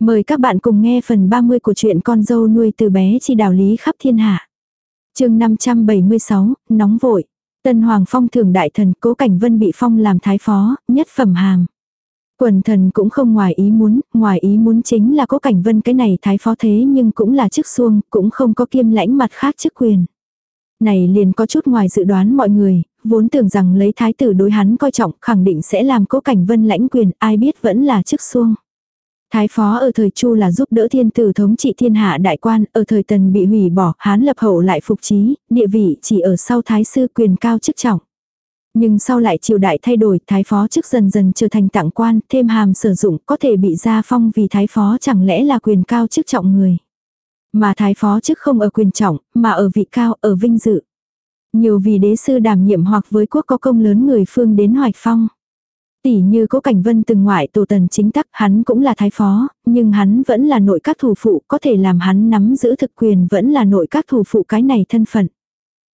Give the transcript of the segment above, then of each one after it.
Mời các bạn cùng nghe phần 30 của truyện con dâu nuôi từ bé chi đạo lý khắp thiên hạ. chương 576, nóng vội. Tân Hoàng Phong thường đại thần cố cảnh vân bị phong làm thái phó, nhất phẩm hàm. Quần thần cũng không ngoài ý muốn, ngoài ý muốn chính là cố cảnh vân cái này thái phó thế nhưng cũng là chức xuông, cũng không có kiêm lãnh mặt khác chức quyền. Này liền có chút ngoài dự đoán mọi người, vốn tưởng rằng lấy thái tử đối hắn coi trọng khẳng định sẽ làm cố cảnh vân lãnh quyền, ai biết vẫn là chức xuông. Thái phó ở thời Chu là giúp đỡ thiên tử thống trị thiên hạ đại quan, ở thời Tần bị hủy bỏ, hán lập hậu lại phục trí, địa vị chỉ ở sau thái sư quyền cao chức trọng. Nhưng sau lại triều đại thay đổi, thái phó chức dần dần trở thành tặng quan, thêm hàm sử dụng, có thể bị gia phong vì thái phó chẳng lẽ là quyền cao chức trọng người. Mà thái phó chức không ở quyền trọng, mà ở vị cao, ở vinh dự. Nhiều vì đế sư đảm nhiệm hoặc với quốc có công lớn người phương đến hoạch phong. Tỷ như cố cảnh vân từng ngoại tổ tần chính tắc hắn cũng là thái phó, nhưng hắn vẫn là nội các thủ phụ có thể làm hắn nắm giữ thực quyền vẫn là nội các thủ phụ cái này thân phận.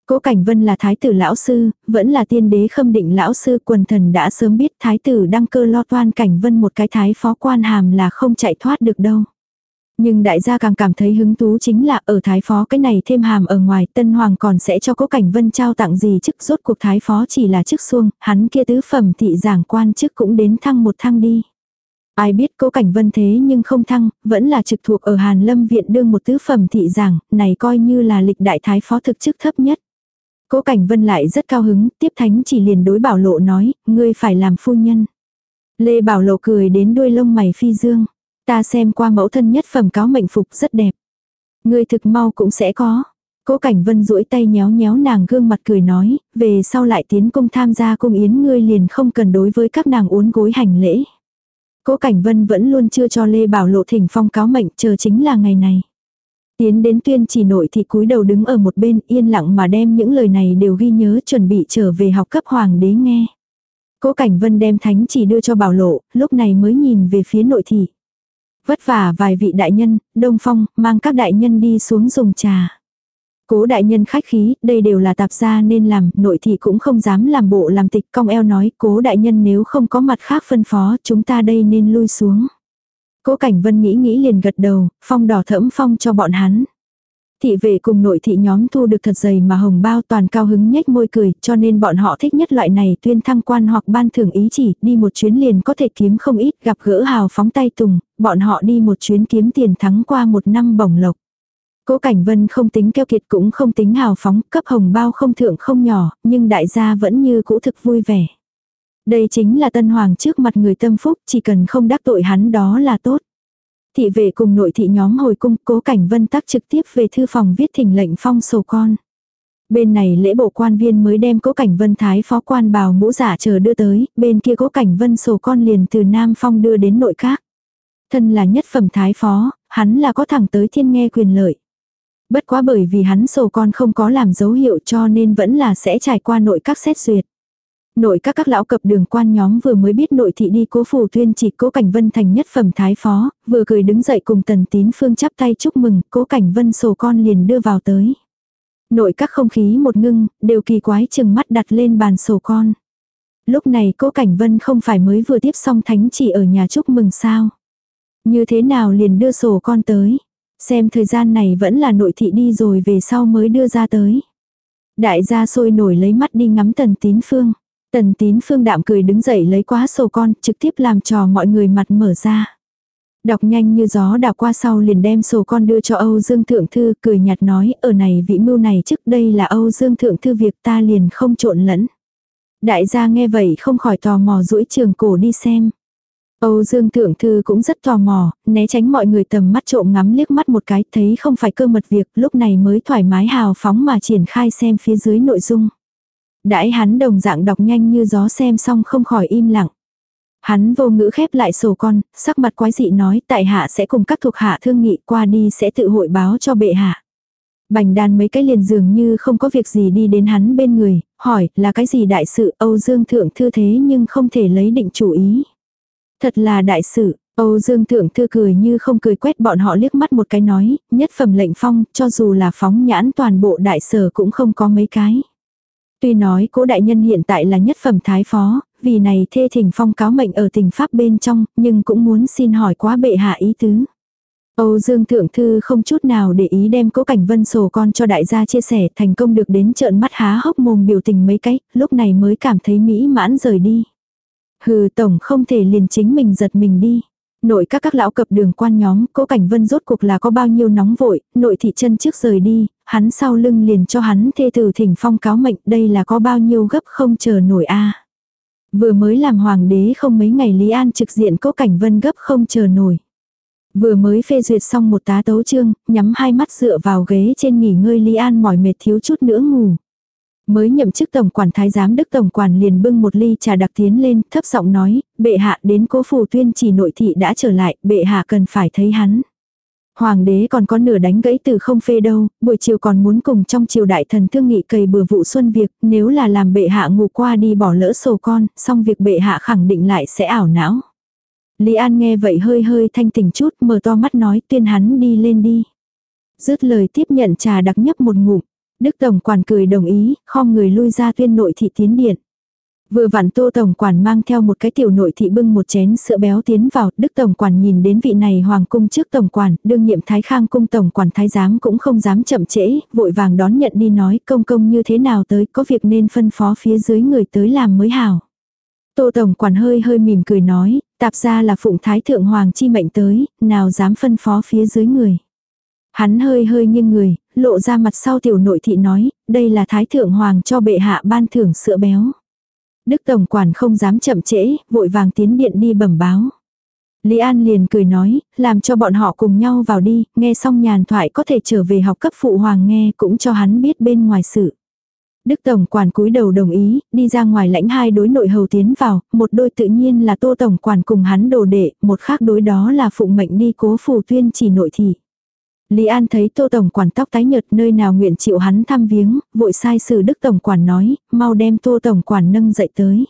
Cố Cảnh Vân là thái tử lão sư, vẫn là tiên đế khâm định lão sư quần thần đã sớm biết thái tử đăng cơ lo toan Cảnh Vân một cái thái phó quan hàm là không chạy thoát được đâu. Nhưng đại gia càng cảm thấy hứng thú chính là ở thái phó cái này thêm hàm ở ngoài tân hoàng còn sẽ cho cố cảnh vân trao tặng gì chức rốt cuộc thái phó chỉ là chức xuông, hắn kia tứ phẩm thị giảng quan chức cũng đến thăng một thăng đi. Ai biết cố cảnh vân thế nhưng không thăng, vẫn là trực thuộc ở Hàn Lâm Viện đương một tứ phẩm thị giảng, này coi như là lịch đại thái phó thực chức thấp nhất. Cố cảnh vân lại rất cao hứng, tiếp thánh chỉ liền đối bảo lộ nói, ngươi phải làm phu nhân. Lê bảo lộ cười đến đuôi lông mày phi dương. Ta xem qua mẫu thân nhất phẩm cáo mệnh phục rất đẹp. Ngươi thực mau cũng sẽ có. Cố Cảnh Vân duỗi tay nhéo nhéo nàng gương mặt cười nói, về sau lại tiến cung tham gia cung yến ngươi liền không cần đối với các nàng uốn gối hành lễ. Cố Cảnh Vân vẫn luôn chưa cho Lê Bảo Lộ thỉnh phong cáo mệnh chờ chính là ngày này. Tiến đến tuyên chỉ nội thì cúi đầu đứng ở một bên yên lặng mà đem những lời này đều ghi nhớ chuẩn bị trở về học cấp hoàng đế nghe. Cố Cảnh Vân đem thánh chỉ đưa cho Bảo Lộ, lúc này mới nhìn về phía nội thị. Vất vả vài vị đại nhân, Đông Phong, mang các đại nhân đi xuống dùng trà. Cố đại nhân khách khí, đây đều là tạp gia nên làm, nội thị cũng không dám làm bộ làm tịch cong eo nói, cố đại nhân nếu không có mặt khác phân phó, chúng ta đây nên lui xuống. Cố cảnh vân nghĩ nghĩ liền gật đầu, phong đỏ thẫm phong cho bọn hắn. Thị vệ cùng nội thị nhóm thu được thật dày mà hồng bao toàn cao hứng nhếch môi cười, cho nên bọn họ thích nhất loại này tuyên thăng quan hoặc ban thưởng ý chỉ, đi một chuyến liền có thể kiếm không ít, gặp gỡ hào phóng tay tùng, bọn họ đi một chuyến kiếm tiền thắng qua một năm bổng lộc. Cố Cảnh Vân không tính keo kiệt cũng không tính hào phóng, cấp hồng bao không thượng không nhỏ, nhưng đại gia vẫn như cũ thực vui vẻ. Đây chính là tân hoàng trước mặt người tâm phúc, chỉ cần không đắc tội hắn đó là tốt. Thị vệ cùng nội thị nhóm hồi cung, cố cảnh vân tắc trực tiếp về thư phòng viết thỉnh lệnh phong sổ con. Bên này lễ bộ quan viên mới đem cố cảnh vân thái phó quan bào mũ giả chờ đưa tới, bên kia cố cảnh vân sổ con liền từ Nam Phong đưa đến nội các. Thân là nhất phẩm thái phó, hắn là có thẳng tới thiên nghe quyền lợi. Bất quá bởi vì hắn sổ con không có làm dấu hiệu cho nên vẫn là sẽ trải qua nội các xét duyệt. Nội các các lão cập đường quan nhóm vừa mới biết nội thị đi cố phủ tuyên chỉ cố cảnh vân thành nhất phẩm thái phó, vừa cười đứng dậy cùng tần tín phương chắp tay chúc mừng, cố cảnh vân sổ con liền đưa vào tới. Nội các không khí một ngưng, đều kỳ quái chừng mắt đặt lên bàn sổ con. Lúc này cố cảnh vân không phải mới vừa tiếp xong thánh chỉ ở nhà chúc mừng sao. Như thế nào liền đưa sổ con tới. Xem thời gian này vẫn là nội thị đi rồi về sau mới đưa ra tới. Đại gia sôi nổi lấy mắt đi ngắm tần tín phương. Tần tín phương đạm cười đứng dậy lấy quá sổ con, trực tiếp làm trò mọi người mặt mở ra. Đọc nhanh như gió đào qua sau liền đem sổ con đưa cho Âu Dương Thượng Thư, cười nhạt nói, ở này vị mưu này trước đây là Âu Dương Thượng Thư việc ta liền không trộn lẫn. Đại gia nghe vậy không khỏi tò mò duỗi trường cổ đi xem. Âu Dương Thượng Thư cũng rất tò mò, né tránh mọi người tầm mắt trộm ngắm liếc mắt một cái, thấy không phải cơ mật việc, lúc này mới thoải mái hào phóng mà triển khai xem phía dưới nội dung đãi hắn đồng dạng đọc nhanh như gió xem xong không khỏi im lặng. Hắn vô ngữ khép lại sổ con, sắc mặt quái dị nói tại hạ sẽ cùng các thuộc hạ thương nghị qua đi sẽ tự hội báo cho bệ hạ. Bành đàn mấy cái liền dường như không có việc gì đi đến hắn bên người, hỏi là cái gì đại sự Âu Dương Thượng Thư thế nhưng không thể lấy định chủ ý. Thật là đại sự, Âu Dương Thượng Thư cười như không cười quét bọn họ liếc mắt một cái nói, nhất phẩm lệnh phong, cho dù là phóng nhãn toàn bộ đại sở cũng không có mấy cái. Tuy nói cố đại nhân hiện tại là nhất phẩm thái phó, vì này thê thỉnh phong cáo mệnh ở tình pháp bên trong, nhưng cũng muốn xin hỏi quá bệ hạ ý tứ. Âu Dương Thượng Thư không chút nào để ý đem cố cảnh vân sổ con cho đại gia chia sẻ thành công được đến trợn mắt há hốc mồm biểu tình mấy cái, lúc này mới cảm thấy mỹ mãn rời đi. Hừ tổng không thể liền chính mình giật mình đi. Nội các các lão cập đường quan nhóm, cố cảnh vân rốt cuộc là có bao nhiêu nóng vội, nội thị chân trước rời đi, hắn sau lưng liền cho hắn thê tử thỉnh phong cáo mệnh, đây là có bao nhiêu gấp không chờ nổi a Vừa mới làm hoàng đế không mấy ngày Lý An trực diện cố cảnh vân gấp không chờ nổi. Vừa mới phê duyệt xong một tá tấu chương, nhắm hai mắt dựa vào ghế trên nghỉ ngơi Lý An mỏi mệt thiếu chút nữa ngủ. Mới nhậm chức tổng quản thái giám đức tổng quản liền bưng một ly trà đặc tiến lên, thấp giọng nói, bệ hạ đến cố phù tuyên chỉ nội thị đã trở lại, bệ hạ cần phải thấy hắn. Hoàng đế còn có nửa đánh gãy từ không phê đâu, buổi chiều còn muốn cùng trong triều đại thần thương nghị cầy bừa vụ xuân việc, nếu là làm bệ hạ ngủ qua đi bỏ lỡ sổ con, xong việc bệ hạ khẳng định lại sẽ ảo não. Lý An nghe vậy hơi hơi thanh tỉnh chút, mở to mắt nói tuyên hắn đi lên đi. Dứt lời tiếp nhận trà đặc nhấp một ngụm. Đức Tổng Quản cười đồng ý, khom người lui ra tuyên nội thị tiến điện. Vừa vặn Tô Tổng Quản mang theo một cái tiểu nội thị bưng một chén sữa béo tiến vào, Đức Tổng Quản nhìn đến vị này Hoàng Cung trước Tổng Quản, đương nhiệm Thái Khang Cung Tổng Quản Thái Giám cũng không dám chậm trễ, vội vàng đón nhận đi nói công công như thế nào tới, có việc nên phân phó phía dưới người tới làm mới hảo. Tô Tổng Quản hơi hơi mỉm cười nói, tạp ra là Phụng Thái Thượng Hoàng chi mệnh tới, nào dám phân phó phía dưới người. Hắn hơi hơi nghiêng người, lộ ra mặt sau tiểu nội thị nói, đây là Thái Thượng Hoàng cho bệ hạ ban thưởng sữa béo. Đức Tổng Quản không dám chậm trễ, vội vàng tiến điện đi bẩm báo. Lý An liền cười nói, làm cho bọn họ cùng nhau vào đi, nghe xong nhàn thoại có thể trở về học cấp phụ hoàng nghe cũng cho hắn biết bên ngoài sự. Đức Tổng Quản cúi đầu đồng ý, đi ra ngoài lãnh hai đối nội hầu tiến vào, một đôi tự nhiên là Tô Tổng Quản cùng hắn đồ đệ, một khác đối đó là phụng mệnh đi cố phù tuyên chỉ nội thị. Lý An thấy Tô Tổng Quản tóc tái nhợt nơi nào nguyện chịu hắn thăm viếng, vội sai sử Đức Tổng Quản nói, mau đem Tô Tổng Quản nâng dậy tới.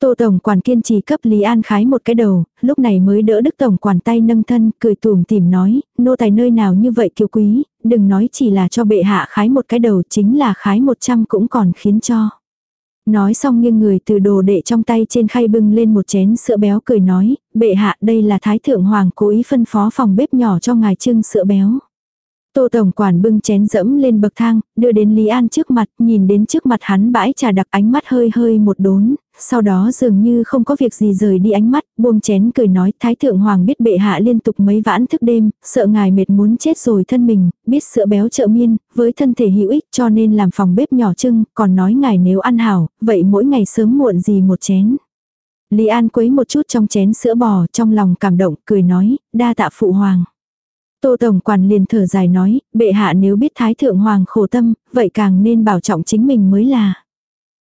Tô Tổng Quản kiên trì cấp Lý An khái một cái đầu, lúc này mới đỡ Đức Tổng Quản tay nâng thân, cười tùm tìm nói, nô tài nơi nào như vậy kiều quý, đừng nói chỉ là cho bệ hạ khái một cái đầu chính là khái một trăm cũng còn khiến cho. Nói xong nghiêng người từ đồ đệ trong tay trên khay bưng lên một chén sữa béo cười nói, bệ hạ đây là Thái Thượng Hoàng cố ý phân phó phòng bếp nhỏ cho ngài trưng sữa béo. Tô Tổng Quản bưng chén dẫm lên bậc thang, đưa đến Lý An trước mặt, nhìn đến trước mặt hắn bãi trà đặc ánh mắt hơi hơi một đốn, sau đó dường như không có việc gì rời đi ánh mắt, buông chén cười nói Thái Thượng Hoàng biết bệ hạ liên tục mấy vãn thức đêm, sợ ngài mệt muốn chết rồi thân mình, biết sữa béo trợ miên, với thân thể hữu ích cho nên làm phòng bếp nhỏ trưng, còn nói ngài nếu ăn hảo, vậy mỗi ngày sớm muộn gì một chén. Lý An quấy một chút trong chén sữa bò trong lòng cảm động, cười nói, đa tạ phụ hoàng. Tô Tổng Quản liền thở dài nói, bệ hạ nếu biết Thái Thượng Hoàng khổ tâm, vậy càng nên bảo trọng chính mình mới là.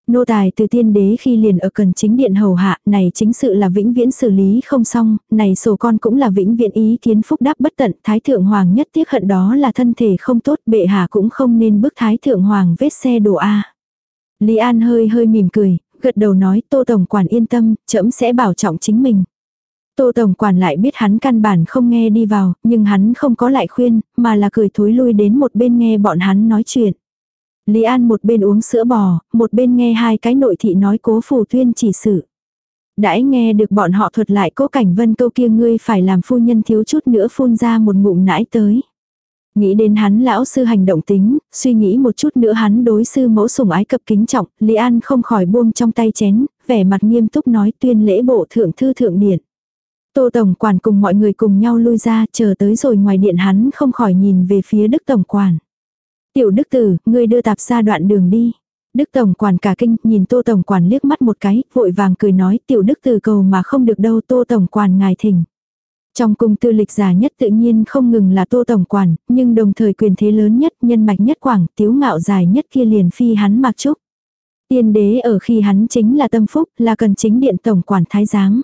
Nô tài từ tiên đế khi liền ở cần chính điện hầu hạ, này chính sự là vĩnh viễn xử lý không xong, này sổ con cũng là vĩnh viễn ý kiến phúc đáp bất tận, Thái Thượng Hoàng nhất tiếc hận đó là thân thể không tốt, bệ hạ cũng không nên bức Thái Thượng Hoàng vết xe đổ A. Lý An hơi hơi mỉm cười, gật đầu nói Tô Tổng Quản yên tâm, trẫm sẽ bảo trọng chính mình. Tô Tổng Quản lại biết hắn căn bản không nghe đi vào, nhưng hắn không có lại khuyên, mà là cười thối lui đến một bên nghe bọn hắn nói chuyện. Lý An một bên uống sữa bò, một bên nghe hai cái nội thị nói cố phù tuyên chỉ sự. Đãi nghe được bọn họ thuật lại cố cảnh vân câu kia ngươi phải làm phu nhân thiếu chút nữa phun ra một ngụm nãi tới. Nghĩ đến hắn lão sư hành động tính, suy nghĩ một chút nữa hắn đối sư mẫu sủng ái cập kính trọng, Lý An không khỏi buông trong tay chén, vẻ mặt nghiêm túc nói tuyên lễ bộ thượng thư thượng điện. Tô Tổng Quản cùng mọi người cùng nhau lui ra, chờ tới rồi ngoài điện hắn không khỏi nhìn về phía Đức Tổng Quản. Tiểu Đức Tử, ngươi đưa tạp ra đoạn đường đi. Đức Tổng Quản cả kinh, nhìn Tô Tổng Quản liếc mắt một cái, vội vàng cười nói Tiểu Đức Tử cầu mà không được đâu Tô Tổng Quản ngài thỉnh. Trong cung tư lịch già nhất tự nhiên không ngừng là Tô Tổng Quản, nhưng đồng thời quyền thế lớn nhất, nhân mạch nhất quảng, tiếu ngạo dài nhất kia liền phi hắn mặc trúc. Tiên đế ở khi hắn chính là tâm phúc, là cần chính điện Tổng Quản Thái Giám.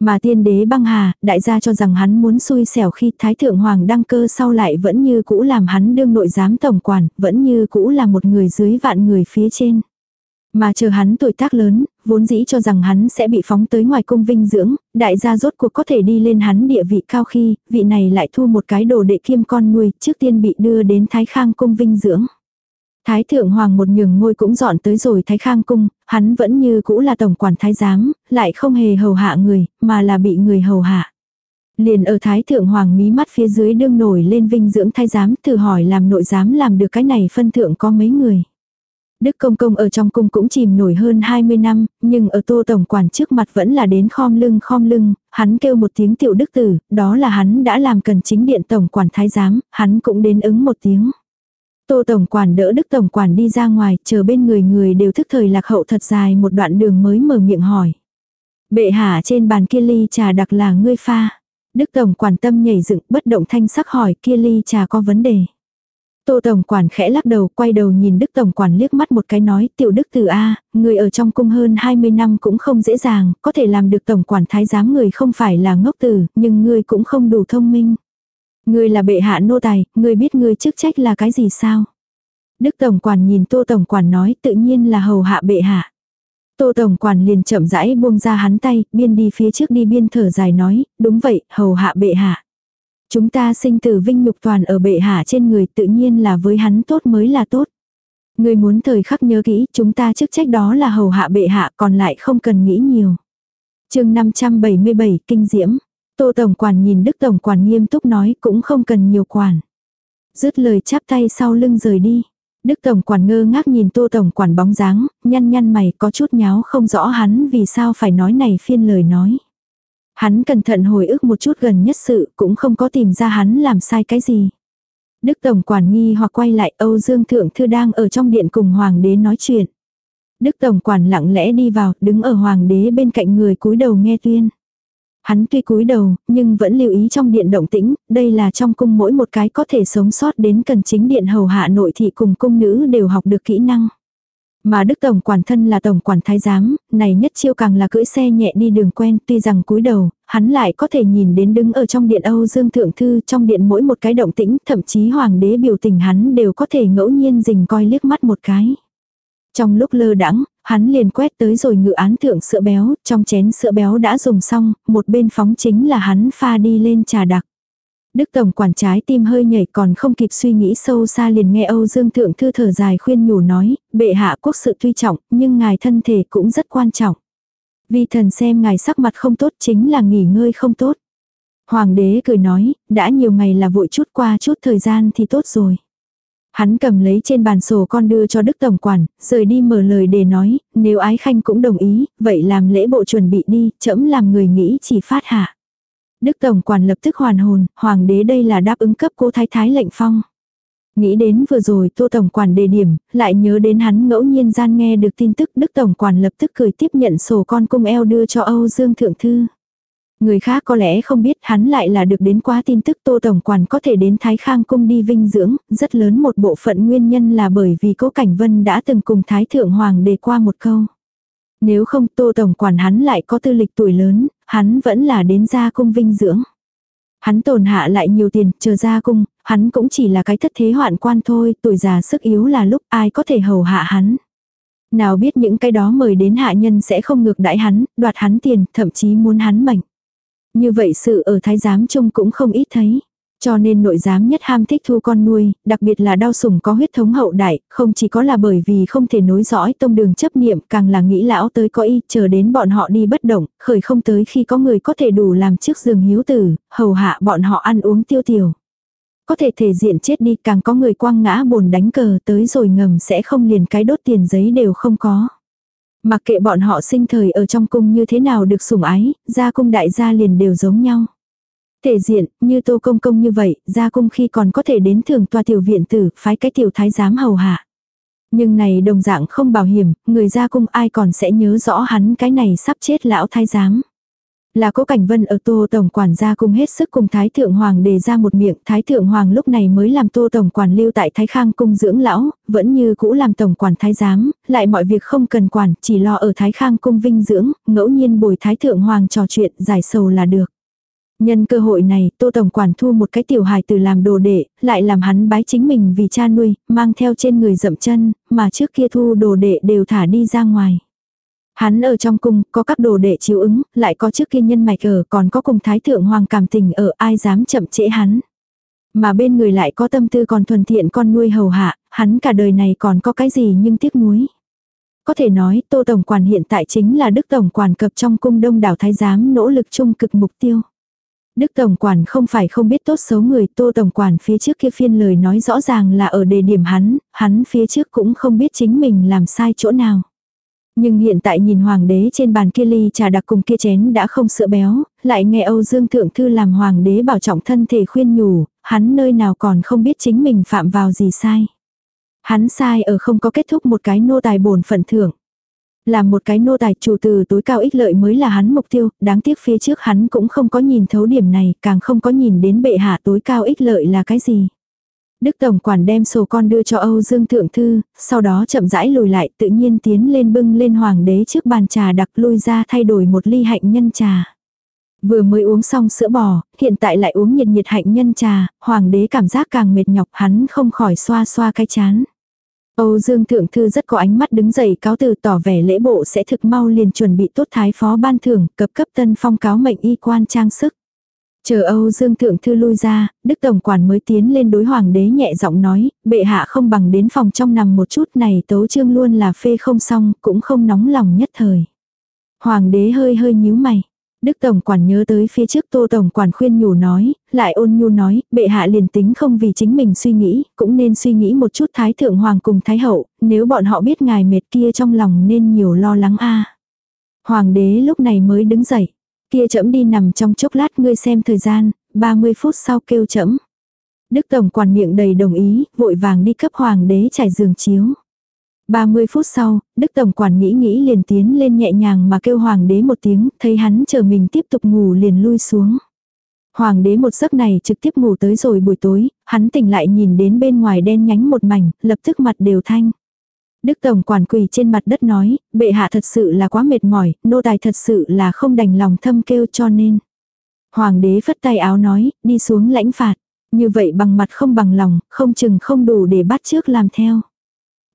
Mà tiên đế băng hà, đại gia cho rằng hắn muốn xui xẻo khi thái thượng hoàng đăng cơ sau lại vẫn như cũ làm hắn đương nội giám tổng quản, vẫn như cũ là một người dưới vạn người phía trên. Mà chờ hắn tuổi tác lớn, vốn dĩ cho rằng hắn sẽ bị phóng tới ngoài cung vinh dưỡng, đại gia rốt cuộc có thể đi lên hắn địa vị cao khi, vị này lại thu một cái đồ đệ kiêm con nuôi, trước tiên bị đưa đến thái khang cung vinh dưỡng. Thái thượng hoàng một nhường ngôi cũng dọn tới rồi thái khang cung, hắn vẫn như cũ là tổng quản thái giám, lại không hề hầu hạ người, mà là bị người hầu hạ. Liền ở Thái Thượng Hoàng mí mắt phía dưới đương nổi lên vinh dưỡng thái giám thử hỏi làm nội giám làm được cái này phân thượng có mấy người. Đức Công Công ở trong cung cũng chìm nổi hơn 20 năm, nhưng ở tô tổng quản trước mặt vẫn là đến khom lưng khom lưng, hắn kêu một tiếng tiểu đức tử, đó là hắn đã làm cần chính điện tổng quản thái giám, hắn cũng đến ứng một tiếng. Tô tổng quản đỡ Đức tổng quản đi ra ngoài, chờ bên người người đều thức thời lạc hậu thật dài một đoạn đường mới mở miệng hỏi. Bệ hạ trên bàn kia ly trà đặc là ngươi pha. Đức tổng quản tâm nhảy dựng bất động thanh sắc hỏi kia ly trà có vấn đề. Tô Tổng Quản khẽ lắc đầu, quay đầu nhìn Đức Tổng Quản liếc mắt một cái nói, tiểu Đức Tử A, người ở trong cung hơn 20 năm cũng không dễ dàng, có thể làm được Tổng Quản Thái giám người không phải là ngốc tử, nhưng người cũng không đủ thông minh ngươi là bệ hạ nô tài, ngươi biết ngươi chức trách là cái gì sao? Đức Tổng Quản nhìn Tô Tổng Quản nói tự nhiên là hầu hạ bệ hạ. Tô Tổng Quản liền chậm rãi buông ra hắn tay, biên đi phía trước đi biên thở dài nói, đúng vậy, hầu hạ bệ hạ. Chúng ta sinh tử vinh nhục toàn ở bệ hạ trên người tự nhiên là với hắn tốt mới là tốt. Người muốn thời khắc nhớ kỹ chúng ta chức trách đó là hầu hạ bệ hạ còn lại không cần nghĩ nhiều. chương 577 Kinh Diễm. Tô Tổng Quản nhìn Đức Tổng Quản nghiêm túc nói cũng không cần nhiều quản. Dứt lời chắp tay sau lưng rời đi. Đức Tổng Quản ngơ ngác nhìn Tô Tổng Quản bóng dáng, nhăn nhăn mày có chút nháo không rõ hắn vì sao phải nói này phiên lời nói. Hắn cẩn thận hồi ức một chút gần nhất sự cũng không có tìm ra hắn làm sai cái gì. Đức Tổng Quản nghi hoặc quay lại Âu Dương Thượng Thư đang ở trong điện cùng Hoàng đế nói chuyện. Đức Tổng Quản lặng lẽ đi vào, đứng ở Hoàng đế bên cạnh người cúi đầu nghe tuyên. Hắn tuy cúi đầu, nhưng vẫn lưu ý trong điện động tĩnh, đây là trong cung mỗi một cái có thể sống sót đến cần chính điện hầu hạ nội thị cùng cung nữ đều học được kỹ năng. Mà Đức Tổng quản thân là Tổng quản thái giám, này nhất chiêu càng là cưỡi xe nhẹ đi đường quen, tuy rằng cúi đầu, hắn lại có thể nhìn đến đứng ở trong điện Âu Dương Thượng Thư trong điện mỗi một cái động tĩnh, thậm chí hoàng đế biểu tình hắn đều có thể ngẫu nhiên dình coi liếc mắt một cái. Trong lúc lơ đãng, hắn liền quét tới rồi ngự án thượng sữa béo, trong chén sữa béo đã dùng xong, một bên phóng chính là hắn pha đi lên trà đặc. Đức Tổng quản trái tim hơi nhảy còn không kịp suy nghĩ sâu xa liền nghe Âu Dương Thượng Thư thở dài khuyên nhủ nói, bệ hạ quốc sự tuy trọng, nhưng ngài thân thể cũng rất quan trọng. Vì thần xem ngài sắc mặt không tốt chính là nghỉ ngơi không tốt. Hoàng đế cười nói, đã nhiều ngày là vội chút qua chút thời gian thì tốt rồi. Hắn cầm lấy trên bàn sổ con đưa cho Đức Tổng Quản, rời đi mở lời để nói, nếu ái khanh cũng đồng ý, vậy làm lễ bộ chuẩn bị đi, chậm làm người nghĩ chỉ phát hạ. Đức Tổng Quản lập tức hoàn hồn, Hoàng đế đây là đáp ứng cấp cô Thái Thái lệnh phong. Nghĩ đến vừa rồi Tô Tổng Quản đề điểm, lại nhớ đến hắn ngẫu nhiên gian nghe được tin tức Đức Tổng Quản lập tức cười tiếp nhận sổ con cung eo đưa cho Âu Dương Thượng Thư. Người khác có lẽ không biết hắn lại là được đến quá tin tức Tô Tổng Quản có thể đến Thái Khang Cung đi vinh dưỡng, rất lớn một bộ phận nguyên nhân là bởi vì Cố Cảnh Vân đã từng cùng Thái Thượng Hoàng đề qua một câu. Nếu không Tô Tổng Quản hắn lại có tư lịch tuổi lớn, hắn vẫn là đến gia cung vinh dưỡng. Hắn tồn hạ lại nhiều tiền, chờ ra cung, hắn cũng chỉ là cái thất thế hoạn quan thôi, tuổi già sức yếu là lúc ai có thể hầu hạ hắn. Nào biết những cái đó mời đến hạ nhân sẽ không ngược đãi hắn, đoạt hắn tiền, thậm chí muốn hắn mệnh. Như vậy sự ở thái giám trông cũng không ít thấy. Cho nên nội giám nhất ham thích thu con nuôi, đặc biệt là đau sủng có huyết thống hậu đại, không chỉ có là bởi vì không thể nối dõi tông đường chấp niệm, càng là nghĩ lão tới có y, chờ đến bọn họ đi bất động, khởi không tới khi có người có thể đủ làm trước giường hiếu tử, hầu hạ bọn họ ăn uống tiêu tiểu. Có thể thể diện chết đi càng có người quăng ngã bồn đánh cờ tới rồi ngầm sẽ không liền cái đốt tiền giấy đều không có. Mặc kệ bọn họ sinh thời ở trong cung như thế nào được sủng ái, gia cung đại gia liền đều giống nhau. Thể diện, như tô công công như vậy, gia cung khi còn có thể đến thường tòa tiểu viện tử, phái cái tiểu thái giám hầu hạ. Nhưng này đồng dạng không bảo hiểm, người gia cung ai còn sẽ nhớ rõ hắn cái này sắp chết lão thái giám. Là cố cảnh vân ở tô tổng quản gia cùng hết sức cùng thái thượng hoàng đề ra một miệng, thái thượng hoàng lúc này mới làm tô tổng quản lưu tại thái khang cung dưỡng lão, vẫn như cũ làm tổng quản thái giám, lại mọi việc không cần quản, chỉ lo ở thái khang cung vinh dưỡng, ngẫu nhiên bồi thái thượng hoàng trò chuyện giải sầu là được. Nhân cơ hội này, Tô Tổng Quản thu một cái tiểu hài từ làm đồ đệ, lại làm hắn bái chính mình vì cha nuôi, mang theo trên người dậm chân, mà trước kia thu đồ đệ đều thả đi ra ngoài. Hắn ở trong cung, có các đồ đệ chiếu ứng, lại có trước kia nhân mạch ở, còn có cùng thái thượng hoàng cảm tình ở, ai dám chậm trễ hắn. Mà bên người lại có tâm tư còn thuần thiện con nuôi hầu hạ, hắn cả đời này còn có cái gì nhưng tiếc nuối. Có thể nói, Tô Tổng Quản hiện tại chính là Đức Tổng Quản cập trong cung đông đảo thái giám nỗ lực chung cực mục tiêu. Đức Tổng Quản không phải không biết tốt xấu người Tô Tổng Quản phía trước kia phiên lời nói rõ ràng là ở đề điểm hắn, hắn phía trước cũng không biết chính mình làm sai chỗ nào. Nhưng hiện tại nhìn hoàng đế trên bàn kia ly trà đặc cùng kia chén đã không sữa béo, lại nghe Âu Dương Thượng Thư làm hoàng đế bảo trọng thân thể khuyên nhủ, hắn nơi nào còn không biết chính mình phạm vào gì sai. Hắn sai ở không có kết thúc một cái nô tài bổn phận thưởng. Làm một cái nô tài chủ từ tối cao ích lợi mới là hắn mục tiêu, đáng tiếc phía trước hắn cũng không có nhìn thấu điểm này, càng không có nhìn đến bệ hạ tối cao ích lợi là cái gì. Đức Tổng Quản đem sổ con đưa cho Âu Dương Thượng Thư, sau đó chậm rãi lùi lại tự nhiên tiến lên bưng lên hoàng đế trước bàn trà đặc lui ra thay đổi một ly hạnh nhân trà. Vừa mới uống xong sữa bò, hiện tại lại uống nhiệt nhiệt hạnh nhân trà, hoàng đế cảm giác càng mệt nhọc hắn không khỏi xoa xoa cái chán. Âu Dương Thượng Thư rất có ánh mắt đứng dậy cáo từ tỏ vẻ lễ bộ sẽ thực mau liền chuẩn bị tốt thái phó ban thưởng, cập cấp tân phong cáo mệnh y quan trang sức. Chờ Âu Dương Thượng Thư lui ra, Đức Tổng Quản mới tiến lên đối Hoàng đế nhẹ giọng nói, bệ hạ không bằng đến phòng trong nằm một chút này tấu trương luôn là phê không xong, cũng không nóng lòng nhất thời. Hoàng đế hơi hơi nhíu mày. Đức Tổng Quản nhớ tới phía trước Tô Tổng Quản khuyên nhủ nói, lại ôn nhu nói, bệ hạ liền tính không vì chính mình suy nghĩ, cũng nên suy nghĩ một chút Thái Thượng Hoàng cùng Thái Hậu, nếu bọn họ biết ngài mệt kia trong lòng nên nhiều lo lắng a Hoàng đế lúc này mới đứng dậy. Kia chậm đi nằm trong chốc lát ngươi xem thời gian, 30 phút sau kêu chậm. Đức Tổng Quản miệng đầy đồng ý, vội vàng đi cấp Hoàng đế trải giường chiếu. 30 phút sau, Đức Tổng Quản nghĩ nghĩ liền tiến lên nhẹ nhàng mà kêu Hoàng đế một tiếng, thấy hắn chờ mình tiếp tục ngủ liền lui xuống. Hoàng đế một giấc này trực tiếp ngủ tới rồi buổi tối, hắn tỉnh lại nhìn đến bên ngoài đen nhánh một mảnh, lập tức mặt đều thanh. Đức Tổng Quản quỳ trên mặt đất nói, bệ hạ thật sự là quá mệt mỏi, nô tài thật sự là không đành lòng thâm kêu cho nên. Hoàng đế phất tay áo nói, đi xuống lãnh phạt. Như vậy bằng mặt không bằng lòng, không chừng không đủ để bắt trước làm theo.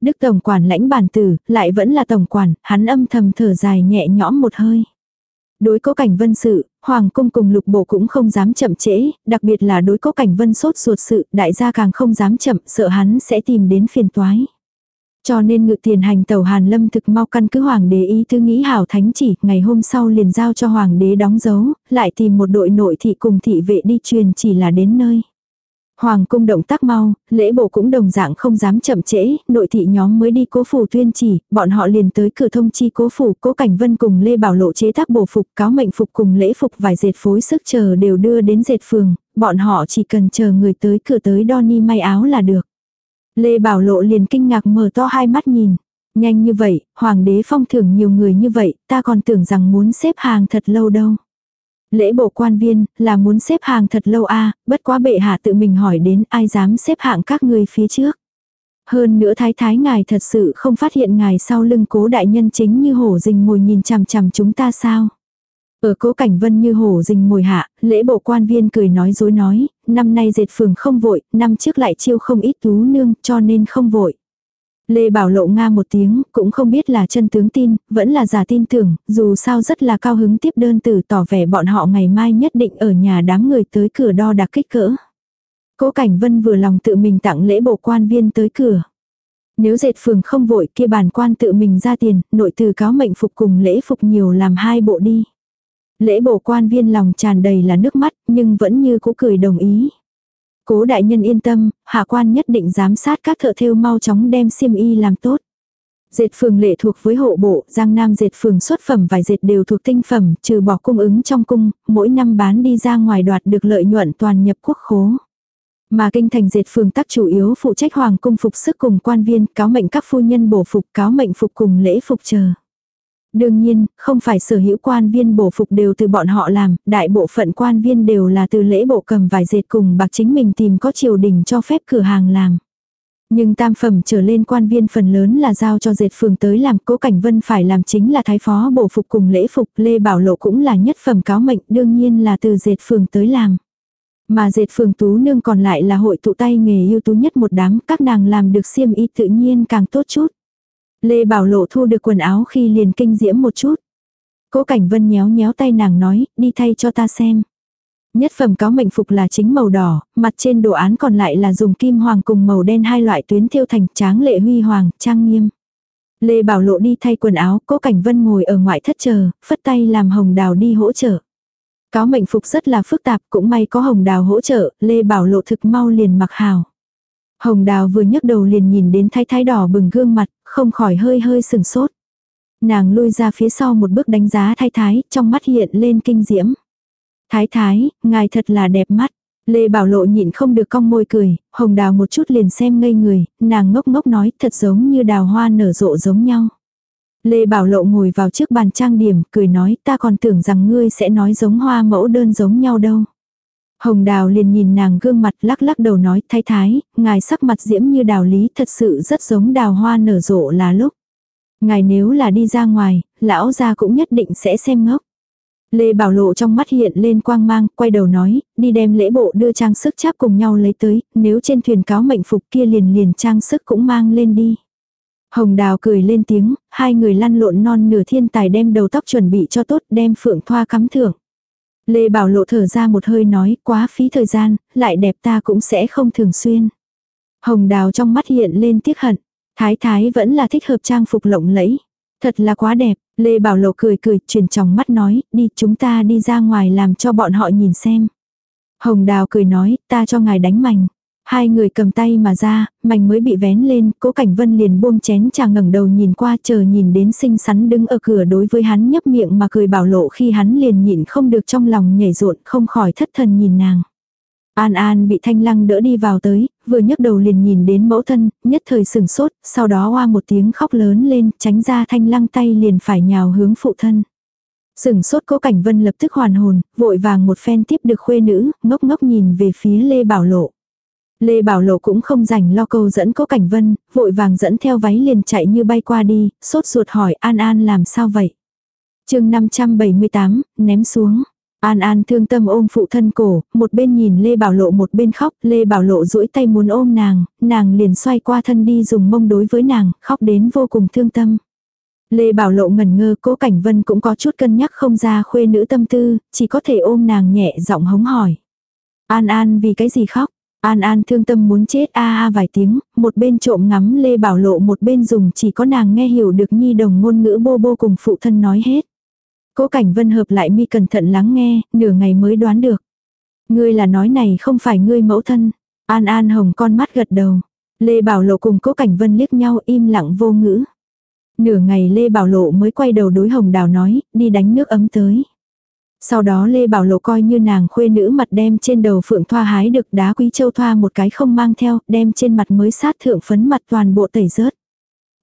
Đức Tổng quản lãnh bản tử, lại vẫn là Tổng quản, hắn âm thầm thở dài nhẹ nhõm một hơi. Đối cố cảnh vân sự, Hoàng cung cùng lục bộ cũng không dám chậm trễ, đặc biệt là đối cố cảnh vân sốt ruột sự, đại gia càng không dám chậm, sợ hắn sẽ tìm đến phiền toái. Cho nên ngự tiền hành tàu Hàn Lâm thực mau căn cứ hoàng đế ý tư nghĩ hảo thánh chỉ, ngày hôm sau liền giao cho hoàng đế đóng dấu, lại tìm một đội nội thị cùng thị vệ đi truyền chỉ là đến nơi. Hoàng cung động tác mau, lễ bộ cũng đồng dạng không dám chậm trễ, nội thị nhóm mới đi cố phủ tuyên chỉ, bọn họ liền tới cửa thông chi cố phủ, cố cảnh vân cùng Lê Bảo Lộ chế tác bổ phục, cáo mệnh phục cùng lễ phục vài dệt phối sức chờ đều đưa đến dệt phường, bọn họ chỉ cần chờ người tới cửa tới đo ni may áo là được. Lê Bảo Lộ liền kinh ngạc mở to hai mắt nhìn. Nhanh như vậy, hoàng đế phong thưởng nhiều người như vậy, ta còn tưởng rằng muốn xếp hàng thật lâu đâu. Lễ bộ quan viên, là muốn xếp hàng thật lâu a bất quá bệ hạ tự mình hỏi đến ai dám xếp hạng các người phía trước. Hơn nữa thái thái ngài thật sự không phát hiện ngài sau lưng cố đại nhân chính như hổ rình ngồi nhìn chằm chằm chúng ta sao. Ở cố cảnh vân như hổ rình mồi hạ, lễ bộ quan viên cười nói dối nói, năm nay dệt phường không vội, năm trước lại chiêu không ít tú nương cho nên không vội. Lê Bảo Lộ Nga một tiếng, cũng không biết là chân tướng tin, vẫn là giả tin tưởng, dù sao rất là cao hứng tiếp đơn từ tỏ vẻ bọn họ ngày mai nhất định ở nhà đám người tới cửa đo đạc kích cỡ. Cố Cảnh Vân vừa lòng tự mình tặng lễ bộ quan viên tới cửa. Nếu dệt phường không vội kia bản quan tự mình ra tiền, nội từ cáo mệnh phục cùng lễ phục nhiều làm hai bộ đi. Lễ bộ quan viên lòng tràn đầy là nước mắt, nhưng vẫn như cũ cười đồng ý. Cố đại nhân yên tâm, hạ quan nhất định giám sát các thợ thêu mau chóng đem xiêm y làm tốt. Dệt phường lệ thuộc với hộ bộ, Giang Nam dệt phường xuất phẩm vài dệt đều thuộc tinh phẩm, trừ bỏ cung ứng trong cung, mỗi năm bán đi ra ngoài đoạt được lợi nhuận toàn nhập quốc khố. Mà kinh thành dệt phường tác chủ yếu phụ trách hoàng cung phục sức cùng quan viên, cáo mệnh các phu nhân bổ phục, cáo mệnh phục cùng lễ phục chờ. Đương nhiên, không phải sở hữu quan viên bổ phục đều từ bọn họ làm, đại bộ phận quan viên đều là từ lễ bộ cầm vài dệt cùng bạc chính mình tìm có triều đình cho phép cửa hàng làm. Nhưng tam phẩm trở lên quan viên phần lớn là giao cho dệt phường tới làm cố cảnh vân phải làm chính là thái phó bổ phục cùng lễ phục Lê Bảo Lộ cũng là nhất phẩm cáo mệnh đương nhiên là từ dệt phường tới làm. Mà dệt phường tú nương còn lại là hội tụ tay nghề ưu tú nhất một đám các nàng làm được xiêm y tự nhiên càng tốt chút. Lê Bảo Lộ thu được quần áo khi liền kinh diễm một chút. Cố Cảnh Vân nhéo nhéo tay nàng nói, đi thay cho ta xem. Nhất phẩm cáo mệnh phục là chính màu đỏ, mặt trên đồ án còn lại là dùng kim hoàng cùng màu đen hai loại tuyến thiêu thành tráng lệ huy hoàng, trang nghiêm. Lê Bảo Lộ đi thay quần áo, Cố Cảnh Vân ngồi ở ngoại thất chờ, phất tay làm hồng đào đi hỗ trợ. Cáo mệnh phục rất là phức tạp, cũng may có hồng đào hỗ trợ, Lê Bảo Lộ thực mau liền mặc hào. Hồng đào vừa nhấc đầu liền nhìn đến thái thái đỏ bừng gương mặt, không khỏi hơi hơi sừng sốt. Nàng lui ra phía sau một bước đánh giá thái thái, trong mắt hiện lên kinh diễm. Thái thái, ngài thật là đẹp mắt. Lê Bảo Lộ nhịn không được cong môi cười, hồng đào một chút liền xem ngây người, nàng ngốc ngốc nói thật giống như đào hoa nở rộ giống nhau. Lê Bảo Lộ ngồi vào trước bàn trang điểm, cười nói ta còn tưởng rằng ngươi sẽ nói giống hoa mẫu đơn giống nhau đâu. Hồng đào liền nhìn nàng gương mặt lắc lắc đầu nói thái thái, ngài sắc mặt diễm như đào lý thật sự rất giống đào hoa nở rộ là lúc. Ngài nếu là đi ra ngoài, lão gia cũng nhất định sẽ xem ngốc. Lê Bảo Lộ trong mắt hiện lên quang mang, quay đầu nói, đi đem lễ bộ đưa trang sức cháp cùng nhau lấy tới, nếu trên thuyền cáo mệnh phục kia liền liền trang sức cũng mang lên đi. Hồng Đào cười lên tiếng, hai người lăn lộn non nửa thiên tài đem đầu tóc chuẩn bị cho tốt đem phượng thoa cắm thưởng. Lê Bảo Lộ thở ra một hơi nói, quá phí thời gian, lại đẹp ta cũng sẽ không thường xuyên. Hồng Đào trong mắt hiện lên tiếc hận, thái thái vẫn là thích hợp trang phục lộng lẫy. Thật là quá đẹp, Lê Bảo Lộ cười cười, chuyển trong mắt nói, đi chúng ta đi ra ngoài làm cho bọn họ nhìn xem. Hồng Đào cười nói, ta cho ngài đánh mảnh. Hai người cầm tay mà ra, mảnh mới bị vén lên, cố cảnh vân liền buông chén trà ngẩng đầu nhìn qua chờ nhìn đến xinh xắn đứng ở cửa đối với hắn nhấp miệng mà cười bảo lộ khi hắn liền nhịn không được trong lòng nhảy rộn không khỏi thất thần nhìn nàng. An An bị thanh lăng đỡ đi vào tới, vừa nhấc đầu liền nhìn đến mẫu thân, nhất thời sừng sốt, sau đó hoa một tiếng khóc lớn lên, tránh ra thanh lăng tay liền phải nhào hướng phụ thân. Sừng sốt cố cảnh vân lập tức hoàn hồn, vội vàng một phen tiếp được khuê nữ, ngốc ngốc nhìn về phía Lê Bảo Lộ. Lê Bảo Lộ cũng không rảnh lo câu dẫn cố cảnh vân, vội vàng dẫn theo váy liền chạy như bay qua đi, sốt ruột hỏi An An làm sao vậy. chương 578, ném xuống. An An thương tâm ôm phụ thân cổ, một bên nhìn Lê Bảo Lộ một bên khóc, Lê Bảo Lộ duỗi tay muốn ôm nàng, nàng liền xoay qua thân đi dùng mông đối với nàng, khóc đến vô cùng thương tâm. Lê Bảo Lộ ngẩn ngơ cố Cảnh Vân cũng có chút cân nhắc không ra khuê nữ tâm tư, chỉ có thể ôm nàng nhẹ giọng hống hỏi. An An vì cái gì khóc? An An thương tâm muốn chết a a vài tiếng, một bên trộm ngắm Lê Bảo Lộ một bên dùng chỉ có nàng nghe hiểu được nhi đồng ngôn ngữ bô bô cùng phụ thân nói hết. Cố Cảnh Vân hợp lại mi cẩn thận lắng nghe, nửa ngày mới đoán được. Ngươi là nói này không phải ngươi mẫu thân. An An hồng con mắt gật đầu. Lê Bảo Lộ cùng Cố Cảnh Vân liếc nhau im lặng vô ngữ. Nửa ngày Lê Bảo Lộ mới quay đầu đối Hồng Đào nói, đi đánh nước ấm tới. Sau đó Lê Bảo Lộ coi như nàng khuê nữ mặt đem trên đầu phượng thoa hái được đá quý châu thoa một cái không mang theo, đem trên mặt mới sát thượng phấn mặt toàn bộ tẩy rớt.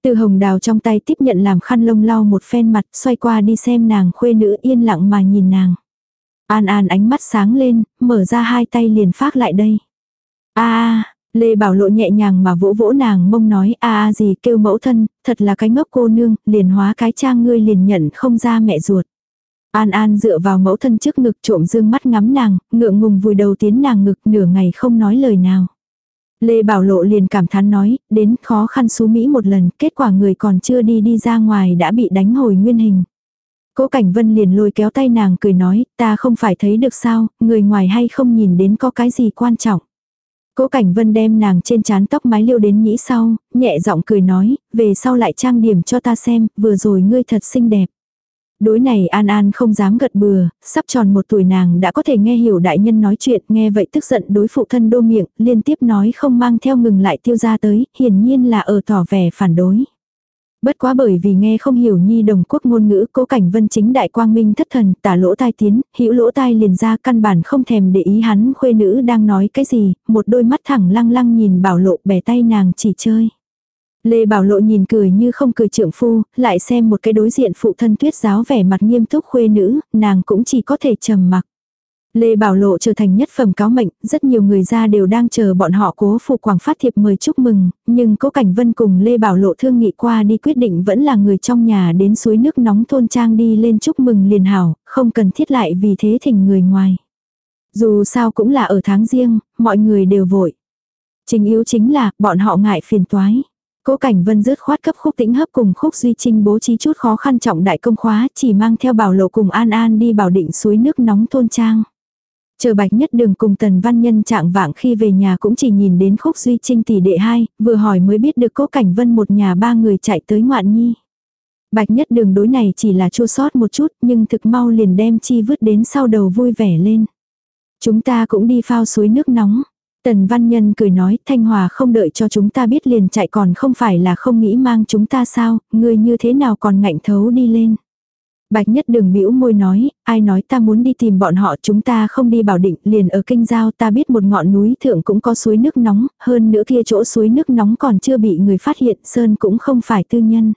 Từ hồng đào trong tay tiếp nhận làm khăn lông lau một phen mặt, xoay qua đi xem nàng khuê nữ yên lặng mà nhìn nàng. An An ánh mắt sáng lên, mở ra hai tay liền phát lại đây. a Lê Bảo Lộ nhẹ nhàng mà vỗ vỗ nàng mông nói a a gì kêu mẫu thân, thật là cái ngốc cô nương, liền hóa cái trang ngươi liền nhận không ra mẹ ruột. An An dựa vào mẫu thân trước ngực trộm dương mắt ngắm nàng, ngượng ngùng vùi đầu tiến nàng ngực nửa ngày không nói lời nào. Lê Bảo Lộ liền cảm thán nói, đến khó khăn xú Mỹ một lần, kết quả người còn chưa đi đi ra ngoài đã bị đánh hồi nguyên hình. Cố Cảnh Vân liền lôi kéo tay nàng cười nói, ta không phải thấy được sao, người ngoài hay không nhìn đến có cái gì quan trọng. Cố Cảnh Vân đem nàng trên trán tóc mái liêu đến nhĩ sau, nhẹ giọng cười nói, về sau lại trang điểm cho ta xem, vừa rồi ngươi thật xinh đẹp. Đối này An An không dám gật bừa, sắp tròn một tuổi nàng đã có thể nghe hiểu đại nhân nói chuyện, nghe vậy tức giận đối phụ thân đô miệng, liên tiếp nói không mang theo ngừng lại tiêu ra tới, hiển nhiên là ở tỏ vẻ phản đối. Bất quá bởi vì nghe không hiểu nhi đồng quốc ngôn ngữ cố cảnh vân chính đại quang minh thất thần tả lỗ tai tiến, hữu lỗ tai liền ra căn bản không thèm để ý hắn khuê nữ đang nói cái gì, một đôi mắt thẳng lăng lăng nhìn bảo lộ bẻ tay nàng chỉ chơi. Lê Bảo Lộ nhìn cười như không cười trưởng phu, lại xem một cái đối diện phụ thân tuyết giáo vẻ mặt nghiêm túc khuê nữ, nàng cũng chỉ có thể trầm mặc. Lê Bảo Lộ trở thành nhất phẩm cáo mệnh, rất nhiều người ra đều đang chờ bọn họ cố phụ quảng phát thiệp mời chúc mừng, nhưng cố Cảnh Vân cùng Lê Bảo Lộ thương nghị qua đi quyết định vẫn là người trong nhà đến suối nước nóng thôn trang đi lên chúc mừng liền hảo, không cần thiết lại vì thế thỉnh người ngoài. Dù sao cũng là ở tháng riêng, mọi người đều vội. Chính yếu chính là, bọn họ ngại phiền toái. Cố Cảnh Vân rớt khoát cấp khúc tĩnh hấp cùng khúc duy trinh bố trí chút khó khăn trọng đại công khóa chỉ mang theo bảo lộ cùng An An đi bảo định suối nước nóng thôn trang. Chờ bạch nhất đường cùng tần văn nhân trạng vạng khi về nhà cũng chỉ nhìn đến khúc duy trinh tỷ đệ hai, vừa hỏi mới biết được cố cảnh vân một nhà ba người chạy tới ngoạn nhi. Bạch nhất đường đối này chỉ là chua sót một chút nhưng thực mau liền đem chi vứt đến sau đầu vui vẻ lên. Chúng ta cũng đi phao suối nước nóng. Tần Văn Nhân cười nói Thanh Hòa không đợi cho chúng ta biết liền chạy còn không phải là không nghĩ mang chúng ta sao, người như thế nào còn ngạnh thấu đi lên. Bạch nhất đường bĩu môi nói, ai nói ta muốn đi tìm bọn họ chúng ta không đi bảo định liền ở kinh giao ta biết một ngọn núi thượng cũng có suối nước nóng, hơn nữa kia chỗ suối nước nóng còn chưa bị người phát hiện, sơn cũng không phải tư nhân.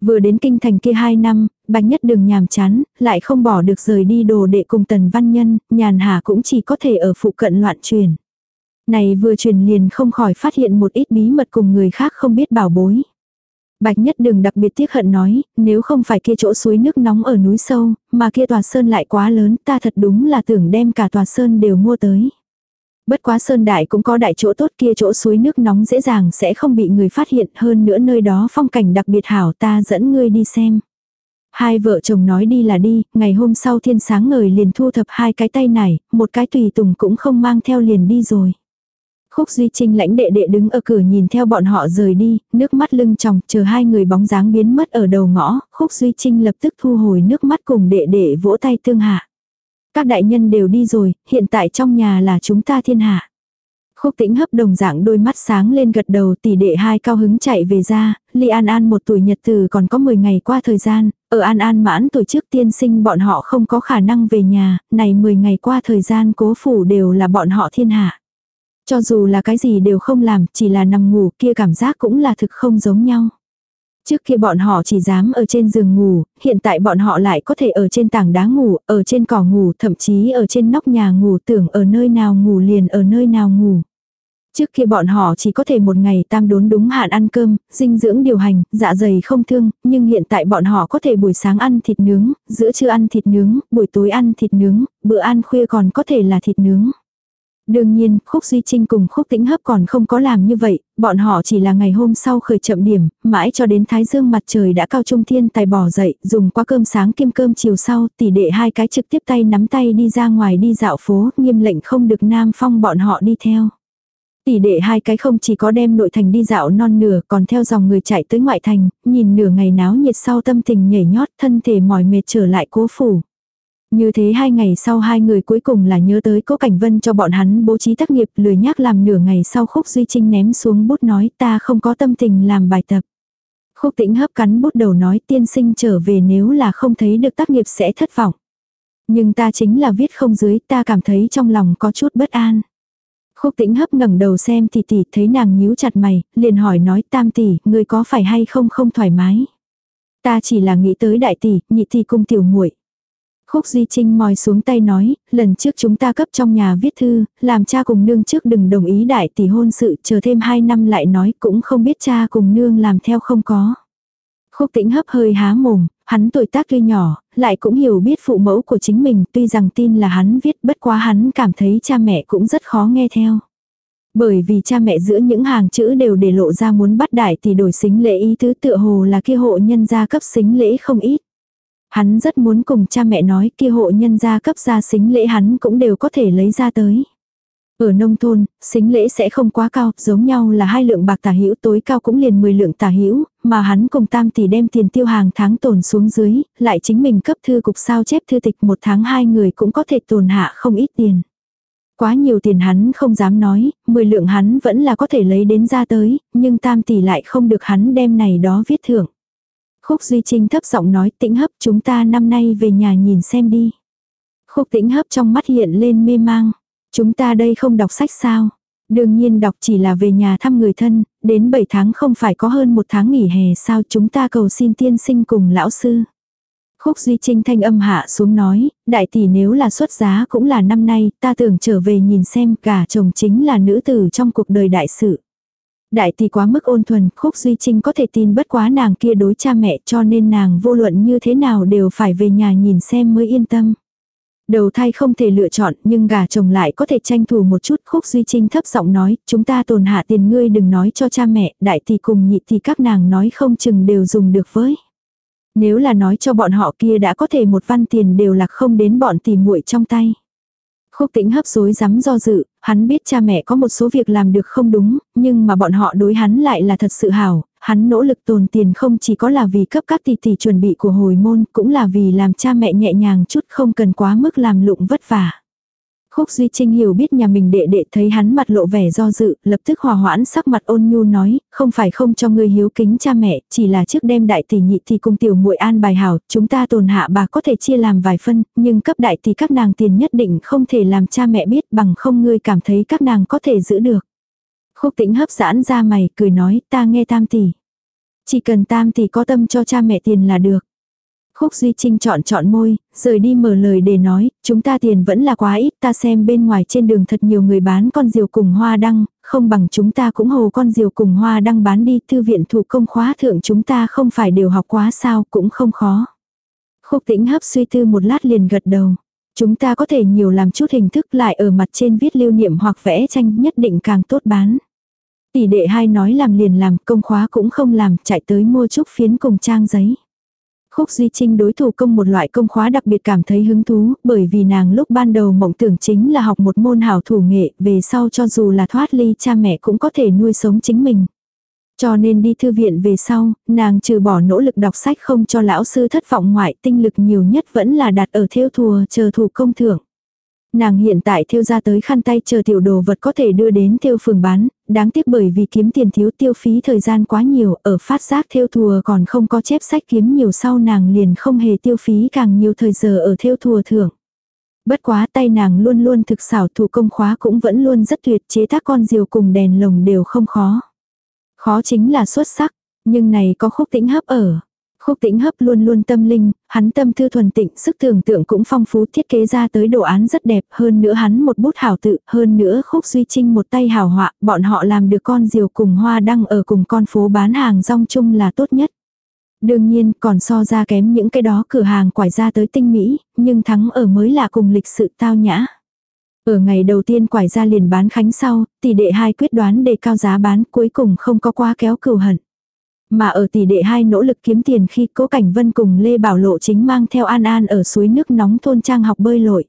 Vừa đến kinh thành kia hai năm, bạch nhất đường nhàm chán, lại không bỏ được rời đi đồ đệ cùng tần văn nhân, nhàn hà cũng chỉ có thể ở phụ cận loạn truyền. Này vừa truyền liền không khỏi phát hiện một ít bí mật cùng người khác không biết bảo bối. Bạch nhất đường đặc biệt tiếc hận nói, nếu không phải kia chỗ suối nước nóng ở núi sâu, mà kia tòa sơn lại quá lớn, ta thật đúng là tưởng đem cả tòa sơn đều mua tới. Bất quá sơn đại cũng có đại chỗ tốt kia chỗ suối nước nóng dễ dàng sẽ không bị người phát hiện hơn nữa nơi đó phong cảnh đặc biệt hảo ta dẫn ngươi đi xem. Hai vợ chồng nói đi là đi, ngày hôm sau thiên sáng ngời liền thu thập hai cái tay này, một cái tùy tùng cũng không mang theo liền đi rồi. Khúc Duy Trinh lãnh đệ đệ đứng ở cửa nhìn theo bọn họ rời đi, nước mắt lưng tròng, chờ hai người bóng dáng biến mất ở đầu ngõ, Khúc Duy Trinh lập tức thu hồi nước mắt cùng đệ đệ vỗ tay tương hạ. Các đại nhân đều đi rồi, hiện tại trong nhà là chúng ta thiên hạ. Khúc tĩnh hấp đồng dạng đôi mắt sáng lên gật đầu tỷ đệ hai cao hứng chạy về ra, Ly An An một tuổi nhật từ còn có 10 ngày qua thời gian, ở An An mãn tuổi trước tiên sinh bọn họ không có khả năng về nhà, này 10 ngày qua thời gian cố phủ đều là bọn họ thiên hạ. Cho dù là cái gì đều không làm, chỉ là nằm ngủ kia cảm giác cũng là thực không giống nhau. Trước kia bọn họ chỉ dám ở trên giường ngủ, hiện tại bọn họ lại có thể ở trên tảng đá ngủ, ở trên cỏ ngủ, thậm chí ở trên nóc nhà ngủ tưởng ở nơi nào ngủ liền ở nơi nào ngủ. Trước kia bọn họ chỉ có thể một ngày tam đốn đúng hạn ăn cơm, dinh dưỡng điều hành, dạ dày không thương, nhưng hiện tại bọn họ có thể buổi sáng ăn thịt nướng, giữa trưa ăn thịt nướng, buổi tối ăn thịt nướng, bữa ăn khuya còn có thể là thịt nướng. Đương nhiên, Khúc Duy Trinh cùng Khúc Tĩnh Hấp còn không có làm như vậy, bọn họ chỉ là ngày hôm sau khởi chậm điểm, mãi cho đến thái dương mặt trời đã cao trung thiên tài bỏ dậy, dùng qua cơm sáng kim cơm chiều sau, tỷ đệ hai cái trực tiếp tay nắm tay đi ra ngoài đi dạo phố, nghiêm lệnh không được Nam Phong bọn họ đi theo. Tỷ đệ hai cái không chỉ có đem nội thành đi dạo non nửa còn theo dòng người chạy tới ngoại thành, nhìn nửa ngày náo nhiệt sau tâm tình nhảy nhót thân thể mỏi mệt trở lại cố phủ. Như thế hai ngày sau hai người cuối cùng là nhớ tới cố cảnh vân cho bọn hắn bố trí tác nghiệp lười nhác làm nửa ngày sau khúc duy trinh ném xuống bút nói ta không có tâm tình làm bài tập. Khúc tĩnh hấp cắn bút đầu nói tiên sinh trở về nếu là không thấy được tác nghiệp sẽ thất vọng. Nhưng ta chính là viết không dưới ta cảm thấy trong lòng có chút bất an. Khúc tĩnh hấp ngẩng đầu xem tỷ tỷ thấy nàng nhíu chặt mày, liền hỏi nói tam tỷ, người có phải hay không không thoải mái. Ta chỉ là nghĩ tới đại tỷ, nhị tỷ cung tiểu muội Khúc Duy Trinh mòi xuống tay nói, lần trước chúng ta cấp trong nhà viết thư, làm cha cùng nương trước đừng đồng ý đại tỷ hôn sự, chờ thêm 2 năm lại nói cũng không biết cha cùng nương làm theo không có. Khúc tĩnh hấp hơi há mồm, hắn tuổi tác tuy nhỏ, lại cũng hiểu biết phụ mẫu của chính mình, tuy rằng tin là hắn viết bất quá hắn cảm thấy cha mẹ cũng rất khó nghe theo. Bởi vì cha mẹ giữa những hàng chữ đều để lộ ra muốn bắt đại tỷ đổi xính lễ ý tứ tựa hồ là kia hộ nhân gia cấp xính lễ không ít. Hắn rất muốn cùng cha mẹ nói kia hộ nhân gia cấp gia xính lễ hắn cũng đều có thể lấy ra tới. Ở nông thôn, xính lễ sẽ không quá cao, giống nhau là hai lượng bạc tả hữu tối cao cũng liền 10 lượng tả hữu mà hắn cùng tam tỷ đem tiền tiêu hàng tháng tồn xuống dưới, lại chính mình cấp thư cục sao chép thư tịch một tháng hai người cũng có thể tồn hạ không ít tiền. Quá nhiều tiền hắn không dám nói, 10 lượng hắn vẫn là có thể lấy đến ra tới, nhưng tam tỷ lại không được hắn đem này đó viết thưởng. Khúc Duy Trinh thấp giọng nói tĩnh hấp chúng ta năm nay về nhà nhìn xem đi. Khúc tĩnh hấp trong mắt hiện lên mê mang. Chúng ta đây không đọc sách sao? Đương nhiên đọc chỉ là về nhà thăm người thân, đến 7 tháng không phải có hơn một tháng nghỉ hè sao chúng ta cầu xin tiên sinh cùng lão sư. Khúc Duy Trinh thanh âm hạ xuống nói, đại tỷ nếu là xuất giá cũng là năm nay, ta tưởng trở về nhìn xem cả chồng chính là nữ tử trong cuộc đời đại sự. Đại tỷ quá mức ôn thuần, khúc duy trinh có thể tin bất quá nàng kia đối cha mẹ cho nên nàng vô luận như thế nào đều phải về nhà nhìn xem mới yên tâm. Đầu thai không thể lựa chọn nhưng gà chồng lại có thể tranh thủ một chút khúc duy trinh thấp giọng nói, chúng ta tồn hạ tiền ngươi đừng nói cho cha mẹ, đại tỷ cùng nhị tỷ các nàng nói không chừng đều dùng được với. Nếu là nói cho bọn họ kia đã có thể một văn tiền đều là không đến bọn tỷ muội trong tay. Khúc tĩnh hấp rối rắm do dự, hắn biết cha mẹ có một số việc làm được không đúng, nhưng mà bọn họ đối hắn lại là thật sự hảo, hắn nỗ lực tồn tiền không chỉ có là vì cấp các tỷ tỷ chuẩn bị của hồi môn, cũng là vì làm cha mẹ nhẹ nhàng chút không cần quá mức làm lụng vất vả. Khúc Duy Trinh hiểu biết nhà mình đệ đệ thấy hắn mặt lộ vẻ do dự, lập tức hòa hoãn sắc mặt ôn nhu nói, không phải không cho ngươi hiếu kính cha mẹ, chỉ là trước đêm đại tỷ nhị thì cùng tiểu muội an bài hảo, chúng ta tồn hạ bà có thể chia làm vài phân, nhưng cấp đại tỷ các nàng tiền nhất định không thể làm cha mẹ biết bằng không ngươi cảm thấy các nàng có thể giữ được. Khúc tĩnh hấp giãn ra mày, cười nói, ta nghe tam tỷ. Chỉ cần tam tỷ có tâm cho cha mẹ tiền là được. Khúc Duy Trinh chọn chọn môi, rời đi mở lời để nói, chúng ta tiền vẫn là quá ít, ta xem bên ngoài trên đường thật nhiều người bán con diều cùng hoa đăng, không bằng chúng ta cũng hồ con diều cùng hoa đăng bán đi, thư viện thủ công khóa thượng chúng ta không phải đều học quá sao, cũng không khó. Khúc tĩnh hấp suy tư một lát liền gật đầu. Chúng ta có thể nhiều làm chút hình thức lại ở mặt trên viết lưu niệm hoặc vẽ tranh nhất định càng tốt bán. Tỷ đệ hai nói làm liền làm, công khóa cũng không làm, chạy tới mua chút phiến cùng trang giấy. Khúc Duy Trinh đối thủ công một loại công khóa đặc biệt cảm thấy hứng thú, bởi vì nàng lúc ban đầu mộng tưởng chính là học một môn hảo thủ nghệ, về sau cho dù là thoát ly cha mẹ cũng có thể nuôi sống chính mình. Cho nên đi thư viện về sau, nàng trừ bỏ nỗ lực đọc sách không cho lão sư thất vọng ngoại tinh lực nhiều nhất vẫn là đặt ở theo thùa chờ thủ công thưởng. Nàng hiện tại theo ra tới khăn tay chờ tiểu đồ vật có thể đưa đến theo phường bán, đáng tiếc bởi vì kiếm tiền thiếu tiêu phí thời gian quá nhiều, ở phát giác theo thùa còn không có chép sách kiếm nhiều sau nàng liền không hề tiêu phí càng nhiều thời giờ ở theo thùa thưởng. Bất quá tay nàng luôn luôn thực xảo thủ công khóa cũng vẫn luôn rất tuyệt chế tác con diều cùng đèn lồng đều không khó. Khó chính là xuất sắc, nhưng này có khúc tĩnh hấp ở. Khúc tĩnh hấp luôn luôn tâm linh, hắn tâm thư thuần tịnh, sức tưởng tượng cũng phong phú thiết kế ra tới đồ án rất đẹp, hơn nữa hắn một bút hảo tự, hơn nữa khúc duy trinh một tay hảo họa, bọn họ làm được con diều cùng hoa đăng ở cùng con phố bán hàng rong chung là tốt nhất. Đương nhiên còn so ra kém những cái đó cửa hàng quải ra tới tinh mỹ, nhưng thắng ở mới là cùng lịch sự tao nhã. Ở ngày đầu tiên quải ra liền bán khánh sau, tỷ đệ hai quyết đoán đề cao giá bán cuối cùng không có quá kéo cừu hận. Mà ở tỷ đệ hai nỗ lực kiếm tiền khi cố cảnh vân cùng Lê Bảo Lộ chính mang theo An An ở suối nước nóng thôn trang học bơi lội.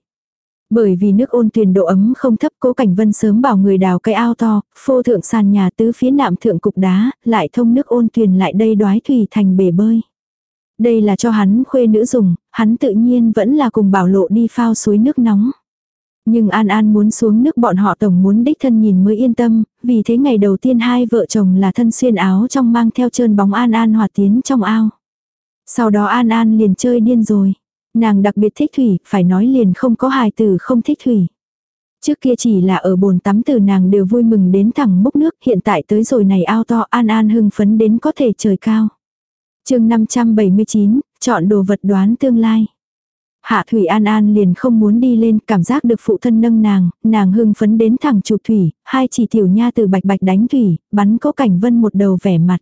Bởi vì nước ôn tuyền độ ấm không thấp cố cảnh vân sớm bảo người đào cái ao to, phô thượng sàn nhà tứ phía nạm thượng cục đá, lại thông nước ôn tuyền lại đây đoái thủy thành bể bơi. Đây là cho hắn khuê nữ dùng, hắn tự nhiên vẫn là cùng bảo lộ đi phao suối nước nóng. Nhưng An An muốn xuống nước bọn họ tổng muốn đích thân nhìn mới yên tâm, vì thế ngày đầu tiên hai vợ chồng là thân xuyên áo trong mang theo trơn bóng An An hòa tiến trong ao. Sau đó An An liền chơi điên rồi. Nàng đặc biệt thích thủy, phải nói liền không có hài tử không thích thủy. Trước kia chỉ là ở bồn tắm từ nàng đều vui mừng đến thẳng múc nước, hiện tại tới rồi này ao to An An hưng phấn đến có thể trời cao. chương 579, chọn đồ vật đoán tương lai. Hạ Thủy An An liền không muốn đi lên, cảm giác được phụ thân nâng nàng, nàng hưng phấn đến thẳng chụp thủy, hai chỉ tiểu nha từ bạch bạch đánh thủy, bắn cố cảnh vân một đầu vẻ mặt.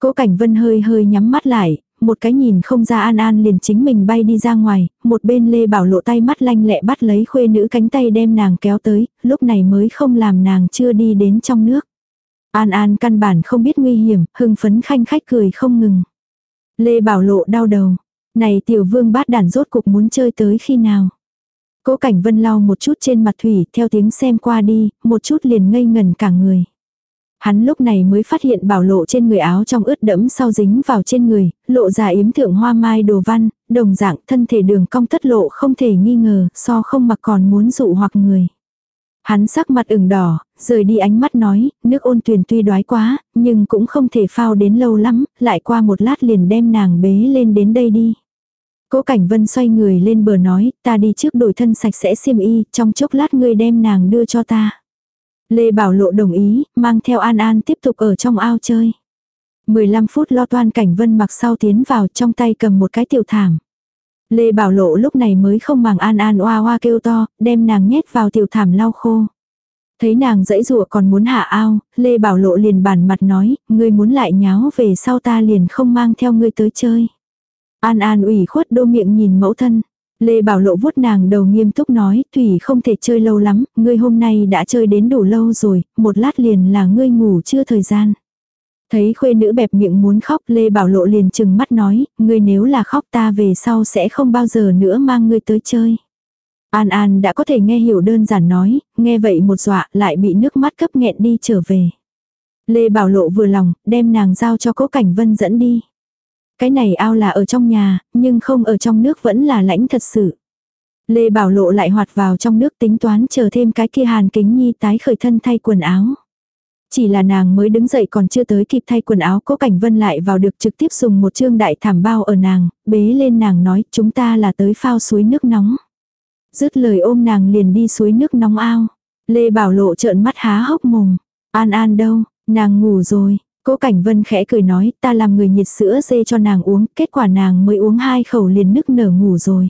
Cố cảnh vân hơi hơi nhắm mắt lại, một cái nhìn không ra An An liền chính mình bay đi ra ngoài, một bên Lê Bảo lộ tay mắt lanh lẹ bắt lấy khuê nữ cánh tay đem nàng kéo tới, lúc này mới không làm nàng chưa đi đến trong nước. An An căn bản không biết nguy hiểm, hưng phấn khanh khách cười không ngừng. Lê Bảo lộ đau đầu, này tiểu vương bát đàn rốt cục muốn chơi tới khi nào. Cố cảnh vân lau một chút trên mặt thủy theo tiếng xem qua đi, một chút liền ngây ngần cả người. Hắn lúc này mới phát hiện bảo lộ trên người áo trong ướt đẫm sau dính vào trên người, lộ ra yếm thượng hoa mai đồ văn, đồng dạng thân thể đường cong tất lộ không thể nghi ngờ, so không mặc còn muốn dụ hoặc người. Hắn sắc mặt ửng đỏ, rời đi ánh mắt nói, nước ôn tuyền tuy đoái quá, nhưng cũng không thể phao đến lâu lắm, lại qua một lát liền đem nàng bế lên đến đây đi. Cố Cảnh Vân xoay người lên bờ nói, ta đi trước đổi thân sạch sẽ xiêm y, trong chốc lát ngươi đem nàng đưa cho ta. Lê Bảo Lộ đồng ý, mang theo An An tiếp tục ở trong ao chơi. 15 phút lo toan Cảnh Vân mặc sau tiến vào trong tay cầm một cái tiểu thảm. Lê Bảo Lộ lúc này mới không màng An An oa oa kêu to, đem nàng nhét vào tiểu thảm lau khô. Thấy nàng dãy rụa còn muốn hạ ao, Lê Bảo Lộ liền bàn mặt nói, ngươi muốn lại nháo về sau ta liền không mang theo ngươi tới chơi. An An ủy khuất đô miệng nhìn mẫu thân. Lê Bảo Lộ vuốt nàng đầu nghiêm túc nói, Thủy không thể chơi lâu lắm, ngươi hôm nay đã chơi đến đủ lâu rồi, một lát liền là ngươi ngủ chưa thời gian. Thấy khuê nữ bẹp miệng muốn khóc Lê Bảo Lộ liền chừng mắt nói, ngươi nếu là khóc ta về sau sẽ không bao giờ nữa mang ngươi tới chơi. An An đã có thể nghe hiểu đơn giản nói, nghe vậy một dọa lại bị nước mắt cấp nghẹn đi trở về. Lê Bảo Lộ vừa lòng, đem nàng giao cho Cố Cảnh Vân dẫn đi. Cái này ao là ở trong nhà, nhưng không ở trong nước vẫn là lãnh thật sự. Lê Bảo Lộ lại hoạt vào trong nước tính toán chờ thêm cái kia hàn kính nhi tái khởi thân thay quần áo. Chỉ là nàng mới đứng dậy còn chưa tới kịp thay quần áo cố cảnh vân lại vào được trực tiếp dùng một chương đại thảm bao ở nàng, bế lên nàng nói chúng ta là tới phao suối nước nóng. Dứt lời ôm nàng liền đi suối nước nóng ao. Lê Bảo Lộ trợn mắt há hốc mồm. An An đâu, nàng ngủ rồi. Cố Cảnh Vân khẽ cười nói ta làm người nhiệt sữa dê cho nàng uống, kết quả nàng mới uống hai khẩu liền nức nở ngủ rồi.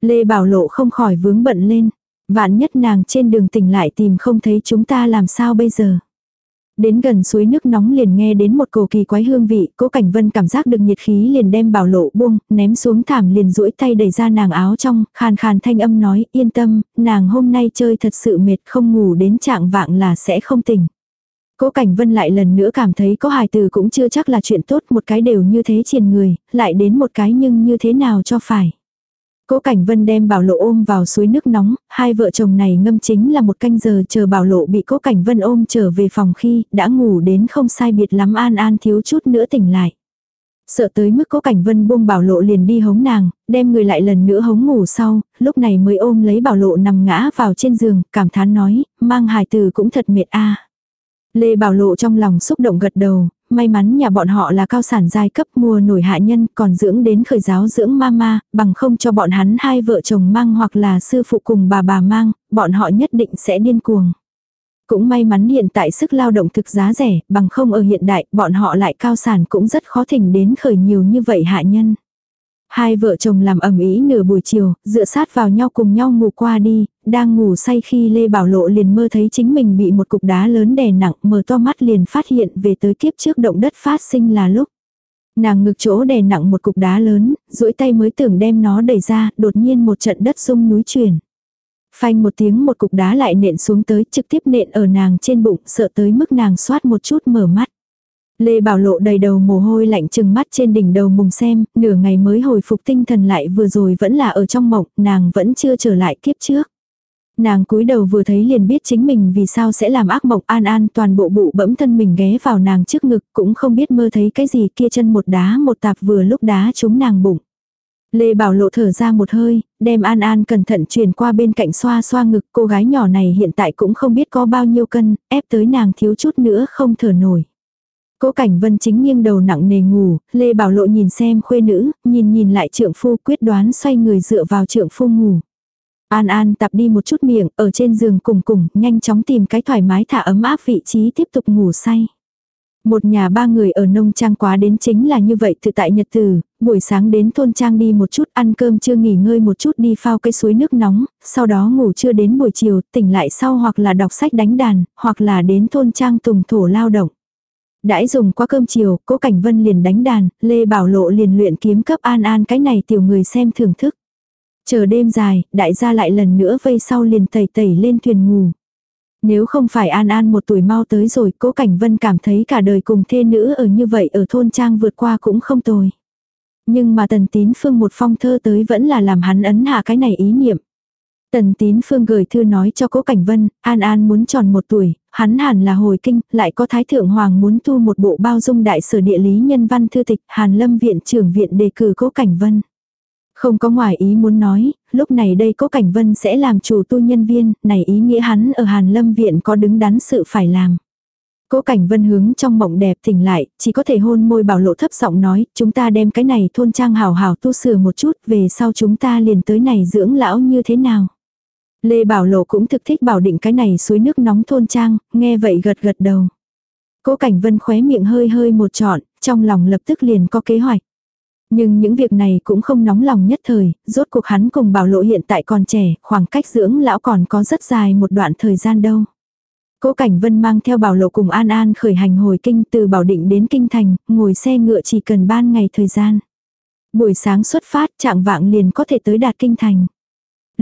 Lê Bảo Lộ không khỏi vướng bận lên. Vạn nhất nàng trên đường tỉnh lại tìm không thấy chúng ta làm sao bây giờ. Đến gần suối nước nóng liền nghe đến một cổ kỳ quái hương vị, cố cảnh vân cảm giác được nhiệt khí liền đem bảo lộ buông, ném xuống thảm liền duỗi tay đẩy ra nàng áo trong, khàn khàn thanh âm nói, yên tâm, nàng hôm nay chơi thật sự mệt không ngủ đến trạng vạng là sẽ không tỉnh. Cố Cảnh Vân lại lần nữa cảm thấy có hài từ cũng chưa chắc là chuyện tốt, một cái đều như thế triền người, lại đến một cái nhưng như thế nào cho phải. Cố Cảnh Vân đem Bảo Lộ ôm vào suối nước nóng, hai vợ chồng này ngâm chính là một canh giờ chờ Bảo Lộ bị Cố Cảnh Vân ôm trở về phòng khi đã ngủ đến không sai biệt lắm An An thiếu chút nữa tỉnh lại. Sợ tới mức Cố Cảnh Vân buông Bảo Lộ liền đi hống nàng, đem người lại lần nữa hống ngủ sau, lúc này mới ôm lấy Bảo Lộ nằm ngã vào trên giường, cảm thán nói, mang hài từ cũng thật mệt a. Lê Bảo Lộ trong lòng xúc động gật đầu, may mắn nhà bọn họ là cao sản giai cấp mua nổi hạ nhân còn dưỡng đến khởi giáo dưỡng mama, bằng không cho bọn hắn hai vợ chồng mang hoặc là sư phụ cùng bà bà mang, bọn họ nhất định sẽ điên cuồng. Cũng may mắn hiện tại sức lao động thực giá rẻ, bằng không ở hiện đại, bọn họ lại cao sản cũng rất khó thỉnh đến khởi nhiều như vậy hạ nhân. Hai vợ chồng làm ẩm ý nửa buổi chiều, dựa sát vào nhau cùng nhau ngủ qua đi, đang ngủ say khi Lê Bảo Lộ liền mơ thấy chính mình bị một cục đá lớn đè nặng, mở to mắt liền phát hiện về tới kiếp trước động đất phát sinh là lúc. Nàng ngực chỗ đè nặng một cục đá lớn, duỗi tay mới tưởng đem nó đẩy ra, đột nhiên một trận đất rung núi chuyển. Phanh một tiếng một cục đá lại nện xuống tới trực tiếp nện ở nàng trên bụng, sợ tới mức nàng xoát một chút mở mắt. Lê Bảo Lộ đầy đầu mồ hôi lạnh chừng mắt trên đỉnh đầu mùng xem, nửa ngày mới hồi phục tinh thần lại vừa rồi vẫn là ở trong mộng, nàng vẫn chưa trở lại kiếp trước. Nàng cúi đầu vừa thấy liền biết chính mình vì sao sẽ làm ác mộng an an toàn bộ bụ bẫm thân mình ghé vào nàng trước ngực cũng không biết mơ thấy cái gì kia chân một đá một tạp vừa lúc đá trúng nàng bụng. Lê Bảo Lộ thở ra một hơi, đem An An cẩn thận chuyển qua bên cạnh xoa xoa ngực cô gái nhỏ này hiện tại cũng không biết có bao nhiêu cân, ép tới nàng thiếu chút nữa không thở nổi. Cố Cảnh Vân chính nghiêng đầu nặng nề ngủ, Lê Bảo Lộ nhìn xem khuê nữ, nhìn nhìn lại trượng phu quyết đoán xoay người dựa vào trượng phu ngủ. An An tập đi một chút miệng, ở trên giường cùng cùng, nhanh chóng tìm cái thoải mái thả ấm áp vị trí tiếp tục ngủ say. Một nhà ba người ở nông trang quá đến chính là như vậy tự tại nhật tử, buổi sáng đến thôn trang đi một chút ăn cơm chưa nghỉ ngơi một chút đi phao cái suối nước nóng, sau đó ngủ chưa đến buổi chiều tỉnh lại sau hoặc là đọc sách đánh đàn, hoặc là đến thôn trang tùng thổ lao động. Đãi dùng qua cơm chiều, cố Cảnh Vân liền đánh đàn, Lê Bảo Lộ liền luyện kiếm cấp an an cái này tiểu người xem thưởng thức. Chờ đêm dài, đại gia lại lần nữa vây sau liền tẩy tẩy lên thuyền ngủ. Nếu không phải An An một tuổi mau tới rồi, cố Cảnh Vân cảm thấy cả đời cùng thê nữ ở như vậy ở thôn trang vượt qua cũng không tồi. Nhưng mà Tần Tín Phương một phong thơ tới vẫn là làm hắn ấn hạ cái này ý niệm. Tần Tín Phương gửi thư nói cho Cố Cảnh Vân, An An muốn tròn một tuổi, hắn hẳn là hồi kinh, lại có Thái Thượng Hoàng muốn tu một bộ bao dung đại sở địa lý nhân văn thư tịch, Hàn Lâm Viện trưởng viện đề cử Cố Cảnh Vân. Không có ngoài ý muốn nói, lúc này đây Cố Cảnh Vân sẽ làm chủ tu nhân viên, này ý nghĩa hắn ở Hàn Lâm Viện có đứng đắn sự phải làm. Cố Cảnh Vân hướng trong mộng đẹp tỉnh lại, chỉ có thể hôn môi bảo lộ thấp giọng nói, chúng ta đem cái này thôn trang hào hào tu sửa một chút, về sau chúng ta liền tới này dưỡng lão như thế nào. Lê Bảo Lộ cũng thực thích bảo định cái này suối nước nóng thôn trang, nghe vậy gật gật đầu. Cố Cảnh Vân khóe miệng hơi hơi một trọn, trong lòng lập tức liền có kế hoạch. Nhưng những việc này cũng không nóng lòng nhất thời, rốt cuộc hắn cùng Bảo Lộ hiện tại còn trẻ, khoảng cách dưỡng lão còn có rất dài một đoạn thời gian đâu. Cố Cảnh Vân mang theo Bảo Lộ cùng An An khởi hành hồi kinh từ Bảo Định đến Kinh Thành, ngồi xe ngựa chỉ cần ban ngày thời gian. Buổi sáng xuất phát trạng vạng liền có thể tới đạt Kinh Thành.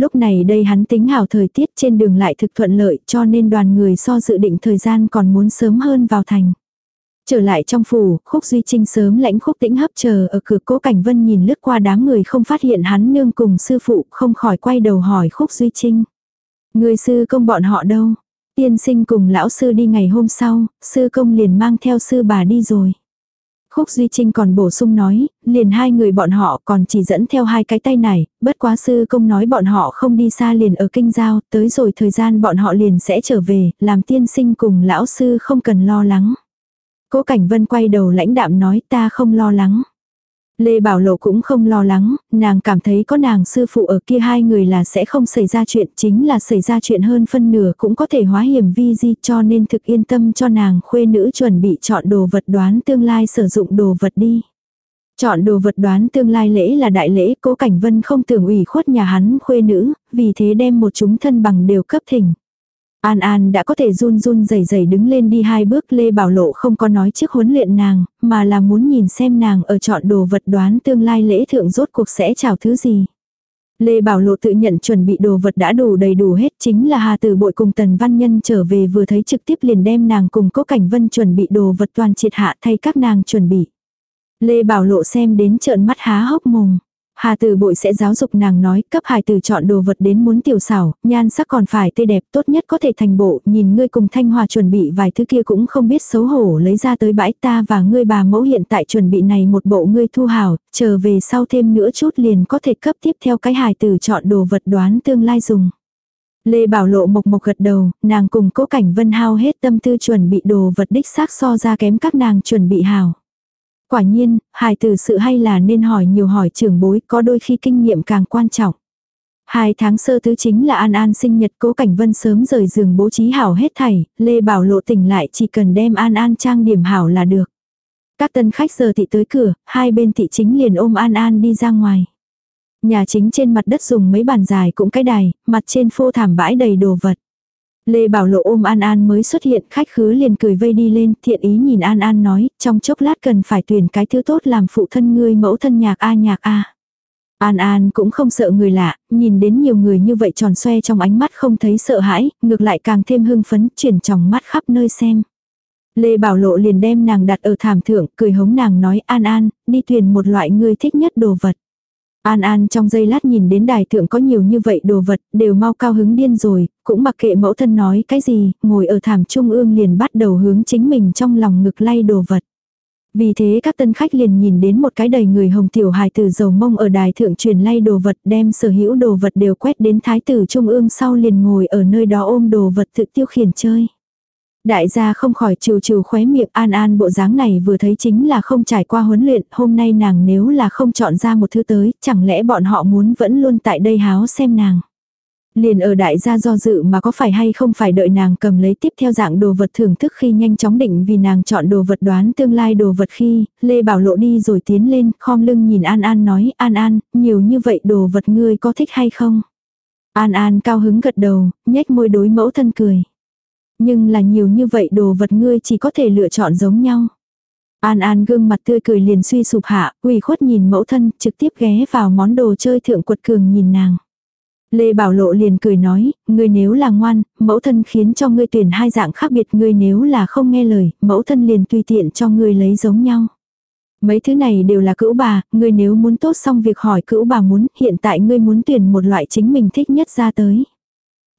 Lúc này đây hắn tính hảo thời tiết trên đường lại thực thuận lợi cho nên đoàn người so dự định thời gian còn muốn sớm hơn vào thành. Trở lại trong phủ, khúc Duy Trinh sớm lãnh khúc tĩnh hấp chờ ở cửa cố cảnh vân nhìn lướt qua đám người không phát hiện hắn nương cùng sư phụ không khỏi quay đầu hỏi khúc Duy Trinh. Người sư công bọn họ đâu? Tiên sinh cùng lão sư đi ngày hôm sau, sư công liền mang theo sư bà đi rồi. Khúc Duy Trinh còn bổ sung nói, liền hai người bọn họ còn chỉ dẫn theo hai cái tay này, bất quá sư công nói bọn họ không đi xa liền ở kinh giao, tới rồi thời gian bọn họ liền sẽ trở về, làm tiên sinh cùng lão sư không cần lo lắng. Cố Cảnh Vân quay đầu lãnh đạm nói ta không lo lắng. Lê Bảo Lộ cũng không lo lắng, nàng cảm thấy có nàng sư phụ ở kia hai người là sẽ không xảy ra chuyện, chính là xảy ra chuyện hơn phân nửa cũng có thể hóa hiểm vi di cho nên thực yên tâm cho nàng khuê nữ chuẩn bị chọn đồ vật đoán tương lai sử dụng đồ vật đi. Chọn đồ vật đoán tương lai lễ là đại lễ, cố cảnh vân không tưởng ủy khuất nhà hắn khuê nữ, vì thế đem một chúng thân bằng đều cấp thỉnh. An An đã có thể run run rẩy rẩy đứng lên đi hai bước Lê Bảo Lộ không có nói trước huấn luyện nàng, mà là muốn nhìn xem nàng ở chọn đồ vật đoán tương lai lễ thượng rốt cuộc sẽ chào thứ gì. Lê Bảo Lộ tự nhận chuẩn bị đồ vật đã đủ đầy đủ hết chính là Hà Tử Bội cùng Tần Văn Nhân trở về vừa thấy trực tiếp liền đem nàng cùng Cố Cảnh Vân chuẩn bị đồ vật toàn triệt hạ thay các nàng chuẩn bị. Lê Bảo Lộ xem đến trợn mắt há hốc mồm. Hà Tử Bội sẽ giáo dục nàng nói, cấp hài tử chọn đồ vật đến muốn tiểu xảo, nhan sắc còn phải tươi đẹp, tốt nhất có thể thành bộ, nhìn ngươi cùng Thanh Hòa chuẩn bị vài thứ kia cũng không biết xấu hổ lấy ra tới bãi ta và ngươi bà mẫu hiện tại chuẩn bị này một bộ ngươi thu hảo, chờ về sau thêm nữa chút liền có thể cấp tiếp theo cái hài tử chọn đồ vật đoán tương lai dùng. Lê Bảo Lộ mộc mộc gật đầu, nàng cùng cố cảnh vân hao hết tâm tư chuẩn bị đồ vật đích xác so ra kém các nàng chuẩn bị hảo. Quả nhiên, hài từ sự hay là nên hỏi nhiều hỏi trưởng bối có đôi khi kinh nghiệm càng quan trọng. Hai tháng sơ tứ chính là An An sinh nhật cố cảnh vân sớm rời giường bố trí hảo hết thảy, Lê Bảo lộ tỉnh lại chỉ cần đem An An trang điểm hảo là được. Các tân khách giờ thị tới cửa, hai bên thị chính liền ôm An An đi ra ngoài. Nhà chính trên mặt đất dùng mấy bàn dài cũng cái đài, mặt trên phô thảm bãi đầy đồ vật. Lê Bảo Lộ ôm An An mới xuất hiện, khách khứa liền cười vây đi lên, thiện ý nhìn An An nói, trong chốc lát cần phải tuyển cái thứ tốt làm phụ thân ngươi mẫu thân nhạc A nhạc A. An An cũng không sợ người lạ, nhìn đến nhiều người như vậy tròn xoe trong ánh mắt không thấy sợ hãi, ngược lại càng thêm hưng phấn, chuyển tròng mắt khắp nơi xem. Lê Bảo Lộ liền đem nàng đặt ở thảm thượng, cười hống nàng nói An An, đi tuyển một loại ngươi thích nhất đồ vật. An An trong giây lát nhìn đến đài thượng có nhiều như vậy đồ vật, đều mau cao hứng điên rồi, cũng mặc kệ mẫu thân nói cái gì, ngồi ở thảm trung ương liền bắt đầu hướng chính mình trong lòng ngực lay đồ vật. Vì thế các tân khách liền nhìn đến một cái đầy người hồng tiểu hài tử dầu mông ở đài thượng truyền lay đồ vật đem sở hữu đồ vật đều quét đến thái tử trung ương sau liền ngồi ở nơi đó ôm đồ vật tự tiêu khiển chơi. Đại gia không khỏi trừ trừ khóe miệng an an bộ dáng này vừa thấy chính là không trải qua huấn luyện, hôm nay nàng nếu là không chọn ra một thứ tới, chẳng lẽ bọn họ muốn vẫn luôn tại đây háo xem nàng. Liền ở đại gia do dự mà có phải hay không phải đợi nàng cầm lấy tiếp theo dạng đồ vật thưởng thức khi nhanh chóng định vì nàng chọn đồ vật đoán tương lai đồ vật khi, Lê Bảo Lộ đi rồi tiến lên, khom lưng nhìn An An nói, An An, nhiều như vậy đồ vật ngươi có thích hay không? An An cao hứng gật đầu, nhếch môi đối mẫu thân cười. Nhưng là nhiều như vậy đồ vật ngươi chỉ có thể lựa chọn giống nhau. An An gương mặt tươi cười liền suy sụp hạ, ủy khuất nhìn mẫu thân, trực tiếp ghé vào món đồ chơi thượng quật cường nhìn nàng. Lê Bảo Lộ liền cười nói, ngươi nếu là ngoan, mẫu thân khiến cho ngươi tuyển hai dạng khác biệt, ngươi nếu là không nghe lời, mẫu thân liền tùy tiện cho ngươi lấy giống nhau. Mấy thứ này đều là cữu bà, ngươi nếu muốn tốt xong việc hỏi cữu bà muốn, hiện tại ngươi muốn tuyển một loại chính mình thích nhất ra tới.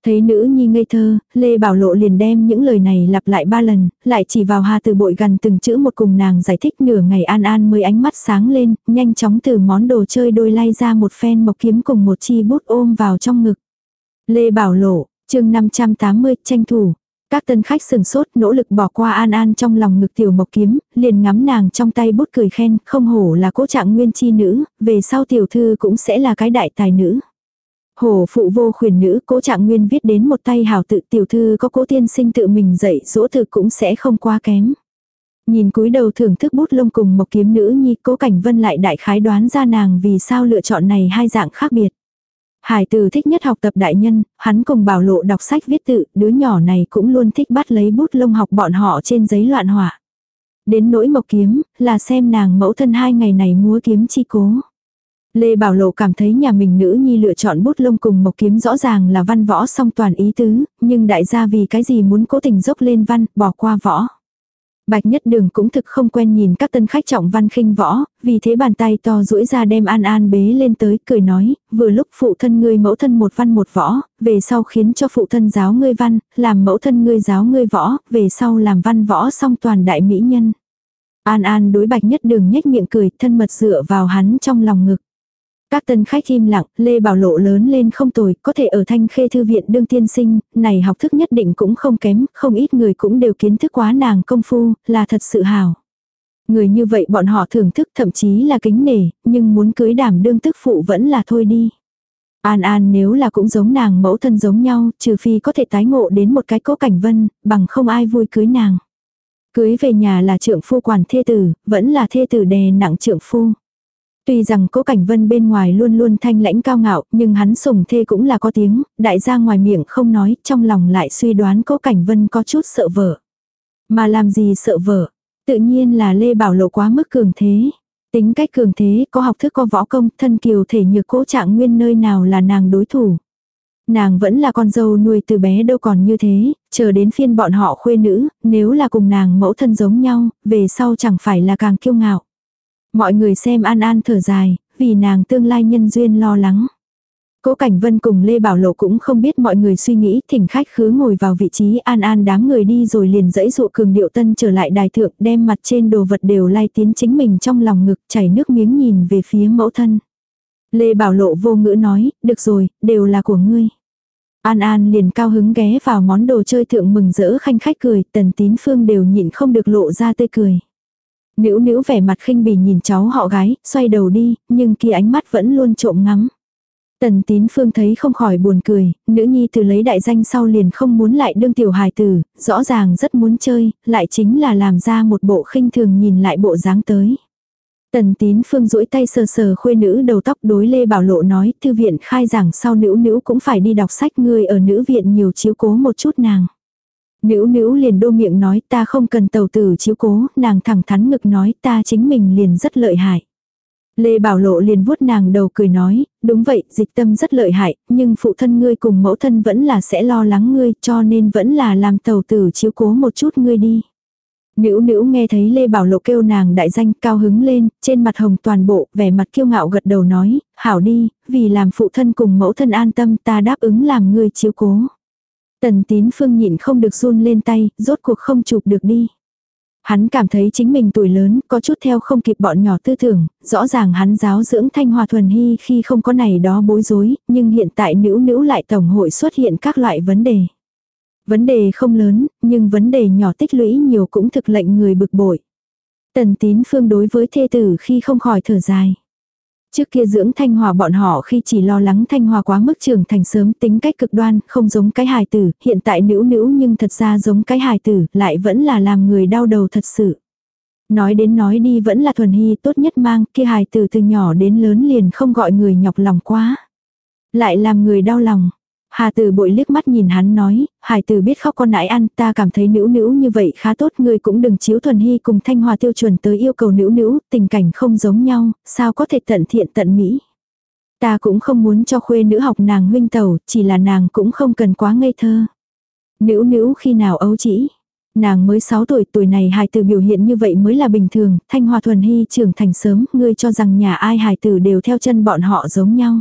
Thấy nữ nhi ngây thơ, Lê Bảo Lộ liền đem những lời này lặp lại ba lần, lại chỉ vào Hà Từ bội gần từng chữ một cùng nàng giải thích nửa ngày An An mới ánh mắt sáng lên, nhanh chóng từ món đồ chơi đôi lay ra một phen mộc kiếm cùng một chi bút ôm vào trong ngực. Lê Bảo Lộ, chương 580, tranh thủ. Các tân khách sừng sốt nỗ lực bỏ qua An An trong lòng ngực tiểu mộc kiếm, liền ngắm nàng trong tay bút cười khen, không hổ là cố trạng nguyên chi nữ, về sau tiểu thư cũng sẽ là cái đại tài nữ. Hổ phụ vô khuyển nữ cố trạng nguyên viết đến một tay hảo tự tiểu thư có cố tiên sinh tự mình dạy dỗ thực cũng sẽ không quá kém. Nhìn cúi đầu thưởng thức bút lông cùng mộc kiếm nữ nhi cố cảnh vân lại đại khái đoán ra nàng vì sao lựa chọn này hai dạng khác biệt. Hải tử thích nhất học tập đại nhân, hắn cùng bảo lộ đọc sách viết tự, đứa nhỏ này cũng luôn thích bắt lấy bút lông học bọn họ trên giấy loạn họa. Đến nỗi mộc kiếm, là xem nàng mẫu thân hai ngày này múa kiếm chi cố. Lê Bảo Lộ cảm thấy nhà mình nữ nhi lựa chọn bút lông cùng mộc kiếm rõ ràng là văn võ song toàn ý tứ, nhưng đại gia vì cái gì muốn cố tình dốc lên văn, bỏ qua võ. Bạch Nhất Đường cũng thực không quen nhìn các tân khách trọng văn khinh võ, vì thế bàn tay to duỗi ra đem An An bế lên tới, cười nói, vừa lúc phụ thân ngươi mẫu thân một văn một võ, về sau khiến cho phụ thân giáo ngươi văn, làm mẫu thân ngươi giáo ngươi võ, về sau làm văn võ song toàn đại mỹ nhân. An An đối Bạch Nhất Đường nhếch miệng cười, thân mật dựa vào hắn trong lòng ngực. Các tân khách im lặng, Lê Bảo Lộ lớn lên không tồi, có thể ở thanh khê thư viện đương tiên sinh, này học thức nhất định cũng không kém, không ít người cũng đều kiến thức quá nàng công phu, là thật sự hào. Người như vậy bọn họ thưởng thức thậm chí là kính nể, nhưng muốn cưới đảm đương tức phụ vẫn là thôi đi. An An nếu là cũng giống nàng mẫu thân giống nhau, trừ phi có thể tái ngộ đến một cái cố cảnh vân, bằng không ai vui cưới nàng. Cưới về nhà là trượng phu quản thê tử, vẫn là thê tử đè nặng trượng phu. Tuy rằng cố cảnh vân bên ngoài luôn luôn thanh lãnh cao ngạo, nhưng hắn sùng thê cũng là có tiếng, đại gia ngoài miệng không nói, trong lòng lại suy đoán cố cảnh vân có chút sợ vợ. Mà làm gì sợ vợ? Tự nhiên là Lê Bảo Lộ quá mức cường thế. Tính cách cường thế, có học thức có võ công, thân kiều thể nhược cố trạng nguyên nơi nào là nàng đối thủ. Nàng vẫn là con dâu nuôi từ bé đâu còn như thế, chờ đến phiên bọn họ khuê nữ, nếu là cùng nàng mẫu thân giống nhau, về sau chẳng phải là càng kiêu ngạo. Mọi người xem An An thở dài, vì nàng tương lai nhân duyên lo lắng. Cố Cảnh Vân cùng Lê Bảo Lộ cũng không biết mọi người suy nghĩ, thỉnh khách khứ ngồi vào vị trí an an đám người đi rồi liền dẫy dụ cường điệu tân trở lại đài thượng đem mặt trên đồ vật đều lai tiến chính mình trong lòng ngực chảy nước miếng nhìn về phía mẫu thân. Lê Bảo Lộ vô ngữ nói, được rồi, đều là của ngươi. An An liền cao hứng ghé vào món đồ chơi thượng mừng rỡ khanh khách cười, tần tín phương đều nhịn không được lộ ra tươi cười. Nữ nữ vẻ mặt khinh bỉ nhìn cháu họ gái, xoay đầu đi, nhưng kia ánh mắt vẫn luôn trộm ngắm. Tần tín phương thấy không khỏi buồn cười, nữ nhi từ lấy đại danh sau liền không muốn lại đương tiểu hài tử, rõ ràng rất muốn chơi, lại chính là làm ra một bộ khinh thường nhìn lại bộ dáng tới. Tần tín phương duỗi tay sờ sờ khuê nữ đầu tóc đối Lê Bảo Lộ nói, thư viện khai giảng sau nữ nữ cũng phải đi đọc sách người ở nữ viện nhiều chiếu cố một chút nàng. Nữ nữ liền đô miệng nói ta không cần tàu tử chiếu cố, nàng thẳng thắn ngực nói ta chính mình liền rất lợi hại. Lê Bảo Lộ liền vuốt nàng đầu cười nói, đúng vậy, dịch tâm rất lợi hại, nhưng phụ thân ngươi cùng mẫu thân vẫn là sẽ lo lắng ngươi, cho nên vẫn là làm tàu tử chiếu cố một chút ngươi đi. Nữ nữ nghe thấy Lê Bảo Lộ kêu nàng đại danh cao hứng lên, trên mặt hồng toàn bộ, vẻ mặt kiêu ngạo gật đầu nói, hảo đi, vì làm phụ thân cùng mẫu thân an tâm ta đáp ứng làm ngươi chiếu cố. Tần tín phương nhịn không được run lên tay, rốt cuộc không chụp được đi. Hắn cảm thấy chính mình tuổi lớn, có chút theo không kịp bọn nhỏ tư tưởng, rõ ràng hắn giáo dưỡng thanh hòa thuần hy khi không có này đó bối rối, nhưng hiện tại nữ nữ lại tổng hội xuất hiện các loại vấn đề. Vấn đề không lớn, nhưng vấn đề nhỏ tích lũy nhiều cũng thực lệnh người bực bội. Tần tín phương đối với thê tử khi không khỏi thở dài. Trước kia dưỡng Thanh Hòa bọn họ khi chỉ lo lắng Thanh Hòa quá mức trưởng thành sớm tính cách cực đoan, không giống cái hài tử, hiện tại nữ nữ nhưng thật ra giống cái hài tử, lại vẫn là làm người đau đầu thật sự. Nói đến nói đi vẫn là thuần hy tốt nhất mang, kia hài tử từ nhỏ đến lớn liền không gọi người nhọc lòng quá. Lại làm người đau lòng. Hà tử bội liếc mắt nhìn hắn nói, hải tử biết khóc con nãi ăn, ta cảm thấy nữ nữ như vậy khá tốt, ngươi cũng đừng chiếu thuần hy cùng thanh hòa tiêu chuẩn tới yêu cầu nữ nữ, tình cảnh không giống nhau, sao có thể tận thiện tận mỹ. Ta cũng không muốn cho khuê nữ học nàng huynh tẩu, chỉ là nàng cũng không cần quá ngây thơ. Nữ nữ khi nào ấu chỉ. Nàng mới 6 tuổi, tuổi này hài tử biểu hiện như vậy mới là bình thường, thanh hòa thuần hy trưởng thành sớm, ngươi cho rằng nhà ai hài tử đều theo chân bọn họ giống nhau.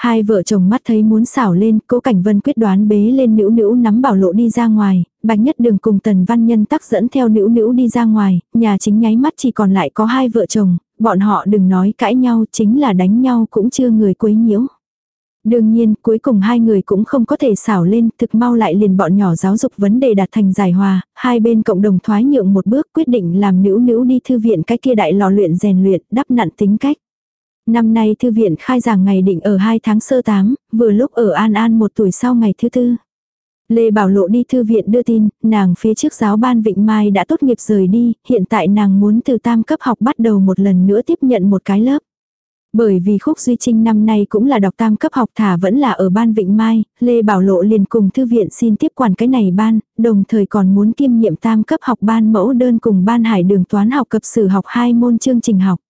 Hai vợ chồng mắt thấy muốn xảo lên, cố cảnh vân quyết đoán bế lên nữ nữ nắm bảo lộ đi ra ngoài, bạch nhất đường cùng tần văn nhân tắc dẫn theo nữ nữ đi ra ngoài, nhà chính nháy mắt chỉ còn lại có hai vợ chồng, bọn họ đừng nói cãi nhau, chính là đánh nhau cũng chưa người quấy nhiễu. Đương nhiên, cuối cùng hai người cũng không có thể xảo lên, thực mau lại liền bọn nhỏ giáo dục vấn đề đạt thành giải hòa, hai bên cộng đồng thoái nhượng một bước quyết định làm nữ nữ đi thư viện cái kia đại lò luyện rèn luyện, đắp nặn tính cách. Năm nay thư viện khai giảng ngày định ở 2 tháng sơ 8, vừa lúc ở An An một tuổi sau ngày thứ tư. Lê Bảo Lộ đi thư viện đưa tin, nàng phía trước giáo ban Vịnh Mai đã tốt nghiệp rời đi, hiện tại nàng muốn từ tam cấp học bắt đầu một lần nữa tiếp nhận một cái lớp. Bởi vì Khúc Duy Trinh năm nay cũng là đọc tam cấp học thả vẫn là ở ban Vịnh Mai, Lê Bảo Lộ liền cùng thư viện xin tiếp quản cái này ban, đồng thời còn muốn kiêm nhiệm tam cấp học ban mẫu đơn cùng ban hải đường toán học cập sử học hai môn chương trình học.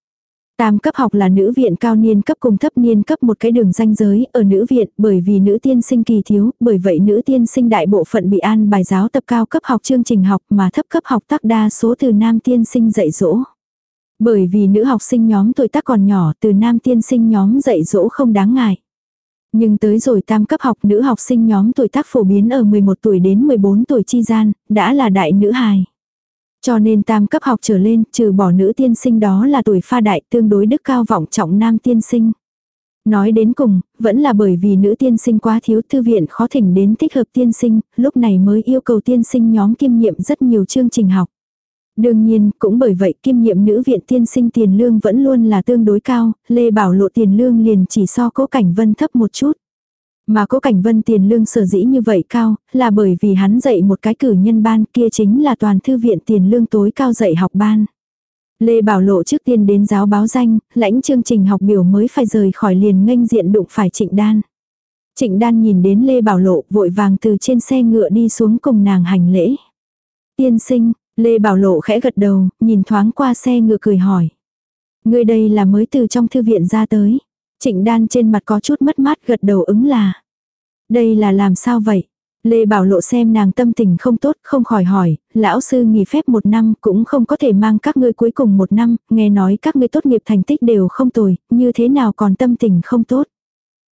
Tam cấp học là nữ viện cao niên cấp cùng thấp niên cấp một cái đường danh giới ở nữ viện bởi vì nữ tiên sinh kỳ thiếu, bởi vậy nữ tiên sinh đại bộ phận bị an bài giáo tập cao cấp học chương trình học mà thấp cấp học tác đa số từ nam tiên sinh dạy dỗ. Bởi vì nữ học sinh nhóm tuổi tác còn nhỏ từ nam tiên sinh nhóm dạy dỗ không đáng ngại. Nhưng tới rồi tam cấp học nữ học sinh nhóm tuổi tác phổ biến ở 11 tuổi đến 14 tuổi chi gian, đã là đại nữ hài. Cho nên tam cấp học trở lên, trừ bỏ nữ tiên sinh đó là tuổi pha đại tương đối đức cao vọng trọng nam tiên sinh. Nói đến cùng, vẫn là bởi vì nữ tiên sinh quá thiếu thư viện khó thỉnh đến thích hợp tiên sinh, lúc này mới yêu cầu tiên sinh nhóm kiêm nhiệm rất nhiều chương trình học. Đương nhiên, cũng bởi vậy kiêm nhiệm nữ viện tiên sinh tiền lương vẫn luôn là tương đối cao, Lê Bảo Lộ tiền lương liền chỉ so cố cảnh vân thấp một chút. Mà cố cảnh vân tiền lương sở dĩ như vậy cao, là bởi vì hắn dạy một cái cử nhân ban kia chính là toàn thư viện tiền lương tối cao dạy học ban. Lê Bảo Lộ trước tiên đến giáo báo danh, lãnh chương trình học biểu mới phải rời khỏi liền nghênh diện đụng phải Trịnh Đan. Trịnh Đan nhìn đến Lê Bảo Lộ vội vàng từ trên xe ngựa đi xuống cùng nàng hành lễ. Tiên sinh, Lê Bảo Lộ khẽ gật đầu, nhìn thoáng qua xe ngựa cười hỏi. Người đây là mới từ trong thư viện ra tới. Trịnh đan trên mặt có chút mất mát gật đầu ứng là. Đây là làm sao vậy? Lê Bảo Lộ xem nàng tâm tình không tốt, không khỏi hỏi, lão sư nghỉ phép một năm cũng không có thể mang các ngươi cuối cùng một năm, nghe nói các ngươi tốt nghiệp thành tích đều không tồi, như thế nào còn tâm tình không tốt.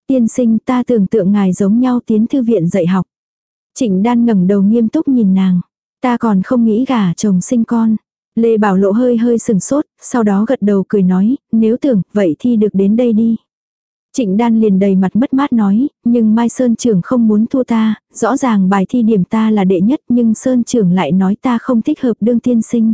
Tiên sinh ta tưởng tượng ngài giống nhau tiến thư viện dạy học. Trịnh đan ngẩng đầu nghiêm túc nhìn nàng. Ta còn không nghĩ gả chồng sinh con. Lê Bảo Lộ hơi hơi sừng sốt, sau đó gật đầu cười nói, nếu tưởng, vậy thì được đến đây đi. Trịnh đan liền đầy mặt mất mát nói, nhưng Mai Sơn trưởng không muốn thua ta, rõ ràng bài thi điểm ta là đệ nhất nhưng Sơn trưởng lại nói ta không thích hợp đương tiên sinh.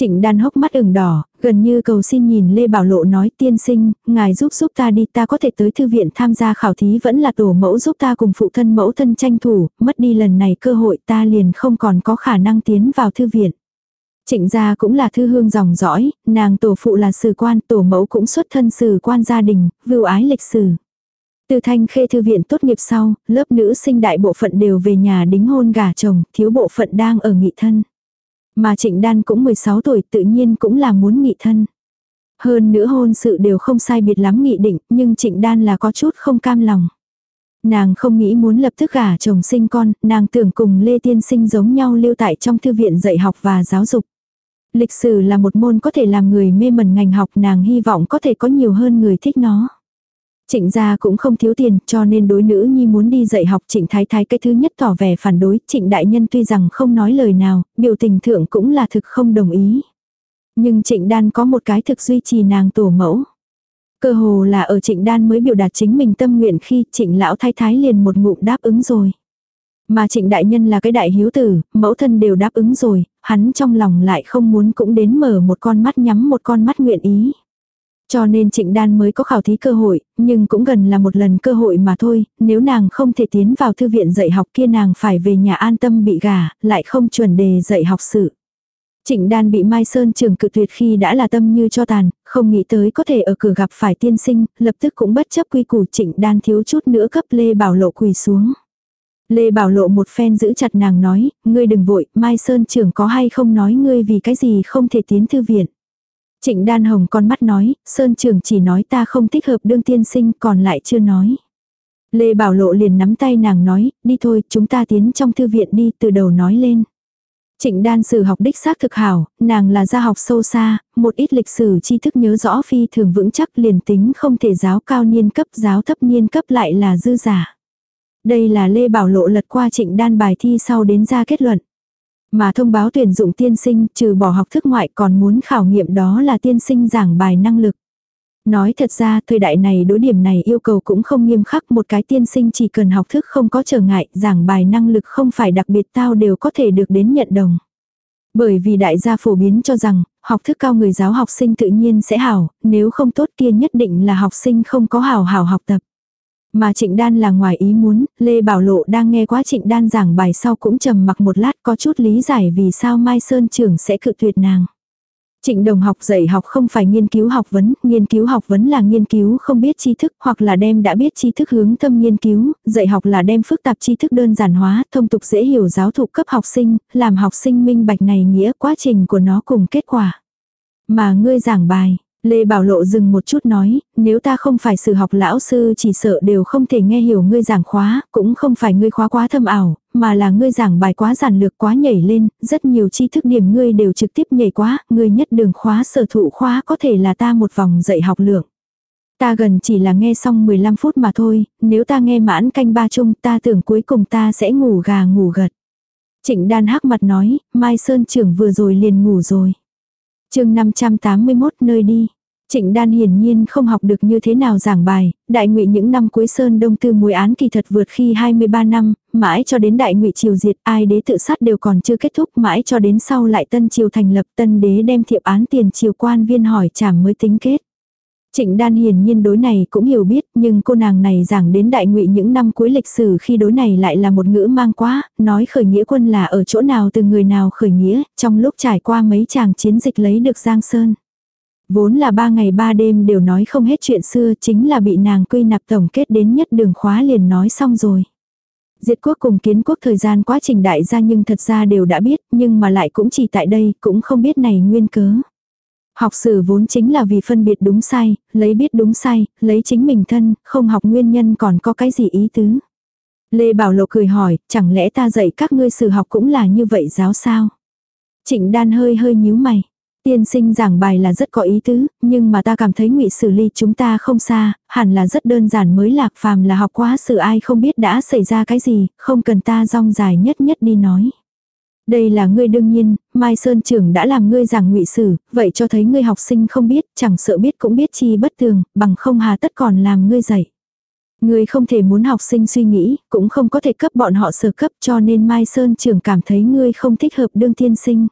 Trịnh đan hốc mắt ửng đỏ, gần như cầu xin nhìn Lê Bảo Lộ nói tiên sinh, ngài giúp giúp ta đi ta có thể tới thư viện tham gia khảo thí vẫn là tổ mẫu giúp ta cùng phụ thân mẫu thân tranh thủ, mất đi lần này cơ hội ta liền không còn có khả năng tiến vào thư viện. Trịnh gia cũng là thư hương dòng dõi, nàng tổ phụ là sử quan, tổ mẫu cũng xuất thân sử quan gia đình, vưu ái lịch sử. Từ thanh khê thư viện tốt nghiệp sau, lớp nữ sinh đại bộ phận đều về nhà đính hôn gả chồng, thiếu bộ phận đang ở nghị thân. Mà trịnh đan cũng 16 tuổi tự nhiên cũng là muốn nghị thân. Hơn nữa hôn sự đều không sai biệt lắm nghị định, nhưng trịnh đan là có chút không cam lòng. Nàng không nghĩ muốn lập tức gả chồng sinh con, nàng tưởng cùng Lê Tiên Sinh giống nhau lưu tại trong thư viện dạy học và giáo dục. Lịch sử là một môn có thể làm người mê mẩn ngành học nàng hy vọng có thể có nhiều hơn người thích nó. Trịnh gia cũng không thiếu tiền cho nên đối nữ nhi muốn đi dạy học trịnh thái thái cái thứ nhất tỏ vẻ phản đối. Trịnh đại nhân tuy rằng không nói lời nào, biểu tình thượng cũng là thực không đồng ý. Nhưng trịnh đan có một cái thực duy trì nàng tổ mẫu. Cơ hồ là ở trịnh đan mới biểu đạt chính mình tâm nguyện khi trịnh lão thái thái liền một ngụm đáp ứng rồi. Mà trịnh đại nhân là cái đại hiếu tử, mẫu thân đều đáp ứng rồi, hắn trong lòng lại không muốn cũng đến mở một con mắt nhắm một con mắt nguyện ý. Cho nên trịnh đan mới có khảo thí cơ hội, nhưng cũng gần là một lần cơ hội mà thôi, nếu nàng không thể tiến vào thư viện dạy học kia nàng phải về nhà an tâm bị gả, lại không chuẩn đề dạy học sự. Trịnh đan bị Mai Sơn trường cự tuyệt khi đã là tâm như cho tàn, không nghĩ tới có thể ở cửa gặp phải tiên sinh, lập tức cũng bất chấp quy củ trịnh đan thiếu chút nữa cấp Lê Bảo Lộ quỳ xuống. Lê Bảo Lộ một phen giữ chặt nàng nói, ngươi đừng vội, Mai Sơn trưởng có hay không nói ngươi vì cái gì không thể tiến thư viện. Trịnh đan hồng con mắt nói, Sơn trưởng chỉ nói ta không thích hợp đương tiên sinh còn lại chưa nói. Lê Bảo Lộ liền nắm tay nàng nói, đi thôi, chúng ta tiến trong thư viện đi, từ đầu nói lên. Trịnh đan sử học đích xác thực hảo, nàng là gia học sâu xa, một ít lịch sử tri thức nhớ rõ phi thường vững chắc liền tính không thể giáo cao niên cấp giáo thấp niên cấp lại là dư giả. Đây là Lê Bảo Lộ lật qua trịnh đan bài thi sau đến ra kết luận. Mà thông báo tuyển dụng tiên sinh trừ bỏ học thức ngoại còn muốn khảo nghiệm đó là tiên sinh giảng bài năng lực. Nói thật ra thời đại này đối điểm này yêu cầu cũng không nghiêm khắc một cái tiên sinh chỉ cần học thức không có trở ngại giảng bài năng lực không phải đặc biệt tao đều có thể được đến nhận đồng. Bởi vì đại gia phổ biến cho rằng học thức cao người giáo học sinh tự nhiên sẽ hảo, nếu không tốt kia nhất định là học sinh không có hảo hảo học tập. Mà trịnh đan là ngoài ý muốn, Lê Bảo Lộ đang nghe quá trịnh đan giảng bài sau cũng trầm mặc một lát có chút lý giải vì sao Mai Sơn trưởng sẽ cự tuyệt nàng. Trịnh đồng học dạy học không phải nghiên cứu học vấn, nghiên cứu học vấn là nghiên cứu không biết tri thức hoặc là đem đã biết tri thức hướng tâm nghiên cứu, dạy học là đem phức tạp tri thức đơn giản hóa, thông tục dễ hiểu giáo thụ cấp học sinh, làm học sinh minh bạch này nghĩa quá trình của nó cùng kết quả. Mà ngươi giảng bài, Lê Bảo Lộ dừng một chút nói, nếu ta không phải sử học lão sư chỉ sợ đều không thể nghe hiểu ngươi giảng khóa, cũng không phải ngươi khóa quá thâm ảo, mà là ngươi giảng bài quá giản lược quá nhảy lên, rất nhiều tri thức điểm ngươi đều trực tiếp nhảy quá, ngươi nhất đường khóa sở thụ khóa có thể là ta một vòng dạy học lượng. Ta gần chỉ là nghe xong 15 phút mà thôi, nếu ta nghe mãn canh ba chung ta tưởng cuối cùng ta sẽ ngủ gà ngủ gật. Trịnh đan hắc mặt nói, Mai Sơn trưởng vừa rồi liền ngủ rồi chương 581 nơi đi. Trịnh Đan hiển nhiên không học được như thế nào giảng bài, đại ngụy những năm cuối sơn đông tư mùi án kỳ thật vượt khi 23 năm, mãi cho đến đại ngụy triều diệt ai đế tự sát đều còn chưa kết thúc mãi cho đến sau lại tân triều thành lập tân đế đem thiệp án tiền triều quan viên hỏi trảm mới tính kết. Trịnh Đan hiển nhiên đối này cũng hiểu biết, nhưng cô nàng này giảng đến đại ngụy những năm cuối lịch sử khi đối này lại là một ngữ mang quá, nói khởi nghĩa quân là ở chỗ nào từ người nào khởi nghĩa, trong lúc trải qua mấy chàng chiến dịch lấy được Giang Sơn. Vốn là ba ngày ba đêm đều nói không hết chuyện xưa chính là bị nàng quy nạp tổng kết đến nhất đường khóa liền nói xong rồi. Diệt quốc cùng kiến quốc thời gian quá trình đại gia nhưng thật ra đều đã biết nhưng mà lại cũng chỉ tại đây cũng không biết này nguyên cớ. Học sử vốn chính là vì phân biệt đúng sai, lấy biết đúng sai, lấy chính mình thân, không học nguyên nhân còn có cái gì ý tứ. Lê Bảo Lộ cười hỏi, chẳng lẽ ta dạy các ngươi sử học cũng là như vậy giáo sao? Trịnh đan hơi hơi nhíu mày. Tiên sinh giảng bài là rất có ý tứ, nhưng mà ta cảm thấy ngụy xử ly chúng ta không xa, hẳn là rất đơn giản mới lạc phàm là học quá sự ai không biết đã xảy ra cái gì, không cần ta rong dài nhất nhất đi nói. Đây là ngươi đương nhiên, Mai Sơn trưởng đã làm ngươi giảng ngụy sử, vậy cho thấy ngươi học sinh không biết, chẳng sợ biết cũng biết chi bất tường, bằng không hà tất còn làm ngươi dạy. Ngươi không thể muốn học sinh suy nghĩ, cũng không có thể cấp bọn họ sở cấp cho nên Mai Sơn trưởng cảm thấy ngươi không thích hợp đương tiên sinh.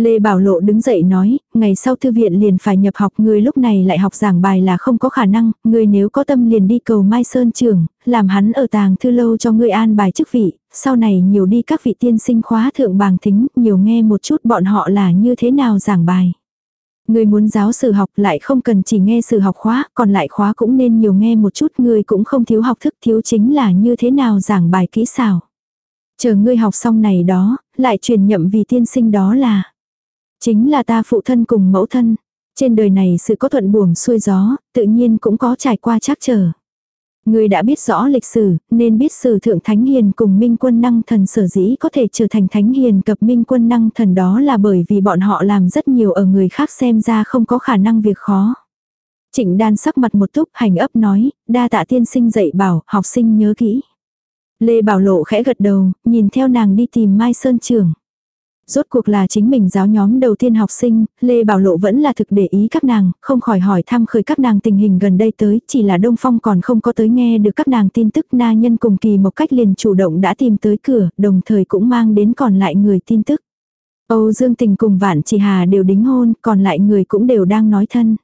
Lê Bảo Lộ đứng dậy nói, ngày sau thư viện liền phải nhập học người lúc này lại học giảng bài là không có khả năng, người nếu có tâm liền đi cầu Mai Sơn trường, làm hắn ở tàng thư lâu cho người an bài chức vị, sau này nhiều đi các vị tiên sinh khóa thượng bàng thính, nhiều nghe một chút bọn họ là như thế nào giảng bài. Người muốn giáo sử học lại không cần chỉ nghe sử học khóa, còn lại khóa cũng nên nhiều nghe một chút, người cũng không thiếu học thức thiếu chính là như thế nào giảng bài kỹ xảo. Chờ ngươi học xong này đó, lại truyền nhậm vì tiên sinh đó là Chính là ta phụ thân cùng mẫu thân. Trên đời này sự có thuận buồm xuôi gió, tự nhiên cũng có trải qua trắc trở. Người đã biết rõ lịch sử, nên biết sử thượng thánh hiền cùng minh quân năng thần sở dĩ có thể trở thành thánh hiền cập minh quân năng thần đó là bởi vì bọn họ làm rất nhiều ở người khác xem ra không có khả năng việc khó. Trịnh đan sắc mặt một túc hành ấp nói, đa tạ tiên sinh dạy bảo, học sinh nhớ kỹ. Lê Bảo Lộ khẽ gật đầu, nhìn theo nàng đi tìm Mai Sơn Trường. Rốt cuộc là chính mình giáo nhóm đầu tiên học sinh, Lê Bảo Lộ vẫn là thực để ý các nàng, không khỏi hỏi thăm khởi các nàng tình hình gần đây tới, chỉ là Đông Phong còn không có tới nghe được các nàng tin tức na nhân cùng kỳ một cách liền chủ động đã tìm tới cửa, đồng thời cũng mang đến còn lại người tin tức. Âu Dương Tình cùng Vạn Chỉ Hà đều đính hôn, còn lại người cũng đều đang nói thân.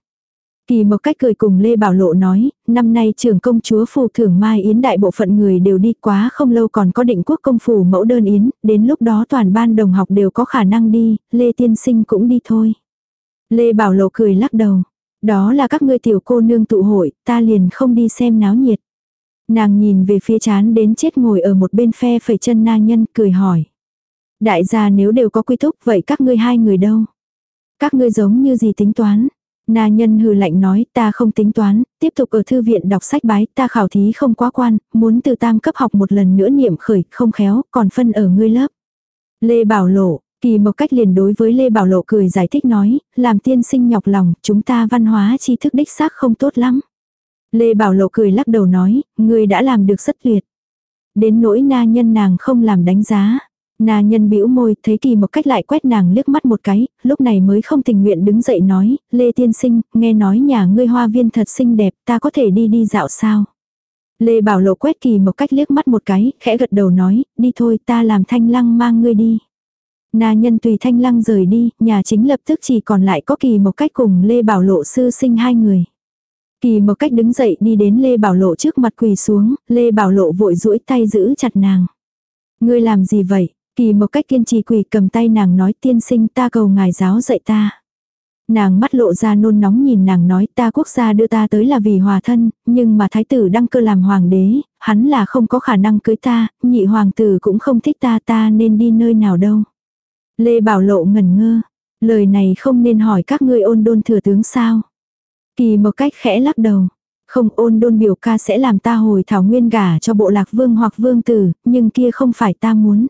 Kỳ một cách cười cùng Lê Bảo Lộ nói, năm nay trưởng công chúa phù thưởng Mai Yến đại bộ phận người đều đi quá không lâu còn có định quốc công phủ mẫu đơn Yến, đến lúc đó toàn ban đồng học đều có khả năng đi, Lê Tiên Sinh cũng đi thôi. Lê Bảo Lộ cười lắc đầu, đó là các ngươi tiểu cô nương tụ hội, ta liền không đi xem náo nhiệt. Nàng nhìn về phía chán đến chết ngồi ở một bên phe phẩy chân na nhân cười hỏi. Đại gia nếu đều có quy thúc vậy các ngươi hai người đâu? Các ngươi giống như gì tính toán? Na nhân hừ lạnh nói ta không tính toán, tiếp tục ở thư viện đọc sách bái ta khảo thí không quá quan, muốn từ tam cấp học một lần nữa niệm khởi, không khéo, còn phân ở ngươi lớp. Lê Bảo Lộ, kỳ một cách liền đối với Lê Bảo Lộ cười giải thích nói, làm tiên sinh nhọc lòng, chúng ta văn hóa tri thức đích xác không tốt lắm. Lê Bảo Lộ cười lắc đầu nói, ngươi đã làm được rất tuyệt. Đến nỗi na nhân nàng không làm đánh giá. Na nhân bĩu môi, thấy kỳ một cách lại quét nàng liếc mắt một cái, lúc này mới không tình nguyện đứng dậy nói, Lê Tiên Sinh, nghe nói nhà ngươi hoa viên thật xinh đẹp, ta có thể đi đi dạo sao? Lê Bảo Lộ quét kỳ một cách liếc mắt một cái, khẽ gật đầu nói, đi thôi ta làm thanh lăng mang ngươi đi. Na nhân tùy thanh lăng rời đi, nhà chính lập tức chỉ còn lại có kỳ một cách cùng Lê Bảo Lộ sư sinh hai người. Kỳ một cách đứng dậy đi đến Lê Bảo Lộ trước mặt quỳ xuống, Lê Bảo Lộ vội duỗi tay giữ chặt nàng. Ngươi làm gì vậy? Kỳ một cách kiên trì quỳ cầm tay nàng nói tiên sinh ta cầu ngài giáo dạy ta. Nàng mắt lộ ra nôn nóng nhìn nàng nói ta quốc gia đưa ta tới là vì hòa thân, nhưng mà thái tử đăng cơ làm hoàng đế, hắn là không có khả năng cưới ta, nhị hoàng tử cũng không thích ta ta nên đi nơi nào đâu. Lê Bảo Lộ ngẩn ngơ, lời này không nên hỏi các ngươi ôn đôn thừa tướng sao. Kỳ một cách khẽ lắc đầu. Không ôn đôn biểu ca sẽ làm ta hồi thảo nguyên gả cho bộ lạc vương hoặc vương tử, nhưng kia không phải ta muốn.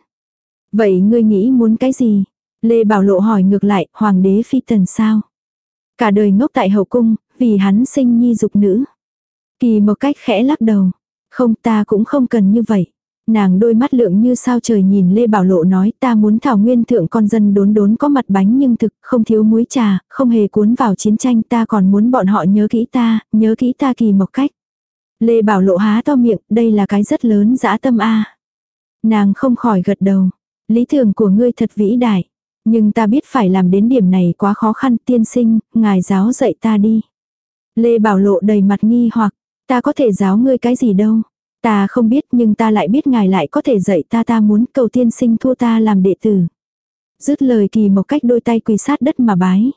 Vậy ngươi nghĩ muốn cái gì? Lê Bảo Lộ hỏi ngược lại, hoàng đế phi tần sao? Cả đời ngốc tại hậu cung, vì hắn sinh nhi dục nữ. Kỳ một cách khẽ lắc đầu. Không ta cũng không cần như vậy. Nàng đôi mắt lượng như sao trời nhìn Lê Bảo Lộ nói ta muốn thảo nguyên thượng con dân đốn đốn có mặt bánh nhưng thực không thiếu muối trà, không hề cuốn vào chiến tranh ta còn muốn bọn họ nhớ kỹ ta, nhớ kỹ ta kỳ một cách. Lê Bảo Lộ há to miệng, đây là cái rất lớn dã tâm a Nàng không khỏi gật đầu. Lý tưởng của ngươi thật vĩ đại. Nhưng ta biết phải làm đến điểm này quá khó khăn tiên sinh, ngài giáo dạy ta đi. Lê Bảo Lộ đầy mặt nghi hoặc, ta có thể giáo ngươi cái gì đâu. Ta không biết nhưng ta lại biết ngài lại có thể dạy ta ta muốn cầu tiên sinh thua ta làm đệ tử. Dứt lời kỳ một cách đôi tay quỳ sát đất mà bái.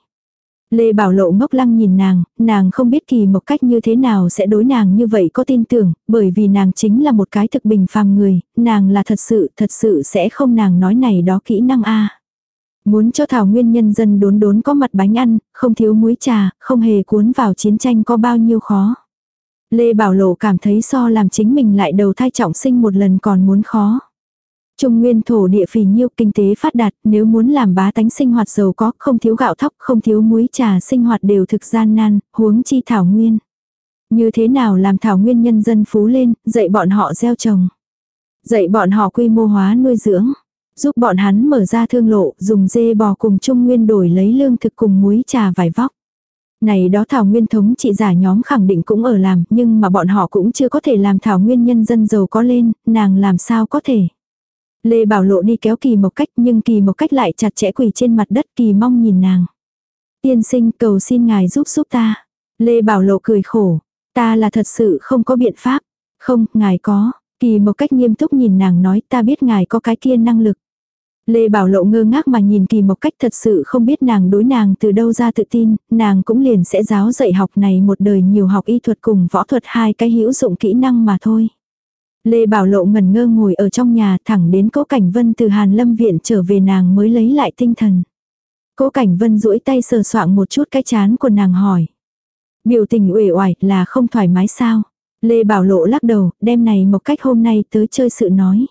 Lê Bảo Lộ ngốc lăng nhìn nàng, nàng không biết kỳ một cách như thế nào sẽ đối nàng như vậy có tin tưởng, bởi vì nàng chính là một cái thực bình phàm người, nàng là thật sự, thật sự sẽ không nàng nói này đó kỹ năng a Muốn cho thảo nguyên nhân dân đốn đốn có mặt bánh ăn, không thiếu muối trà, không hề cuốn vào chiến tranh có bao nhiêu khó. Lê Bảo Lộ cảm thấy so làm chính mình lại đầu thai trọng sinh một lần còn muốn khó. Trung nguyên thổ địa phì nhiêu kinh tế phát đạt, nếu muốn làm bá tánh sinh hoạt giàu có, không thiếu gạo thóc, không thiếu muối trà sinh hoạt đều thực gian nan, huống chi thảo nguyên. Như thế nào làm thảo nguyên nhân dân phú lên, dạy bọn họ gieo trồng. Dạy bọn họ quy mô hóa nuôi dưỡng. Giúp bọn hắn mở ra thương lộ, dùng dê bò cùng trung nguyên đổi lấy lương thực cùng muối trà vải vóc. Này đó thảo nguyên thống trị giả nhóm khẳng định cũng ở làm, nhưng mà bọn họ cũng chưa có thể làm thảo nguyên nhân dân giàu có lên, nàng làm sao có thể. Lê Bảo Lộ đi kéo kỳ một cách nhưng kỳ một cách lại chặt chẽ quỳ trên mặt đất kỳ mong nhìn nàng. Tiên sinh cầu xin ngài giúp giúp ta. Lê Bảo Lộ cười khổ. Ta là thật sự không có biện pháp. Không, ngài có. Kỳ một cách nghiêm túc nhìn nàng nói ta biết ngài có cái kia năng lực. Lê Bảo Lộ ngơ ngác mà nhìn kỳ một cách thật sự không biết nàng đối nàng từ đâu ra tự tin, nàng cũng liền sẽ giáo dạy học này một đời nhiều học y thuật cùng võ thuật hai cái hữu dụng kỹ năng mà thôi. Lê Bảo Lộ ngẩn ngơ ngồi ở trong nhà thẳng đến cố Cảnh Vân từ Hàn Lâm Viện trở về nàng mới lấy lại tinh thần. Cố Cảnh Vân duỗi tay sờ soạng một chút cái chán của nàng hỏi. Biểu tình uể oải là không thoải mái sao? Lê Bảo Lộ lắc đầu, Đêm này một cách hôm nay tới chơi sự nói.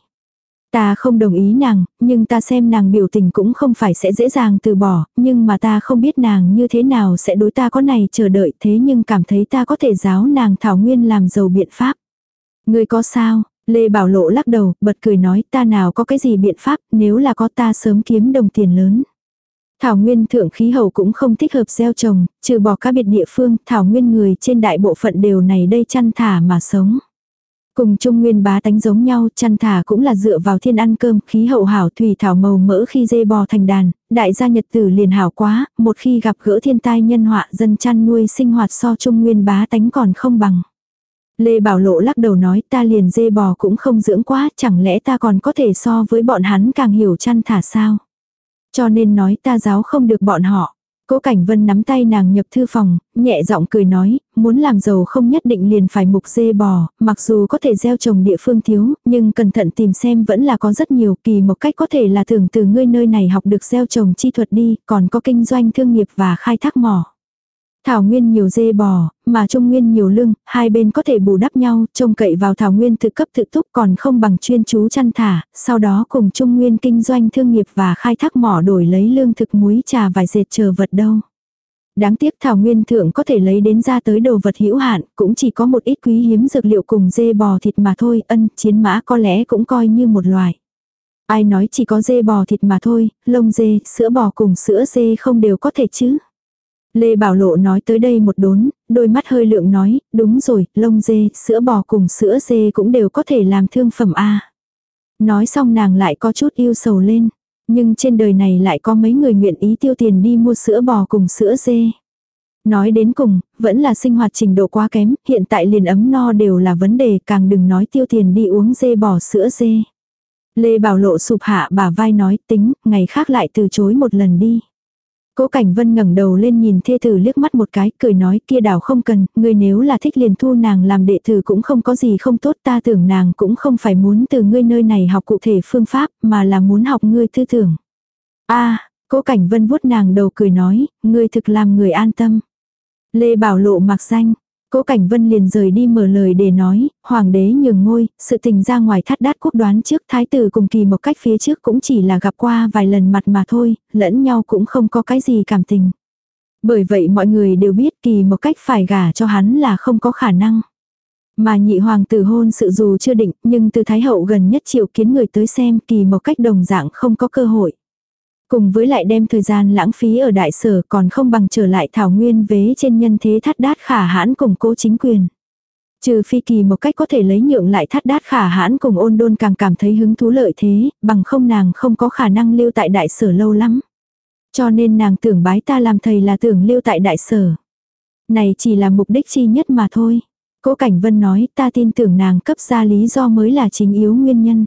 Ta không đồng ý nàng, nhưng ta xem nàng biểu tình cũng không phải sẽ dễ dàng từ bỏ, nhưng mà ta không biết nàng như thế nào sẽ đối ta có này chờ đợi thế nhưng cảm thấy ta có thể giáo nàng thảo nguyên làm giàu biện pháp. Người có sao? Lê Bảo Lộ lắc đầu, bật cười nói ta nào có cái gì biện pháp, nếu là có ta sớm kiếm đồng tiền lớn. Thảo nguyên thượng khí hậu cũng không thích hợp gieo trồng, trừ bỏ các biệt địa phương, thảo nguyên người trên đại bộ phận đều này đây chăn thả mà sống. Cùng trung nguyên bá tánh giống nhau, chăn thả cũng là dựa vào thiên ăn cơm, khí hậu hảo thủy thảo màu mỡ khi dê bò thành đàn, đại gia nhật tử liền hảo quá, một khi gặp gỡ thiên tai nhân họa dân chăn nuôi sinh hoạt so trung nguyên bá tánh còn không bằng. Lê Bảo Lộ lắc đầu nói ta liền dê bò cũng không dưỡng quá, chẳng lẽ ta còn có thể so với bọn hắn càng hiểu chăn thả sao? Cho nên nói ta giáo không được bọn họ. Cố Cảnh Vân nắm tay nàng nhập thư phòng, nhẹ giọng cười nói, muốn làm giàu không nhất định liền phải mục dê bò, mặc dù có thể gieo trồng địa phương thiếu, nhưng cẩn thận tìm xem vẫn là có rất nhiều kỳ một cách có thể là thường từ ngươi nơi này học được gieo trồng chi thuật đi, còn có kinh doanh thương nghiệp và khai thác mỏ. Thảo nguyên nhiều dê bò, mà trung nguyên nhiều lương, hai bên có thể bù đắp nhau, trông cậy vào thảo nguyên tự cấp tự túc còn không bằng chuyên chú chăn thả, sau đó cùng trung nguyên kinh doanh thương nghiệp và khai thác mỏ đổi lấy lương thực muối trà vài dệt chờ vật đâu. Đáng tiếc thảo nguyên thượng có thể lấy đến ra tới đồ vật hữu hạn, cũng chỉ có một ít quý hiếm dược liệu cùng dê bò thịt mà thôi, ân chiến mã có lẽ cũng coi như một loài. Ai nói chỉ có dê bò thịt mà thôi, lông dê, sữa bò cùng sữa dê không đều có thể chứ. Lê Bảo Lộ nói tới đây một đốn, đôi mắt hơi lượng nói, đúng rồi, lông dê, sữa bò cùng sữa dê cũng đều có thể làm thương phẩm A. Nói xong nàng lại có chút yêu sầu lên, nhưng trên đời này lại có mấy người nguyện ý tiêu tiền đi mua sữa bò cùng sữa dê. Nói đến cùng, vẫn là sinh hoạt trình độ quá kém, hiện tại liền ấm no đều là vấn đề, càng đừng nói tiêu tiền đi uống dê bò sữa dê. Lê Bảo Lộ sụp hạ bà vai nói tính, ngày khác lại từ chối một lần đi. Cố Cảnh Vân ngẩng đầu lên nhìn thê tử liếc mắt một cái, cười nói kia đảo không cần, ngươi nếu là thích liền thu nàng làm đệ tử cũng không có gì không tốt ta tưởng nàng cũng không phải muốn từ ngươi nơi này học cụ thể phương pháp mà là muốn học ngươi tư tưởng. a Cố Cảnh Vân vuốt nàng đầu cười nói, ngươi thực làm người an tâm. Lê Bảo Lộ mặc danh. Cố Cảnh Vân liền rời đi mở lời để nói, hoàng đế nhường ngôi, sự tình ra ngoài thắt đát quốc đoán trước thái tử cùng kỳ một cách phía trước cũng chỉ là gặp qua vài lần mặt mà thôi, lẫn nhau cũng không có cái gì cảm tình. Bởi vậy mọi người đều biết kỳ một cách phải gả cho hắn là không có khả năng. Mà nhị hoàng tử hôn sự dù chưa định, nhưng từ Thái Hậu gần nhất triệu kiến người tới xem kỳ một cách đồng dạng không có cơ hội. Cùng với lại đem thời gian lãng phí ở đại sở còn không bằng trở lại thảo nguyên vế trên nhân thế thắt đát khả hãn cùng cố chính quyền. Trừ phi kỳ một cách có thể lấy nhượng lại thắt đát khả hãn cùng ôn đôn càng cảm thấy hứng thú lợi thế, bằng không nàng không có khả năng lưu tại đại sở lâu lắm. Cho nên nàng tưởng bái ta làm thầy là tưởng lưu tại đại sở. Này chỉ là mục đích chi nhất mà thôi. Cố Cảnh Vân nói ta tin tưởng nàng cấp ra lý do mới là chính yếu nguyên nhân.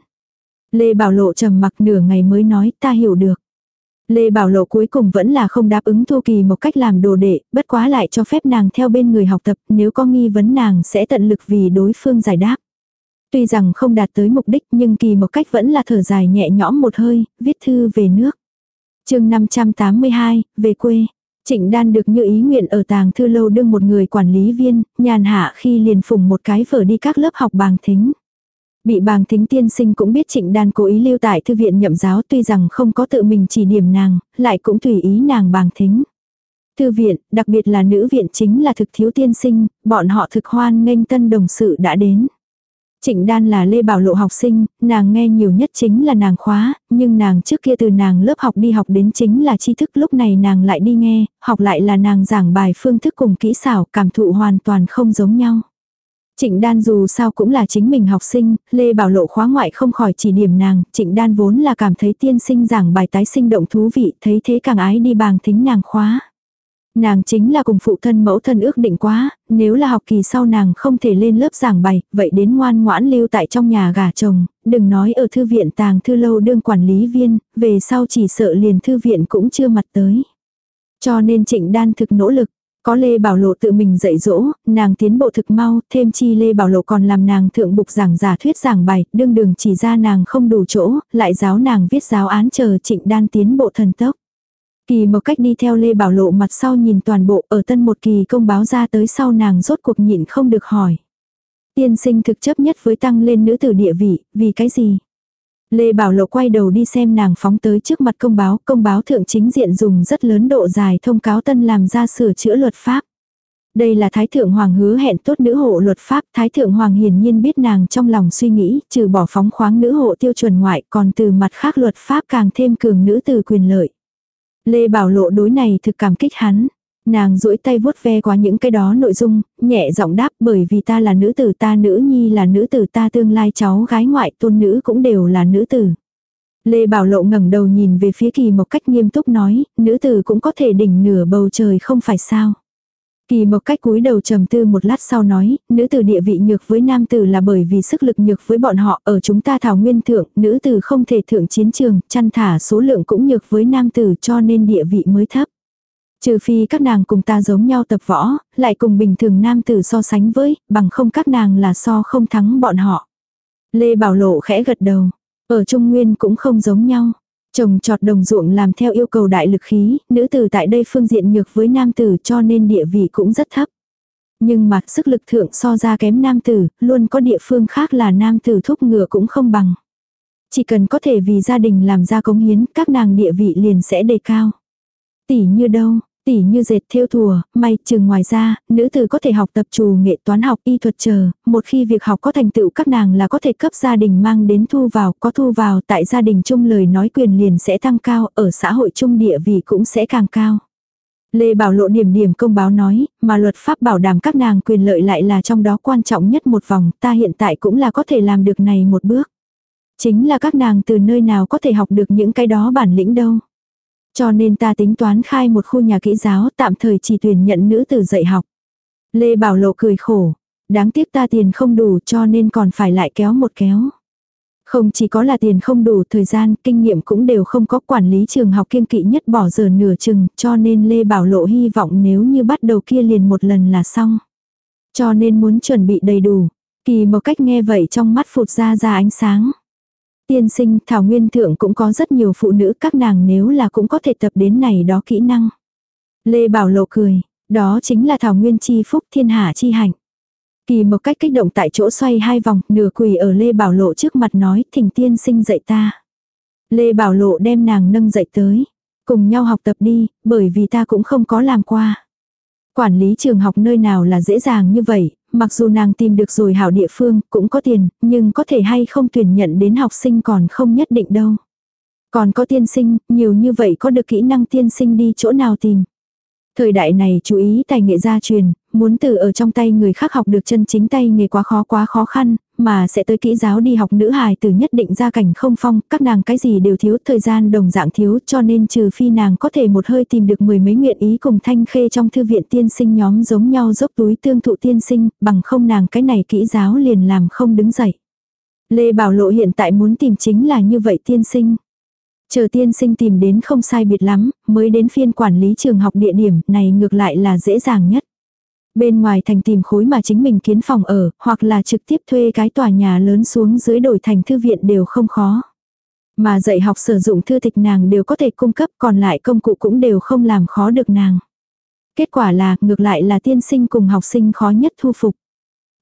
Lê Bảo Lộ trầm mặc nửa ngày mới nói ta hiểu được. Lê Bảo Lộ cuối cùng vẫn là không đáp ứng Thu Kỳ một cách làm đồ đệ, bất quá lại cho phép nàng theo bên người học tập, nếu có nghi vấn nàng sẽ tận lực vì đối phương giải đáp. Tuy rằng không đạt tới mục đích nhưng Kỳ một cách vẫn là thở dài nhẹ nhõm một hơi, viết thư về nước. chương 582, về quê. Trịnh Đan được như ý nguyện ở tàng thư lâu đương một người quản lý viên, nhàn hạ khi liền phùng một cái vở đi các lớp học bàng thính. Bị bàng thính tiên sinh cũng biết trịnh đan cố ý lưu tại thư viện nhậm giáo tuy rằng không có tự mình chỉ điểm nàng, lại cũng tùy ý nàng bàng thính. Thư viện, đặc biệt là nữ viện chính là thực thiếu tiên sinh, bọn họ thực hoan nghênh tân đồng sự đã đến. Trịnh Đan là Lê Bảo Lộ học sinh, nàng nghe nhiều nhất chính là nàng khóa, nhưng nàng trước kia từ nàng lớp học đi học đến chính là tri thức lúc này nàng lại đi nghe, học lại là nàng giảng bài phương thức cùng kỹ xảo, cảm thụ hoàn toàn không giống nhau. Trịnh Đan dù sao cũng là chính mình học sinh, Lê Bảo Lộ khóa ngoại không khỏi chỉ điểm nàng, Trịnh Đan vốn là cảm thấy tiên sinh giảng bài tái sinh động thú vị, thấy thế càng ái đi bàng thính nàng khóa. Nàng chính là cùng phụ thân mẫu thân ước định quá, nếu là học kỳ sau nàng không thể lên lớp giảng bài, vậy đến ngoan ngoãn lưu tại trong nhà gả chồng, đừng nói ở thư viện tàng thư lâu đương quản lý viên, về sau chỉ sợ liền thư viện cũng chưa mặt tới. Cho nên trịnh đan thực nỗ lực, có Lê Bảo Lộ tự mình dạy dỗ, nàng tiến bộ thực mau, thêm chi Lê Bảo Lộ còn làm nàng thượng bục giảng giả thuyết giảng bài, đương đường chỉ ra nàng không đủ chỗ, lại giáo nàng viết giáo án chờ trịnh đan tiến bộ thần tốc. Kỳ một cách đi theo Lê Bảo Lộ mặt sau nhìn toàn bộ ở tân một kỳ công báo ra tới sau nàng rốt cuộc nhịn không được hỏi. Tiên sinh thực chấp nhất với tăng lên nữ tử địa vị, vì cái gì? Lê Bảo Lộ quay đầu đi xem nàng phóng tới trước mặt công báo, công báo thượng chính diện dùng rất lớn độ dài thông cáo tân làm ra sửa chữa luật pháp. Đây là Thái Thượng Hoàng hứa hẹn tốt nữ hộ luật pháp, Thái Thượng Hoàng hiển nhiên biết nàng trong lòng suy nghĩ, trừ bỏ phóng khoáng nữ hộ tiêu chuẩn ngoại, còn từ mặt khác luật pháp càng thêm cường nữ từ quyền lợi. Lê Bảo Lộ đối này thực cảm kích hắn. Nàng duỗi tay vuốt ve qua những cái đó nội dung, nhẹ giọng đáp bởi vì ta là nữ tử ta nữ nhi là nữ tử ta tương lai cháu gái ngoại tôn nữ cũng đều là nữ tử. Lê Bảo Lộ ngẩng đầu nhìn về phía kỳ một cách nghiêm túc nói, nữ tử cũng có thể đỉnh nửa bầu trời không phải sao. Kỳ một cách cúi đầu trầm tư một lát sau nói, nữ tử địa vị nhược với nam tử là bởi vì sức lực nhược với bọn họ ở chúng ta thảo nguyên thượng, nữ tử không thể thượng chiến trường, chăn thả số lượng cũng nhược với nam tử cho nên địa vị mới thấp. Trừ phi các nàng cùng ta giống nhau tập võ, lại cùng bình thường nam tử so sánh với, bằng không các nàng là so không thắng bọn họ. Lê Bảo Lộ khẽ gật đầu, ở Trung Nguyên cũng không giống nhau. Trồng trọt đồng ruộng làm theo yêu cầu đại lực khí, nữ tử tại đây phương diện nhược với nam tử cho nên địa vị cũng rất thấp. Nhưng mà sức lực thượng so ra kém nam tử, luôn có địa phương khác là nam tử thúc ngựa cũng không bằng. Chỉ cần có thể vì gia đình làm ra cống hiến, các nàng địa vị liền sẽ đề cao. Tỷ như đâu, tỉ như dệt thêu thùa, may, trường ngoài ra, nữ tử có thể học tập trù nghệ toán học y thuật chờ, một khi việc học có thành tựu các nàng là có thể cấp gia đình mang đến thu vào, có thu vào tại gia đình chung lời nói quyền liền sẽ tăng cao, ở xã hội chung địa vị cũng sẽ càng cao. Lê Bảo Lộ điểm điểm công báo nói, mà luật pháp bảo đảm các nàng quyền lợi lại là trong đó quan trọng nhất một vòng, ta hiện tại cũng là có thể làm được này một bước. Chính là các nàng từ nơi nào có thể học được những cái đó bản lĩnh đâu. Cho nên ta tính toán khai một khu nhà kỹ giáo tạm thời chỉ tuyển nhận nữ tử dạy học. Lê Bảo Lộ cười khổ. Đáng tiếc ta tiền không đủ cho nên còn phải lại kéo một kéo. Không chỉ có là tiền không đủ thời gian, kinh nghiệm cũng đều không có quản lý trường học kiên kỵ nhất bỏ giờ nửa chừng, cho nên Lê Bảo Lộ hy vọng nếu như bắt đầu kia liền một lần là xong. Cho nên muốn chuẩn bị đầy đủ. Kỳ một cách nghe vậy trong mắt phụt ra ra ánh sáng. Tiên sinh Thảo Nguyên Thượng cũng có rất nhiều phụ nữ các nàng nếu là cũng có thể tập đến này đó kỹ năng. Lê Bảo Lộ cười, Đó chính là thảo nguyên chi phúc thiên hạ chi hạnh. Kỳ một cách kích động tại chỗ xoay hai vòng, nửa quỳ ở Lê Bảo Lộ trước mặt nói thỉnh tiên sinh dạy ta. Lê Bảo Lộ đem nàng nâng dậy tới. Cùng nhau học tập đi, bởi vì ta cũng không có làm qua. Quản lý trường học nơi nào là dễ dàng như vậy, mặc dù nàng tìm được rồi hảo địa phương, cũng có tiền, nhưng có thể hay không tuyển nhận đến học sinh còn không nhất định đâu. Còn có tiên sinh, nhiều như vậy có được kỹ năng tiên sinh đi chỗ nào tìm. Thời đại này chú ý tài nghệ gia truyền, muốn từ ở trong tay người khác học được chân chính tay nghề quá khó quá khó khăn, mà sẽ tới kỹ giáo đi học nữ hài từ nhất định gia cảnh không phong, các nàng cái gì đều thiếu, thời gian đồng dạng thiếu cho nên trừ phi nàng có thể một hơi tìm được mười mấy nguyện ý cùng thanh khê trong thư viện tiên sinh nhóm giống nhau dốc túi tương thụ tiên sinh, bằng không nàng cái này kỹ giáo liền làm không đứng dậy. Lê Bảo Lộ hiện tại muốn tìm chính là như vậy tiên sinh. Chờ tiên sinh tìm đến không sai biệt lắm, mới đến phiên quản lý trường học địa điểm này ngược lại là dễ dàng nhất. Bên ngoài thành tìm khối mà chính mình kiến phòng ở, hoặc là trực tiếp thuê cái tòa nhà lớn xuống dưới đổi thành thư viện đều không khó. Mà dạy học sử dụng thư tịch nàng đều có thể cung cấp còn lại công cụ cũng đều không làm khó được nàng. Kết quả là ngược lại là tiên sinh cùng học sinh khó nhất thu phục.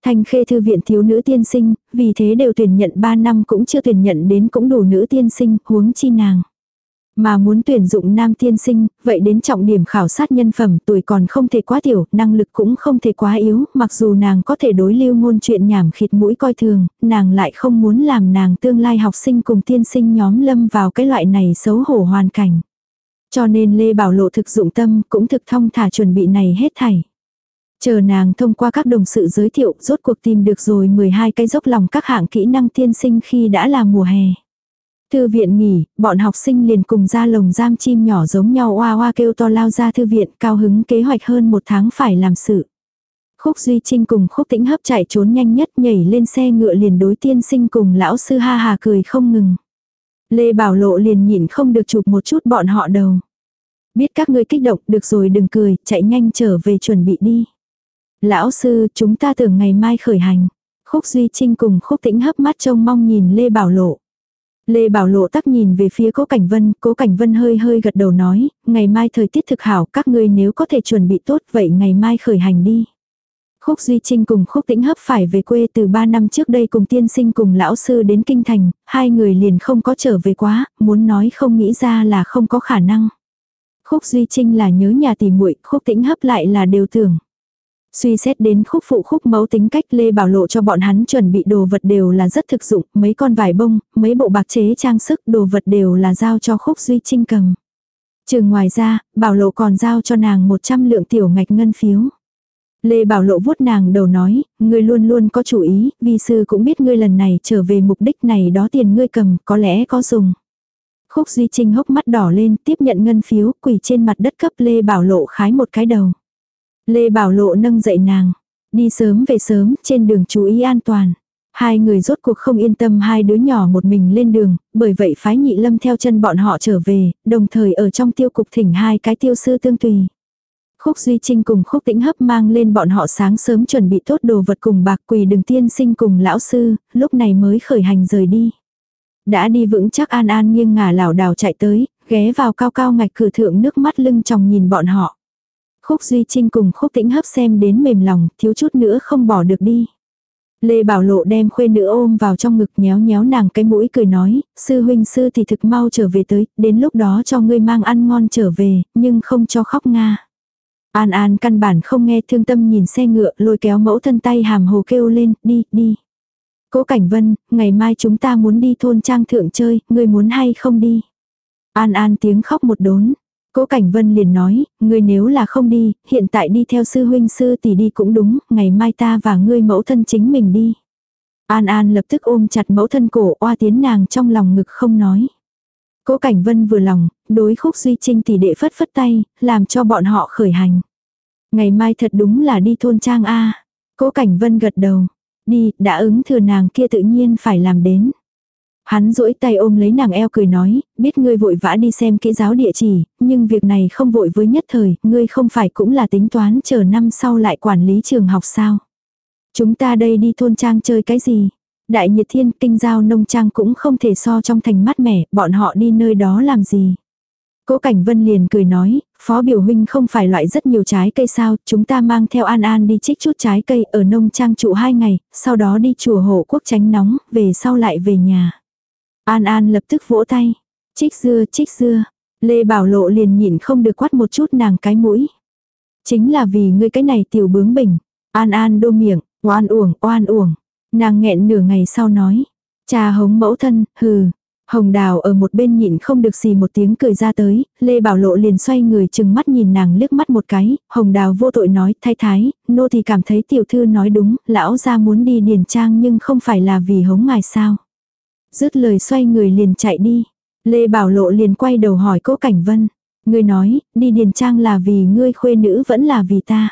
thành khê thư viện thiếu nữ tiên sinh, vì thế đều tuyển nhận 3 năm cũng chưa tuyển nhận đến cũng đủ nữ tiên sinh, huống chi nàng. Mà muốn tuyển dụng nam tiên sinh, vậy đến trọng điểm khảo sát nhân phẩm tuổi còn không thể quá tiểu, năng lực cũng không thể quá yếu, mặc dù nàng có thể đối lưu ngôn chuyện nhảm khịt mũi coi thường, nàng lại không muốn làm nàng tương lai học sinh cùng tiên sinh nhóm lâm vào cái loại này xấu hổ hoàn cảnh. Cho nên Lê Bảo Lộ thực dụng tâm cũng thực thông thả chuẩn bị này hết thảy. Chờ nàng thông qua các đồng sự giới thiệu rốt cuộc tìm được rồi 12 cái dốc lòng các hạng kỹ năng tiên sinh khi đã là mùa hè. Thư viện nghỉ, bọn học sinh liền cùng ra lồng giam chim nhỏ giống nhau oa oa kêu to lao ra thư viện cao hứng kế hoạch hơn một tháng phải làm sự. Khúc Duy Trinh cùng Khúc Tĩnh Hấp chạy trốn nhanh nhất nhảy lên xe ngựa liền đối tiên sinh cùng lão sư ha hà cười không ngừng. Lê Bảo Lộ liền nhìn không được chụp một chút bọn họ đầu. Biết các ngươi kích động được rồi đừng cười, chạy nhanh trở về chuẩn bị đi. Lão sư, chúng ta tưởng ngày mai khởi hành. Khúc Duy Trinh cùng Khúc Tĩnh hấp mắt trông mong nhìn Lê Bảo Lộ. Lê Bảo Lộ tắc nhìn về phía Cố Cảnh Vân, Cố Cảnh Vân hơi hơi gật đầu nói, ngày mai thời tiết thực hảo, các ngươi nếu có thể chuẩn bị tốt vậy ngày mai khởi hành đi. Khúc Duy Trinh cùng Khúc Tĩnh Hấp phải về quê từ 3 năm trước đây cùng tiên sinh cùng lão sư đến Kinh Thành, hai người liền không có trở về quá, muốn nói không nghĩ ra là không có khả năng. Khúc Duy Trinh là nhớ nhà tìm muội, Khúc Tĩnh Hấp lại là đều tưởng. Suy xét đến khúc phụ khúc mẫu tính cách Lê Bảo Lộ cho bọn hắn chuẩn bị đồ vật đều là rất thực dụng, mấy con vải bông, mấy bộ bạc chế trang sức đồ vật đều là giao cho khúc duy trinh cầm. Trường ngoài ra, Bảo Lộ còn giao cho nàng 100 lượng tiểu ngạch ngân phiếu. Lê Bảo Lộ vuốt nàng đầu nói, ngươi luôn luôn có chủ ý, vi sư cũng biết ngươi lần này trở về mục đích này đó tiền ngươi cầm, có lẽ có dùng. Khúc Duy Trinh hốc mắt đỏ lên, tiếp nhận ngân phiếu, quỳ trên mặt đất cấp Lê Bảo Lộ khái một cái đầu. Lê Bảo Lộ nâng dậy nàng. Đi sớm về sớm, trên đường chú ý an toàn. Hai người rốt cuộc không yên tâm hai đứa nhỏ một mình lên đường, bởi vậy phái nhị lâm theo chân bọn họ trở về, đồng thời ở trong tiêu cục thỉnh hai cái tiêu sư tương tùy. Khúc Duy Trinh cùng Khúc Tĩnh Hấp mang lên bọn họ sáng sớm chuẩn bị tốt đồ vật cùng bạc quỳ đường tiên sinh cùng lão sư, lúc này mới khởi hành rời đi. Đã đi vững chắc an an nghiêng ngả lảo đảo chạy tới, ghé vào cao cao ngạch cửa thượng nước mắt lưng tròng nhìn bọn họ. Khúc Duy Trinh cùng Khúc Tĩnh hấp xem đến mềm lòng, thiếu chút nữa không bỏ được đi. Lê Bảo Lộ đem khuê nữ ôm vào trong ngực nhéo nhéo nàng cái mũi cười nói, sư huynh sư thì thực mau trở về tới, đến lúc đó cho ngươi mang ăn ngon trở về, nhưng không cho khóc nga. An An căn bản không nghe thương tâm nhìn xe ngựa lôi kéo mẫu thân tay hàm hồ kêu lên, đi, đi. Cố Cảnh Vân, ngày mai chúng ta muốn đi thôn trang thượng chơi, ngươi muốn hay không đi. An An tiếng khóc một đốn, Cố Cảnh Vân liền nói, ngươi nếu là không đi, hiện tại đi theo sư huynh sư tỷ đi cũng đúng, ngày mai ta và ngươi mẫu thân chính mình đi. An An lập tức ôm chặt mẫu thân cổ oa tiến nàng trong lòng ngực không nói. Cố Cảnh Vân vừa lòng, đối khúc duy trinh tỷ đệ phất phất tay, làm cho bọn họ khởi hành. Ngày mai thật đúng là đi thôn trang A. Cố Cảnh Vân gật đầu. Đi, đã ứng thừa nàng kia tự nhiên phải làm đến. Hắn duỗi tay ôm lấy nàng eo cười nói, biết ngươi vội vã đi xem kỹ giáo địa chỉ, nhưng việc này không vội với nhất thời, ngươi không phải cũng là tính toán chờ năm sau lại quản lý trường học sao. Chúng ta đây đi thôn trang chơi cái gì? Đại nhiệt thiên kinh giao nông trang cũng không thể so trong thành mát mẻ, bọn họ đi nơi đó làm gì? Cố Cảnh Vân liền cười nói, Phó biểu huynh không phải loại rất nhiều trái cây sao, chúng ta mang theo An An đi trích chút trái cây ở nông trang trụ hai ngày, sau đó đi chùa hộ quốc tránh nóng, về sau lại về nhà. An An lập tức vỗ tay, trích dưa trích dưa, Lê Bảo Lộ liền nhịn không được quát một chút nàng cái mũi. Chính là vì ngươi cái này tiểu bướng bỉnh. An An đô miệng, oan uổng, oan uổng. Nàng nghẹn nửa ngày sau nói. Cha hống mẫu thân, hừ. Hồng Đào ở một bên nhịn không được gì một tiếng cười ra tới, Lê Bảo Lộ liền xoay người chừng mắt nhìn nàng liếc mắt một cái, Hồng Đào vô tội nói, thái thái, nô thì cảm thấy tiểu thư nói đúng, lão ra muốn đi điền trang nhưng không phải là vì hống ngài sao. Dứt lời xoay người liền chạy đi, Lê Bảo Lộ liền quay đầu hỏi Cố Cảnh Vân. Ngươi nói, đi điền trang là vì ngươi khuê nữ vẫn là vì ta.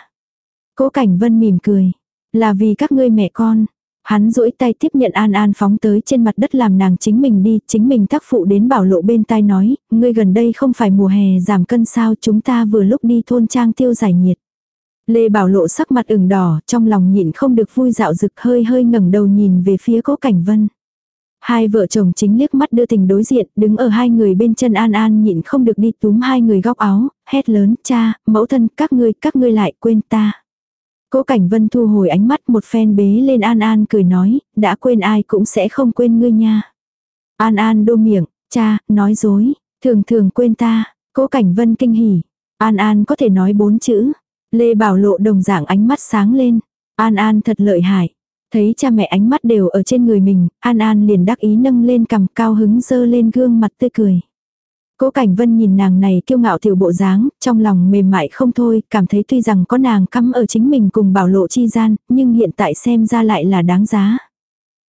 Cố Cảnh Vân mỉm cười. Là vì các ngươi mẹ con. Hắn duỗi tay tiếp nhận An An phóng tới trên mặt đất làm nàng chính mình đi, chính mình tác phụ đến bảo lộ bên tai nói, ngươi gần đây không phải mùa hè giảm cân sao chúng ta vừa lúc đi thôn trang tiêu giải nhiệt. Lê Bảo Lộ sắc mặt ửng đỏ, trong lòng nhịn không được vui dạo rực hơi hơi ngẩng đầu nhìn về phía cố cảnh vân. Hai vợ chồng chính liếc mắt đưa tình đối diện, đứng ở hai người bên chân An An nhịn không được đi túm hai người góc áo, hét lớn, cha, mẫu thân, các ngươi, các ngươi lại quên ta. Cố Cảnh Vân thu hồi ánh mắt một phen bế lên An An cười nói, đã quên ai cũng sẽ không quên ngươi nha. An An đô miệng, cha, nói dối, thường thường quên ta, Cố Cảnh Vân kinh hỉ. An An có thể nói bốn chữ. Lê Bảo Lộ đồng dạng ánh mắt sáng lên. An An thật lợi hại. Thấy cha mẹ ánh mắt đều ở trên người mình, An An liền đắc ý nâng lên cầm cao hứng dơ lên gương mặt tươi cười. Cố Cảnh Vân nhìn nàng này kiêu ngạo tiểu bộ dáng, trong lòng mềm mại không thôi, cảm thấy tuy rằng có nàng cắm ở chính mình cùng bảo lộ chi gian, nhưng hiện tại xem ra lại là đáng giá.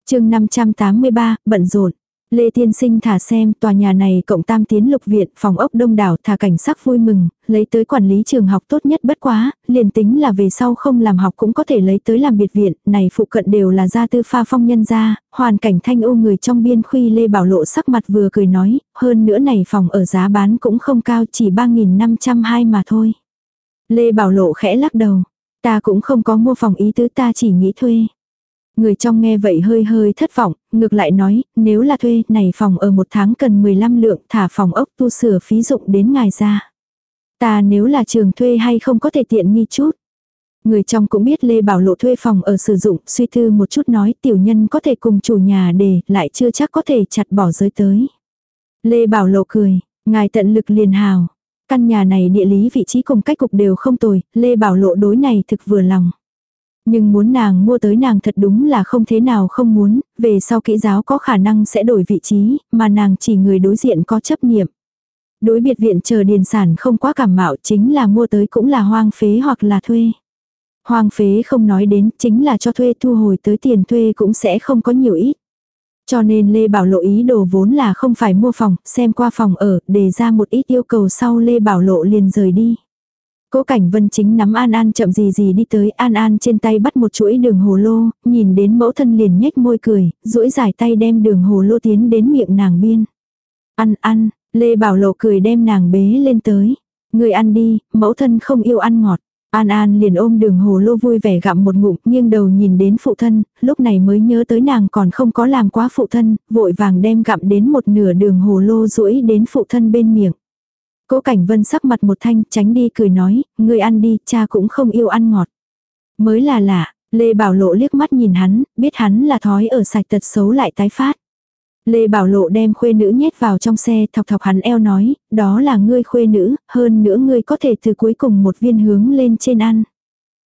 chương 583, bận rộn Lê Tiên Sinh thả xem tòa nhà này cộng tam tiến lục viện, phòng ốc đông đảo thả cảnh sắc vui mừng, lấy tới quản lý trường học tốt nhất bất quá, liền tính là về sau không làm học cũng có thể lấy tới làm biệt viện, này phụ cận đều là gia tư pha phong nhân gia, hoàn cảnh thanh ô người trong biên khuy Lê Bảo Lộ sắc mặt vừa cười nói, hơn nữa này phòng ở giá bán cũng không cao chỉ 3.520 mà thôi. Lê Bảo Lộ khẽ lắc đầu, ta cũng không có mua phòng ý tứ ta chỉ nghĩ thuê. Người trong nghe vậy hơi hơi thất vọng, ngược lại nói, nếu là thuê, này phòng ở một tháng cần 15 lượng, thả phòng ốc tu sửa phí dụng đến ngài ra. Ta nếu là trường thuê hay không có thể tiện nghi chút. Người trong cũng biết Lê Bảo Lộ thuê phòng ở sử dụng, suy thư một chút nói tiểu nhân có thể cùng chủ nhà để, lại chưa chắc có thể chặt bỏ giới tới. Lê Bảo Lộ cười, ngài tận lực liền hào. Căn nhà này địa lý vị trí cùng cách cục đều không tồi, Lê Bảo Lộ đối này thực vừa lòng. Nhưng muốn nàng mua tới nàng thật đúng là không thế nào không muốn, về sau kỹ giáo có khả năng sẽ đổi vị trí, mà nàng chỉ người đối diện có chấp niệm. Đối biệt viện chờ điền sản không quá cảm mạo chính là mua tới cũng là hoang phế hoặc là thuê. Hoang phế không nói đến chính là cho thuê thu hồi tới tiền thuê cũng sẽ không có nhiều ít. Cho nên Lê Bảo Lộ ý đồ vốn là không phải mua phòng, xem qua phòng ở, đề ra một ít yêu cầu sau Lê Bảo Lộ liền rời đi. Cố Cảnh Vân chính nắm An An chậm gì gì đi tới, An An trên tay bắt một chuỗi đường hồ lô, nhìn đến mẫu thân liền nhếch môi cười, duỗi dài tay đem đường hồ lô tiến đến miệng nàng biên. Ăn ăn, Lê Bảo Lộ cười đem nàng bế lên tới. Người ăn đi, mẫu thân không yêu ăn ngọt. An An liền ôm đường hồ lô vui vẻ gặm một ngụm nghiêng đầu nhìn đến phụ thân, lúc này mới nhớ tới nàng còn không có làm quá phụ thân, vội vàng đem gặm đến một nửa đường hồ lô duỗi đến phụ thân bên miệng. Cố Cảnh Vân sắc mặt một thanh tránh đi cười nói, ngươi ăn đi, cha cũng không yêu ăn ngọt. Mới là lạ, Lê Bảo Lộ liếc mắt nhìn hắn, biết hắn là thói ở sạch tật xấu lại tái phát. Lê Bảo Lộ đem khuê nữ nhét vào trong xe thọc thọc hắn eo nói, đó là ngươi khuê nữ, hơn nữa ngươi có thể từ cuối cùng một viên hướng lên trên ăn.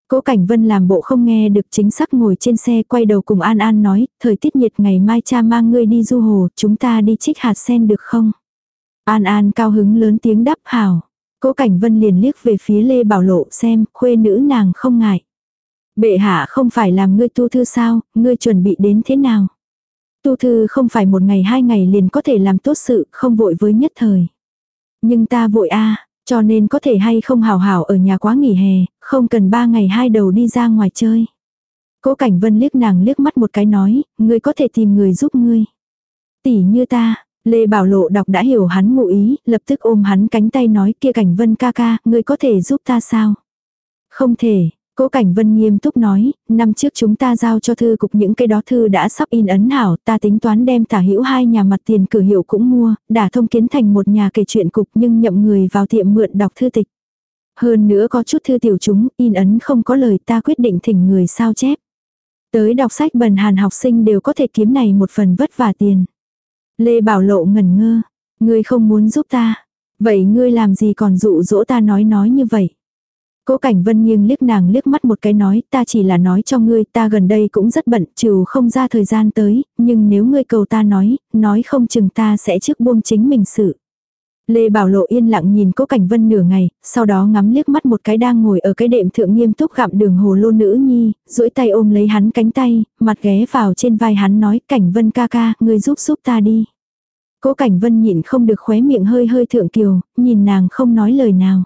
Cố Cảnh Vân làm bộ không nghe được chính xác ngồi trên xe quay đầu cùng An An nói, thời tiết nhiệt ngày mai cha mang ngươi đi du hồ, chúng ta đi trích hạt sen được không? An An cao hứng lớn tiếng đáp hào. Cố Cảnh Vân liền liếc về phía Lê Bảo Lộ xem, khuê nữ nàng không ngại. Bệ hạ không phải làm ngươi tu thư sao, ngươi chuẩn bị đến thế nào? Tu thư không phải một ngày hai ngày liền có thể làm tốt sự, không vội với nhất thời. Nhưng ta vội a cho nên có thể hay không hào hào ở nhà quá nghỉ hè, không cần ba ngày hai đầu đi ra ngoài chơi. Cố Cảnh Vân liếc nàng liếc mắt một cái nói, ngươi có thể tìm người giúp ngươi. Tỷ như ta, Lê Bảo Lộ đọc đã hiểu hắn ngụ ý, lập tức ôm hắn cánh tay nói kia cảnh vân ca ca, ngươi có thể giúp ta sao? Không thể, Cố Cảnh Vân nghiêm túc nói, năm trước chúng ta giao cho thư cục những cái đó thư đã sắp in ấn hảo, ta tính toán đem tả hữu hai nhà mặt tiền cửa hiệu cũng mua, đã thông kiến thành một nhà kể chuyện cục nhưng nhậm người vào tiệm mượn đọc thư tịch. Hơn nữa có chút thư tiểu chúng, in ấn không có lời ta quyết định thỉnh người sao chép. Tới đọc sách bần hàn học sinh đều có thể kiếm này một phần vất vả tiền. Lê Bảo Lộ ngẩn ngơ, ngươi không muốn giúp ta. Vậy ngươi làm gì còn dụ dỗ ta nói nói như vậy. Cố Cảnh Vân nghiêng liếc nàng liếc mắt một cái nói, ta chỉ là nói cho ngươi, ta gần đây cũng rất bận, trừ không ra thời gian tới, nhưng nếu ngươi cầu ta nói, nói không chừng ta sẽ trước buông chính mình sự. Lê Bảo Lộ yên lặng nhìn Cố Cảnh Vân nửa ngày, sau đó ngắm liếc mắt một cái đang ngồi ở cái đệm thượng nghiêm túc gặm đường hồ lô nữ nhi, duỗi tay ôm lấy hắn cánh tay, mặt ghé vào trên vai hắn nói, Cảnh Vân ca ca, ngươi giúp giúp ta đi. Cố Cảnh Vân nhịn không được khóe miệng hơi hơi thượng kiều, nhìn nàng không nói lời nào.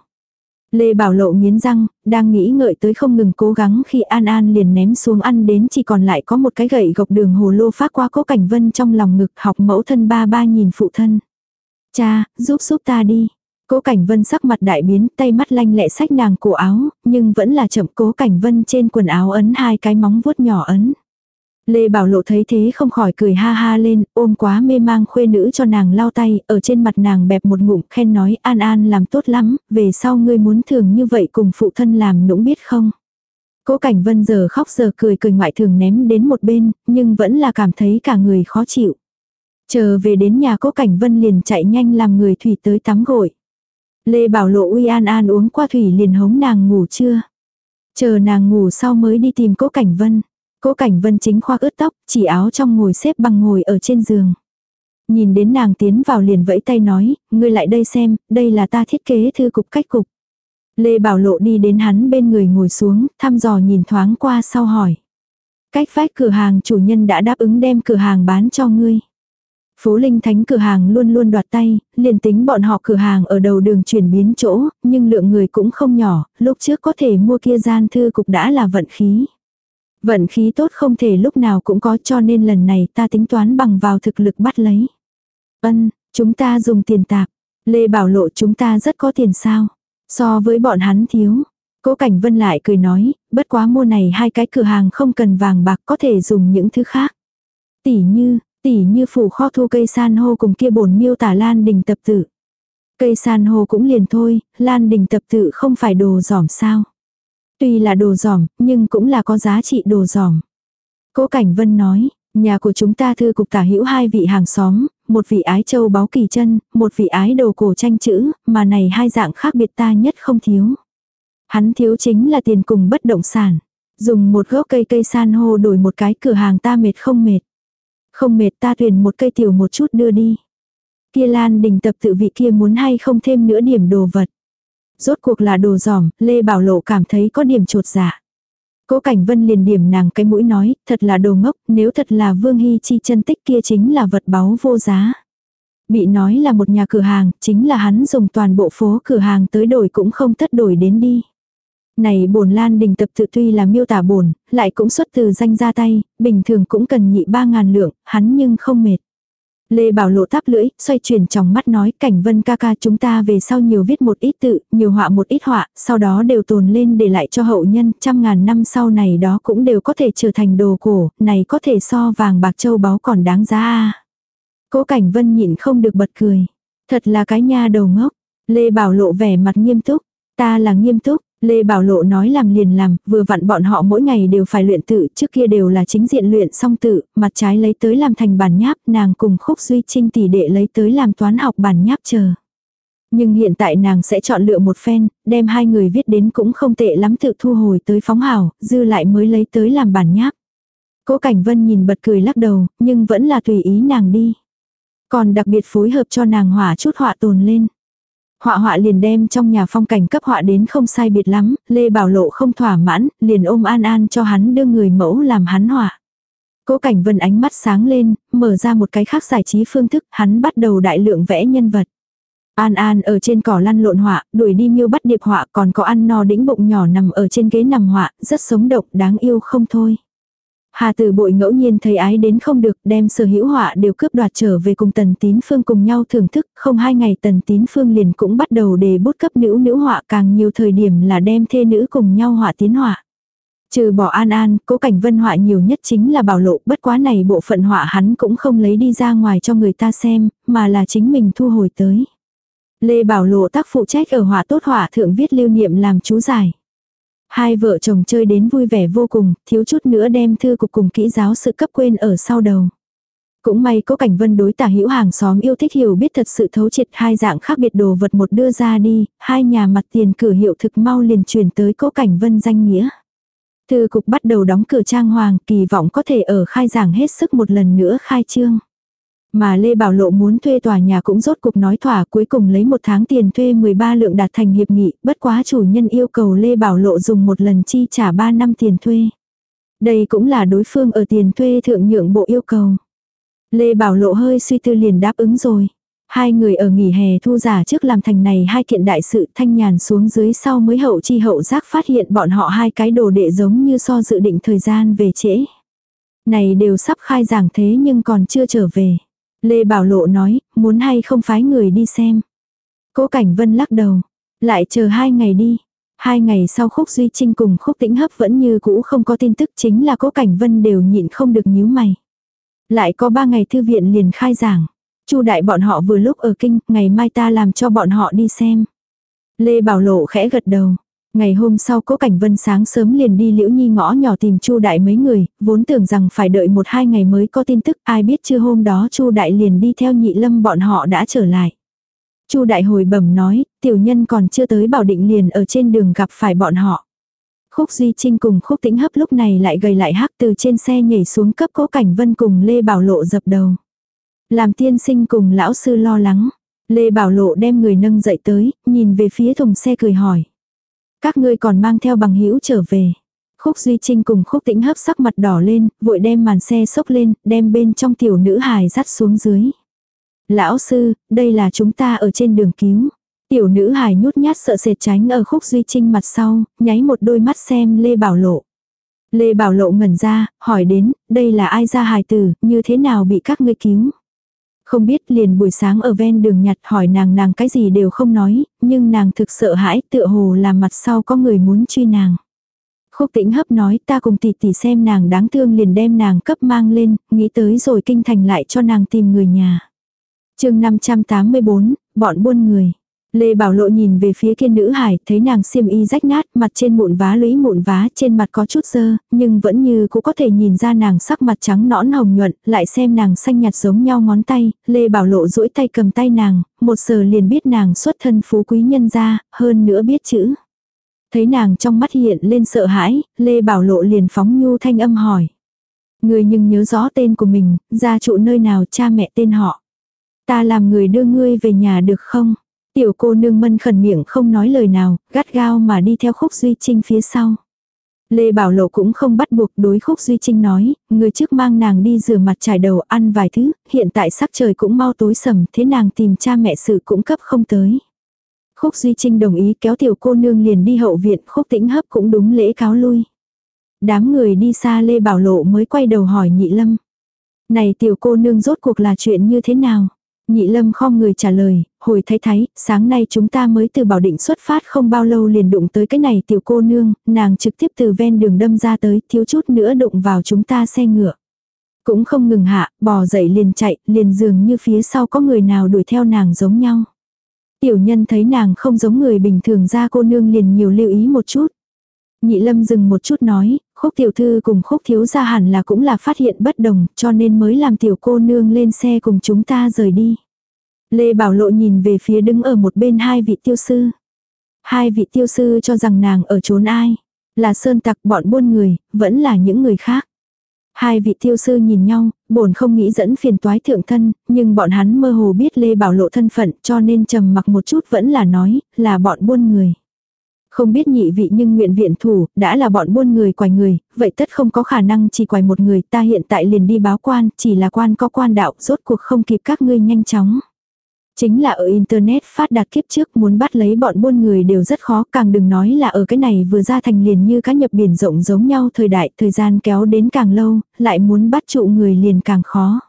Lê Bảo Lộ nghiến răng, đang nghĩ ngợi tới không ngừng cố gắng khi An An liền ném xuống ăn đến chỉ còn lại có một cái gậy gộc đường hồ lô phát qua cố cảnh vân trong lòng ngực học mẫu thân ba ba nhìn phụ thân. Cha, giúp giúp ta đi. Cố Cảnh Vân sắc mặt đại biến, tay mắt lanh lẹ sách nàng cổ áo, nhưng vẫn là chậm Cố Cảnh Vân trên quần áo ấn hai cái móng vuốt nhỏ ấn. Lê Bảo Lộ thấy thế không khỏi cười ha ha lên, ôm quá mê mang khuê nữ cho nàng lau tay, ở trên mặt nàng bẹp một ngụm khen nói An An làm tốt lắm, về sau ngươi muốn thường như vậy cùng phụ thân làm nũng biết không. Cố Cảnh Vân giờ khóc giờ cười cười ngoại thường ném đến một bên, nhưng vẫn là cảm thấy cả người khó chịu. Chờ về đến nhà Cố Cảnh Vân liền chạy nhanh làm người thủy tới tắm gội. Lê Bảo Lộ uy An An uống qua thủy liền hống nàng ngủ chưa. Chờ nàng ngủ sau mới đi tìm Cố Cảnh Vân. Cố Cảnh Vân chính khoác ướt tóc, chỉ áo trong ngồi xếp bằng ngồi ở trên giường. Nhìn đến nàng tiến vào liền vẫy tay nói, ngươi lại đây xem, đây là ta thiết kế thư cục cách cục. Lê Bảo Lộ đi đến hắn bên người ngồi xuống, thăm dò nhìn thoáng qua sau hỏi. Cách vách cửa hàng chủ nhân đã đáp ứng đem cửa hàng bán cho ngươi. Phố Linh Thánh cửa hàng luôn luôn đoạt tay, liền tính bọn họ cửa hàng ở đầu đường chuyển biến chỗ, nhưng lượng người cũng không nhỏ, lúc trước có thể mua kia gian thư cục đã là vận khí. Vận khí tốt không thể lúc nào cũng có cho nên lần này ta tính toán bằng vào thực lực bắt lấy. Ân, chúng ta dùng tiền tạp. Lê Bảo Lộ chúng ta rất có tiền sao. So với bọn hắn thiếu. Cố Cảnh Vân lại cười nói, bất quá mua này hai cái cửa hàng không cần vàng bạc có thể dùng những thứ khác. Tỷ như, tỷ như phủ kho thu cây san hô cùng kia bổn miêu tả lan đình tập tự. Cây san hô cũng liền thôi, lan đình tập tự không phải đồ giỏm sao. Tuy là đồ giỏm, nhưng cũng là có giá trị đồ giỏm. Cố Cảnh Vân nói, nhà của chúng ta thư cục tả hữu hai vị hàng xóm, một vị ái châu báo kỳ chân, một vị ái đồ cổ tranh chữ, mà này hai dạng khác biệt ta nhất không thiếu. Hắn thiếu chính là tiền cùng bất động sản. Dùng một gốc cây cây san hô đổi một cái cửa hàng ta mệt không mệt. Không mệt ta tuyển một cây tiểu một chút đưa đi. Kia Lan đình tập tự vị kia muốn hay không thêm nữa điểm đồ vật. Rốt cuộc là đồ giỏm, Lê Bảo Lộ cảm thấy có điểm trột dạ. Cố Cảnh Vân liền điểm nàng cái mũi nói, thật là đồ ngốc, nếu thật là Vương Hy Chi chân tích kia chính là vật báu vô giá. Bị nói là một nhà cửa hàng, chính là hắn dùng toàn bộ phố cửa hàng tới đổi cũng không tất đổi đến đi. Này bổn lan đình tập tự tuy là miêu tả bổn, lại cũng xuất từ danh ra tay, bình thường cũng cần nhị ba ngàn lượng, hắn nhưng không mệt. Lê Bảo Lộ táp lưỡi, xoay chuyển trong mắt nói cảnh vân ca ca chúng ta về sau nhiều viết một ít tự, nhiều họa một ít họa, sau đó đều tồn lên để lại cho hậu nhân, trăm ngàn năm sau này đó cũng đều có thể trở thành đồ cổ, này có thể so vàng bạc châu báu còn đáng giá a Cố cảnh vân nhịn không được bật cười. Thật là cái nha đầu ngốc. Lê Bảo Lộ vẻ mặt nghiêm túc. Ta là nghiêm túc, Lê Bảo Lộ nói làm liền làm, vừa vặn bọn họ mỗi ngày đều phải luyện tự, trước kia đều là chính diện luyện song tự, mặt trái lấy tới làm thành bản nháp, nàng cùng khúc duy trinh tỷ đệ lấy tới làm toán học bản nháp chờ. Nhưng hiện tại nàng sẽ chọn lựa một phen, đem hai người viết đến cũng không tệ lắm tự thu hồi tới phóng hào, dư lại mới lấy tới làm bản nháp. Cố Cảnh Vân nhìn bật cười lắc đầu, nhưng vẫn là tùy ý nàng đi. Còn đặc biệt phối hợp cho nàng hỏa chút họa tồn lên. Họa họa liền đem trong nhà phong cảnh cấp họa đến không sai biệt lắm, Lê Bảo Lộ không thỏa mãn, liền ôm An An cho hắn đưa người mẫu làm hắn họa. Cố Cảnh Vân ánh mắt sáng lên, mở ra một cái khác giải trí phương thức, hắn bắt đầu đại lượng vẽ nhân vật. An An ở trên cỏ lăn lộn họa, đuổi đi miêu bắt điệp họa, còn có ăn no đĩnh bụng nhỏ nằm ở trên ghế nằm họa, rất sống động, đáng yêu không thôi. Hà tử bội ngẫu nhiên thấy ái đến không được đem sở hữu họa đều cướp đoạt trở về cùng tần tín phương cùng nhau thưởng thức, không hai ngày tần tín phương liền cũng bắt đầu đề bút cấp nữ nữ họa càng nhiều thời điểm là đem thê nữ cùng nhau họa tiến họa. Trừ bỏ An An, cố cảnh vân họa nhiều nhất chính là bảo lộ, bất quá này bộ phận họa hắn cũng không lấy đi ra ngoài cho người ta xem, mà là chính mình thu hồi tới. Lê Bảo Lộ tác phụ trách ở họa tốt họa thượng viết lưu niệm làm chú giải. Hai vợ chồng chơi đến vui vẻ vô cùng, thiếu chút nữa đem thư cục cùng kỹ giáo sự cấp quên ở sau đầu. Cũng may có cảnh vân đối tả hữu hàng xóm yêu thích hiểu biết thật sự thấu triệt hai dạng khác biệt đồ vật một đưa ra đi, hai nhà mặt tiền cửa hiệu thực mau liền chuyển tới cố cảnh vân danh nghĩa. Thư cục bắt đầu đóng cửa trang hoàng kỳ vọng có thể ở khai giảng hết sức một lần nữa khai trương. Mà Lê Bảo Lộ muốn thuê tòa nhà cũng rốt cục nói thỏa cuối cùng lấy một tháng tiền thuê 13 lượng đạt thành hiệp nghị, bất quá chủ nhân yêu cầu Lê Bảo Lộ dùng một lần chi trả 3 năm tiền thuê. Đây cũng là đối phương ở tiền thuê thượng nhượng bộ yêu cầu. Lê Bảo Lộ hơi suy tư liền đáp ứng rồi. Hai người ở nghỉ hè thu giả trước làm thành này hai kiện đại sự thanh nhàn xuống dưới sau mới hậu chi hậu giác phát hiện bọn họ hai cái đồ đệ giống như so dự định thời gian về trễ. Này đều sắp khai giảng thế nhưng còn chưa trở về. Lê Bảo Lộ nói, muốn hay không phái người đi xem. Cố Cảnh Vân lắc đầu, lại chờ hai ngày đi. Hai ngày sau khúc Duy Trinh cùng khúc tĩnh hấp vẫn như cũ không có tin tức chính là cố Cảnh Vân đều nhịn không được nhíu mày. Lại có ba ngày thư viện liền khai giảng. Chu đại bọn họ vừa lúc ở kinh, ngày mai ta làm cho bọn họ đi xem. Lê Bảo Lộ khẽ gật đầu. Ngày hôm sau Cố Cảnh Vân sáng sớm liền đi Liễu Nhi ngõ nhỏ tìm Chu Đại mấy người, vốn tưởng rằng phải đợi một hai ngày mới có tin tức, ai biết chưa hôm đó Chu Đại liền đi theo Nhị Lâm bọn họ đã trở lại. Chu Đại hồi bẩm nói, tiểu nhân còn chưa tới bảo định liền ở trên đường gặp phải bọn họ. Khúc Duy Trinh cùng Khúc Tĩnh Hấp lúc này lại gầy lại hắc từ trên xe nhảy xuống cấp Cố Cảnh Vân cùng Lê Bảo Lộ dập đầu. Làm tiên sinh cùng lão sư lo lắng. Lê Bảo Lộ đem người nâng dậy tới, nhìn về phía thùng xe cười hỏi. Các ngươi còn mang theo bằng hữu trở về. Khúc Duy Trinh cùng Khúc Tĩnh hấp sắc mặt đỏ lên, vội đem màn xe sốc lên, đem bên trong tiểu nữ hài dắt xuống dưới. Lão sư, đây là chúng ta ở trên đường cứu. Tiểu nữ hài nhút nhát sợ sệt tránh ở Khúc Duy Trinh mặt sau, nháy một đôi mắt xem Lê Bảo Lộ. Lê Bảo Lộ ngẩn ra, hỏi đến, đây là ai ra hài tử, như thế nào bị các ngươi cứu. Không biết liền buổi sáng ở ven đường nhặt hỏi nàng nàng cái gì đều không nói, nhưng nàng thực sợ hãi tựa hồ là mặt sau có người muốn truy nàng. Khúc tĩnh hấp nói ta cùng tỷ tỷ xem nàng đáng thương liền đem nàng cấp mang lên, nghĩ tới rồi kinh thành lại cho nàng tìm người nhà. chương 584, bọn buôn người. Lê Bảo Lộ nhìn về phía kia nữ hải, thấy nàng xiêm y rách nát, mặt trên mụn vá lũy mụn vá, trên mặt có chút dơ, nhưng vẫn như cũng có thể nhìn ra nàng sắc mặt trắng nõn hồng nhuận, lại xem nàng xanh nhạt giống nhau ngón tay, Lê Bảo Lộ duỗi tay cầm tay nàng, một giờ liền biết nàng xuất thân phú quý nhân gia, hơn nữa biết chữ. Thấy nàng trong mắt hiện lên sợ hãi, Lê Bảo Lộ liền phóng nhu thanh âm hỏi. Người nhưng nhớ rõ tên của mình, gia trụ nơi nào cha mẹ tên họ. Ta làm người đưa ngươi về nhà được không? Tiểu cô nương mân khẩn miệng không nói lời nào, gắt gao mà đi theo khúc Duy Trinh phía sau. Lê Bảo Lộ cũng không bắt buộc đối khúc Duy Trinh nói, người trước mang nàng đi rửa mặt trải đầu ăn vài thứ, hiện tại sắc trời cũng mau tối sầm thế nàng tìm cha mẹ sự cũng cấp không tới. Khúc Duy Trinh đồng ý kéo tiểu cô nương liền đi hậu viện, khúc tĩnh hấp cũng đúng lễ cáo lui. Đám người đi xa Lê Bảo Lộ mới quay đầu hỏi nhị lâm. Này tiểu cô nương rốt cuộc là chuyện như thế nào? Nhị lâm khom người trả lời, hồi thấy thấy, sáng nay chúng ta mới từ bảo định xuất phát không bao lâu liền đụng tới cái này tiểu cô nương, nàng trực tiếp từ ven đường đâm ra tới, thiếu chút nữa đụng vào chúng ta xe ngựa. Cũng không ngừng hạ, bò dậy liền chạy, liền dường như phía sau có người nào đuổi theo nàng giống nhau. Tiểu nhân thấy nàng không giống người bình thường ra cô nương liền nhiều lưu ý một chút. Nhị lâm dừng một chút nói, khúc tiểu thư cùng khúc thiếu gia hẳn là cũng là phát hiện bất đồng cho nên mới làm tiểu cô nương lên xe cùng chúng ta rời đi. Lê Bảo Lộ nhìn về phía đứng ở một bên hai vị tiêu sư. Hai vị tiêu sư cho rằng nàng ở trốn ai. Là sơn tặc bọn buôn người, vẫn là những người khác. Hai vị tiêu sư nhìn nhau, bổn không nghĩ dẫn phiền toái thượng thân, nhưng bọn hắn mơ hồ biết Lê Bảo Lộ thân phận cho nên trầm mặc một chút vẫn là nói, là bọn buôn người. Không biết nhị vị nhưng nguyện viện thủ, đã là bọn buôn người quài người, vậy tất không có khả năng chỉ quài một người, ta hiện tại liền đi báo quan, chỉ là quan có quan đạo, rốt cuộc không kịp các ngươi nhanh chóng. Chính là ở Internet phát đạt kiếp trước muốn bắt lấy bọn buôn người đều rất khó, càng đừng nói là ở cái này vừa ra thành liền như cá nhập biển rộng giống nhau thời đại, thời gian kéo đến càng lâu, lại muốn bắt trụ người liền càng khó.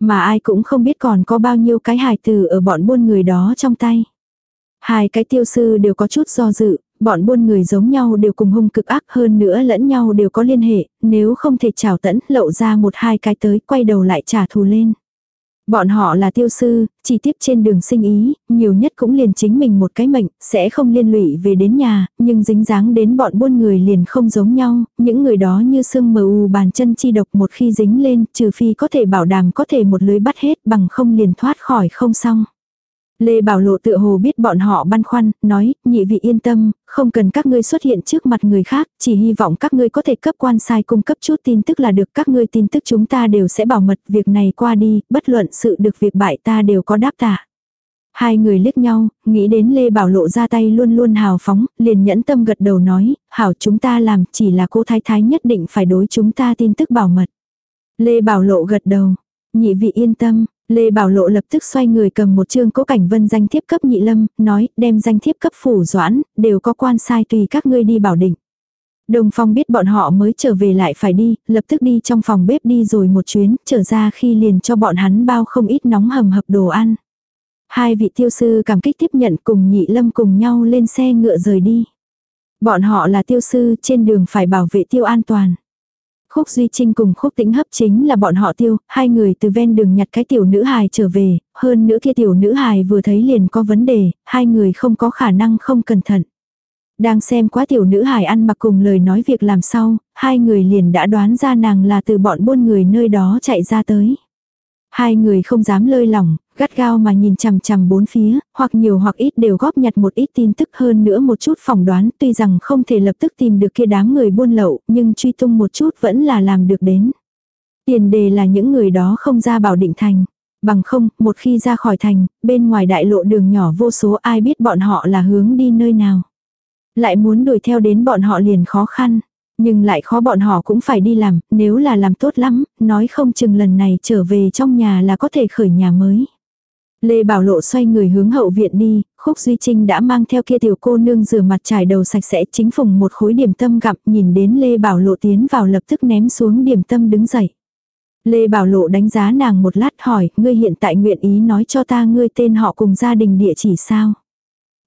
Mà ai cũng không biết còn có bao nhiêu cái hài từ ở bọn buôn người đó trong tay. Hai cái tiêu sư đều có chút do dự, bọn buôn người giống nhau đều cùng hung cực ác hơn nữa lẫn nhau đều có liên hệ, nếu không thể trào tẫn, lậu ra một hai cái tới, quay đầu lại trả thù lên. Bọn họ là tiêu sư, chỉ tiếp trên đường sinh ý, nhiều nhất cũng liền chính mình một cái mệnh, sẽ không liên lụy về đến nhà, nhưng dính dáng đến bọn buôn người liền không giống nhau, những người đó như sương mờ u bàn chân chi độc một khi dính lên, trừ phi có thể bảo đảm có thể một lưới bắt hết bằng không liền thoát khỏi không xong. Lê Bảo Lộ tựa hồ biết bọn họ băn khoăn, nói, nhị vị yên tâm, không cần các ngươi xuất hiện trước mặt người khác, chỉ hy vọng các ngươi có thể cấp quan sai cung cấp chút tin tức là được các ngươi tin tức chúng ta đều sẽ bảo mật việc này qua đi, bất luận sự được việc bại ta đều có đáp tạ. Hai người liếc nhau, nghĩ đến Lê Bảo Lộ ra tay luôn luôn hào phóng, liền nhẫn tâm gật đầu nói, hảo chúng ta làm chỉ là cô thái thái nhất định phải đối chúng ta tin tức bảo mật. Lê Bảo Lộ gật đầu, nhị vị yên tâm, Lê Bảo Lộ lập tức xoay người cầm một chương cố cảnh vân danh thiếp cấp nhị lâm, nói, đem danh thiếp cấp phủ doãn, đều có quan sai tùy các ngươi đi bảo định. Đồng Phong biết bọn họ mới trở về lại phải đi, lập tức đi trong phòng bếp đi rồi một chuyến, trở ra khi liền cho bọn hắn bao không ít nóng hầm hập đồ ăn. Hai vị tiêu sư cảm kích tiếp nhận cùng nhị lâm cùng nhau lên xe ngựa rời đi. Bọn họ là tiêu sư trên đường phải bảo vệ tiêu an toàn. Khúc Duy Trinh cùng Khúc Tĩnh Hấp chính là bọn họ tiêu, hai người từ ven đường nhặt cái tiểu nữ hài trở về, hơn nữa kia tiểu nữ hài vừa thấy liền có vấn đề, hai người không có khả năng không cẩn thận. Đang xem quá tiểu nữ hài ăn mặc cùng lời nói việc làm sau, hai người liền đã đoán ra nàng là từ bọn buôn người nơi đó chạy ra tới. Hai người không dám lơi lỏng, gắt gao mà nhìn chằm chằm bốn phía, hoặc nhiều hoặc ít đều góp nhặt một ít tin tức hơn nữa một chút phỏng đoán, tuy rằng không thể lập tức tìm được kia đám người buôn lậu, nhưng truy tung một chút vẫn là làm được đến. Tiền đề là những người đó không ra bảo định thành. Bằng không, một khi ra khỏi thành, bên ngoài đại lộ đường nhỏ vô số ai biết bọn họ là hướng đi nơi nào. Lại muốn đuổi theo đến bọn họ liền khó khăn. Nhưng lại khó bọn họ cũng phải đi làm, nếu là làm tốt lắm, nói không chừng lần này trở về trong nhà là có thể khởi nhà mới. Lê Bảo Lộ xoay người hướng hậu viện đi, Khúc Duy Trinh đã mang theo kia tiểu cô nương rửa mặt trải đầu sạch sẽ chính phùng một khối điểm tâm gặp nhìn đến Lê Bảo Lộ tiến vào lập tức ném xuống điểm tâm đứng dậy. Lê Bảo Lộ đánh giá nàng một lát hỏi, ngươi hiện tại nguyện ý nói cho ta ngươi tên họ cùng gia đình địa chỉ sao.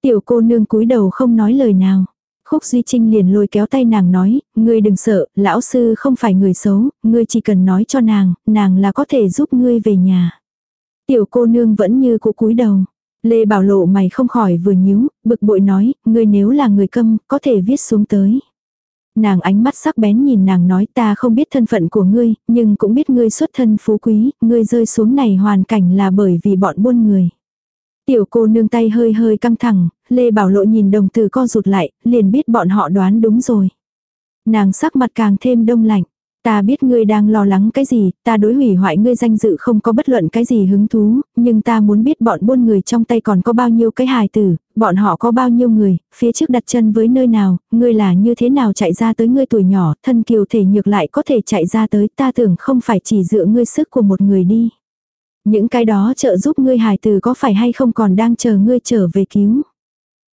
Tiểu cô nương cúi đầu không nói lời nào. Khúc Duy Trinh liền lôi kéo tay nàng nói, ngươi đừng sợ, lão sư không phải người xấu, ngươi chỉ cần nói cho nàng, nàng là có thể giúp ngươi về nhà. Tiểu cô nương vẫn như cũ cúi đầu. Lê Bảo Lộ mày không khỏi vừa nhíu, bực bội nói, ngươi nếu là người câm, có thể viết xuống tới. Nàng ánh mắt sắc bén nhìn nàng nói ta không biết thân phận của ngươi, nhưng cũng biết ngươi xuất thân phú quý, ngươi rơi xuống này hoàn cảnh là bởi vì bọn buôn người. Tiểu cô nương tay hơi hơi căng thẳng, Lê Bảo Lộ nhìn đồng từ co rụt lại, liền biết bọn họ đoán đúng rồi. Nàng sắc mặt càng thêm đông lạnh. Ta biết ngươi đang lo lắng cái gì, ta đối hủy hoại ngươi danh dự không có bất luận cái gì hứng thú, nhưng ta muốn biết bọn buôn người trong tay còn có bao nhiêu cái hài tử, bọn họ có bao nhiêu người, phía trước đặt chân với nơi nào, ngươi là như thế nào chạy ra tới ngươi tuổi nhỏ, thân kiều thể nhược lại có thể chạy ra tới, ta tưởng không phải chỉ dựa ngươi sức của một người đi. Những cái đó trợ giúp ngươi hài tử có phải hay không còn đang chờ ngươi trở về cứu.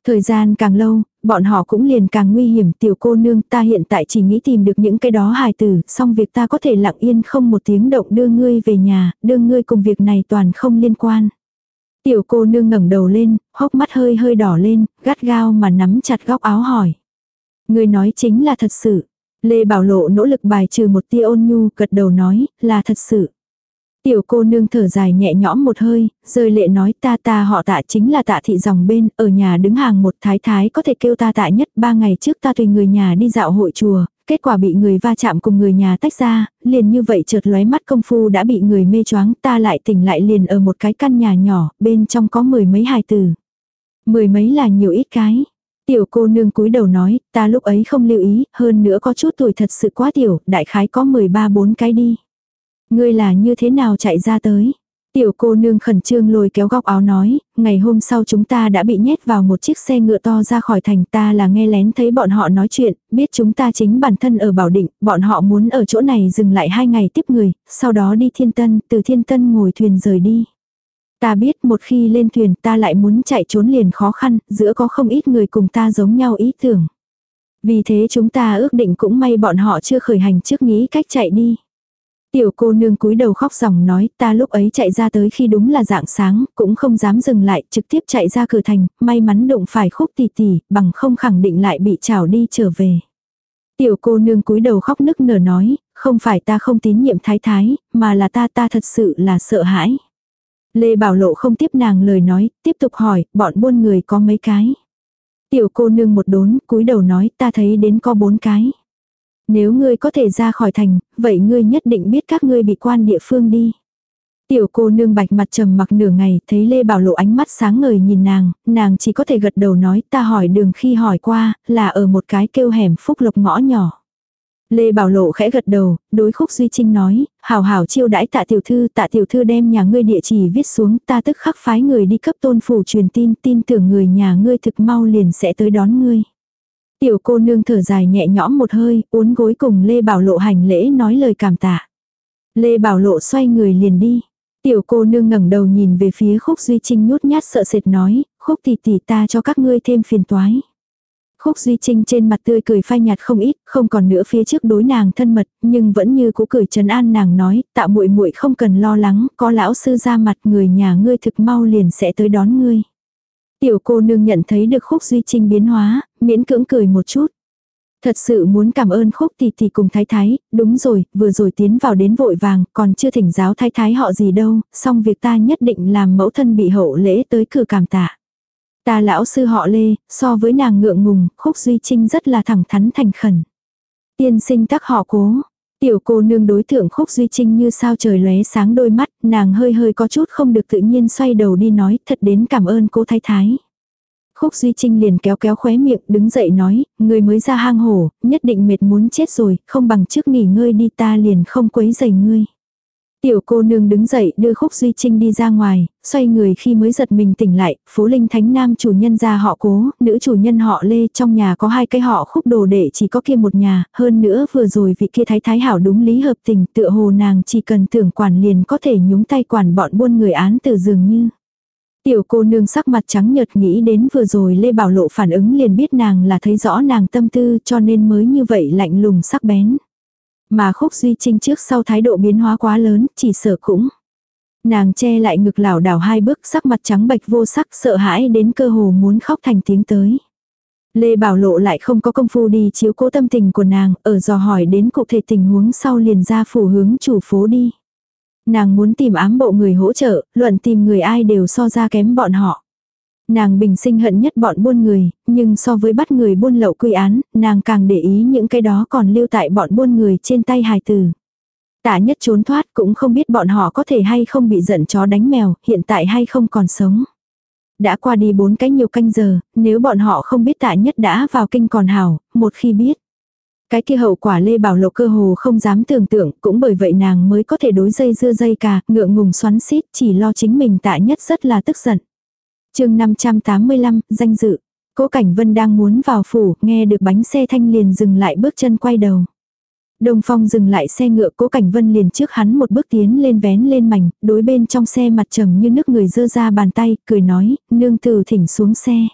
Thời gian càng lâu, bọn họ cũng liền càng nguy hiểm tiểu cô nương ta hiện tại chỉ nghĩ tìm được những cái đó hài tử, xong việc ta có thể lặng yên không một tiếng động đưa ngươi về nhà, đưa ngươi cùng việc này toàn không liên quan. Tiểu cô nương ngẩng đầu lên, hốc mắt hơi hơi đỏ lên, gắt gao mà nắm chặt góc áo hỏi. Ngươi nói chính là thật sự. Lê Bảo Lộ nỗ lực bài trừ một tia ôn nhu, gật đầu nói, là thật sự. Tiểu cô nương thở dài nhẹ nhõm một hơi, rơi lệ nói ta ta họ tạ chính là tạ thị dòng bên, ở nhà đứng hàng một thái thái có thể kêu ta tạ nhất ba ngày trước ta tùy người nhà đi dạo hội chùa, kết quả bị người va chạm cùng người nhà tách ra, liền như vậy chợt lóe mắt công phu đã bị người mê choáng ta lại tỉnh lại liền ở một cái căn nhà nhỏ, bên trong có mười mấy hài tử. Mười mấy là nhiều ít cái. Tiểu cô nương cúi đầu nói, ta lúc ấy không lưu ý, hơn nữa có chút tuổi thật sự quá tiểu, đại khái có 13 bốn cái đi. Ngươi là như thế nào chạy ra tới? Tiểu cô nương khẩn trương lôi kéo góc áo nói, ngày hôm sau chúng ta đã bị nhét vào một chiếc xe ngựa to ra khỏi thành ta là nghe lén thấy bọn họ nói chuyện, biết chúng ta chính bản thân ở Bảo Định, bọn họ muốn ở chỗ này dừng lại hai ngày tiếp người, sau đó đi thiên tân, từ thiên tân ngồi thuyền rời đi. Ta biết một khi lên thuyền ta lại muốn chạy trốn liền khó khăn, giữa có không ít người cùng ta giống nhau ý tưởng. Vì thế chúng ta ước định cũng may bọn họ chưa khởi hành trước nghĩ cách chạy đi. Tiểu cô nương cúi đầu khóc ròng nói ta lúc ấy chạy ra tới khi đúng là dạng sáng, cũng không dám dừng lại, trực tiếp chạy ra cửa thành, may mắn đụng phải khúc tỷ tỷ, bằng không khẳng định lại bị trảo đi trở về. Tiểu cô nương cúi đầu khóc nức nở nói, không phải ta không tín nhiệm thái thái, mà là ta ta thật sự là sợ hãi. Lê Bảo Lộ không tiếp nàng lời nói, tiếp tục hỏi, bọn buôn người có mấy cái. Tiểu cô nương một đốn, cúi đầu nói, ta thấy đến có bốn cái. Nếu ngươi có thể ra khỏi thành, vậy ngươi nhất định biết các ngươi bị quan địa phương đi. Tiểu cô nương bạch mặt trầm mặc nửa ngày, thấy Lê Bảo Lộ ánh mắt sáng ngời nhìn nàng, nàng chỉ có thể gật đầu nói ta hỏi đường khi hỏi qua, là ở một cái kêu hẻm phúc lộc ngõ nhỏ. Lê Bảo Lộ khẽ gật đầu, đối khúc Duy Trinh nói, hào hào chiêu đãi tạ tiểu thư, tạ tiểu thư đem nhà ngươi địa chỉ viết xuống, ta tức khắc phái người đi cấp tôn phủ truyền tin, tin tưởng người nhà ngươi thực mau liền sẽ tới đón ngươi. Tiểu cô nương thở dài nhẹ nhõm một hơi, uốn gối cùng Lê Bảo Lộ hành lễ nói lời cảm tạ. Lê Bảo Lộ xoay người liền đi. Tiểu cô nương ngẩng đầu nhìn về phía khúc Duy Trinh nhút nhát sợ sệt nói, khúc tỷ tỷ ta cho các ngươi thêm phiền toái. Khúc Duy Trinh trên mặt tươi cười phai nhạt không ít, không còn nữa phía trước đối nàng thân mật, nhưng vẫn như cũ cười trấn an nàng nói, tạo muội muội không cần lo lắng, có lão sư ra mặt người nhà ngươi thực mau liền sẽ tới đón ngươi. Tiểu cô nương nhận thấy được Khúc Duy Trinh biến hóa, miễn cưỡng cười một chút. Thật sự muốn cảm ơn khúc tỷ tỷ cùng thái thái, đúng rồi, vừa rồi tiến vào đến vội vàng, còn chưa thỉnh giáo thái thái họ gì đâu, xong việc ta nhất định làm mẫu thân bị hậu lễ tới cửa cảm tạ. Ta lão sư họ Lê, so với nàng ngượng ngùng, khúc duy trinh rất là thẳng thắn thành khẩn. Tiên sinh tắc họ cố. Tiểu cô nương đối thượng khúc duy trinh như sao trời lóe sáng đôi mắt, nàng hơi hơi có chút không được tự nhiên xoay đầu đi nói thật đến cảm ơn cô thái thái. Khúc Duy Trinh liền kéo kéo khóe miệng đứng dậy nói, người mới ra hang hổ, nhất định mệt muốn chết rồi, không bằng trước nghỉ ngơi đi ta liền không quấy rầy ngươi. Tiểu cô nương đứng dậy đưa khúc Duy Trinh đi ra ngoài, xoay người khi mới giật mình tỉnh lại, phố linh thánh nam chủ nhân ra họ cố, nữ chủ nhân họ lê trong nhà có hai cái họ khúc đồ đệ chỉ có kia một nhà, hơn nữa vừa rồi vị kia thái thái hảo đúng lý hợp tình tựa hồ nàng chỉ cần tưởng quản liền có thể nhúng tay quản bọn buôn người án từ dường như. Tiểu cô nương sắc mặt trắng nhợt nghĩ đến vừa rồi Lê Bảo Lộ phản ứng liền biết nàng là thấy rõ nàng tâm tư cho nên mới như vậy lạnh lùng sắc bén. Mà khúc duy trinh trước sau thái độ biến hóa quá lớn, chỉ sợ cũng. Nàng che lại ngực lảo đảo hai bước sắc mặt trắng bệch vô sắc sợ hãi đến cơ hồ muốn khóc thành tiếng tới. Lê Bảo Lộ lại không có công phu đi chiếu cố tâm tình của nàng, ở dò hỏi đến cụ thể tình huống sau liền ra phủ hướng chủ phố đi. Nàng muốn tìm ám bộ người hỗ trợ, luận tìm người ai đều so ra kém bọn họ. Nàng bình sinh hận nhất bọn buôn người, nhưng so với bắt người buôn lậu quy án, nàng càng để ý những cái đó còn lưu tại bọn buôn người trên tay hài tử. Tạ nhất trốn thoát cũng không biết bọn họ có thể hay không bị giận chó đánh mèo, hiện tại hay không còn sống. Đã qua đi bốn cái nhiều canh giờ, nếu bọn họ không biết tạ nhất đã vào kinh còn hào một khi biết. Cái kia hậu quả Lê Bảo lộc cơ hồ không dám tưởng tượng, cũng bởi vậy nàng mới có thể đối dây dưa dây cả, ngượng ngùng xoắn xít, chỉ lo chính mình tạ nhất rất là tức giận chương 585, danh dự. Cố Cảnh Vân đang muốn vào phủ, nghe được bánh xe thanh liền dừng lại bước chân quay đầu. Đông Phong dừng lại xe ngựa Cố Cảnh Vân liền trước hắn một bước tiến lên vén lên mảnh, đối bên trong xe mặt trầm như nước người dơ ra bàn tay, cười nói, nương tử thỉnh xuống xe.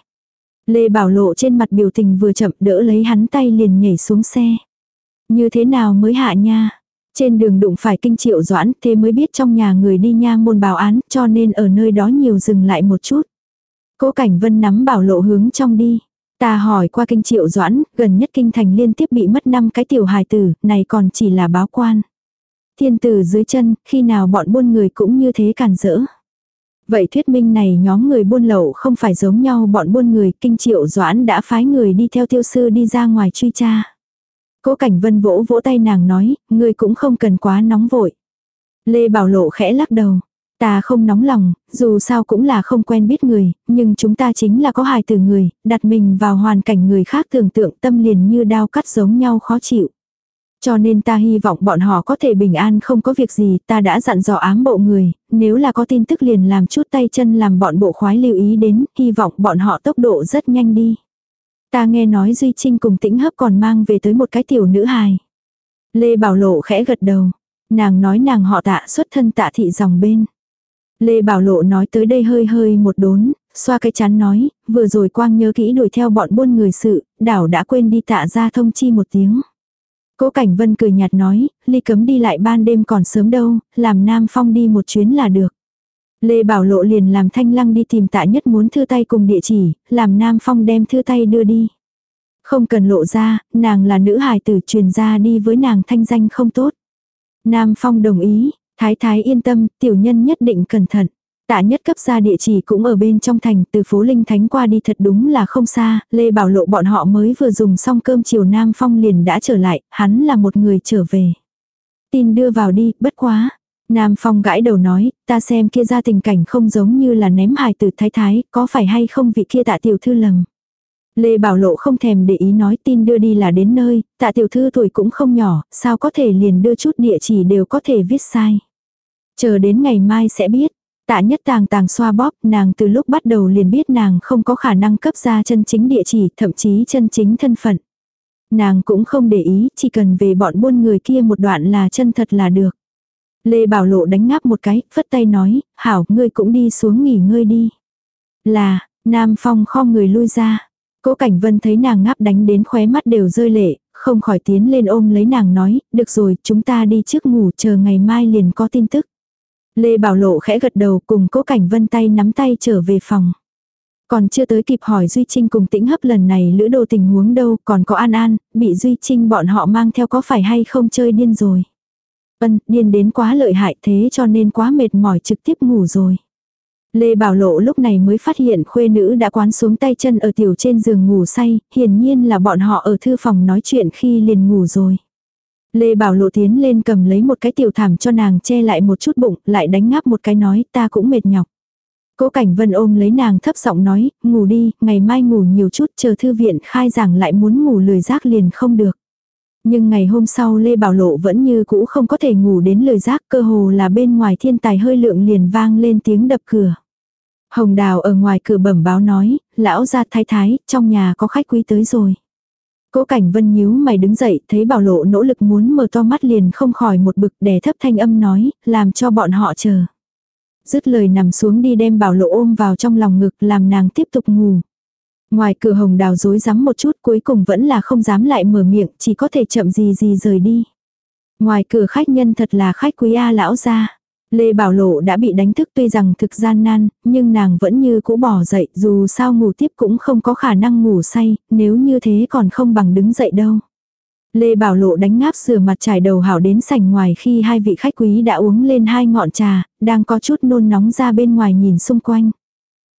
Lê Bảo Lộ trên mặt biểu tình vừa chậm đỡ lấy hắn tay liền nhảy xuống xe. Như thế nào mới hạ nha? Trên đường đụng phải kinh triệu doãn thế mới biết trong nhà người đi nha môn báo án cho nên ở nơi đó nhiều dừng lại một chút. Cố Cảnh Vân nắm Bảo Lộ hướng trong đi. Ta hỏi qua kinh triệu doãn, gần nhất kinh thành liên tiếp bị mất năm cái tiểu hài tử, này còn chỉ là báo quan. Thiên tử dưới chân, khi nào bọn buôn người cũng như thế càn rỡ. Vậy thuyết minh này nhóm người buôn lậu không phải giống nhau bọn buôn người, kinh triệu doãn đã phái người đi theo tiêu sư đi ra ngoài truy tra. Cố Cảnh Vân vỗ vỗ tay nàng nói, người cũng không cần quá nóng vội. Lê Bảo Lộ khẽ lắc đầu. Ta không nóng lòng, dù sao cũng là không quen biết người, nhưng chúng ta chính là có hài từ người, đặt mình vào hoàn cảnh người khác tưởng tượng tâm liền như đao cắt giống nhau khó chịu. Cho nên ta hy vọng bọn họ có thể bình an không có việc gì, ta đã dặn dò ám bộ người, nếu là có tin tức liền làm chút tay chân làm bọn bộ khoái lưu ý đến, hy vọng bọn họ tốc độ rất nhanh đi. Ta nghe nói Duy Trinh cùng tĩnh hấp còn mang về tới một cái tiểu nữ hài. Lê Bảo Lộ khẽ gật đầu. Nàng nói nàng họ tạ xuất thân tạ thị dòng bên. Lê Bảo Lộ nói tới đây hơi hơi một đốn, xoa cái chán nói, vừa rồi quang nhớ kỹ đuổi theo bọn buôn người sự, đảo đã quên đi tạ ra thông chi một tiếng. Cố Cảnh Vân cười nhạt nói, ly cấm đi lại ban đêm còn sớm đâu, làm Nam Phong đi một chuyến là được. Lê Bảo Lộ liền làm Thanh Lăng đi tìm tạ nhất muốn thư tay cùng địa chỉ, làm Nam Phong đem thư tay đưa đi. Không cần lộ ra, nàng là nữ hài tử truyền ra đi với nàng thanh danh không tốt. Nam Phong đồng ý, thái thái yên tâm, tiểu nhân nhất định cẩn thận. Tạ nhất cấp ra địa chỉ cũng ở bên trong thành, từ phố Linh Thánh qua đi thật đúng là không xa, Lê Bảo Lộ bọn họ mới vừa dùng xong cơm chiều Nam Phong liền đã trở lại, hắn là một người trở về. Tin đưa vào đi, bất quá. Nam Phong gãi đầu nói, ta xem kia ra tình cảnh không giống như là ném hài từ thái thái, có phải hay không vị kia tạ tiểu thư lầm. Lê Bảo Lộ không thèm để ý nói tin đưa đi là đến nơi, tạ tiểu thư tuổi cũng không nhỏ, sao có thể liền đưa chút địa chỉ đều có thể viết sai. Chờ đến ngày mai sẽ biết. Tạ nhất tàng tàng xoa bóp, nàng từ lúc bắt đầu liền biết nàng không có khả năng cấp ra chân chính địa chỉ, thậm chí chân chính thân phận. Nàng cũng không để ý, chỉ cần về bọn buôn người kia một đoạn là chân thật là được. Lê Bảo Lộ đánh ngáp một cái, phất tay nói, hảo, ngươi cũng đi xuống nghỉ ngơi đi. Là, Nam Phong kho người lui ra. Cố Cảnh Vân thấy nàng ngáp đánh đến khóe mắt đều rơi lệ, không khỏi tiến lên ôm lấy nàng nói, được rồi, chúng ta đi trước ngủ chờ ngày mai liền có tin tức. Lê Bảo Lộ khẽ gật đầu cùng Cố Cảnh Vân tay nắm tay trở về phòng. Còn chưa tới kịp hỏi Duy Trinh cùng tĩnh hấp lần này lữ đồ tình huống đâu, còn có An An, bị Duy Trinh bọn họ mang theo có phải hay không chơi điên rồi. Ân, điên đến quá lợi hại thế cho nên quá mệt mỏi trực tiếp ngủ rồi. Lê Bảo Lộ lúc này mới phát hiện khuê nữ đã quán xuống tay chân ở tiểu trên giường ngủ say, hiển nhiên là bọn họ ở thư phòng nói chuyện khi liền ngủ rồi. Lê Bảo Lộ tiến lên cầm lấy một cái tiểu thảm cho nàng che lại một chút bụng, lại đánh ngáp một cái nói ta cũng mệt nhọc. Cố Cảnh Vân ôm lấy nàng thấp giọng nói, ngủ đi, ngày mai ngủ nhiều chút chờ thư viện khai giảng lại muốn ngủ lười giác liền không được. Nhưng ngày hôm sau Lê Bảo Lộ vẫn như cũ không có thể ngủ đến lười giác cơ hồ là bên ngoài thiên tài hơi lượng liền vang lên tiếng đập cửa. Hồng Đào ở ngoài cửa bẩm báo nói, lão ra thái thái, trong nhà có khách quý tới rồi. Cố cảnh vân nhíu mày đứng dậy, thấy bảo lộ nỗ lực muốn mở to mắt liền không khỏi một bực đè thấp thanh âm nói, làm cho bọn họ chờ. Dứt lời nằm xuống đi đem bảo lộ ôm vào trong lòng ngực làm nàng tiếp tục ngủ. Ngoài cửa hồng đào dối rắm một chút cuối cùng vẫn là không dám lại mở miệng, chỉ có thể chậm gì gì rời đi. Ngoài cửa khách nhân thật là khách quý A lão gia. Lê Bảo Lộ đã bị đánh thức tuy rằng thực gian nan, nhưng nàng vẫn như cũ bỏ dậy dù sao ngủ tiếp cũng không có khả năng ngủ say, nếu như thế còn không bằng đứng dậy đâu. Lê Bảo Lộ đánh ngáp sửa mặt trải đầu hảo đến sảnh ngoài khi hai vị khách quý đã uống lên hai ngọn trà, đang có chút nôn nóng ra bên ngoài nhìn xung quanh.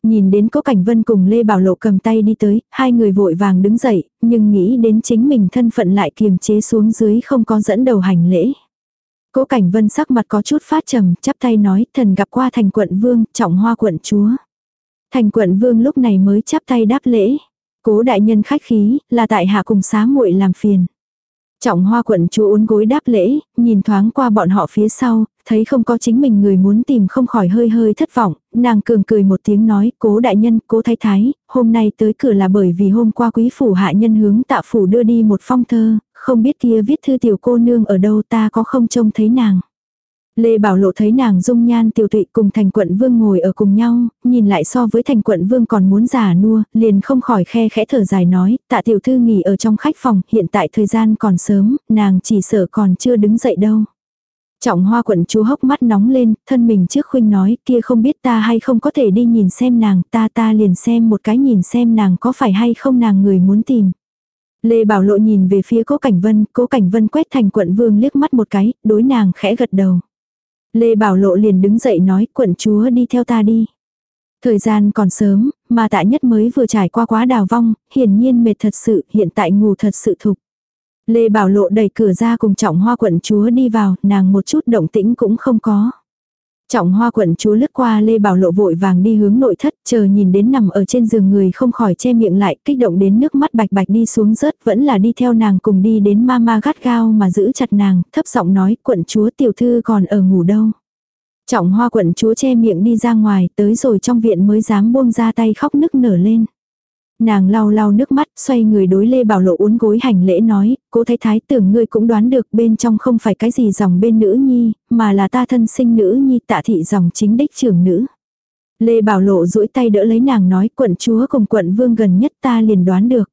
Nhìn đến có Cảnh Vân cùng Lê Bảo Lộ cầm tay đi tới, hai người vội vàng đứng dậy, nhưng nghĩ đến chính mình thân phận lại kiềm chế xuống dưới không có dẫn đầu hành lễ. Cố Cảnh Vân sắc mặt có chút phát trầm, chắp tay nói, thần gặp qua thành quận vương, trọng hoa quận chúa. Thành quận vương lúc này mới chắp tay đáp lễ. Cố đại nhân khách khí, là tại hạ cùng xá muội làm phiền. Trọng hoa quận chúa uốn gối đáp lễ, nhìn thoáng qua bọn họ phía sau, thấy không có chính mình người muốn tìm không khỏi hơi hơi thất vọng, nàng cường cười một tiếng nói, cố đại nhân, cố thái thái, hôm nay tới cửa là bởi vì hôm qua quý phủ hạ nhân hướng tạ phủ đưa đi một phong thơ, không biết kia viết thư tiểu cô nương ở đâu ta có không trông thấy nàng. Lê Bảo Lộ thấy nàng dung nhan tiểu tụy cùng thành quận vương ngồi ở cùng nhau, nhìn lại so với thành quận vương còn muốn giả nua, liền không khỏi khe khẽ thở dài nói, tạ tiểu thư nghỉ ở trong khách phòng, hiện tại thời gian còn sớm, nàng chỉ sợ còn chưa đứng dậy đâu. Trọng hoa quận chúa hốc mắt nóng lên, thân mình trước khuynh nói, kia không biết ta hay không có thể đi nhìn xem nàng, ta ta liền xem một cái nhìn xem nàng có phải hay không nàng người muốn tìm. Lê Bảo Lộ nhìn về phía cố Cảnh Vân, cố Cảnh Vân quét thành quận vương liếc mắt một cái, đối nàng khẽ gật đầu. Lê Bảo Lộ liền đứng dậy nói quận chúa đi theo ta đi. Thời gian còn sớm, mà tạ nhất mới vừa trải qua quá đào vong, hiển nhiên mệt thật sự, hiện tại ngủ thật sự thục. Lê Bảo Lộ đẩy cửa ra cùng trọng hoa quận chúa đi vào, nàng một chút động tĩnh cũng không có. Trọng hoa quận chúa lướt qua Lê Bảo Lộ vội vàng đi hướng nội thất, chờ nhìn đến nằm ở trên giường người không khỏi che miệng lại, kích động đến nước mắt bạch bạch đi xuống rớt, vẫn là đi theo nàng cùng đi đến mama gắt gao mà giữ chặt nàng, thấp giọng nói quận chúa tiểu thư còn ở ngủ đâu. Trọng hoa quận chúa che miệng đi ra ngoài, tới rồi trong viện mới dám buông ra tay khóc nức nở lên. Nàng lau lau nước mắt, xoay người đối Lê Bảo Lộ uốn gối hành lễ nói, cố thái thái tưởng ngươi cũng đoán được bên trong không phải cái gì dòng bên nữ nhi, mà là ta thân sinh nữ nhi tạ thị dòng chính đích trưởng nữ. Lê Bảo Lộ duỗi tay đỡ lấy nàng nói quận chúa cùng quận vương gần nhất ta liền đoán được.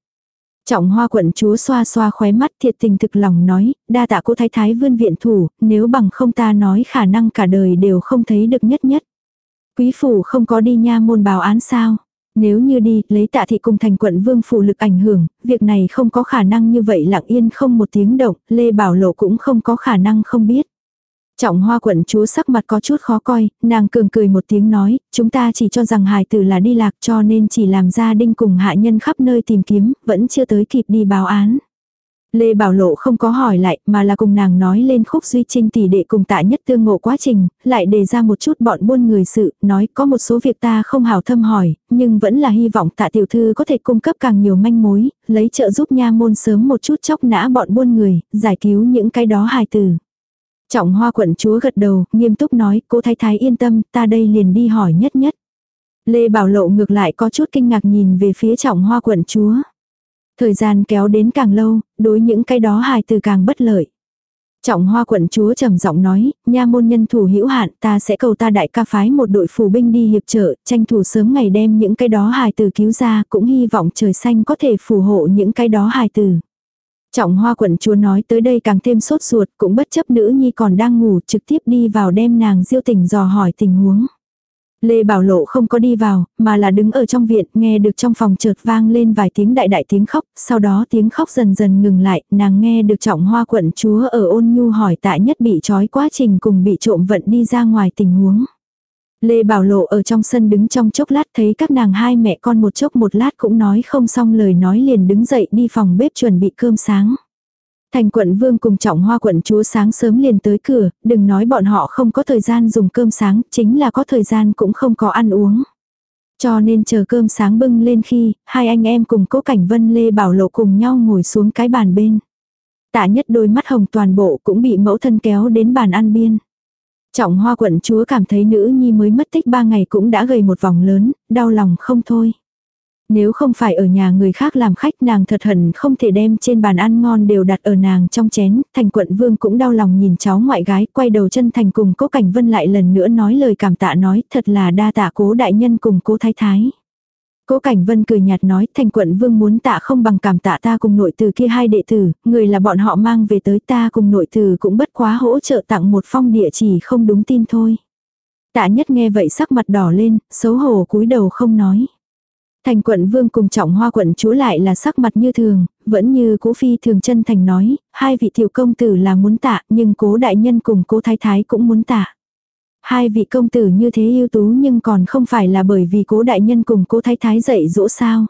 Trọng hoa quận chúa xoa xoa khóe mắt thiệt tình thực lòng nói, đa tạ cô thái thái vươn viện thủ, nếu bằng không ta nói khả năng cả đời đều không thấy được nhất nhất. Quý phủ không có đi nha môn báo án sao? Nếu như đi, lấy tạ thị cùng thành quận vương phủ lực ảnh hưởng, việc này không có khả năng như vậy lặng yên không một tiếng động, Lê Bảo Lộ cũng không có khả năng không biết. Trọng hoa quận chúa sắc mặt có chút khó coi, nàng cường cười một tiếng nói, chúng ta chỉ cho rằng hài tử là đi lạc cho nên chỉ làm gia đinh cùng hạ nhân khắp nơi tìm kiếm, vẫn chưa tới kịp đi báo án. Lê Bảo Lộ không có hỏi lại mà là cùng nàng nói lên khúc duy trinh tỷ đệ cùng tạ nhất tương ngộ quá trình, lại đề ra một chút bọn buôn người sự, nói có một số việc ta không hào thâm hỏi, nhưng vẫn là hy vọng tạ tiểu thư có thể cung cấp càng nhiều manh mối, lấy trợ giúp nha môn sớm một chút chóc nã bọn buôn người, giải cứu những cái đó hài tử. Trọng hoa quận chúa gật đầu, nghiêm túc nói, cô thái thái yên tâm, ta đây liền đi hỏi nhất nhất. Lê Bảo Lộ ngược lại có chút kinh ngạc nhìn về phía trọng hoa quận chúa. Thời gian kéo đến càng lâu, đối những cái đó hài từ càng bất lợi. Trọng hoa quận chúa trầm giọng nói, nha môn nhân thủ hữu hạn ta sẽ cầu ta đại ca phái một đội phù binh đi hiệp trợ, tranh thủ sớm ngày đem những cái đó hài từ cứu ra, cũng hy vọng trời xanh có thể phù hộ những cái đó hài từ. Trọng hoa quận chúa nói tới đây càng thêm sốt ruột, cũng bất chấp nữ nhi còn đang ngủ trực tiếp đi vào đem nàng diêu tình dò hỏi tình huống. Lê Bảo Lộ không có đi vào, mà là đứng ở trong viện, nghe được trong phòng chợt vang lên vài tiếng đại đại tiếng khóc, sau đó tiếng khóc dần dần ngừng lại, nàng nghe được trọng hoa quận chúa ở ôn nhu hỏi tại nhất bị trói quá trình cùng bị trộm vận đi ra ngoài tình huống. Lê Bảo Lộ ở trong sân đứng trong chốc lát thấy các nàng hai mẹ con một chốc một lát cũng nói không xong lời nói liền đứng dậy đi phòng bếp chuẩn bị cơm sáng. Thành quận vương cùng trọng hoa quận chúa sáng sớm liền tới cửa, đừng nói bọn họ không có thời gian dùng cơm sáng, chính là có thời gian cũng không có ăn uống. Cho nên chờ cơm sáng bưng lên khi, hai anh em cùng cố cảnh vân lê bảo lộ cùng nhau ngồi xuống cái bàn bên. Tạ nhất đôi mắt hồng toàn bộ cũng bị mẫu thân kéo đến bàn ăn biên. Trọng hoa quận chúa cảm thấy nữ nhi mới mất tích ba ngày cũng đã gầy một vòng lớn, đau lòng không thôi. Nếu không phải ở nhà người khác làm khách nàng thật hận không thể đem trên bàn ăn ngon đều đặt ở nàng trong chén, thành quận vương cũng đau lòng nhìn cháu ngoại gái, quay đầu chân thành cùng cố cảnh vân lại lần nữa nói lời cảm tạ nói thật là đa tạ cố đại nhân cùng cố thái thái. Cố Cảnh Vân cười nhạt nói, thành quận vương muốn tạ không bằng cảm tạ ta cùng nội từ kia hai đệ tử, người là bọn họ mang về tới ta cùng nội từ cũng bất quá hỗ trợ tặng một phong địa chỉ không đúng tin thôi. Tạ nhất nghe vậy sắc mặt đỏ lên, xấu hổ cúi đầu không nói. Thành quận vương cùng trọng hoa quận chúa lại là sắc mặt như thường, vẫn như cố phi thường chân thành nói, hai vị tiểu công tử là muốn tạ nhưng cố đại nhân cùng cố thái thái cũng muốn tạ. Hai vị công tử như thế ưu tú nhưng còn không phải là bởi vì cố đại nhân cùng cố thái thái dạy dỗ sao.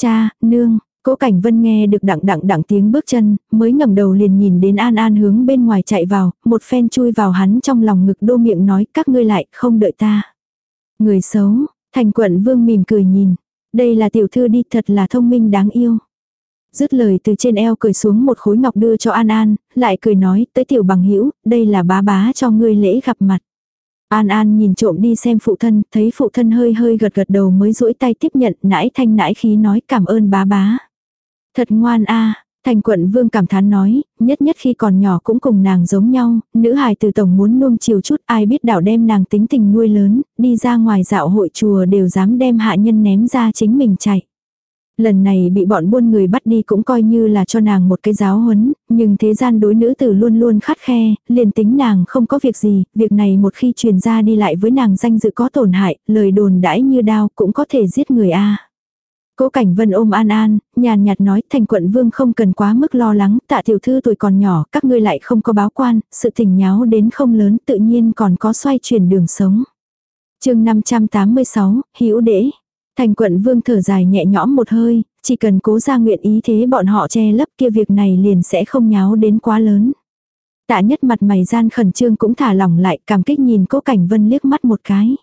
Cha, nương, cố cảnh vân nghe được đặng đặng đặng tiếng bước chân, mới ngẩng đầu liền nhìn đến an an hướng bên ngoài chạy vào, một phen chui vào hắn trong lòng ngực đô miệng nói các ngươi lại không đợi ta. Người xấu, thành quận vương mỉm cười nhìn, đây là tiểu thư đi thật là thông minh đáng yêu. Dứt lời từ trên eo cười xuống một khối ngọc đưa cho An An, lại cười nói tới tiểu bằng hữu đây là bá bá cho ngươi lễ gặp mặt. An An nhìn trộm đi xem phụ thân, thấy phụ thân hơi hơi gật gật đầu mới duỗi tay tiếp nhận nãi thanh nãi khí nói cảm ơn bá bá. Thật ngoan a Thành quận vương cảm thán nói, nhất nhất khi còn nhỏ cũng cùng nàng giống nhau, nữ hài từ tổng muốn nuông chiều chút ai biết đảo đem nàng tính tình nuôi lớn, đi ra ngoài dạo hội chùa đều dám đem hạ nhân ném ra chính mình chạy. Lần này bị bọn buôn người bắt đi cũng coi như là cho nàng một cái giáo huấn, nhưng thế gian đối nữ tử luôn luôn khắt khe, liền tính nàng không có việc gì, việc này một khi truyền ra đi lại với nàng danh dự có tổn hại, lời đồn đãi như đao cũng có thể giết người a. Cố Cảnh Vân ôm An An, nhàn nhạt nói thành quận vương không cần quá mức lo lắng, tạ tiểu thư tuổi còn nhỏ, các ngươi lại không có báo quan, sự tình nháo đến không lớn tự nhiên còn có xoay chuyển đường sống. chương 586, hữu đễ. Thành quận vương thở dài nhẹ nhõm một hơi, chỉ cần cố ra nguyện ý thế bọn họ che lấp kia việc này liền sẽ không nháo đến quá lớn. Tạ nhất mặt mày gian khẩn trương cũng thả lỏng lại cảm kích nhìn cố cảnh vân liếc mắt một cái.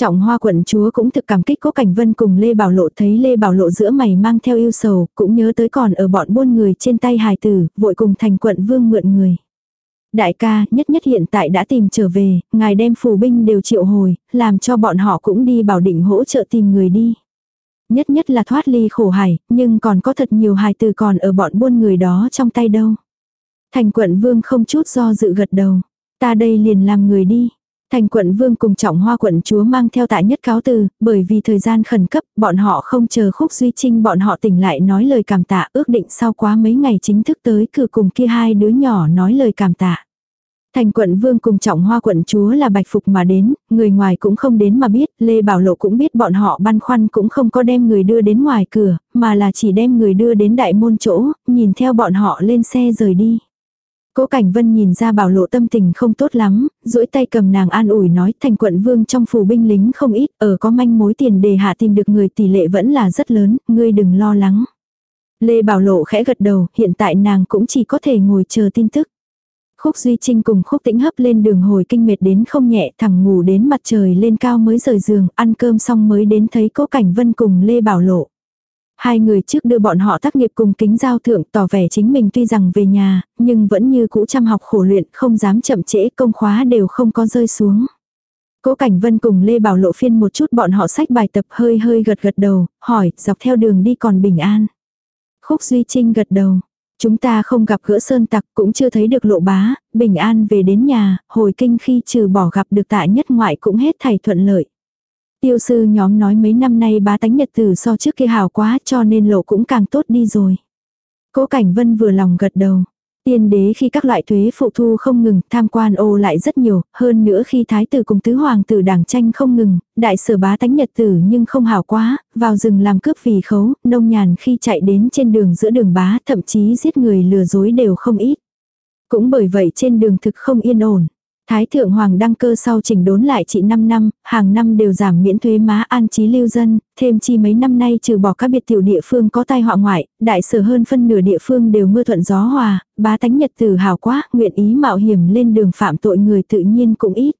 Trọng hoa quận chúa cũng thực cảm kích cố cảnh vân cùng Lê Bảo Lộ thấy Lê Bảo Lộ giữa mày mang theo yêu sầu, cũng nhớ tới còn ở bọn buôn người trên tay hài tử, vội cùng thành quận vương mượn người. Đại ca, nhất nhất hiện tại đã tìm trở về, ngài đem phù binh đều triệu hồi, làm cho bọn họ cũng đi bảo định hỗ trợ tìm người đi. Nhất nhất là thoát ly khổ hải, nhưng còn có thật nhiều hài tử còn ở bọn buôn người đó trong tay đâu. Thành quận vương không chút do dự gật đầu. Ta đây liền làm người đi. Thành quận vương cùng trọng hoa quận chúa mang theo tại nhất cáo từ, bởi vì thời gian khẩn cấp, bọn họ không chờ khúc duy trinh bọn họ tỉnh lại nói lời cảm tạ ước định sau quá mấy ngày chính thức tới cử cùng kia hai đứa nhỏ nói lời cảm tạ. Thành quận vương cùng trọng hoa quận chúa là bạch phục mà đến, người ngoài cũng không đến mà biết, Lê Bảo Lộ cũng biết bọn họ băn khoăn cũng không có đem người đưa đến ngoài cửa, mà là chỉ đem người đưa đến đại môn chỗ, nhìn theo bọn họ lên xe rời đi. Cố Cảnh Vân nhìn ra bảo lộ tâm tình không tốt lắm, duỗi tay cầm nàng an ủi nói thành quận vương trong phủ binh lính không ít, ở có manh mối tiền đề hạ tìm được người tỷ lệ vẫn là rất lớn, ngươi đừng lo lắng. Lê Bảo Lộ khẽ gật đầu, hiện tại nàng cũng chỉ có thể ngồi chờ tin tức. Khúc Duy Trinh cùng Khúc Tĩnh hấp lên đường hồi kinh mệt đến không nhẹ thẳng ngủ đến mặt trời lên cao mới rời giường, ăn cơm xong mới đến thấy Cố Cảnh Vân cùng Lê Bảo Lộ. Hai người trước đưa bọn họ tác nghiệp cùng kính giao thượng tỏ vẻ chính mình tuy rằng về nhà, nhưng vẫn như cũ chăm học khổ luyện, không dám chậm trễ công khóa đều không có rơi xuống. Cố Cảnh Vân cùng Lê Bảo Lộ phiên một chút bọn họ sách bài tập hơi hơi gật gật đầu, hỏi, dọc theo đường đi còn bình an. Khúc Duy Trinh gật đầu. Chúng ta không gặp gỡ sơn tặc cũng chưa thấy được lộ bá, bình an về đến nhà, hồi kinh khi trừ bỏ gặp được tạ nhất ngoại cũng hết thảy thuận lợi. Tiêu sư nhóm nói mấy năm nay bá tánh nhật tử so trước kia hảo quá cho nên lộ cũng càng tốt đi rồi. Cố Cảnh Vân vừa lòng gật đầu. Tiên đế khi các loại thuế phụ thu không ngừng, tham quan ô lại rất nhiều, hơn nữa khi thái tử cùng tứ hoàng tử đảng tranh không ngừng, đại sở bá tánh nhật tử nhưng không hảo quá, vào rừng làm cướp vì khấu, nông nhàn khi chạy đến trên đường giữa đường bá, thậm chí giết người lừa dối đều không ít. Cũng bởi vậy trên đường thực không yên ổn. Thái thượng hoàng đăng cơ sau chỉnh đốn lại trị 5 năm, hàng năm đều giảm miễn thuế má an trí lưu dân, thêm chi mấy năm nay trừ bỏ các biệt tiểu địa phương có tai họa ngoại, đại sở hơn phân nửa địa phương đều mưa thuận gió hòa, bá tánh nhật tử hào quá, nguyện ý mạo hiểm lên đường phạm tội người tự nhiên cũng ít.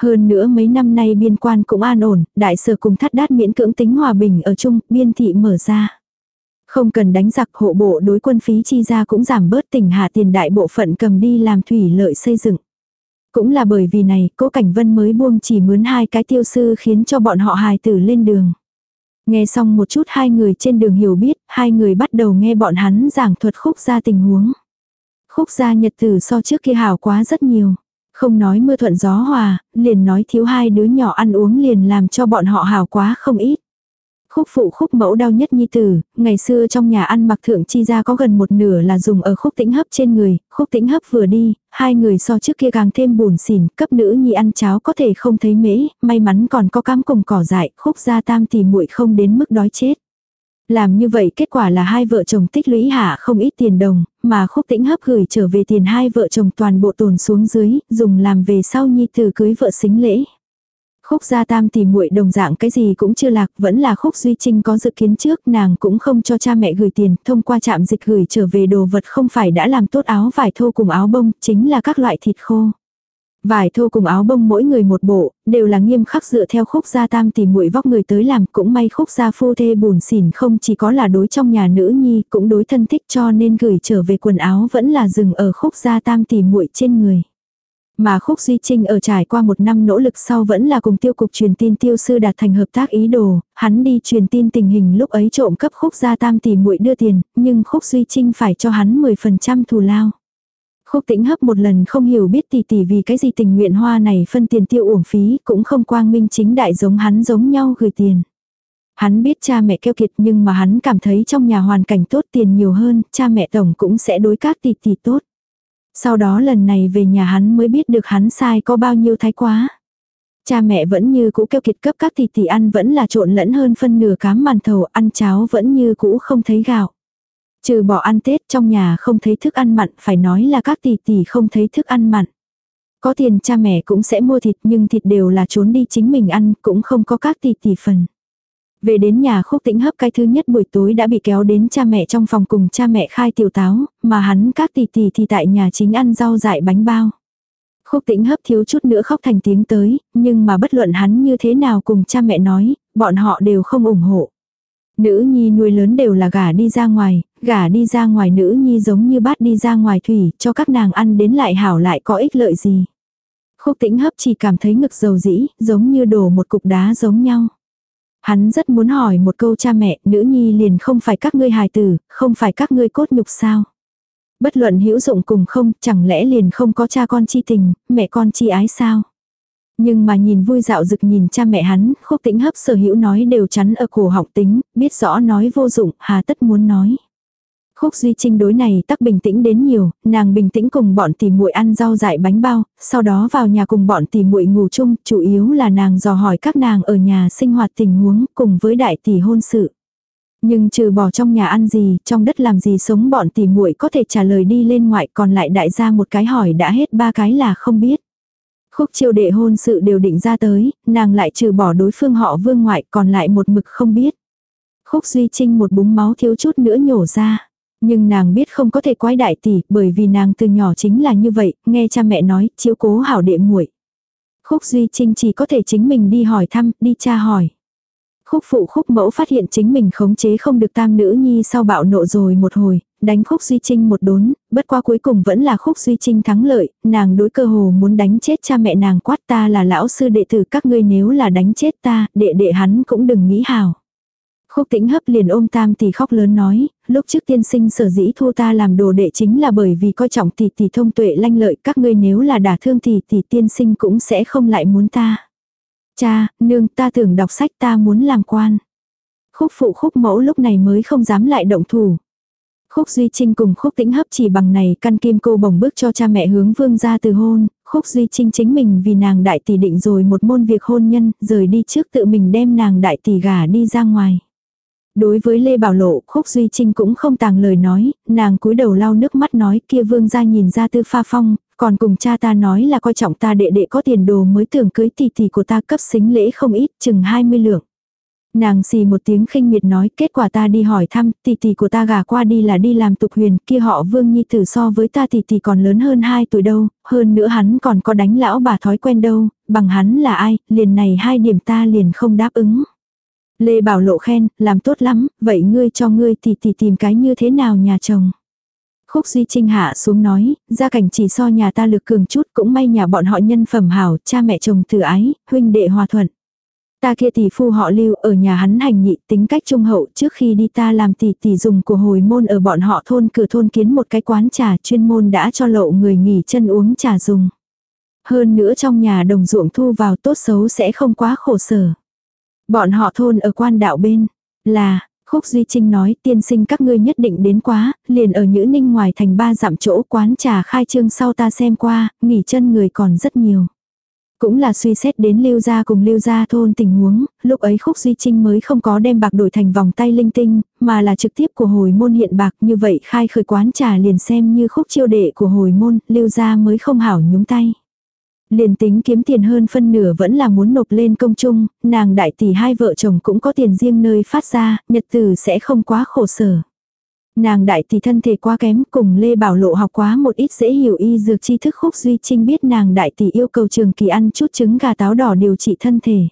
Hơn nữa mấy năm nay biên quan cũng an ổn, đại sở cùng thắt đát miễn cưỡng tính hòa bình ở chung, biên thị mở ra. Không cần đánh giặc hộ bộ đối quân phí chi ra cũng giảm bớt tỉnh hạ tiền đại bộ phận cầm đi làm thủy lợi xây dựng. Cũng là bởi vì này, cố Cảnh Vân mới buông chỉ mướn hai cái tiêu sư khiến cho bọn họ hài tử lên đường. Nghe xong một chút hai người trên đường hiểu biết, hai người bắt đầu nghe bọn hắn giảng thuật khúc ra tình huống. Khúc ra nhật tử so trước kia hảo quá rất nhiều. Không nói mưa thuận gió hòa, liền nói thiếu hai đứa nhỏ ăn uống liền làm cho bọn họ hảo quá không ít. Khúc phụ khúc mẫu đau nhất nhi tử, ngày xưa trong nhà ăn mặc thượng chi ra có gần một nửa là dùng ở khúc tĩnh hấp trên người, khúc tĩnh hấp vừa đi, hai người so trước kia càng thêm buồn xỉn, cấp nữ nhi ăn cháo có thể không thấy mễ, may mắn còn có cám cùng cỏ dại, khúc gia tam thì muội không đến mức đói chết. Làm như vậy kết quả là hai vợ chồng tích lũy hạ không ít tiền đồng, mà khúc tĩnh hấp gửi trở về tiền hai vợ chồng toàn bộ tồn xuống dưới, dùng làm về sau nhi tử cưới vợ xính lễ. Khúc gia tam tìm muội đồng dạng cái gì cũng chưa lạc, vẫn là khúc duy trinh có dự kiến trước, nàng cũng không cho cha mẹ gửi tiền, thông qua trạm dịch gửi trở về đồ vật không phải đã làm tốt áo vải thô cùng áo bông, chính là các loại thịt khô. Vải thô cùng áo bông mỗi người một bộ, đều là nghiêm khắc dựa theo khúc gia tam tìm muội vóc người tới làm, cũng may khúc gia phu thê bùn xỉn không chỉ có là đối trong nhà nữ nhi, cũng đối thân thích cho nên gửi trở về quần áo vẫn là dừng ở khúc gia tam tìm muội trên người. Mà Khúc Duy Trinh ở trải qua một năm nỗ lực sau vẫn là cùng tiêu cục truyền tin tiêu sư đạt thành hợp tác ý đồ, hắn đi truyền tin tình hình lúc ấy trộm cấp Khúc gia tam tỷ muội đưa tiền, nhưng Khúc Duy Trinh phải cho hắn 10% thù lao. Khúc tĩnh hấp một lần không hiểu biết tỷ tỷ vì cái gì tình nguyện hoa này phân tiền tiêu uổng phí cũng không quang minh chính đại giống hắn giống nhau gửi tiền. Hắn biết cha mẹ keo kiệt nhưng mà hắn cảm thấy trong nhà hoàn cảnh tốt tiền nhiều hơn, cha mẹ tổng cũng sẽ đối các tỷ tỷ tốt. Sau đó lần này về nhà hắn mới biết được hắn sai có bao nhiêu thái quá. Cha mẹ vẫn như cũ kêu kiệt cấp các tỷ tỷ ăn vẫn là trộn lẫn hơn phân nửa cám màn thầu, ăn cháo vẫn như cũ không thấy gạo. Trừ bỏ ăn Tết trong nhà không thấy thức ăn mặn, phải nói là các tỷ tỷ không thấy thức ăn mặn. Có tiền cha mẹ cũng sẽ mua thịt nhưng thịt đều là trốn đi chính mình ăn, cũng không có các tỷ tỷ phần. Về đến nhà khúc tĩnh hấp cái thứ nhất buổi tối đã bị kéo đến cha mẹ trong phòng cùng cha mẹ khai tiểu táo, mà hắn các tỷ tỷ thì tại nhà chính ăn rau dại bánh bao. Khúc tĩnh hấp thiếu chút nữa khóc thành tiếng tới, nhưng mà bất luận hắn như thế nào cùng cha mẹ nói, bọn họ đều không ủng hộ. Nữ nhi nuôi lớn đều là gả đi ra ngoài, gả đi ra ngoài nữ nhi giống như bát đi ra ngoài thủy, cho các nàng ăn đến lại hảo lại có ích lợi gì. Khúc tĩnh hấp chỉ cảm thấy ngực dầu dĩ, giống như đổ một cục đá giống nhau. Hắn rất muốn hỏi một câu cha mẹ, nữ nhi liền không phải các ngươi hài tử, không phải các ngươi cốt nhục sao. Bất luận hữu dụng cùng không, chẳng lẽ liền không có cha con chi tình, mẹ con chi ái sao. Nhưng mà nhìn vui dạo rực nhìn cha mẹ hắn, khúc tĩnh hấp sở hữu nói đều chắn ở cổ họng tính, biết rõ nói vô dụng, hà tất muốn nói. Khúc Duy Trinh đối này tắc bình tĩnh đến nhiều, nàng bình tĩnh cùng bọn tỷ muội ăn rau dại bánh bao, sau đó vào nhà cùng bọn tỷ muội ngủ chung, chủ yếu là nàng dò hỏi các nàng ở nhà sinh hoạt tình huống cùng với đại tỷ hôn sự. Nhưng trừ bỏ trong nhà ăn gì, trong đất làm gì sống bọn tỷ muội có thể trả lời đi lên ngoại còn lại đại gia một cái hỏi đã hết ba cái là không biết. Khúc chiêu đệ hôn sự đều định ra tới, nàng lại trừ bỏ đối phương họ vương ngoại còn lại một mực không biết. Khúc Duy Trinh một búng máu thiếu chút nữa nhổ ra. Nhưng nàng biết không có thể quái đại tỷ, bởi vì nàng từ nhỏ chính là như vậy, nghe cha mẹ nói, chiếu cố hảo đệ muội. Khúc Duy Trinh chỉ có thể chính mình đi hỏi thăm, đi tra hỏi. Khúc phụ khúc mẫu phát hiện chính mình khống chế không được tam nữ nhi sau bạo nộ rồi một hồi, đánh khúc Duy Trinh một đốn, bất qua cuối cùng vẫn là khúc Duy Trinh thắng lợi, nàng đối cơ hồ muốn đánh chết cha mẹ nàng quát ta là lão sư đệ tử các ngươi nếu là đánh chết ta, đệ đệ hắn cũng đừng nghĩ hào. Khúc tĩnh hấp liền ôm tam tỷ khóc lớn nói, lúc trước tiên sinh sở dĩ thu ta làm đồ đệ chính là bởi vì coi trọng tỷ tỷ thông tuệ lanh lợi các ngươi nếu là đả thương tỷ tỷ tiên sinh cũng sẽ không lại muốn ta. Cha, nương ta tưởng đọc sách ta muốn làm quan. Khúc phụ khúc mẫu lúc này mới không dám lại động thủ. Khúc Duy Trinh cùng Khúc Tĩnh Hấp chỉ bằng này căn kim cô bồng bước cho cha mẹ hướng vương ra từ hôn, Khúc Duy Trinh chính mình vì nàng đại tỷ định rồi một môn việc hôn nhân, rời đi trước tự mình đem nàng đại tỷ gả đi ra ngoài. Đối với Lê Bảo Lộ, Khúc Duy Trinh cũng không tàng lời nói, nàng cúi đầu lau nước mắt nói kia vương ra nhìn ra tư pha phong, còn cùng cha ta nói là coi trọng ta đệ đệ có tiền đồ mới tưởng cưới tỷ tỷ của ta cấp xính lễ không ít, chừng 20 lượng. Nàng xì một tiếng khinh miệt nói, kết quả ta đi hỏi thăm, tỷ tỷ của ta gả qua đi là đi làm tục huyền, kia họ vương nhi tử so với ta tỷ tỷ còn lớn hơn 2 tuổi đâu, hơn nữa hắn còn có đánh lão bà thói quen đâu, bằng hắn là ai, liền này hai điểm ta liền không đáp ứng. Lê Bảo Lộ khen, làm tốt lắm, vậy ngươi cho ngươi tỷ tỷ tìm cái như thế nào nhà chồng. Khúc Duy Trinh hạ xuống nói, gia cảnh chỉ so nhà ta lực cường chút cũng may nhà bọn họ nhân phẩm hảo, cha mẹ chồng từ ái, huynh đệ hòa thuận. Ta kia tỷ phu họ lưu ở nhà hắn hành nhị tính cách trung hậu trước khi đi ta làm tỷ tỷ dùng của hồi môn ở bọn họ thôn cửa thôn kiến một cái quán trà chuyên môn đã cho lộ người nghỉ chân uống trà dùng. Hơn nữa trong nhà đồng ruộng thu vào tốt xấu sẽ không quá khổ sở. Bọn họ thôn ở quan đạo bên, là, Khúc Duy Trinh nói tiên sinh các ngươi nhất định đến quá, liền ở Nhữ Ninh ngoài thành ba dặm chỗ quán trà khai trương sau ta xem qua, nghỉ chân người còn rất nhiều. Cũng là suy xét đến lưu gia cùng lưu gia thôn tình huống, lúc ấy Khúc Duy Trinh mới không có đem bạc đổi thành vòng tay linh tinh, mà là trực tiếp của hồi môn hiện bạc như vậy khai khởi quán trà liền xem như khúc chiêu đệ của hồi môn, lưu gia mới không hảo nhúng tay. Liền tính kiếm tiền hơn phân nửa vẫn là muốn nộp lên công chung, nàng đại tỷ hai vợ chồng cũng có tiền riêng nơi phát ra, nhật tử sẽ không quá khổ sở. Nàng đại tỷ thân thể quá kém cùng Lê Bảo Lộ học quá một ít dễ hiểu y dược tri thức khúc duy trinh biết nàng đại tỷ yêu cầu trường kỳ ăn chút trứng gà táo đỏ điều trị thân thể.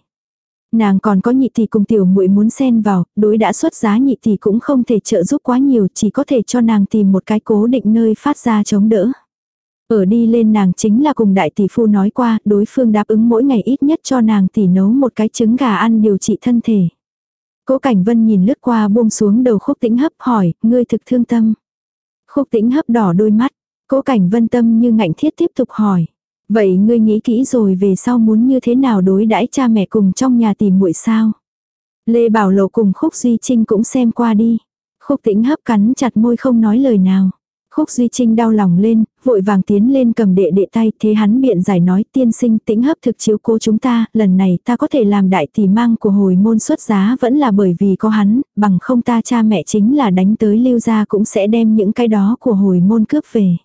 Nàng còn có nhị tỷ cùng tiểu muội muốn xen vào, đối đã xuất giá nhị tỷ cũng không thể trợ giúp quá nhiều chỉ có thể cho nàng tìm một cái cố định nơi phát ra chống đỡ. Ở đi lên nàng chính là cùng đại tỷ phu nói qua, đối phương đáp ứng mỗi ngày ít nhất cho nàng tỷ nấu một cái trứng gà ăn điều trị thân thể. Cố Cảnh Vân nhìn lướt qua buông xuống đầu khúc tĩnh hấp hỏi, ngươi thực thương tâm. Khúc tĩnh hấp đỏ đôi mắt, Cố Cảnh Vân tâm như ngạnh thiết tiếp tục hỏi. Vậy ngươi nghĩ kỹ rồi về sau muốn như thế nào đối đãi cha mẹ cùng trong nhà tìm muội sao? Lê Bảo Lộ cùng Khúc Duy Trinh cũng xem qua đi. Khúc tĩnh hấp cắn chặt môi không nói lời nào. Khúc Duy Trinh đau lòng lên, vội vàng tiến lên cầm đệ đệ tay, thế hắn biện giải nói tiên sinh tĩnh hấp thực chiếu cố chúng ta, lần này ta có thể làm đại tỷ mang của hồi môn xuất giá vẫn là bởi vì có hắn, bằng không ta cha mẹ chính là đánh tới lưu gia cũng sẽ đem những cái đó của hồi môn cướp về.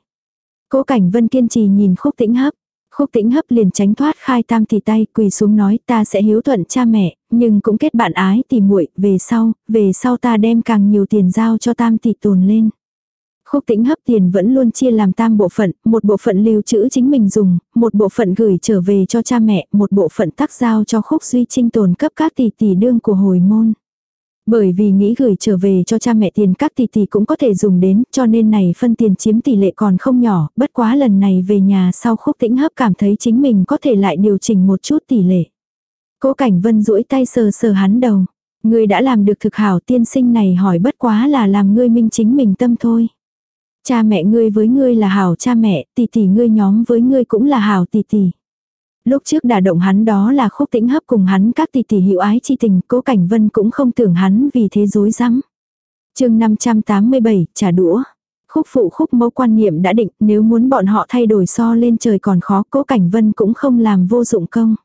Cố Cảnh Vân kiên trì nhìn khúc tĩnh hấp. Khúc tĩnh hấp liền tránh thoát khai tam thì tay quỳ xuống nói ta sẽ hiếu thuận cha mẹ, nhưng cũng kết bạn ái tìm muội về sau, về sau ta đem càng nhiều tiền giao cho tam tỷ tồn lên. Khúc tĩnh hấp tiền vẫn luôn chia làm tam bộ phận, một bộ phận lưu trữ chính mình dùng, một bộ phận gửi trở về cho cha mẹ, một bộ phận tác giao cho khúc duy trinh tồn cấp các tỷ tỷ đương của hồi môn. Bởi vì nghĩ gửi trở về cho cha mẹ tiền các tỷ tỷ cũng có thể dùng đến, cho nên này phân tiền chiếm tỷ lệ còn không nhỏ, bất quá lần này về nhà sau khúc tĩnh hấp cảm thấy chính mình có thể lại điều chỉnh một chút tỷ lệ. Cố Cảnh Vân duỗi tay sờ sờ hắn đầu. Ngươi đã làm được thực hảo tiên sinh này hỏi bất quá là làm ngươi minh chính mình tâm thôi. Cha mẹ ngươi với ngươi là hảo cha mẹ, tỷ tỷ ngươi nhóm với ngươi cũng là hảo tỷ tỷ. Lúc trước đả động hắn đó là khúc tĩnh hấp cùng hắn các tỷ tỷ hữu ái chi tình, cố cảnh vân cũng không tưởng hắn vì thế dối rắm chương 587, trả đũa. Khúc phụ khúc mẫu quan niệm đã định, nếu muốn bọn họ thay đổi so lên trời còn khó, cố cảnh vân cũng không làm vô dụng công.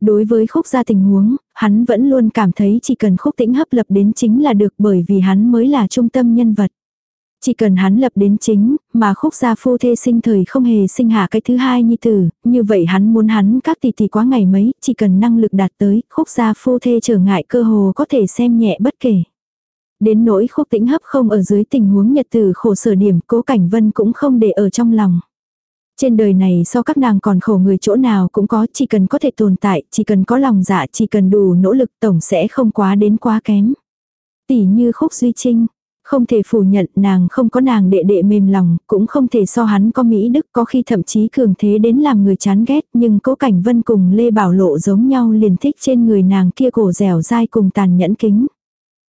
Đối với khúc gia tình huống, hắn vẫn luôn cảm thấy chỉ cần khúc tĩnh hấp lập đến chính là được bởi vì hắn mới là trung tâm nhân vật. Chỉ cần hắn lập đến chính, mà khúc gia phu thê sinh thời không hề sinh hạ cái thứ hai nhi tử, như vậy hắn muốn hắn các tỷ tỷ quá ngày mấy, chỉ cần năng lực đạt tới, khúc gia phu thê trở ngại cơ hồ có thể xem nhẹ bất kể. Đến nỗi khúc tĩnh hấp không ở dưới tình huống nhật tử khổ sở điểm cố cảnh vân cũng không để ở trong lòng. Trên đời này so các nàng còn khổ người chỗ nào cũng có, chỉ cần có thể tồn tại, chỉ cần có lòng dạ, chỉ cần đủ nỗ lực tổng sẽ không quá đến quá kém. Tỷ như khúc duy trinh, không thể phủ nhận nàng không có nàng đệ đệ mềm lòng, cũng không thể so hắn có Mỹ Đức có khi thậm chí cường thế đến làm người chán ghét, nhưng cố cảnh vân cùng Lê Bảo Lộ giống nhau liền thích trên người nàng kia cổ dẻo dai cùng tàn nhẫn kính.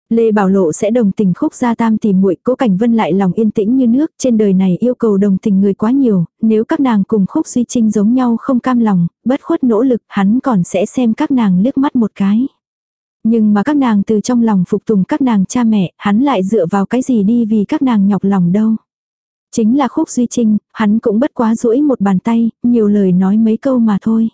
Lê Bảo Lộ sẽ đồng tình khúc gia tam tìm muội cố cảnh vân lại lòng yên tĩnh như nước, trên đời này yêu cầu đồng tình người quá nhiều, nếu các nàng cùng khúc duy trinh giống nhau không cam lòng, bất khuất nỗ lực, hắn còn sẽ xem các nàng liếc mắt một cái. Nhưng mà các nàng từ trong lòng phục tùng các nàng cha mẹ, hắn lại dựa vào cái gì đi vì các nàng nhọc lòng đâu. Chính là khúc duy trinh, hắn cũng bất quá duỗi một bàn tay, nhiều lời nói mấy câu mà thôi.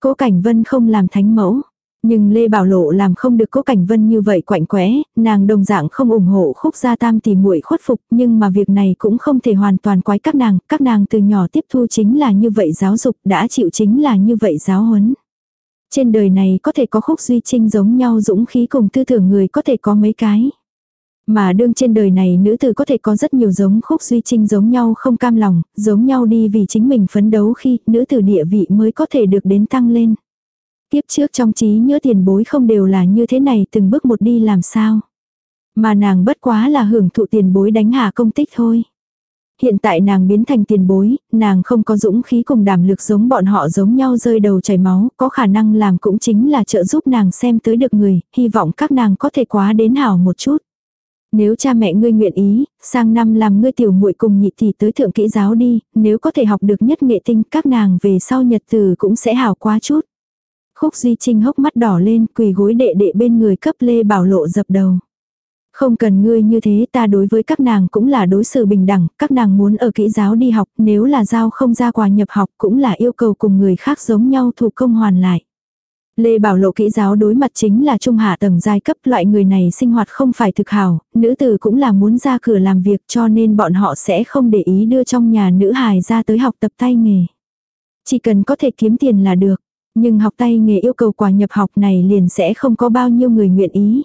Cố Cảnh Vân không làm thánh mẫu, nhưng Lê Bảo Lộ làm không được cố cảnh vân như vậy quạnh quẽ, nàng đồng dạng không ủng hộ khúc gia tam tỷ muội khuất phục, nhưng mà việc này cũng không thể hoàn toàn quái các nàng, các nàng từ nhỏ tiếp thu chính là như vậy giáo dục, đã chịu chính là như vậy giáo huấn. Trên đời này có thể có khúc duy trinh giống nhau dũng khí cùng tư tưởng người có thể có mấy cái. Mà đương trên đời này nữ tử có thể có rất nhiều giống khúc duy trinh giống nhau không cam lòng, giống nhau đi vì chính mình phấn đấu khi nữ tử địa vị mới có thể được đến tăng lên. Tiếp trước trong trí nhớ tiền bối không đều là như thế này từng bước một đi làm sao. Mà nàng bất quá là hưởng thụ tiền bối đánh hạ công tích thôi. Hiện tại nàng biến thành tiền bối, nàng không có dũng khí cùng đảm lực giống bọn họ giống nhau rơi đầu chảy máu, có khả năng làm cũng chính là trợ giúp nàng xem tới được người, hy vọng các nàng có thể quá đến hảo một chút. Nếu cha mẹ ngươi nguyện ý, sang năm làm ngươi tiểu muội cùng nhị thì tới thượng kỹ giáo đi, nếu có thể học được nhất nghệ tinh các nàng về sau nhật từ cũng sẽ hảo quá chút. Khúc Duy Trinh hốc mắt đỏ lên quỳ gối đệ đệ bên người cấp Lê Bảo Lộ dập đầu. Không cần ngươi như thế ta đối với các nàng cũng là đối xử bình đẳng, các nàng muốn ở kỹ giáo đi học nếu là giao không ra quà nhập học cũng là yêu cầu cùng người khác giống nhau thủ công hoàn lại. Lê Bảo Lộ kỹ giáo đối mặt chính là trung hạ tầng giai cấp loại người này sinh hoạt không phải thực hảo, nữ tử cũng là muốn ra cửa làm việc cho nên bọn họ sẽ không để ý đưa trong nhà nữ hài ra tới học tập tay nghề. Chỉ cần có thể kiếm tiền là được. Nhưng học tay nghề yêu cầu quà nhập học này liền sẽ không có bao nhiêu người nguyện ý.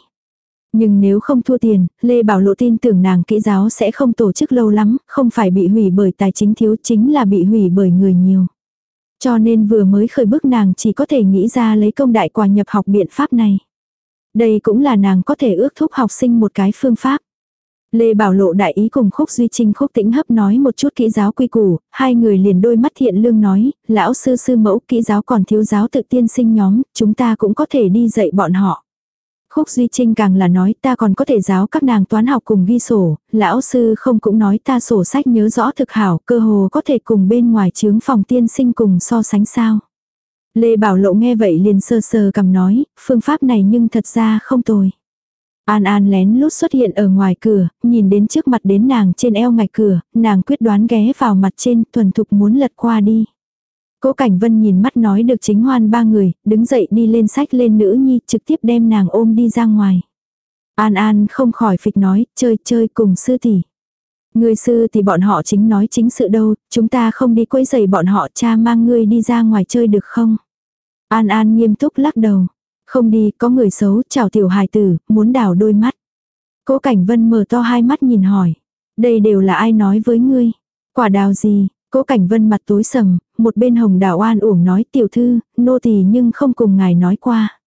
Nhưng nếu không thua tiền, Lê Bảo Lộ tin tưởng nàng kỹ giáo sẽ không tổ chức lâu lắm, không phải bị hủy bởi tài chính thiếu chính là bị hủy bởi người nhiều. Cho nên vừa mới khởi bước nàng chỉ có thể nghĩ ra lấy công đại quà nhập học biện pháp này. Đây cũng là nàng có thể ước thúc học sinh một cái phương pháp. Lê Bảo Lộ đại ý cùng Khúc Duy Trinh Khúc Tĩnh Hấp nói một chút kỹ giáo quy củ, hai người liền đôi mắt thiện lương nói, lão sư sư mẫu kỹ giáo còn thiếu giáo tự tiên sinh nhóm, chúng ta cũng có thể đi dạy bọn họ. Khúc Duy Trinh càng là nói ta còn có thể giáo các nàng toán học cùng ghi sổ, lão sư không cũng nói ta sổ sách nhớ rõ thực hảo, cơ hồ có thể cùng bên ngoài chướng phòng tiên sinh cùng so sánh sao. Lê Bảo Lộ nghe vậy liền sơ sơ cầm nói, phương pháp này nhưng thật ra không tồi. An An lén lút xuất hiện ở ngoài cửa, nhìn đến trước mặt đến nàng trên eo ngạch cửa, nàng quyết đoán ghé vào mặt trên, thuần thục muốn lật qua đi. Cố Cảnh Vân nhìn mắt nói được chính hoan ba người, đứng dậy đi lên sách lên nữ nhi, trực tiếp đem nàng ôm đi ra ngoài. An An không khỏi phịch nói, chơi chơi cùng sư tỷ. Người sư thì bọn họ chính nói chính sự đâu, chúng ta không đi quấy giày bọn họ cha mang ngươi đi ra ngoài chơi được không? An An nghiêm túc lắc đầu. Không đi, có người xấu, chào tiểu hài tử, muốn đào đôi mắt. Cố Cảnh Vân mở to hai mắt nhìn hỏi. Đây đều là ai nói với ngươi? Quả đào gì? Cố Cảnh Vân mặt tối sầm, một bên hồng đào oan uổng nói tiểu thư, nô tỳ nhưng không cùng ngài nói qua.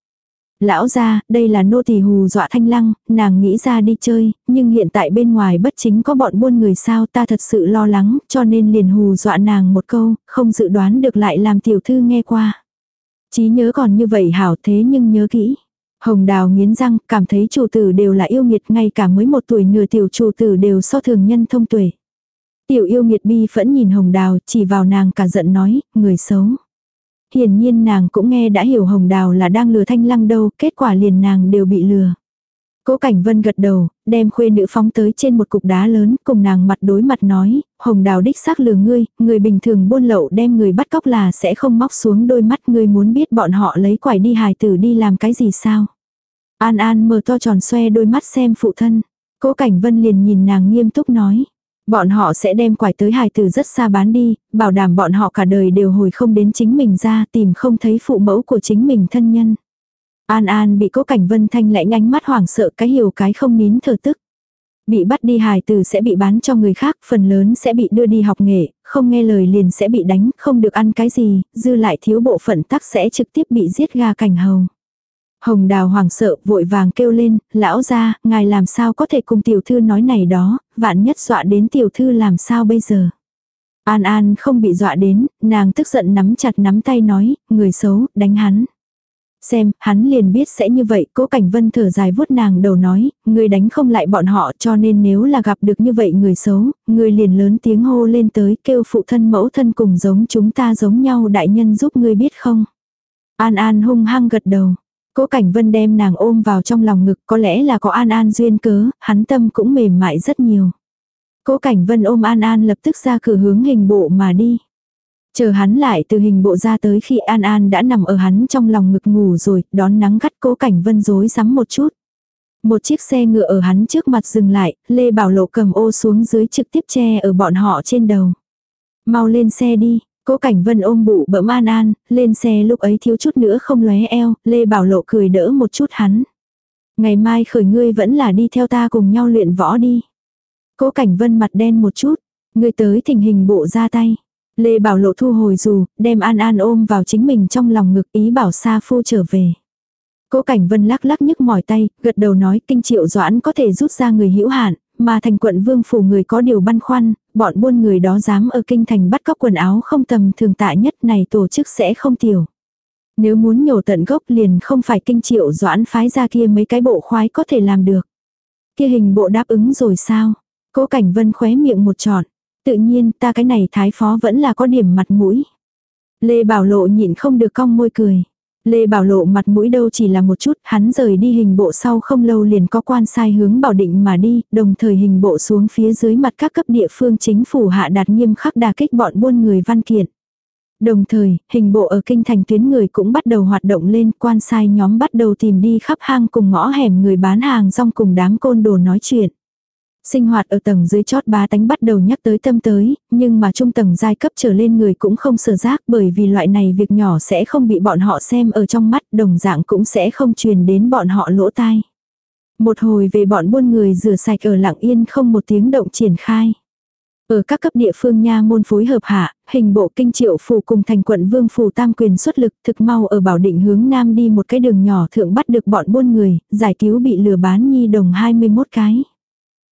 Lão ra, đây là nô tỳ hù dọa thanh lăng, nàng nghĩ ra đi chơi, nhưng hiện tại bên ngoài bất chính có bọn buôn người sao ta thật sự lo lắng, cho nên liền hù dọa nàng một câu, không dự đoán được lại làm tiểu thư nghe qua. Chí nhớ còn như vậy hảo thế nhưng nhớ kỹ. Hồng đào nghiến răng, cảm thấy chủ tử đều là yêu nghiệt ngay cả mới một tuổi nửa tiểu chủ tử đều so thường nhân thông tuổi. Tiểu yêu nghiệt bi phẫn nhìn hồng đào, chỉ vào nàng cả giận nói, người xấu. Hiển nhiên nàng cũng nghe đã hiểu hồng đào là đang lừa thanh lăng đâu, kết quả liền nàng đều bị lừa. Cố Cảnh Vân gật đầu, đem khuê nữ phóng tới trên một cục đá lớn, cùng nàng mặt đối mặt nói, hồng đào đích xác lừa ngươi, người bình thường buôn lậu đem người bắt cóc là sẽ không móc xuống đôi mắt ngươi muốn biết bọn họ lấy quải đi hài tử đi làm cái gì sao. An An mở to tròn xoe đôi mắt xem phụ thân. Cố Cảnh Vân liền nhìn nàng nghiêm túc nói. Bọn họ sẽ đem quải tới hài từ rất xa bán đi, bảo đảm bọn họ cả đời đều hồi không đến chính mình ra tìm không thấy phụ mẫu của chính mình thân nhân. An An bị cố cảnh vân thanh lãnh ánh mắt hoảng sợ cái hiểu cái không nín thở tức. Bị bắt đi hài từ sẽ bị bán cho người khác, phần lớn sẽ bị đưa đi học nghề không nghe lời liền sẽ bị đánh, không được ăn cái gì, dư lại thiếu bộ phận tắc sẽ trực tiếp bị giết ga cảnh hầu. Hồng đào hoàng sợ vội vàng kêu lên, lão ra, ngài làm sao có thể cùng tiểu thư nói này đó, vạn nhất dọa đến tiểu thư làm sao bây giờ. An An không bị dọa đến, nàng tức giận nắm chặt nắm tay nói, người xấu, đánh hắn. Xem, hắn liền biết sẽ như vậy, cố cảnh vân thở dài vuốt nàng đầu nói, người đánh không lại bọn họ cho nên nếu là gặp được như vậy người xấu, người liền lớn tiếng hô lên tới kêu phụ thân mẫu thân cùng giống chúng ta giống nhau đại nhân giúp ngươi biết không. An An hung hăng gật đầu. Cố Cảnh Vân đem nàng ôm vào trong lòng ngực có lẽ là có An An duyên cớ, hắn tâm cũng mềm mại rất nhiều. Cố Cảnh Vân ôm An An lập tức ra cửa hướng hình bộ mà đi. Chờ hắn lại từ hình bộ ra tới khi An An đã nằm ở hắn trong lòng ngực ngủ rồi, đón nắng gắt Cố Cảnh Vân rối rắm một chút. Một chiếc xe ngựa ở hắn trước mặt dừng lại, Lê Bảo Lộ cầm ô xuống dưới trực tiếp che ở bọn họ trên đầu. Mau lên xe đi, Cố Cảnh Vân ôm bụ bẫm An An, lên xe lúc ấy thiếu chút nữa không lóe eo, Lê Bảo Lộ cười đỡ một chút hắn. Ngày mai khởi ngươi vẫn là đi theo ta cùng nhau luyện võ đi. Cố Cảnh Vân mặt đen một chút, ngươi tới thình hình bộ ra tay. Lê Bảo Lộ thu hồi dù, đem An An ôm vào chính mình trong lòng ngực ý bảo Sa Phu trở về. Cố Cảnh Vân lắc lắc nhức mỏi tay, gật đầu nói kinh triệu doãn có thể rút ra người hữu hạn, mà thành quận vương phủ người có điều băn khoăn, bọn buôn người đó dám ở kinh thành bắt cóc quần áo không tầm thường tạ nhất này tổ chức sẽ không tiểu. Nếu muốn nhổ tận gốc liền không phải kinh triệu doãn phái ra kia mấy cái bộ khoái có thể làm được. Kia hình bộ đáp ứng rồi sao? Cố cảnh vân khóe miệng một trọn. Tự nhiên ta cái này thái phó vẫn là có điểm mặt mũi. Lê Bảo Lộ nhịn không được cong môi cười. Lê Bảo Lộ mặt mũi đâu chỉ là một chút, hắn rời đi hình bộ sau không lâu liền có quan sai hướng bảo định mà đi, đồng thời hình bộ xuống phía dưới mặt các cấp địa phương chính phủ hạ đạt nghiêm khắc đà kích bọn buôn người văn kiện. Đồng thời, hình bộ ở kinh thành tuyến người cũng bắt đầu hoạt động lên, quan sai nhóm bắt đầu tìm đi khắp hang cùng ngõ hẻm người bán hàng rong cùng đám côn đồ nói chuyện. Sinh hoạt ở tầng dưới chót bá tánh bắt đầu nhắc tới tâm tới, nhưng mà trung tầng giai cấp trở lên người cũng không sở giác bởi vì loại này việc nhỏ sẽ không bị bọn họ xem ở trong mắt, đồng dạng cũng sẽ không truyền đến bọn họ lỗ tai. Một hồi về bọn buôn người rửa sạch ở lặng yên không một tiếng động triển khai. Ở các cấp địa phương nha môn phối hợp hạ, hình bộ kinh triệu phủ cùng thành quận vương phủ tam quyền xuất lực thực mau ở bảo định hướng nam đi một cái đường nhỏ thượng bắt được bọn buôn người, giải cứu bị lừa bán nhi đồng 21 cái.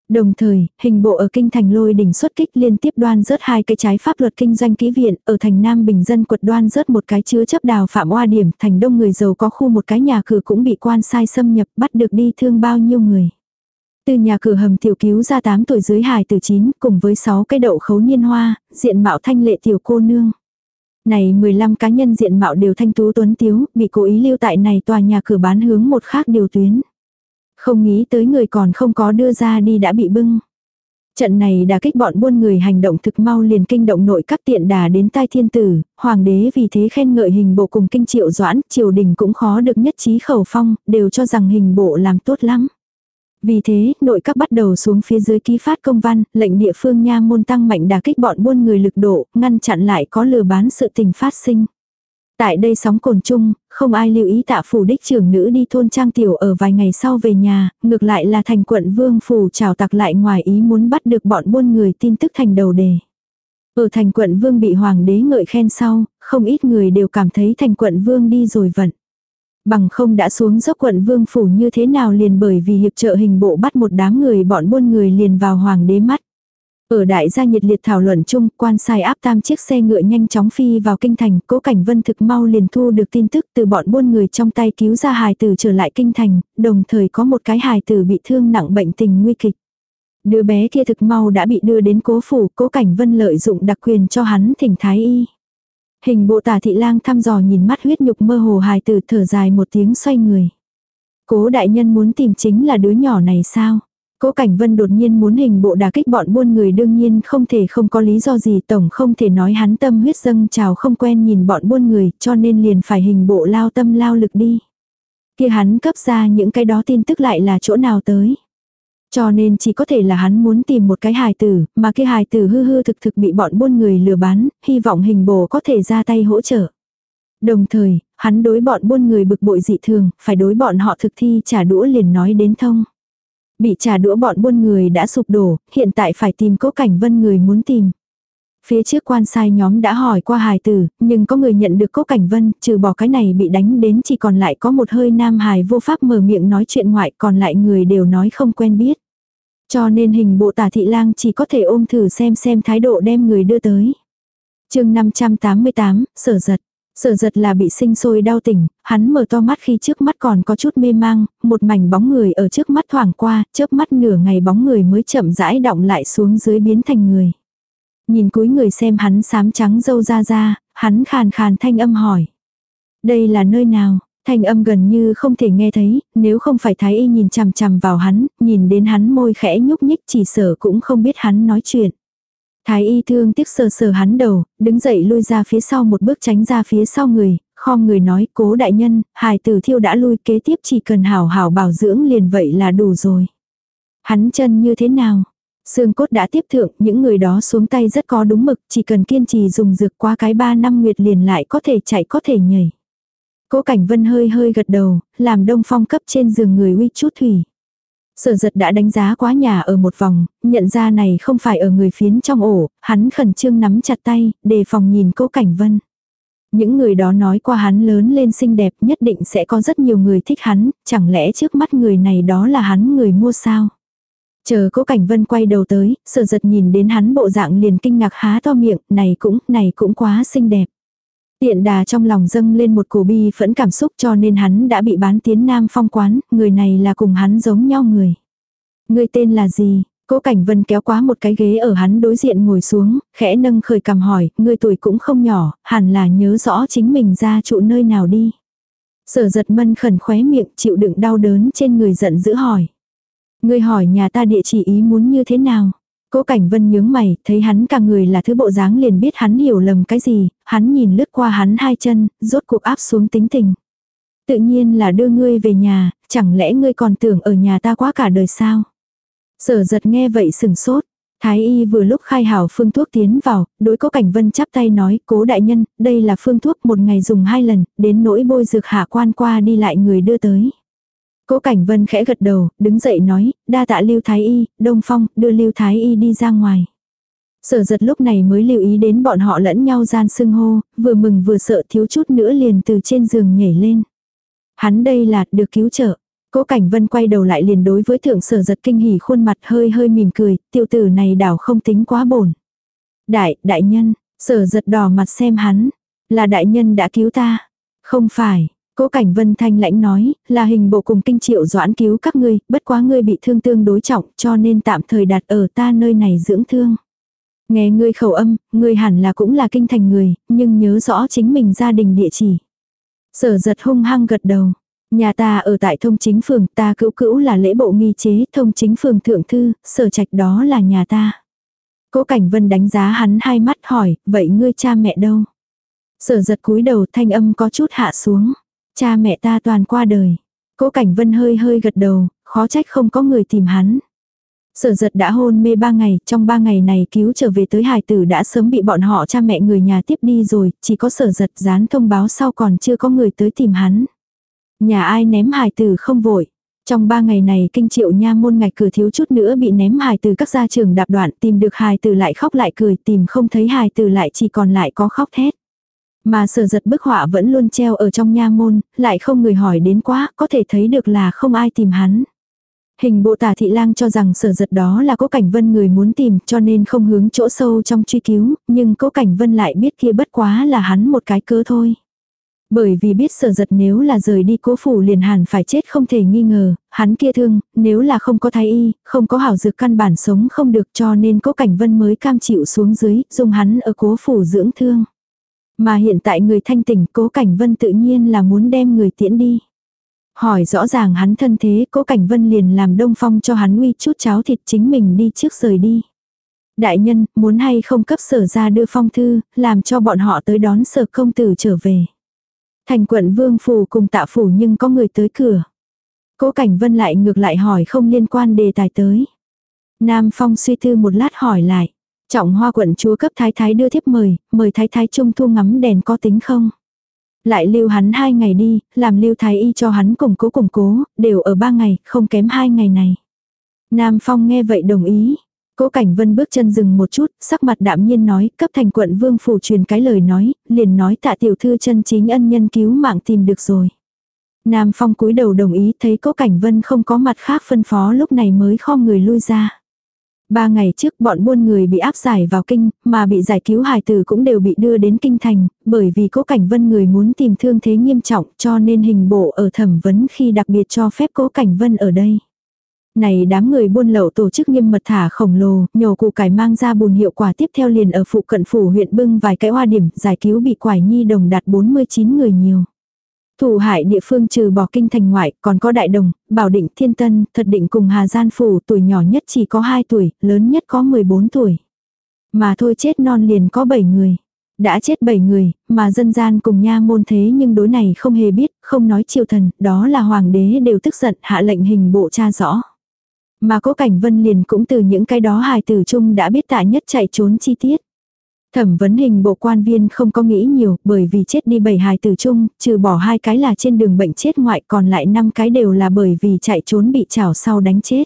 Đồng thời, hình bộ ở kinh thành lôi đỉnh xuất kích liên tiếp đoan rớt hai cái trái pháp luật kinh doanh kỹ viện, ở thành Nam Bình dân quật đoan rớt một cái chứa chấp đào phạm oa điểm, thành đông người giàu có khu một cái nhà cửa cũng bị quan sai xâm nhập bắt được đi thương bao nhiêu người. Từ nhà cửa hầm tiểu cứu ra 8 tuổi dưới hài từ 9 cùng với 6 cái đậu khấu niên hoa, diện mạo thanh lệ tiểu cô nương. Này 15 cá nhân diện mạo đều thanh tú tuấn tiếu, bị cố ý lưu tại này tòa nhà cửa bán hướng một khác điều tuyến. Không nghĩ tới người còn không có đưa ra đi đã bị bưng. Trận này đã kích bọn buôn người hành động thực mau liền kinh động nội các tiện đà đến tai thiên tử, hoàng đế vì thế khen ngợi hình bộ cùng kinh triệu doãn, triều đình cũng khó được nhất trí khẩu phong, đều cho rằng hình bộ làm tốt lắm. Vì thế, nội các bắt đầu xuống phía dưới ký phát công văn, lệnh địa phương nha môn tăng mạnh đà kích bọn buôn người lực độ, ngăn chặn lại có lừa bán sự tình phát sinh. Tại đây sóng cồn chung, không ai lưu ý tạ phủ đích trưởng nữ đi thôn trang tiểu ở vài ngày sau về nhà, ngược lại là thành quận vương phủ trào tặc lại ngoài ý muốn bắt được bọn buôn người tin tức thành đầu đề. Ở thành quận vương bị hoàng đế ngợi khen sau, không ít người đều cảm thấy thành quận vương đi rồi vận. Bằng không đã xuống dốc quận vương phủ như thế nào liền bởi vì hiệp trợ hình bộ bắt một đám người bọn buôn người liền vào hoàng đế mắt. Ở đại gia nhiệt liệt thảo luận chung, quan sai áp tam chiếc xe ngựa nhanh chóng phi vào kinh thành, cố cảnh vân thực mau liền thu được tin tức từ bọn buôn người trong tay cứu ra hài tử trở lại kinh thành, đồng thời có một cái hài tử bị thương nặng bệnh tình nguy kịch. Đứa bé kia thực mau đã bị đưa đến cố phủ, cố cảnh vân lợi dụng đặc quyền cho hắn thỉnh thái y. Hình bộ tả thị lang thăm dò nhìn mắt huyết nhục mơ hồ hài tử thở dài một tiếng xoay người. Cố đại nhân muốn tìm chính là đứa nhỏ này sao? Cố Cảnh Vân đột nhiên muốn hình bộ đả kích bọn buôn người đương nhiên không thể không có lý do gì tổng không thể nói hắn tâm huyết dâng trào không quen nhìn bọn buôn người cho nên liền phải hình bộ lao tâm lao lực đi. Kia hắn cấp ra những cái đó tin tức lại là chỗ nào tới. Cho nên chỉ có thể là hắn muốn tìm một cái hài tử, mà cái hài tử hư hư thực thực bị bọn buôn người lừa bán, hy vọng hình bộ có thể ra tay hỗ trợ. Đồng thời, hắn đối bọn buôn người bực bội dị thường, phải đối bọn họ thực thi trả đũa liền nói đến thông. Bị trả đũa bọn buôn người đã sụp đổ, hiện tại phải tìm cố cảnh vân người muốn tìm. Phía trước quan sai nhóm đã hỏi qua hài tử, nhưng có người nhận được cố cảnh vân, trừ bỏ cái này bị đánh đến chỉ còn lại có một hơi nam hài vô pháp mở miệng nói chuyện ngoại còn lại người đều nói không quen biết. Cho nên hình bộ tả thị lang chỉ có thể ôm thử xem xem thái độ đem người đưa tới. chương 588, sở giật. Sở giật là bị sinh sôi đau tỉnh, hắn mở to mắt khi trước mắt còn có chút mê mang, một mảnh bóng người ở trước mắt thoảng qua, chớp mắt nửa ngày bóng người mới chậm rãi động lại xuống dưới biến thành người. Nhìn cuối người xem hắn sám trắng dâu ra ra, hắn khàn khàn thanh âm hỏi. Đây là nơi nào? Thanh âm gần như không thể nghe thấy, nếu không phải thái y nhìn chằm chằm vào hắn, nhìn đến hắn môi khẽ nhúc nhích chỉ sở cũng không biết hắn nói chuyện. Thái y thương tiếc sờ sờ hắn đầu, đứng dậy lui ra phía sau một bước tránh ra phía sau người, khom người nói cố đại nhân, hài tử thiêu đã lui kế tiếp chỉ cần hảo hảo bảo dưỡng liền vậy là đủ rồi. Hắn chân như thế nào? Xương cốt đã tiếp thượng, những người đó xuống tay rất có đúng mực, chỉ cần kiên trì dùng dược qua cái ba năm nguyệt liền lại có thể chạy có thể nhảy. Cố Cảnh Vân hơi hơi gật đầu, làm Đông Phong cấp trên giường người uy chút thủy. Sở giật đã đánh giá quá nhà ở một vòng, nhận ra này không phải ở người phiến trong ổ, hắn khẩn trương nắm chặt tay, đề phòng nhìn cố cảnh vân. Những người đó nói qua hắn lớn lên xinh đẹp nhất định sẽ có rất nhiều người thích hắn, chẳng lẽ trước mắt người này đó là hắn người mua sao? Chờ cố cảnh vân quay đầu tới, sở giật nhìn đến hắn bộ dạng liền kinh ngạc há to miệng, này cũng, này cũng quá xinh đẹp. Tiện đà trong lòng dâng lên một cổ bi phẫn cảm xúc cho nên hắn đã bị bán tiến nam phong quán, người này là cùng hắn giống nhau người. Người tên là gì? Cố Cảnh Vân kéo quá một cái ghế ở hắn đối diện ngồi xuống, khẽ nâng khởi cầm hỏi, người tuổi cũng không nhỏ, hẳn là nhớ rõ chính mình ra trụ nơi nào đi. Sở giật mân khẩn khóe miệng chịu đựng đau đớn trên người giận dữ hỏi. Người hỏi nhà ta địa chỉ ý muốn như thế nào? Cố Cảnh Vân nhướng mày, thấy hắn cả người là thứ bộ dáng liền biết hắn hiểu lầm cái gì, hắn nhìn lướt qua hắn hai chân, rốt cuộc áp xuống tính tình. Tự nhiên là đưa ngươi về nhà, chẳng lẽ ngươi còn tưởng ở nhà ta quá cả đời sao? Sở giật nghe vậy sừng sốt. Thái y vừa lúc khai hảo phương thuốc tiến vào, đối cố cảnh vân chắp tay nói, cố đại nhân, đây là phương thuốc một ngày dùng hai lần, đến nỗi bôi dược hạ quan qua đi lại người đưa tới. Cố Cảnh Vân khẽ gật đầu, đứng dậy nói, đa tạ Lưu Thái Y, Đông Phong, đưa Lưu Thái Y đi ra ngoài. Sở giật lúc này mới lưu ý đến bọn họ lẫn nhau gian sưng hô, vừa mừng vừa sợ thiếu chút nữa liền từ trên giường nhảy lên. Hắn đây là được cứu trợ. Cố Cảnh Vân quay đầu lại liền đối với thượng sở giật kinh hỉ khuôn mặt hơi hơi mỉm cười, tiêu tử này đảo không tính quá bổn. Đại, đại nhân, sở giật đỏ mặt xem hắn, là đại nhân đã cứu ta. Không phải, Cố Cảnh Vân thanh lãnh nói, là hình bộ cùng kinh triệu doãn cứu các ngươi, bất quá ngươi bị thương tương đối trọng cho nên tạm thời đặt ở ta nơi này dưỡng thương. Nghe ngươi khẩu âm, ngươi hẳn là cũng là kinh thành người, nhưng nhớ rõ chính mình gia đình địa chỉ. Sở giật hung hăng gật đầu. Nhà ta ở tại thông chính phường, ta cữu cữu là lễ bộ nghi chế, thông chính phường thượng thư, sở trạch đó là nhà ta. Cố Cảnh Vân đánh giá hắn hai mắt hỏi, vậy ngươi cha mẹ đâu? Sở giật cúi đầu thanh âm có chút hạ xuống. Cha mẹ ta toàn qua đời. Cố Cảnh Vân hơi hơi gật đầu, khó trách không có người tìm hắn. Sở giật đã hôn mê ba ngày, trong ba ngày này cứu trở về tới hài tử đã sớm bị bọn họ cha mẹ người nhà tiếp đi rồi, chỉ có sở giật dán thông báo sau còn chưa có người tới tìm hắn. Nhà ai ném hài tử không vội. Trong ba ngày này kinh triệu nha môn ngạch cửa thiếu chút nữa bị ném hài từ các gia trường đạp đoạn tìm được hài tử lại khóc lại cười tìm không thấy hài tử lại chỉ còn lại có khóc thét. Mà sở giật bức họa vẫn luôn treo ở trong nha môn, lại không người hỏi đến quá, có thể thấy được là không ai tìm hắn. Hình bộ tả thị lang cho rằng sở giật đó là cố cảnh vân người muốn tìm cho nên không hướng chỗ sâu trong truy cứu, nhưng cố cảnh vân lại biết kia bất quá là hắn một cái cớ thôi. Bởi vì biết sở giật nếu là rời đi cố phủ liền hẳn phải chết không thể nghi ngờ, hắn kia thương, nếu là không có thái y, không có hảo dược căn bản sống không được cho nên cố cảnh vân mới cam chịu xuống dưới, dùng hắn ở cố phủ dưỡng thương. Mà hiện tại người thanh tỉnh cố cảnh vân tự nhiên là muốn đem người tiễn đi. Hỏi rõ ràng hắn thân thế cố cảnh vân liền làm đông phong cho hắn uy chút cháo thịt chính mình đi trước rời đi. Đại nhân, muốn hay không cấp sở ra đưa phong thư, làm cho bọn họ tới đón sở công tử trở về. Thành quận vương phủ cùng tạ phủ nhưng có người tới cửa. Cố Cảnh Vân lại ngược lại hỏi không liên quan đề tài tới. Nam Phong suy tư một lát hỏi lại. Trọng hoa quận chúa cấp thái thái đưa thiếp mời, mời thái thái trung thu ngắm đèn có tính không? Lại lưu hắn hai ngày đi, làm lưu thái y cho hắn củng cố củng cố, đều ở ba ngày, không kém hai ngày này. Nam Phong nghe vậy đồng ý. Cố Cảnh Vân bước chân dừng một chút, sắc mặt đạm nhiên nói, cấp thành quận vương phủ truyền cái lời nói, liền nói tạ tiểu thư chân chính ân nhân cứu mạng tìm được rồi. Nam Phong cúi đầu đồng ý thấy Cố Cảnh Vân không có mặt khác phân phó lúc này mới kho người lui ra. Ba ngày trước bọn buôn người bị áp giải vào kinh, mà bị giải cứu hài tử cũng đều bị đưa đến kinh thành, bởi vì cố cảnh vân người muốn tìm thương thế nghiêm trọng cho nên hình bộ ở thẩm vấn khi đặc biệt cho phép cố cảnh vân ở đây. Này đám người buôn lậu tổ chức nghiêm mật thả khổng lồ, nhổ củ cải mang ra bùn hiệu quả tiếp theo liền ở phụ cận phủ huyện bưng vài cái hoa điểm, giải cứu bị quải nhi đồng đạt 49 người nhiều. Thủ hại địa phương trừ bỏ kinh thành ngoại, còn có đại đồng, bảo định thiên tân, thật định cùng Hà Gian Phủ tuổi nhỏ nhất chỉ có 2 tuổi, lớn nhất có 14 tuổi. Mà thôi chết non liền có 7 người. Đã chết 7 người, mà dân gian cùng nha môn thế nhưng đối này không hề biết, không nói triều thần, đó là hoàng đế đều tức giận hạ lệnh hình bộ cha rõ. Mà cố cảnh vân liền cũng từ những cái đó hài tử chung đã biết tạ nhất chạy trốn chi tiết. Thẩm vấn hình bộ quan viên không có nghĩ nhiều bởi vì chết đi bảy hài tử chung, trừ bỏ hai cái là trên đường bệnh chết ngoại còn lại năm cái đều là bởi vì chạy trốn bị chảo sau đánh chết.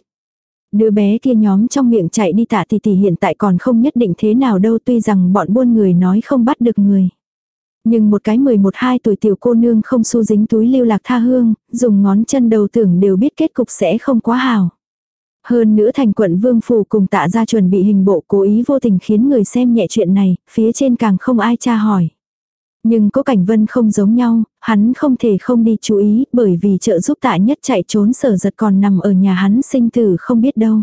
Đứa bé kia nhóm trong miệng chạy đi tạ tỷ tỷ hiện tại còn không nhất định thế nào đâu tuy rằng bọn buôn người nói không bắt được người. Nhưng một cái 11-2 tuổi tiểu cô nương không xu dính túi lưu lạc tha hương, dùng ngón chân đầu tưởng đều biết kết cục sẽ không quá hào. Hơn nữa thành quận vương phủ cùng tạ ra chuẩn bị hình bộ cố ý vô tình khiến người xem nhẹ chuyện này, phía trên càng không ai tra hỏi. Nhưng cố cảnh vân không giống nhau, hắn không thể không đi chú ý bởi vì trợ giúp tạ nhất chạy trốn sở giật còn nằm ở nhà hắn sinh tử không biết đâu.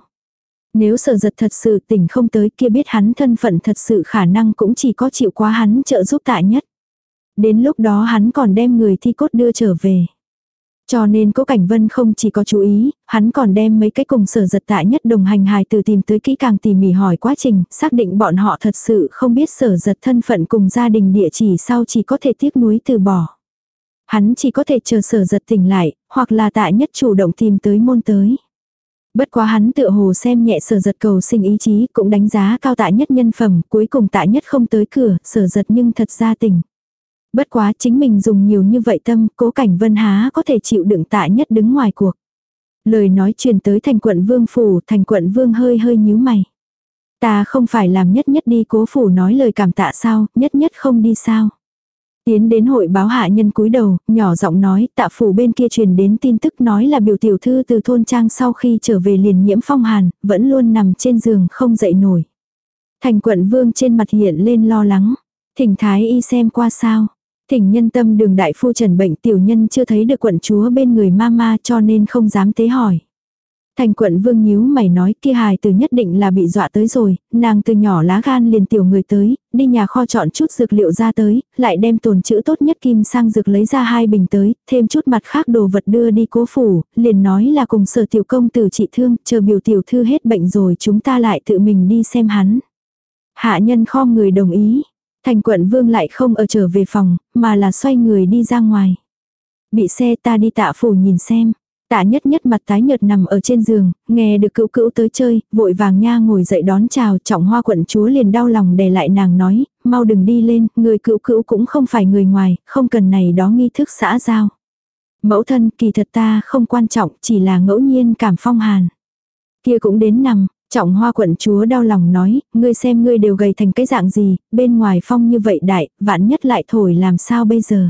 Nếu sở giật thật sự tỉnh không tới kia biết hắn thân phận thật sự khả năng cũng chỉ có chịu quá hắn trợ giúp tạ nhất. Đến lúc đó hắn còn đem người thi cốt đưa trở về. Cho nên cố Cảnh Vân không chỉ có chú ý, hắn còn đem mấy cái cùng sở giật tại nhất đồng hành hài từ tìm tới kỹ càng tỉ mỉ hỏi quá trình, xác định bọn họ thật sự không biết sở giật thân phận cùng gia đình địa chỉ sau chỉ có thể tiếc nuối từ bỏ. Hắn chỉ có thể chờ sở giật tỉnh lại, hoặc là tại nhất chủ động tìm tới môn tới. Bất quá hắn tựa hồ xem nhẹ sở giật cầu sinh ý chí cũng đánh giá cao tạ nhất nhân phẩm, cuối cùng tạ nhất không tới cửa, sở giật nhưng thật ra tỉnh. Bất quá chính mình dùng nhiều như vậy tâm, cố cảnh vân há có thể chịu đựng tạ nhất đứng ngoài cuộc. Lời nói truyền tới thành quận vương phủ, thành quận vương hơi hơi nhíu mày. Ta không phải làm nhất nhất đi cố phủ nói lời cảm tạ sao, nhất nhất không đi sao. Tiến đến hội báo hạ nhân cúi đầu, nhỏ giọng nói, tạ phủ bên kia truyền đến tin tức nói là biểu tiểu thư từ thôn trang sau khi trở về liền nhiễm phong hàn, vẫn luôn nằm trên giường không dậy nổi. Thành quận vương trên mặt hiện lên lo lắng. Thỉnh thái y xem qua sao. Thỉnh nhân tâm đường đại phu trần bệnh tiểu nhân chưa thấy được quận chúa bên người mama cho nên không dám tế hỏi. Thành quận vương nhíu mày nói kia hài từ nhất định là bị dọa tới rồi, nàng từ nhỏ lá gan liền tiểu người tới, đi nhà kho chọn chút dược liệu ra tới, lại đem tồn chữ tốt nhất kim sang dược lấy ra hai bình tới, thêm chút mặt khác đồ vật đưa đi cố phủ, liền nói là cùng sở tiểu công tử trị thương, chờ biểu tiểu thư hết bệnh rồi chúng ta lại tự mình đi xem hắn. Hạ nhân kho người đồng ý, Thành quận vương lại không ở trở về phòng, mà là xoay người đi ra ngoài. Bị xe ta đi tạ phủ nhìn xem. Tạ nhất nhất mặt tái nhợt nằm ở trên giường, nghe được cữu cữu tới chơi, vội vàng nha ngồi dậy đón chào, trọng hoa quận chúa liền đau lòng đè lại nàng nói, mau đừng đi lên, người cữu cữu cũng không phải người ngoài, không cần này đó nghi thức xã giao. Mẫu thân kỳ thật ta không quan trọng, chỉ là ngẫu nhiên cảm phong hàn. Kia cũng đến nằm, Trọng hoa quận chúa đau lòng nói, ngươi xem ngươi đều gầy thành cái dạng gì, bên ngoài phong như vậy đại, vạn nhất lại thổi làm sao bây giờ.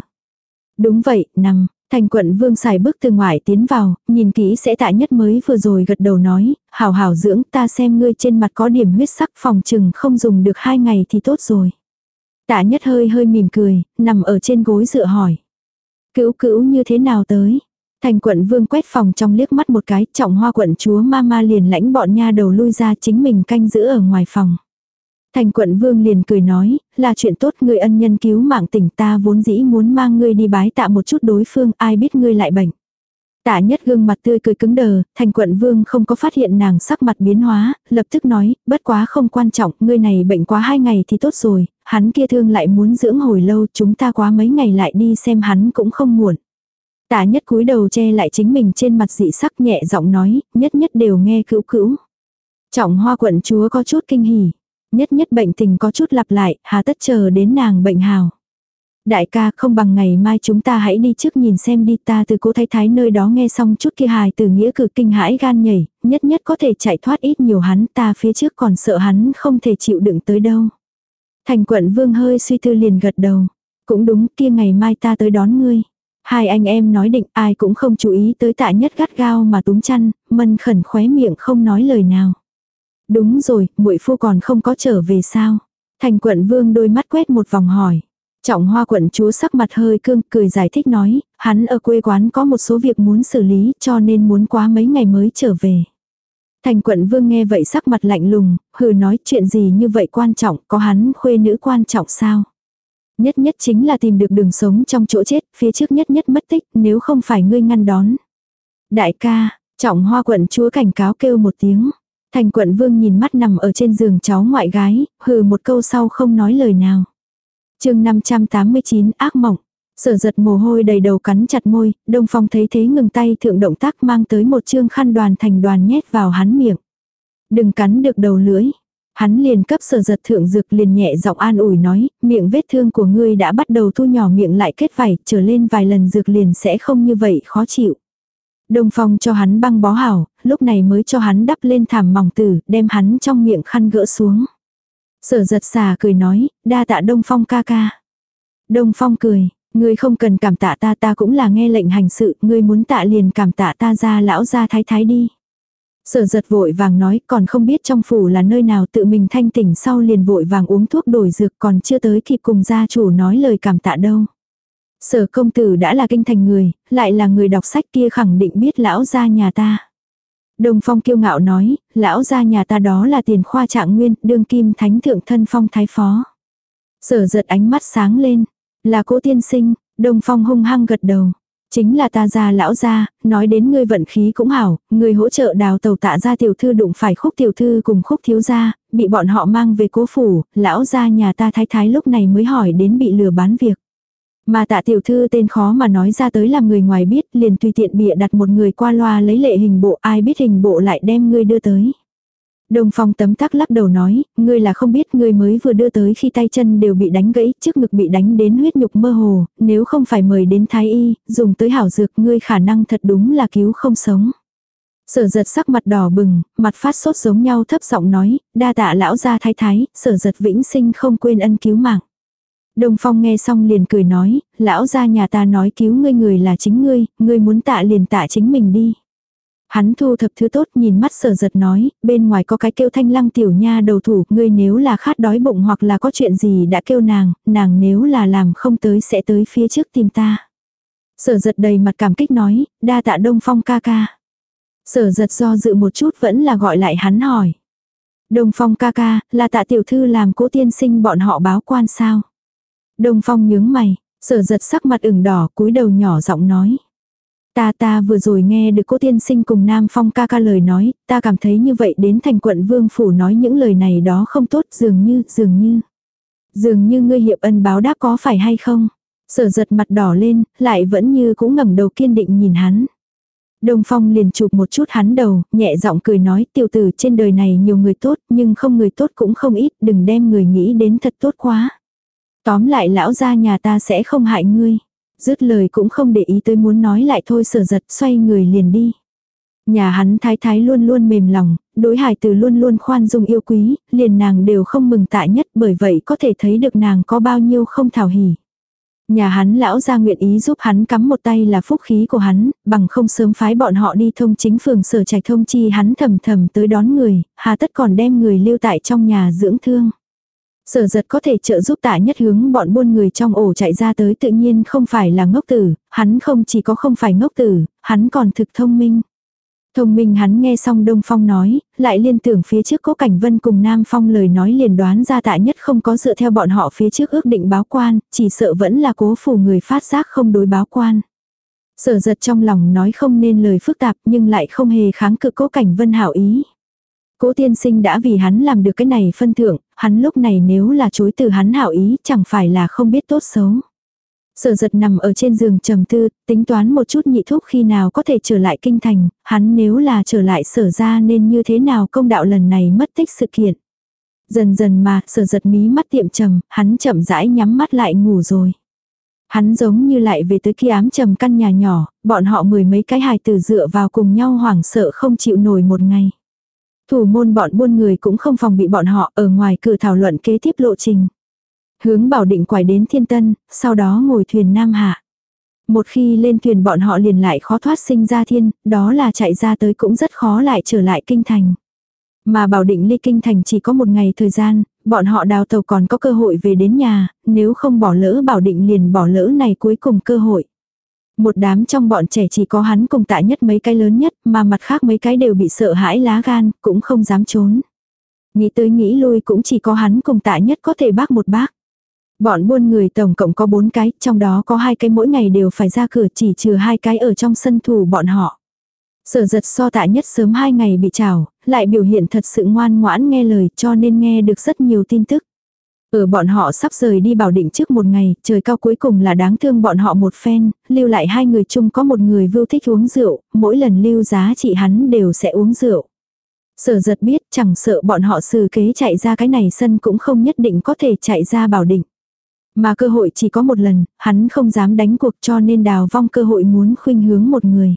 Đúng vậy, nằm, thành quận vương xài bước từ ngoài tiến vào, nhìn kỹ sẽ tạ nhất mới vừa rồi gật đầu nói, hảo hảo dưỡng ta xem ngươi trên mặt có điểm huyết sắc phòng chừng không dùng được hai ngày thì tốt rồi. Tạ nhất hơi hơi mỉm cười, nằm ở trên gối dựa hỏi. Cữu cữu như thế nào tới? Thành quận vương quét phòng trong liếc mắt một cái, trọng hoa quận chúa mama liền lãnh bọn nha đầu lui ra chính mình canh giữ ở ngoài phòng. Thành quận vương liền cười nói, là chuyện tốt ngươi ân nhân cứu mạng tỉnh ta vốn dĩ muốn mang ngươi đi bái tạ một chút đối phương, ai biết ngươi lại bệnh. Tạ nhất gương mặt tươi cười cứng đờ, thành quận vương không có phát hiện nàng sắc mặt biến hóa, lập tức nói, bất quá không quan trọng, ngươi này bệnh quá hai ngày thì tốt rồi, hắn kia thương lại muốn dưỡng hồi lâu, chúng ta quá mấy ngày lại đi xem hắn cũng không muộn. Tạ nhất cúi đầu che lại chính mình trên mặt dị sắc nhẹ giọng nói, nhất nhất đều nghe cữu cữu. Trọng hoa quận chúa có chút kinh hỉ. Nhất nhất bệnh tình có chút lặp lại, hà tất chờ đến nàng bệnh hào. Đại ca không bằng ngày mai chúng ta hãy đi trước nhìn xem đi ta từ cố thái thái nơi đó nghe xong chút kia hài từ nghĩa cử kinh hãi gan nhảy, nhất nhất có thể chạy thoát ít nhiều hắn ta phía trước còn sợ hắn không thể chịu đựng tới đâu. Thành quận vương hơi suy tư liền gật đầu. Cũng đúng kia ngày mai ta tới đón ngươi. Hai anh em nói định ai cũng không chú ý tới tạ nhất gắt gao mà túm chăn, mân khẩn khóe miệng không nói lời nào. Đúng rồi, muội phu còn không có trở về sao? Thành quận vương đôi mắt quét một vòng hỏi. Trọng hoa quận chúa sắc mặt hơi cương cười giải thích nói, hắn ở quê quán có một số việc muốn xử lý cho nên muốn quá mấy ngày mới trở về. Thành quận vương nghe vậy sắc mặt lạnh lùng, hừ nói chuyện gì như vậy quan trọng, có hắn khuê nữ quan trọng sao? Nhất nhất chính là tìm được đường sống trong chỗ chết, phía trước nhất nhất mất tích, nếu không phải ngươi ngăn đón. Đại ca, trọng hoa quận chúa cảnh cáo kêu một tiếng. Thành quận vương nhìn mắt nằm ở trên giường cháu ngoại gái, hừ một câu sau không nói lời nào. chương 589 ác mộng. Sở giật mồ hôi đầy đầu cắn chặt môi, đông phong thấy thế ngừng tay thượng động tác mang tới một chương khăn đoàn thành đoàn nhét vào hắn miệng. Đừng cắn được đầu lưỡi. Hắn liền cấp sở giật thượng dược liền nhẹ giọng an ủi nói, miệng vết thương của ngươi đã bắt đầu thu nhỏ miệng lại kết vảy, trở lên vài lần dược liền sẽ không như vậy khó chịu. Đông Phong cho hắn băng bó hảo, lúc này mới cho hắn đắp lên thảm mỏng tử, đem hắn trong miệng khăn gỡ xuống. Sở giật xà cười nói, đa tạ Đông Phong ca ca. Đông Phong cười, ngươi không cần cảm tạ ta ta cũng là nghe lệnh hành sự, ngươi muốn tạ liền cảm tạ ta ra lão ra thái thái đi. Sở giật vội vàng nói còn không biết trong phủ là nơi nào tự mình thanh tỉnh sau liền vội vàng uống thuốc đổi dược còn chưa tới kịp cùng gia chủ nói lời cảm tạ đâu. Sở công tử đã là kinh thành người, lại là người đọc sách kia khẳng định biết lão gia nhà ta. Đồng phong kiêu ngạo nói, lão gia nhà ta đó là tiền khoa trạng nguyên, đương kim thánh thượng thân phong thái phó. Sở giật ánh mắt sáng lên, là cố tiên sinh, đồng phong hung hăng gật đầu. Chính là ta gia lão gia, nói đến ngươi vận khí cũng hảo, ngươi hỗ trợ đào tàu tạ gia tiểu thư đụng phải khúc tiểu thư cùng khúc thiếu gia, bị bọn họ mang về cố phủ, lão gia nhà ta thái thái lúc này mới hỏi đến bị lừa bán việc. Mà tạ tiểu thư tên khó mà nói ra tới làm người ngoài biết liền tùy tiện bịa đặt một người qua loa lấy lệ hình bộ ai biết hình bộ lại đem ngươi đưa tới. Đồng phong tấm tắc lắc đầu nói, ngươi là không biết ngươi mới vừa đưa tới khi tay chân đều bị đánh gãy, trước ngực bị đánh đến huyết nhục mơ hồ, nếu không phải mời đến thái y, dùng tới hảo dược ngươi khả năng thật đúng là cứu không sống. Sở giật sắc mặt đỏ bừng, mặt phát sốt giống nhau thấp giọng nói, đa tạ lão gia thái thái, sở giật vĩnh sinh không quên ân cứu mạng. Đồng Phong nghe xong liền cười nói, lão gia nhà ta nói cứu ngươi người là chính ngươi, ngươi muốn tạ liền tạ chính mình đi. Hắn thu thập thứ tốt nhìn mắt sở giật nói, bên ngoài có cái kêu thanh lăng tiểu nha đầu thủ, ngươi nếu là khát đói bụng hoặc là có chuyện gì đã kêu nàng, nàng nếu là làm không tới sẽ tới phía trước tìm ta. Sở giật đầy mặt cảm kích nói, đa tạ đông phong ca ca. Sở giật do dự một chút vẫn là gọi lại hắn hỏi. Đông phong ca ca, là tạ tiểu thư làm cố tiên sinh bọn họ báo quan sao? Đông Phong nhướng mày, sở giật sắc mặt ửng đỏ cúi đầu nhỏ giọng nói. Ta ta vừa rồi nghe được cô tiên sinh cùng Nam Phong ca ca lời nói, ta cảm thấy như vậy đến thành quận vương phủ nói những lời này đó không tốt dường như, dường như. Dường như ngươi hiệp ân báo đáp có phải hay không? Sở giật mặt đỏ lên, lại vẫn như cũng ngẩng đầu kiên định nhìn hắn. Đông Phong liền chụp một chút hắn đầu, nhẹ giọng cười nói tiểu tử trên đời này nhiều người tốt nhưng không người tốt cũng không ít, đừng đem người nghĩ đến thật tốt quá. Tóm lại lão gia nhà ta sẽ không hại ngươi. Dứt lời cũng không để ý tới muốn nói lại thôi sở giật xoay người liền đi. Nhà hắn thái thái luôn luôn mềm lòng, đối hài từ luôn luôn khoan dung yêu quý, liền nàng đều không mừng tại nhất bởi vậy có thể thấy được nàng có bao nhiêu không thảo hỉ. Nhà hắn lão ra nguyện ý giúp hắn cắm một tay là phúc khí của hắn, bằng không sớm phái bọn họ đi thông chính phường sở trạch thông chi hắn thầm thầm tới đón người, hà tất còn đem người lưu tại trong nhà dưỡng thương. Sở giật có thể trợ giúp tạ nhất hướng bọn buôn người trong ổ chạy ra tới tự nhiên không phải là ngốc tử, hắn không chỉ có không phải ngốc tử, hắn còn thực thông minh. Thông minh hắn nghe xong Đông Phong nói, lại liên tưởng phía trước cố cảnh vân cùng Nam Phong lời nói liền đoán ra Tạ nhất không có dựa theo bọn họ phía trước ước định báo quan, chỉ sợ vẫn là cố phủ người phát giác không đối báo quan. Sở giật trong lòng nói không nên lời phức tạp nhưng lại không hề kháng cự cố cảnh vân hảo ý. Cố tiên sinh đã vì hắn làm được cái này phân thượng, hắn lúc này nếu là chối từ hắn hảo ý chẳng phải là không biết tốt xấu. Sở giật nằm ở trên giường trầm tư, tính toán một chút nhị thúc khi nào có thể trở lại kinh thành, hắn nếu là trở lại sở ra nên như thế nào công đạo lần này mất tích sự kiện. Dần dần mà, sở giật mí mắt tiệm trầm, hắn chậm rãi nhắm mắt lại ngủ rồi. Hắn giống như lại về tới kia ám trầm căn nhà nhỏ, bọn họ mười mấy cái hài tử dựa vào cùng nhau hoảng sợ không chịu nổi một ngày. Thủ môn bọn buôn người cũng không phòng bị bọn họ ở ngoài cửa thảo luận kế tiếp lộ trình. Hướng bảo định quải đến thiên tân, sau đó ngồi thuyền Nam Hạ. Một khi lên thuyền bọn họ liền lại khó thoát sinh ra thiên, đó là chạy ra tới cũng rất khó lại trở lại kinh thành. Mà bảo định ly kinh thành chỉ có một ngày thời gian, bọn họ đào tàu còn có cơ hội về đến nhà, nếu không bỏ lỡ bảo định liền bỏ lỡ này cuối cùng cơ hội. Một đám trong bọn trẻ chỉ có hắn cùng tạ nhất mấy cái lớn nhất mà mặt khác mấy cái đều bị sợ hãi lá gan, cũng không dám trốn. Nghĩ tới nghĩ lui cũng chỉ có hắn cùng tạ nhất có thể bác một bác. Bọn buôn người tổng cộng có bốn cái, trong đó có hai cái mỗi ngày đều phải ra cửa chỉ trừ hai cái ở trong sân thủ bọn họ. Sở giật so tạ nhất sớm hai ngày bị trào, lại biểu hiện thật sự ngoan ngoãn nghe lời cho nên nghe được rất nhiều tin tức. Ở bọn họ sắp rời đi bảo định trước một ngày, trời cao cuối cùng là đáng thương bọn họ một phen, lưu lại hai người chung có một người vưu thích uống rượu, mỗi lần lưu giá trị hắn đều sẽ uống rượu. Sở giật biết chẳng sợ bọn họ xử kế chạy ra cái này sân cũng không nhất định có thể chạy ra bảo định. Mà cơ hội chỉ có một lần, hắn không dám đánh cuộc cho nên đào vong cơ hội muốn khuynh hướng một người.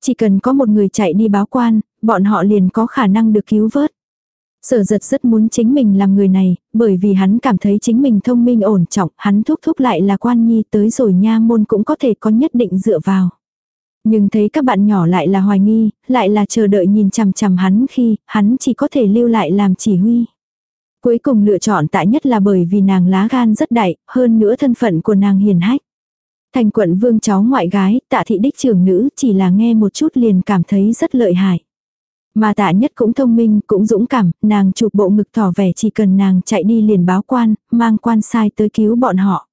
Chỉ cần có một người chạy đi báo quan, bọn họ liền có khả năng được cứu vớt. Sở giật rất muốn chính mình làm người này, bởi vì hắn cảm thấy chính mình thông minh ổn trọng, hắn thúc thúc lại là quan nhi tới rồi nha môn cũng có thể có nhất định dựa vào. Nhưng thấy các bạn nhỏ lại là hoài nghi, lại là chờ đợi nhìn chằm chằm hắn khi hắn chỉ có thể lưu lại làm chỉ huy. Cuối cùng lựa chọn tại nhất là bởi vì nàng lá gan rất đại, hơn nữa thân phận của nàng hiền hách. Thành quận vương cháu ngoại gái, tạ thị đích trưởng nữ chỉ là nghe một chút liền cảm thấy rất lợi hại. Mà tạ nhất cũng thông minh, cũng dũng cảm, nàng chụp bộ ngực tỏ vẻ chỉ cần nàng chạy đi liền báo quan, mang quan sai tới cứu bọn họ.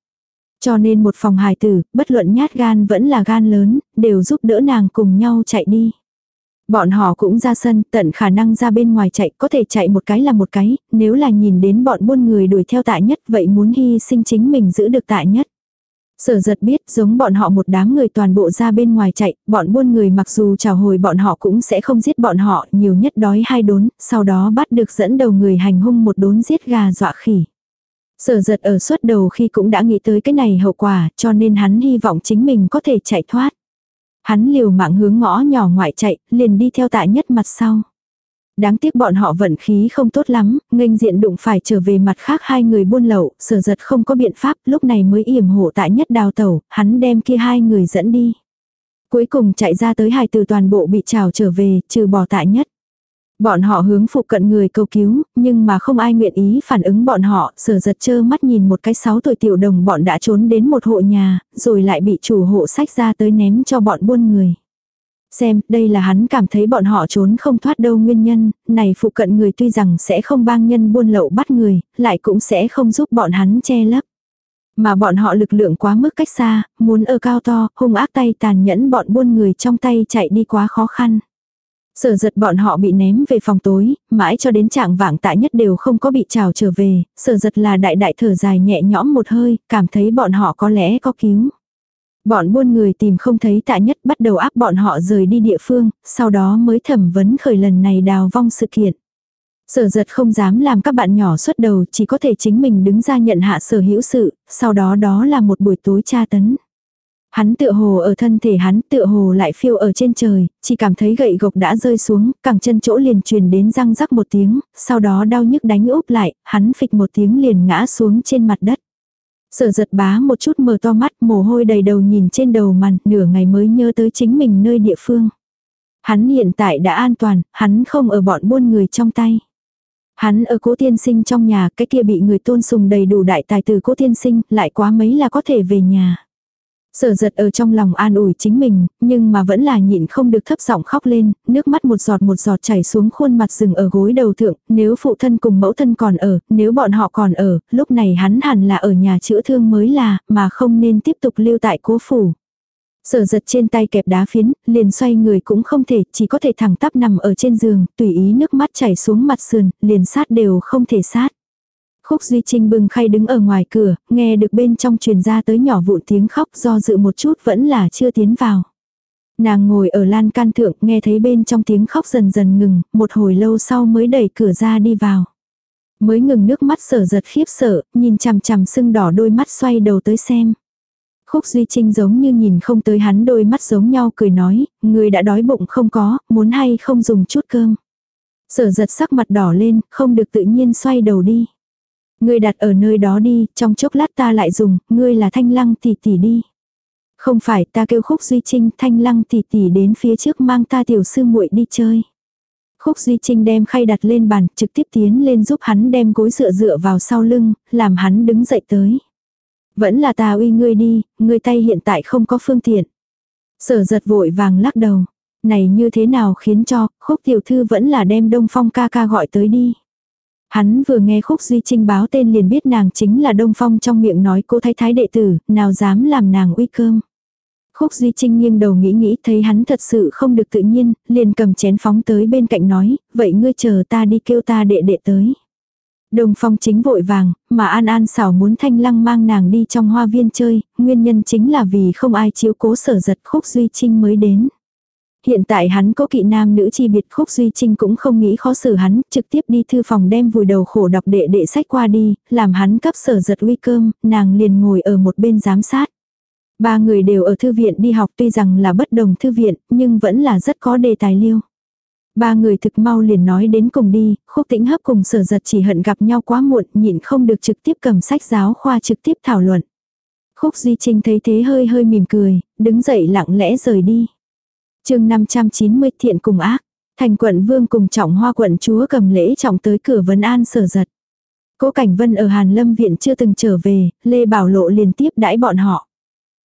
Cho nên một phòng hài tử, bất luận nhát gan vẫn là gan lớn, đều giúp đỡ nàng cùng nhau chạy đi. Bọn họ cũng ra sân, tận khả năng ra bên ngoài chạy, có thể chạy một cái là một cái, nếu là nhìn đến bọn buôn người đuổi theo tạ nhất vậy muốn hy sinh chính mình giữ được tạ nhất. Sở giật biết giống bọn họ một đám người toàn bộ ra bên ngoài chạy, bọn buôn người mặc dù chào hồi bọn họ cũng sẽ không giết bọn họ, nhiều nhất đói hai đốn, sau đó bắt được dẫn đầu người hành hung một đốn giết gà dọa khỉ. Sở giật ở suốt đầu khi cũng đã nghĩ tới cái này hậu quả, cho nên hắn hy vọng chính mình có thể chạy thoát. Hắn liều mạng hướng ngõ nhỏ ngoại chạy, liền đi theo tạ nhất mặt sau. Đáng tiếc bọn họ vận khí không tốt lắm, nghênh diện đụng phải trở về mặt khác hai người buôn lậu, sở giật không có biện pháp, lúc này mới yểm hộ tại nhất đào tẩu, hắn đem kia hai người dẫn đi. Cuối cùng chạy ra tới hai từ toàn bộ bị trào trở về, trừ bỏ tại nhất. Bọn họ hướng phụ cận người cầu cứu, nhưng mà không ai nguyện ý phản ứng bọn họ, sở giật chơ mắt nhìn một cái sáu tuổi tiểu đồng bọn đã trốn đến một hộ nhà, rồi lại bị chủ hộ sách ra tới ném cho bọn buôn người. Xem, đây là hắn cảm thấy bọn họ trốn không thoát đâu nguyên nhân, này phụ cận người tuy rằng sẽ không bang nhân buôn lậu bắt người, lại cũng sẽ không giúp bọn hắn che lấp. Mà bọn họ lực lượng quá mức cách xa, muốn ở cao to, hung ác tay tàn nhẫn bọn buôn người trong tay chạy đi quá khó khăn. Sở giật bọn họ bị ném về phòng tối, mãi cho đến trạng vạng tại nhất đều không có bị trào trở về, sở giật là đại đại thở dài nhẹ nhõm một hơi, cảm thấy bọn họ có lẽ có cứu. Bọn buôn người tìm không thấy tạ nhất bắt đầu áp bọn họ rời đi địa phương, sau đó mới thẩm vấn khởi lần này đào vong sự kiện. Sở giật không dám làm các bạn nhỏ xuất đầu, chỉ có thể chính mình đứng ra nhận hạ sở hữu sự, sau đó đó là một buổi tối tra tấn. Hắn tựa hồ ở thân thể hắn tựa hồ lại phiêu ở trên trời, chỉ cảm thấy gậy gộc đã rơi xuống, cẳng chân chỗ liền truyền đến răng rắc một tiếng, sau đó đau nhức đánh úp lại, hắn phịch một tiếng liền ngã xuống trên mặt đất. Sở giật bá một chút mở to mắt mồ hôi đầy đầu nhìn trên đầu màn, nửa ngày mới nhớ tới chính mình nơi địa phương. Hắn hiện tại đã an toàn, hắn không ở bọn buôn người trong tay. Hắn ở cố tiên sinh trong nhà, cái kia bị người tôn sùng đầy đủ đại tài từ cố tiên sinh, lại quá mấy là có thể về nhà. Sở giật ở trong lòng an ủi chính mình, nhưng mà vẫn là nhịn không được thấp giọng khóc lên, nước mắt một giọt một giọt chảy xuống khuôn mặt rừng ở gối đầu thượng, nếu phụ thân cùng mẫu thân còn ở, nếu bọn họ còn ở, lúc này hắn hẳn là ở nhà chữa thương mới là, mà không nên tiếp tục lưu tại cố phủ. Sở giật trên tay kẹp đá phiến, liền xoay người cũng không thể, chỉ có thể thẳng tắp nằm ở trên giường, tùy ý nước mắt chảy xuống mặt sườn, liền sát đều không thể sát. Khúc Duy Trinh bưng khay đứng ở ngoài cửa, nghe được bên trong truyền ra tới nhỏ vụn tiếng khóc do dự một chút vẫn là chưa tiến vào. Nàng ngồi ở lan can thượng nghe thấy bên trong tiếng khóc dần dần ngừng, một hồi lâu sau mới đẩy cửa ra đi vào. Mới ngừng nước mắt sở giật khiếp sợ, nhìn chằm chằm sưng đỏ đôi mắt xoay đầu tới xem. Khúc Duy Trinh giống như nhìn không tới hắn đôi mắt giống nhau cười nói, người đã đói bụng không có, muốn hay không dùng chút cơm. Sở giật sắc mặt đỏ lên, không được tự nhiên xoay đầu đi. Ngươi đặt ở nơi đó đi, trong chốc lát ta lại dùng, ngươi là thanh lăng tỷ tỷ đi. Không phải ta kêu khúc duy trinh thanh lăng tỷ tỷ đến phía trước mang ta tiểu sư muội đi chơi. Khúc Duy Trinh đem khay đặt lên bàn, trực tiếp tiến lên giúp hắn đem gối dựa dựa vào sau lưng, làm hắn đứng dậy tới. Vẫn là ta uy ngươi đi, ngươi tay hiện tại không có phương tiện. Sở giật vội vàng lắc đầu. Này như thế nào khiến cho, khúc tiểu thư vẫn là đem đông phong ca ca gọi tới đi. Hắn vừa nghe khúc duy trinh báo tên liền biết nàng chính là đông phong trong miệng nói cô thái thái đệ tử, nào dám làm nàng uy cơm. Khúc Duy Trinh nghiêng đầu nghĩ nghĩ thấy hắn thật sự không được tự nhiên, liền cầm chén phóng tới bên cạnh nói, vậy ngươi chờ ta đi kêu ta đệ đệ tới. Đồng phong chính vội vàng, mà An An xảo muốn thanh lăng mang nàng đi trong hoa viên chơi, nguyên nhân chính là vì không ai chiếu cố sở giật khúc Duy Trinh mới đến. Hiện tại hắn có kỵ nam nữ chi biệt khúc Duy Trinh cũng không nghĩ khó xử hắn, trực tiếp đi thư phòng đem vùi đầu khổ đọc đệ đệ sách qua đi, làm hắn cấp sở giật uy cơm, nàng liền ngồi ở một bên giám sát. Ba người đều ở thư viện đi học tuy rằng là bất đồng thư viện, nhưng vẫn là rất có đề tài liêu. Ba người thực mau liền nói đến cùng đi, khúc tĩnh hấp cùng sở giật chỉ hận gặp nhau quá muộn, nhịn không được trực tiếp cầm sách giáo khoa trực tiếp thảo luận. Khúc Duy Trinh thấy thế hơi hơi mỉm cười, đứng dậy lặng lẽ rời đi chương 590 thiện cùng ác, thành quận vương cùng trọng hoa quận chúa cầm lễ trọng tới cửa vấn an sở giật. Cố Cảnh Vân ở Hàn Lâm Viện chưa từng trở về, Lê Bảo Lộ liền tiếp đãi bọn họ.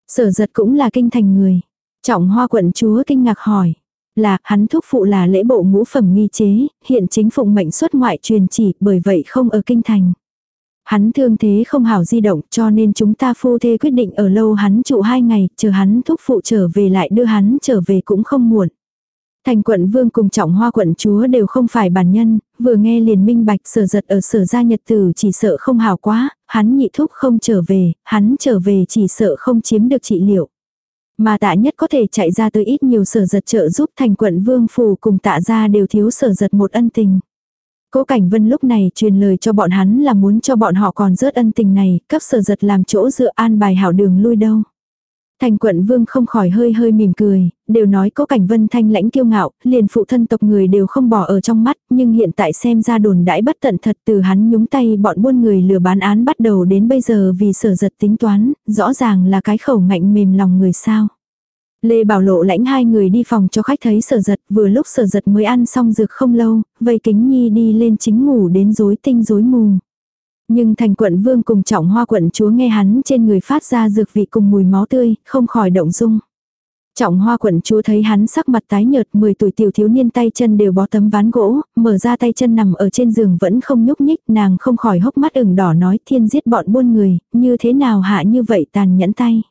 Sở giật cũng là kinh thành người. Trọng hoa quận chúa kinh ngạc hỏi. Là, hắn thúc phụ là lễ bộ ngũ phẩm nghi chế, hiện chính phụng mệnh xuất ngoại truyền chỉ, bởi vậy không ở kinh thành. Hắn thương thế không hảo di động cho nên chúng ta phu thê quyết định ở lâu hắn trụ hai ngày, chờ hắn thúc phụ trở về lại đưa hắn trở về cũng không muộn. Thành quận vương cùng trọng hoa quận chúa đều không phải bản nhân, vừa nghe liền minh bạch sở giật ở sở gia nhật tử chỉ sợ không hảo quá, hắn nhị thúc không trở về, hắn trở về chỉ sợ không chiếm được trị liệu. Mà tạ nhất có thể chạy ra tới ít nhiều sở giật trợ giúp thành quận vương phủ cùng tạ gia đều thiếu sở giật một ân tình. Cố Cảnh Vân lúc này truyền lời cho bọn hắn là muốn cho bọn họ còn rớt ân tình này, cấp sở giật làm chỗ dựa an bài hảo đường lui đâu. Thành quận vương không khỏi hơi hơi mỉm cười, đều nói cố cảnh vân thanh lãnh kiêu ngạo, liền phụ thân tộc người đều không bỏ ở trong mắt, nhưng hiện tại xem ra đồn đãi bất tận thật từ hắn nhúng tay bọn buôn người lừa bán án bắt đầu đến bây giờ vì sở giật tính toán, rõ ràng là cái khẩu ngạnh mềm lòng người sao. Lê Bảo Lộ lãnh hai người đi phòng cho khách thấy sở giật, vừa lúc sở giật mới ăn xong dược không lâu, vây kính nhi đi lên chính ngủ đến rối tinh rối mù. Nhưng thành quận vương cùng trọng hoa quận chúa nghe hắn trên người phát ra dược vị cùng mùi máu tươi, không khỏi động dung. Trọng hoa quận chúa thấy hắn sắc mặt tái nhợt 10 tuổi tiểu thiếu niên tay chân đều bó tấm ván gỗ, mở ra tay chân nằm ở trên giường vẫn không nhúc nhích, nàng không khỏi hốc mắt ửng đỏ nói thiên giết bọn buôn người, như thế nào hạ như vậy tàn nhẫn tay.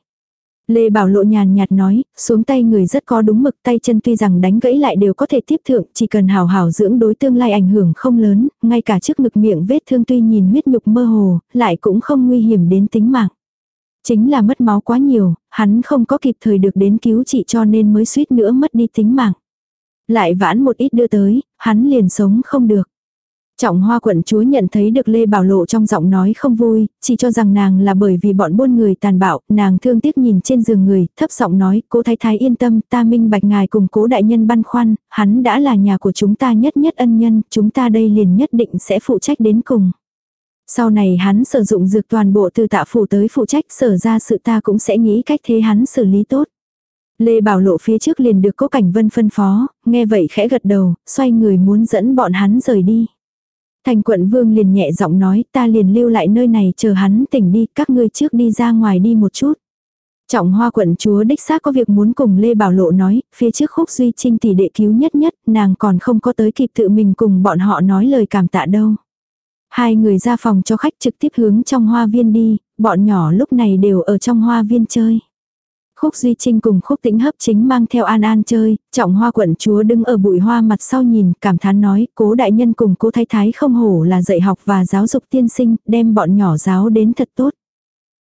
Lê Bảo Lộ nhàn nhạt nói, xuống tay người rất có đúng mực tay chân tuy rằng đánh gãy lại đều có thể tiếp thượng, chỉ cần hào hào dưỡng đối tương lai ảnh hưởng không lớn, ngay cả trước ngực miệng vết thương tuy nhìn huyết nhục mơ hồ, lại cũng không nguy hiểm đến tính mạng. Chính là mất máu quá nhiều, hắn không có kịp thời được đến cứu trị cho nên mới suýt nữa mất đi tính mạng. Lại vãn một ít đưa tới, hắn liền sống không được. Trọng hoa quận chúa nhận thấy được Lê Bảo Lộ trong giọng nói không vui, chỉ cho rằng nàng là bởi vì bọn buôn người tàn bạo, nàng thương tiếc nhìn trên giường người, thấp giọng nói, cố thái thái yên tâm, ta minh bạch ngài cùng cố đại nhân băn khoăn, hắn đã là nhà của chúng ta nhất nhất ân nhân, chúng ta đây liền nhất định sẽ phụ trách đến cùng. Sau này hắn sử dụng dược toàn bộ từ tạ phủ tới phụ trách sở ra sự ta cũng sẽ nghĩ cách thế hắn xử lý tốt. Lê Bảo Lộ phía trước liền được cố cảnh vân phân phó, nghe vậy khẽ gật đầu, xoay người muốn dẫn bọn hắn rời đi. Thành quận vương liền nhẹ giọng nói ta liền lưu lại nơi này chờ hắn tỉnh đi, các ngươi trước đi ra ngoài đi một chút. Trọng hoa quận chúa đích xác có việc muốn cùng Lê Bảo Lộ nói, phía trước khúc duy trinh tỷ đệ cứu nhất nhất, nàng còn không có tới kịp tự mình cùng bọn họ nói lời cảm tạ đâu. Hai người ra phòng cho khách trực tiếp hướng trong hoa viên đi, bọn nhỏ lúc này đều ở trong hoa viên chơi. Khúc Duy Trinh cùng Khúc Tĩnh Hấp chính mang theo An An chơi, trọng hoa quận chúa đứng ở bụi hoa mặt sau nhìn, cảm thán nói, cố đại nhân cùng cố thái thái không hổ là dạy học và giáo dục tiên sinh, đem bọn nhỏ giáo đến thật tốt.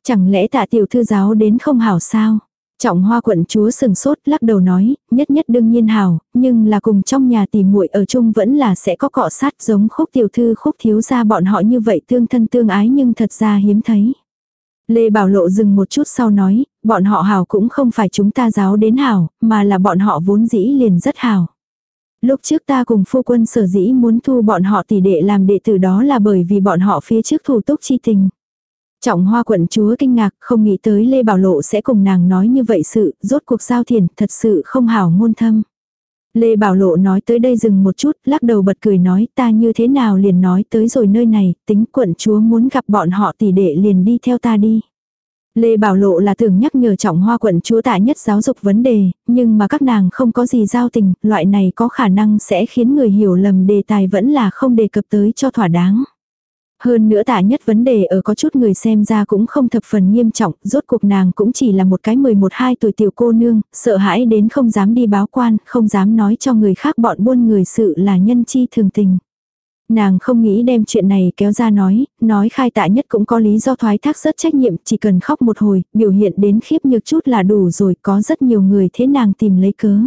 Chẳng lẽ tạ tiểu thư giáo đến không hảo sao? Trọng hoa quận chúa sừng sốt lắc đầu nói, nhất nhất đương nhiên hảo, nhưng là cùng trong nhà tỷ muội ở chung vẫn là sẽ có cọ sát giống khúc tiểu thư khúc thiếu ra bọn họ như vậy tương thân tương ái nhưng thật ra hiếm thấy. Lê Bảo Lộ dừng một chút sau nói, bọn họ hảo cũng không phải chúng ta giáo đến hảo, mà là bọn họ vốn dĩ liền rất hảo. Lúc trước ta cùng phu quân sở dĩ muốn thu bọn họ tỷ đệ làm đệ tử đó là bởi vì bọn họ phía trước thủ túc chi tình. Trọng hoa quận chúa kinh ngạc, không nghĩ tới Lê Bảo Lộ sẽ cùng nàng nói như vậy sự, rốt cuộc giao thiền, thật sự không hảo ngôn thâm. Lê Bảo Lộ nói tới đây dừng một chút, lắc đầu bật cười nói ta như thế nào liền nói tới rồi nơi này, tính quận chúa muốn gặp bọn họ tỷ đệ liền đi theo ta đi. Lê Bảo Lộ là tưởng nhắc nhở trọng hoa quận chúa tạ nhất giáo dục vấn đề, nhưng mà các nàng không có gì giao tình, loại này có khả năng sẽ khiến người hiểu lầm đề tài vẫn là không đề cập tới cho thỏa đáng. Hơn nữa tả nhất vấn đề ở có chút người xem ra cũng không thập phần nghiêm trọng, rốt cuộc nàng cũng chỉ là một cái 11-12 tuổi tiểu cô nương, sợ hãi đến không dám đi báo quan, không dám nói cho người khác bọn buôn người sự là nhân chi thường tình. Nàng không nghĩ đem chuyện này kéo ra nói, nói khai tạ nhất cũng có lý do thoái thác rất trách nhiệm, chỉ cần khóc một hồi, biểu hiện đến khiếp nhược chút là đủ rồi, có rất nhiều người thế nàng tìm lấy cớ.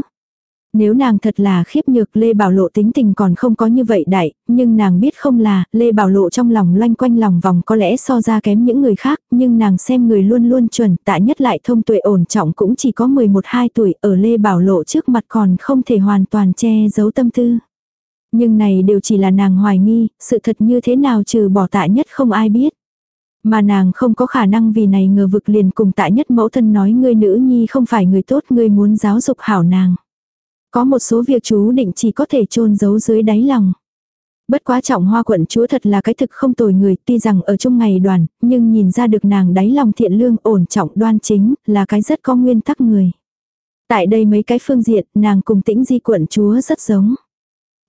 Nếu nàng thật là khiếp nhược Lê Bảo Lộ tính tình còn không có như vậy đại, nhưng nàng biết không là, Lê Bảo Lộ trong lòng loanh quanh lòng vòng có lẽ so ra kém những người khác, nhưng nàng xem người luôn luôn chuẩn, tạ nhất lại thông tuệ ổn trọng cũng chỉ có 11-12 tuổi, ở Lê Bảo Lộ trước mặt còn không thể hoàn toàn che giấu tâm tư. Nhưng này đều chỉ là nàng hoài nghi, sự thật như thế nào trừ bỏ tạ nhất không ai biết. Mà nàng không có khả năng vì này ngờ vực liền cùng tạ nhất mẫu thân nói ngươi nữ nhi không phải người tốt ngươi muốn giáo dục hảo nàng. Có một số việc chú định chỉ có thể chôn giấu dưới đáy lòng. Bất quá trọng hoa quận chúa thật là cái thực không tồi người, tuy rằng ở chung ngày đoàn, nhưng nhìn ra được nàng đáy lòng thiện lương ổn trọng đoan chính, là cái rất có nguyên tắc người. Tại đây mấy cái phương diện, nàng cùng tĩnh di quận chúa rất giống.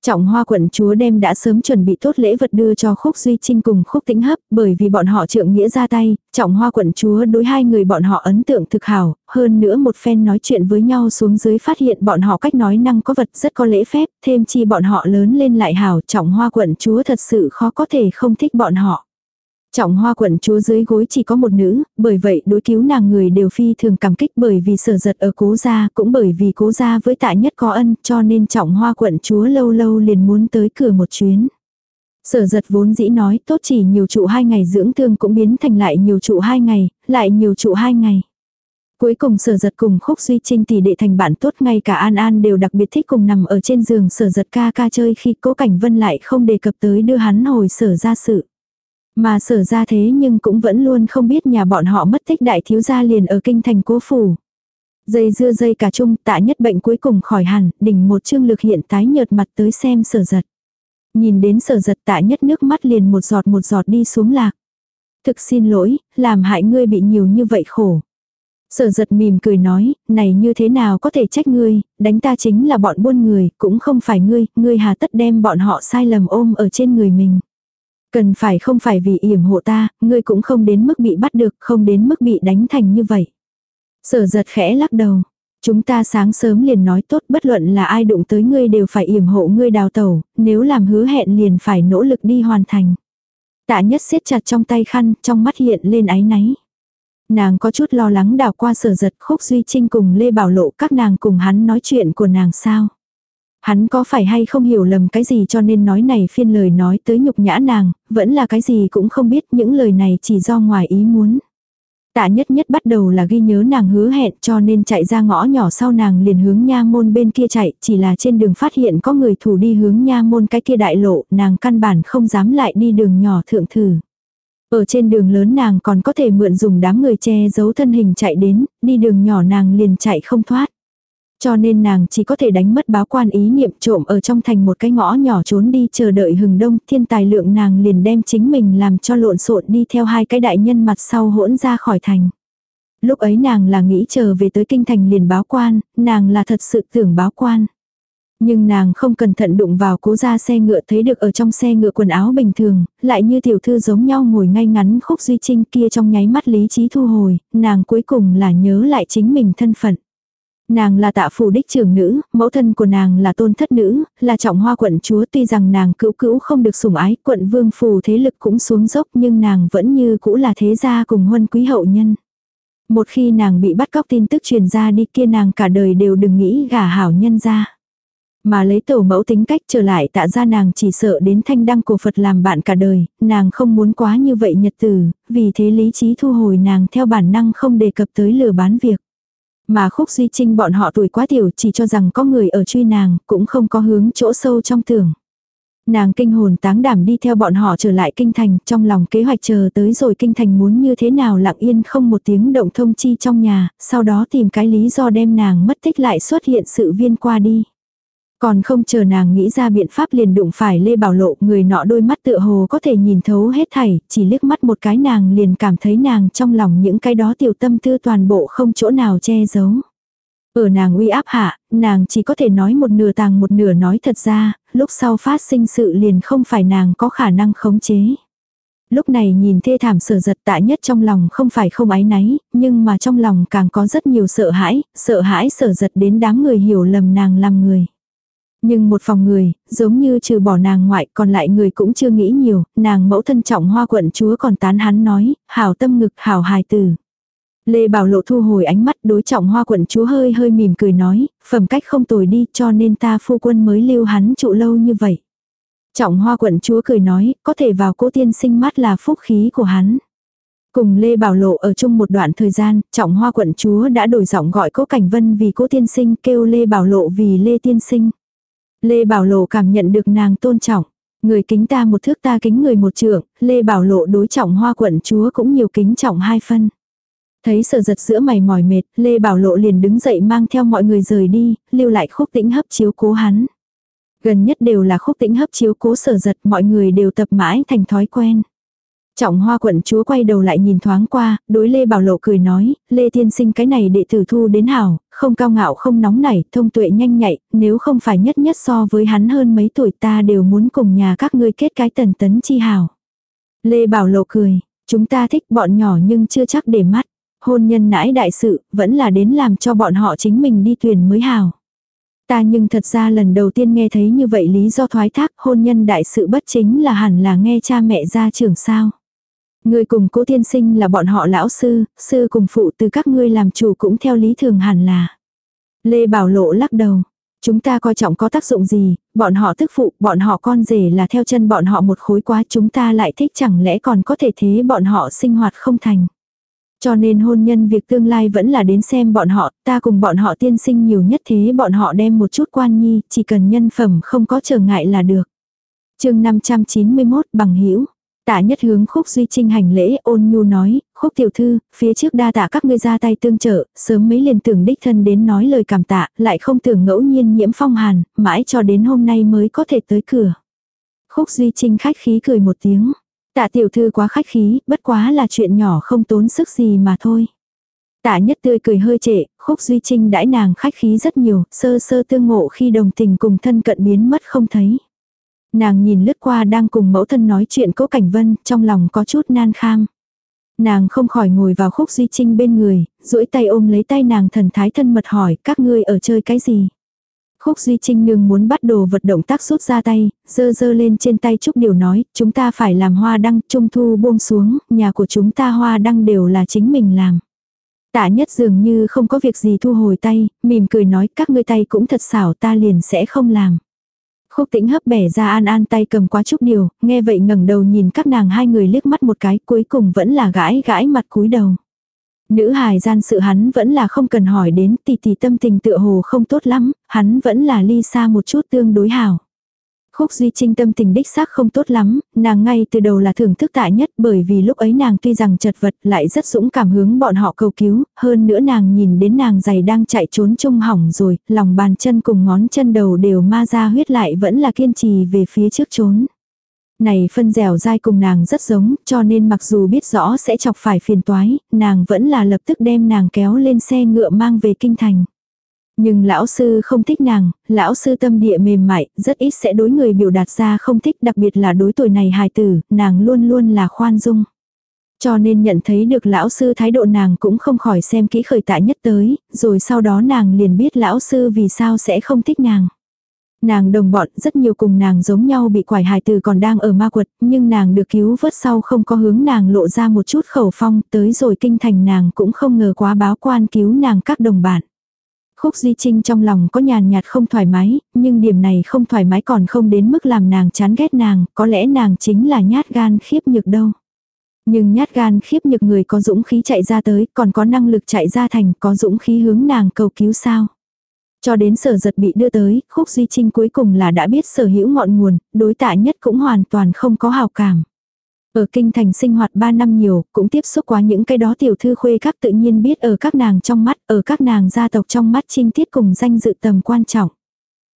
Trọng hoa quận chúa đem đã sớm chuẩn bị tốt lễ vật đưa cho khúc duy trinh cùng khúc tĩnh hấp, bởi vì bọn họ trượng nghĩa ra tay, trọng hoa quận chúa đối hai người bọn họ ấn tượng thực hảo, hơn nữa một phen nói chuyện với nhau xuống dưới phát hiện bọn họ cách nói năng có vật rất có lễ phép, thêm chi bọn họ lớn lên lại hảo, trọng hoa quận chúa thật sự khó có thể không thích bọn họ. Trọng hoa quận chúa dưới gối chỉ có một nữ, bởi vậy đối cứu nàng người đều phi thường cảm kích bởi vì sở giật ở cố gia, cũng bởi vì cố gia với tạ nhất có ân, cho nên trọng hoa quận chúa lâu lâu liền muốn tới cửa một chuyến. Sở giật vốn dĩ nói tốt chỉ nhiều trụ hai ngày dưỡng thương cũng biến thành lại nhiều trụ hai ngày, lại nhiều trụ hai ngày. Cuối cùng sở giật cùng khúc duy trinh tỷ đệ thành bạn tốt ngay cả An An đều đặc biệt thích cùng nằm ở trên giường sở giật ca ca chơi khi cố cảnh vân lại không đề cập tới đưa hắn hồi sở ra sự. Mà sở ra thế nhưng cũng vẫn luôn không biết nhà bọn họ mất tích đại thiếu gia liền ở kinh thành cố phủ. Dây dưa dây cả chung tạ nhất bệnh cuối cùng khỏi hẳn, đỉnh một chương lực hiện tái nhợt mặt tới xem sở giật. Nhìn đến sở giật tạ nhất nước mắt liền một giọt một giọt đi xuống lạc. Thực xin lỗi, làm hại ngươi bị nhiều như vậy khổ. Sở giật mỉm cười nói, này như thế nào có thể trách ngươi, đánh ta chính là bọn buôn người, cũng không phải ngươi, ngươi hà tất đem bọn họ sai lầm ôm ở trên người mình. Cần phải không phải vì yểm hộ ta, ngươi cũng không đến mức bị bắt được, không đến mức bị đánh thành như vậy. Sở giật khẽ lắc đầu. Chúng ta sáng sớm liền nói tốt bất luận là ai đụng tới ngươi đều phải yểm hộ ngươi đào tẩu, nếu làm hứa hẹn liền phải nỗ lực đi hoàn thành. Tạ nhất siết chặt trong tay khăn, trong mắt hiện lên áy náy. Nàng có chút lo lắng đào qua sở giật khúc duy trinh cùng Lê Bảo Lộ các nàng cùng hắn nói chuyện của nàng sao. Hắn có phải hay không hiểu lầm cái gì cho nên nói này phiên lời nói tới nhục nhã nàng, vẫn là cái gì cũng không biết những lời này chỉ do ngoài ý muốn. Tạ nhất nhất bắt đầu là ghi nhớ nàng hứa hẹn cho nên chạy ra ngõ nhỏ sau nàng liền hướng nha môn bên kia chạy, chỉ là trên đường phát hiện có người thủ đi hướng nha môn cái kia đại lộ, nàng căn bản không dám lại đi đường nhỏ thượng thử. Ở trên đường lớn nàng còn có thể mượn dùng đám người che giấu thân hình chạy đến, đi đường nhỏ nàng liền chạy không thoát. Cho nên nàng chỉ có thể đánh mất báo quan ý niệm trộm ở trong thành một cái ngõ nhỏ trốn đi chờ đợi hừng đông, thiên tài lượng nàng liền đem chính mình làm cho lộn xộn đi theo hai cái đại nhân mặt sau hỗn ra khỏi thành. Lúc ấy nàng là nghĩ chờ về tới kinh thành liền báo quan, nàng là thật sự tưởng báo quan. Nhưng nàng không cẩn thận đụng vào cố ra xe ngựa thấy được ở trong xe ngựa quần áo bình thường, lại như tiểu thư giống nhau ngồi ngay ngắn khúc duy trinh kia trong nháy mắt lý trí thu hồi, nàng cuối cùng là nhớ lại chính mình thân phận. Nàng là tạ phủ đích trưởng nữ, mẫu thân của nàng là tôn thất nữ, là trọng hoa quận chúa tuy rằng nàng cữu cữu không được sủng ái, quận vương phù thế lực cũng xuống dốc nhưng nàng vẫn như cũ là thế gia cùng huân quý hậu nhân. Một khi nàng bị bắt cóc tin tức truyền ra đi kia nàng cả đời đều đừng nghĩ gả hảo nhân ra. Mà lấy tổ mẫu tính cách trở lại tạ ra nàng chỉ sợ đến thanh đăng cổ Phật làm bạn cả đời, nàng không muốn quá như vậy nhật tử, vì thế lý trí thu hồi nàng theo bản năng không đề cập tới lừa bán việc. Mà khúc duy trinh bọn họ tuổi quá tiểu chỉ cho rằng có người ở truy nàng, cũng không có hướng chỗ sâu trong tưởng. Nàng kinh hồn táng đảm đi theo bọn họ trở lại kinh thành, trong lòng kế hoạch chờ tới rồi kinh thành muốn như thế nào lặng yên không một tiếng động thông chi trong nhà, sau đó tìm cái lý do đem nàng mất tích lại xuất hiện sự viên qua đi. Còn không chờ nàng nghĩ ra biện pháp liền đụng phải Lê Bảo Lộ, người nọ đôi mắt tựa hồ có thể nhìn thấu hết thảy, chỉ liếc mắt một cái nàng liền cảm thấy nàng trong lòng những cái đó tiểu tâm tư toàn bộ không chỗ nào che giấu. Ở nàng uy áp hạ, nàng chỉ có thể nói một nửa tàng một nửa nói thật ra, lúc sau phát sinh sự liền không phải nàng có khả năng khống chế. Lúc này nhìn thê thảm sở giật tạ nhất trong lòng không phải không ái náy, nhưng mà trong lòng càng có rất nhiều sợ hãi, sợ hãi sở giật đến đám người hiểu lầm nàng làm người. Nhưng một phòng người, giống như trừ bỏ nàng ngoại còn lại người cũng chưa nghĩ nhiều, nàng mẫu thân trọng hoa quận chúa còn tán hắn nói, hảo tâm ngực hảo hài tử. Lê Bảo Lộ thu hồi ánh mắt đối trọng hoa quận chúa hơi hơi mỉm cười nói, phẩm cách không tồi đi cho nên ta phu quân mới lưu hắn trụ lâu như vậy. Trọng hoa quận chúa cười nói, có thể vào cố tiên sinh mắt là phúc khí của hắn. Cùng Lê Bảo Lộ ở chung một đoạn thời gian, trọng hoa quận chúa đã đổi giọng gọi cố Cảnh Vân vì cố tiên sinh kêu Lê Bảo Lộ vì Lê Tiên Sinh. Lê Bảo Lộ cảm nhận được nàng tôn trọng. Người kính ta một thước ta kính người một trượng, Lê Bảo Lộ đối trọng hoa quận chúa cũng nhiều kính trọng hai phân. Thấy sợ giật giữa mày mỏi mệt, Lê Bảo Lộ liền đứng dậy mang theo mọi người rời đi, lưu lại khúc tĩnh hấp chiếu cố hắn. Gần nhất đều là khúc tĩnh hấp chiếu cố sở giật mọi người đều tập mãi thành thói quen. Trọng hoa quận chúa quay đầu lại nhìn thoáng qua, đối Lê Bảo Lộ cười nói, Lê Tiên Sinh cái này đệ tử thu đến hảo, không cao ngạo không nóng nảy, thông tuệ nhanh nhạy, nếu không phải nhất nhất so với hắn hơn mấy tuổi ta đều muốn cùng nhà các ngươi kết cái tần tấn chi hảo. Lê Bảo Lộ cười, chúng ta thích bọn nhỏ nhưng chưa chắc để mắt. Hôn nhân nãi đại sự, vẫn là đến làm cho bọn họ chính mình đi thuyền mới hảo. Ta nhưng thật ra lần đầu tiên nghe thấy như vậy lý do thoái thác hôn nhân đại sự bất chính là hẳn là nghe cha mẹ ra trưởng sao. Người cùng cố tiên sinh là bọn họ lão sư, sư cùng phụ từ các ngươi làm chủ cũng theo lý thường hẳn là. Lê Bảo Lộ lắc đầu. Chúng ta coi trọng có tác dụng gì, bọn họ tức phụ, bọn họ con rể là theo chân bọn họ một khối quá chúng ta lại thích chẳng lẽ còn có thể thế bọn họ sinh hoạt không thành. Cho nên hôn nhân việc tương lai vẫn là đến xem bọn họ, ta cùng bọn họ tiên sinh nhiều nhất thế bọn họ đem một chút quan nhi, chỉ cần nhân phẩm không có trở ngại là được. chương 591 bằng hữu Tạ nhất hướng khúc duy trinh hành lễ ôn nhu nói, khúc tiểu thư, phía trước đa tạ các ngươi ra tay tương trợ, sớm mấy liền tưởng đích thân đến nói lời cảm tạ, lại không tưởng ngẫu nhiên nhiễm phong hàn, mãi cho đến hôm nay mới có thể tới cửa. Khúc duy trinh khách khí cười một tiếng. Tạ tiểu thư quá khách khí, bất quá là chuyện nhỏ không tốn sức gì mà thôi. Tạ nhất tươi cười hơi trệ, khúc duy trinh đãi nàng khách khí rất nhiều, sơ sơ tương ngộ khi đồng tình cùng thân cận biến mất không thấy. Nàng nhìn lướt qua đang cùng mẫu thân nói chuyện cố cảnh vân, trong lòng có chút nan kham. Nàng không khỏi ngồi vào khúc duy trinh bên người, duỗi tay ôm lấy tay nàng thần thái thân mật hỏi các ngươi ở chơi cái gì. Khúc Duy Trinh nương muốn bắt đồ vật động tác rút ra tay, dơ dơ lên trên tay Trúc Điều nói, chúng ta phải làm hoa đăng, trung thu buông xuống, nhà của chúng ta hoa đăng đều là chính mình làm. Tạ nhất dường như không có việc gì thu hồi tay, mỉm cười nói các ngươi tay cũng thật xảo ta liền sẽ không làm. Khúc tĩnh hấp bẻ ra an an tay cầm quá chút Điều, nghe vậy ngẩng đầu nhìn các nàng hai người liếc mắt một cái cuối cùng vẫn là gãi gãi mặt cúi đầu. Nữ hài gian sự hắn vẫn là không cần hỏi đến tỷ tỷ tâm tình tựa hồ không tốt lắm, hắn vẫn là ly xa một chút tương đối hảo. Khúc Duy Trinh tâm tình đích xác không tốt lắm, nàng ngay từ đầu là thưởng thức tại nhất bởi vì lúc ấy nàng tuy rằng chật vật lại rất dũng cảm hướng bọn họ cầu cứu, hơn nữa nàng nhìn đến nàng giày đang chạy trốn chung hỏng rồi, lòng bàn chân cùng ngón chân đầu đều ma ra huyết lại vẫn là kiên trì về phía trước trốn. Này phân dẻo dai cùng nàng rất giống, cho nên mặc dù biết rõ sẽ chọc phải phiền toái, nàng vẫn là lập tức đem nàng kéo lên xe ngựa mang về kinh thành. Nhưng lão sư không thích nàng, lão sư tâm địa mềm mại, rất ít sẽ đối người biểu đạt ra không thích đặc biệt là đối tuổi này hài tử, nàng luôn luôn là khoan dung. Cho nên nhận thấy được lão sư thái độ nàng cũng không khỏi xem kỹ khởi tại nhất tới, rồi sau đó nàng liền biết lão sư vì sao sẽ không thích nàng. Nàng đồng bọn rất nhiều cùng nàng giống nhau bị quải hài từ còn đang ở ma quật, nhưng nàng được cứu vớt sau không có hướng nàng lộ ra một chút khẩu phong, tới rồi kinh thành nàng cũng không ngờ quá báo quan cứu nàng các đồng bạn. Khúc Duy Trinh trong lòng có nhàn nhạt không thoải mái, nhưng điểm này không thoải mái còn không đến mức làm nàng chán ghét nàng, có lẽ nàng chính là nhát gan khiếp nhược đâu. Nhưng nhát gan khiếp nhược người có dũng khí chạy ra tới, còn có năng lực chạy ra thành, có dũng khí hướng nàng cầu cứu sao. Cho đến sở giật bị đưa tới, khúc duy trinh cuối cùng là đã biết sở hữu ngọn nguồn, đối tạ nhất cũng hoàn toàn không có hào cảm. Ở kinh thành sinh hoạt 3 năm nhiều, cũng tiếp xúc quá những cái đó tiểu thư khuê các tự nhiên biết ở các nàng trong mắt, ở các nàng gia tộc trong mắt trinh tiết cùng danh dự tầm quan trọng.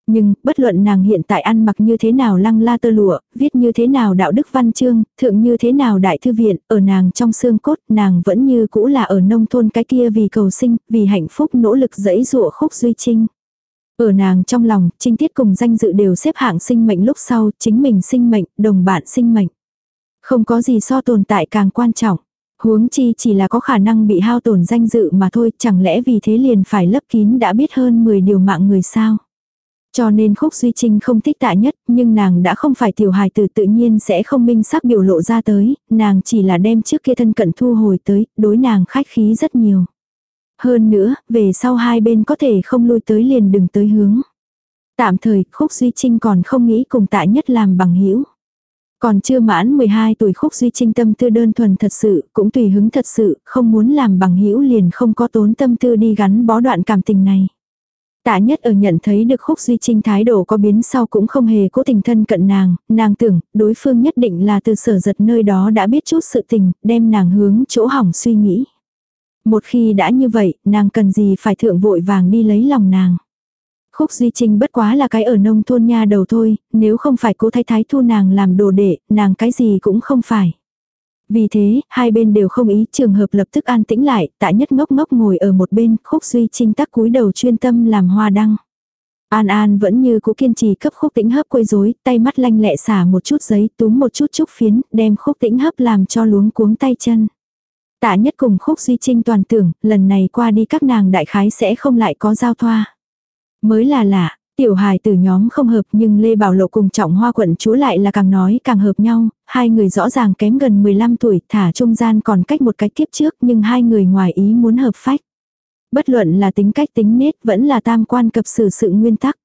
Nhưng, bất luận nàng hiện tại ăn mặc như thế nào lăng la tơ lụa, viết như thế nào đạo đức văn chương, thượng như thế nào đại thư viện, ở nàng trong xương cốt, nàng vẫn như cũ là ở nông thôn cái kia vì cầu sinh, vì hạnh phúc nỗ lực dẫy dụa khúc duy trinh. Ở nàng trong lòng, trinh tiết cùng danh dự đều xếp hạng sinh mệnh lúc sau, chính mình sinh mệnh, đồng bạn sinh mệnh. Không có gì so tồn tại càng quan trọng. Huống chi chỉ là có khả năng bị hao tổn danh dự mà thôi, chẳng lẽ vì thế liền phải lấp kín đã biết hơn 10 điều mạng người sao. Cho nên khúc duy trinh không thích tạ nhất, nhưng nàng đã không phải tiểu hài tử tự nhiên sẽ không minh xác biểu lộ ra tới, nàng chỉ là đem trước kia thân cận thu hồi tới, đối nàng khách khí rất nhiều. Hơn nữa, về sau hai bên có thể không lui tới liền đừng tới hướng. Tạm thời, khúc duy trinh còn không nghĩ cùng tạ nhất làm bằng hữu còn chưa mãn 12 tuổi khúc duy trinh tâm tư đơn thuần thật sự, cũng tùy hứng thật sự, không muốn làm bằng hữu liền không có tốn tâm tư đi gắn bó đoạn cảm tình này. Tạ nhất ở nhận thấy được khúc duy trinh thái độ có biến sau cũng không hề cố tình thân cận nàng, nàng tưởng đối phương nhất định là từ sở giật nơi đó đã biết chút sự tình, đem nàng hướng chỗ hỏng suy nghĩ. Một khi đã như vậy, nàng cần gì phải thượng vội vàng đi lấy lòng nàng. Khúc Duy Trinh bất quá là cái ở nông thôn nha đầu thôi, nếu không phải cố thái thái thu nàng làm đồ đệ, nàng cái gì cũng không phải. Vì thế, hai bên đều không ý, trường hợp lập tức an tĩnh lại, tạ nhất ngốc ngốc ngồi ở một bên, khúc Duy Trinh tắc cúi đầu chuyên tâm làm hoa đăng. An An vẫn như cũ kiên trì cấp khúc tĩnh hấp quấy rối, tay mắt lanh lẹ xả một chút giấy, túm một chút trúc phiến, đem khúc tĩnh hấp làm cho luống cuống tay chân. Tạ nhất cùng khúc duy trinh toàn tưởng, lần này qua đi các nàng đại khái sẽ không lại có giao thoa. Mới là lạ, tiểu hài từ nhóm không hợp nhưng Lê Bảo Lộ cùng trọng hoa quận chúa lại là càng nói càng hợp nhau, hai người rõ ràng kém gần 15 tuổi, thả trung gian còn cách một cái kiếp trước nhưng hai người ngoài ý muốn hợp phách. Bất luận là tính cách tính nết vẫn là tam quan cập xử sự nguyên tắc.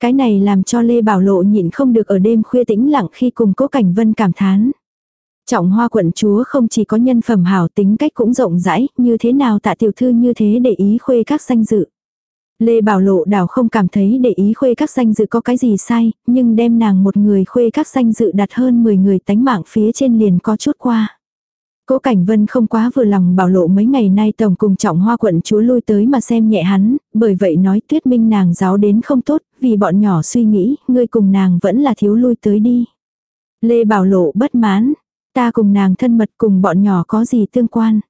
Cái này làm cho Lê Bảo Lộ nhịn không được ở đêm khuya tĩnh lặng khi cùng cố cảnh vân cảm thán. Trọng hoa quận chúa không chỉ có nhân phẩm hảo tính cách cũng rộng rãi, như thế nào tạ tiểu thư như thế để ý khuê các danh dự. Lê Bảo Lộ đảo không cảm thấy để ý khuê các danh dự có cái gì sai, nhưng đem nàng một người khuê các danh dự đặt hơn 10 người tánh mạng phía trên liền có chút qua. Cố Cảnh Vân không quá vừa lòng bảo lộ mấy ngày nay tổng cùng trọng hoa quận chúa lui tới mà xem nhẹ hắn, bởi vậy nói tuyết minh nàng giáo đến không tốt, vì bọn nhỏ suy nghĩ, ngươi cùng nàng vẫn là thiếu lui tới đi. Lê Bảo Lộ bất mãn, Ta cùng nàng thân mật cùng bọn nhỏ có gì tương quan.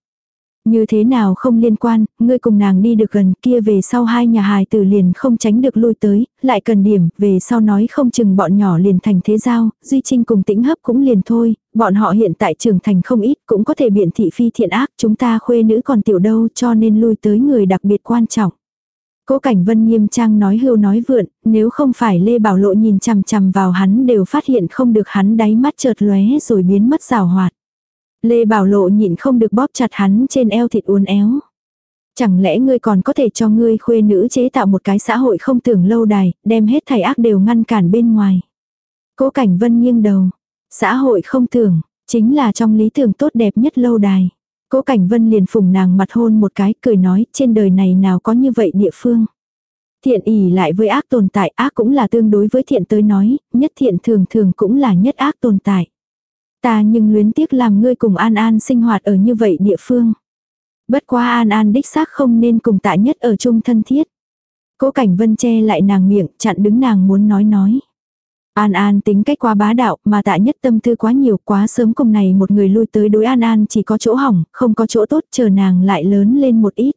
Như thế nào không liên quan, ngươi cùng nàng đi được gần kia về sau hai nhà hài tử liền không tránh được lui tới, lại cần điểm, về sau nói không chừng bọn nhỏ liền thành thế giao, Duy Trinh cùng tĩnh hấp cũng liền thôi, bọn họ hiện tại trưởng thành không ít cũng có thể biện thị phi thiện ác, chúng ta khuê nữ còn tiểu đâu cho nên lui tới người đặc biệt quan trọng. Cố Cảnh Vân nghiêm trang nói hưu nói vượn, nếu không phải Lê Bảo Lộ nhìn chằm chằm vào hắn đều phát hiện không được hắn đáy mắt chợt lóe rồi biến mất rào hoạt. Lê Bảo Lộ nhịn không được bóp chặt hắn trên eo thịt uốn éo. Chẳng lẽ ngươi còn có thể cho ngươi khuê nữ chế tạo một cái xã hội không tưởng lâu đài, đem hết thảy ác đều ngăn cản bên ngoài. Cố Cảnh Vân nghiêng đầu. Xã hội không tưởng, chính là trong lý tưởng tốt đẹp nhất lâu đài. Cố Cảnh Vân liền phùng nàng mặt hôn một cái, cười nói, trên đời này nào có như vậy địa phương. Thiện ỉ lại với ác tồn tại, ác cũng là tương đối với thiện tới nói, nhất thiện thường thường cũng là nhất ác tồn tại. Ta nhưng luyến tiếc làm ngươi cùng An An sinh hoạt ở như vậy địa phương. Bất quá An An đích xác không nên cùng Tạ nhất ở chung thân thiết. Cố Cảnh Vân che lại nàng miệng, chặn đứng nàng muốn nói nói. An An tính cách quá bá đạo mà tạ nhất tâm tư quá nhiều quá sớm cùng này một người lui tới đối An An chỉ có chỗ hỏng, không có chỗ tốt chờ nàng lại lớn lên một ít.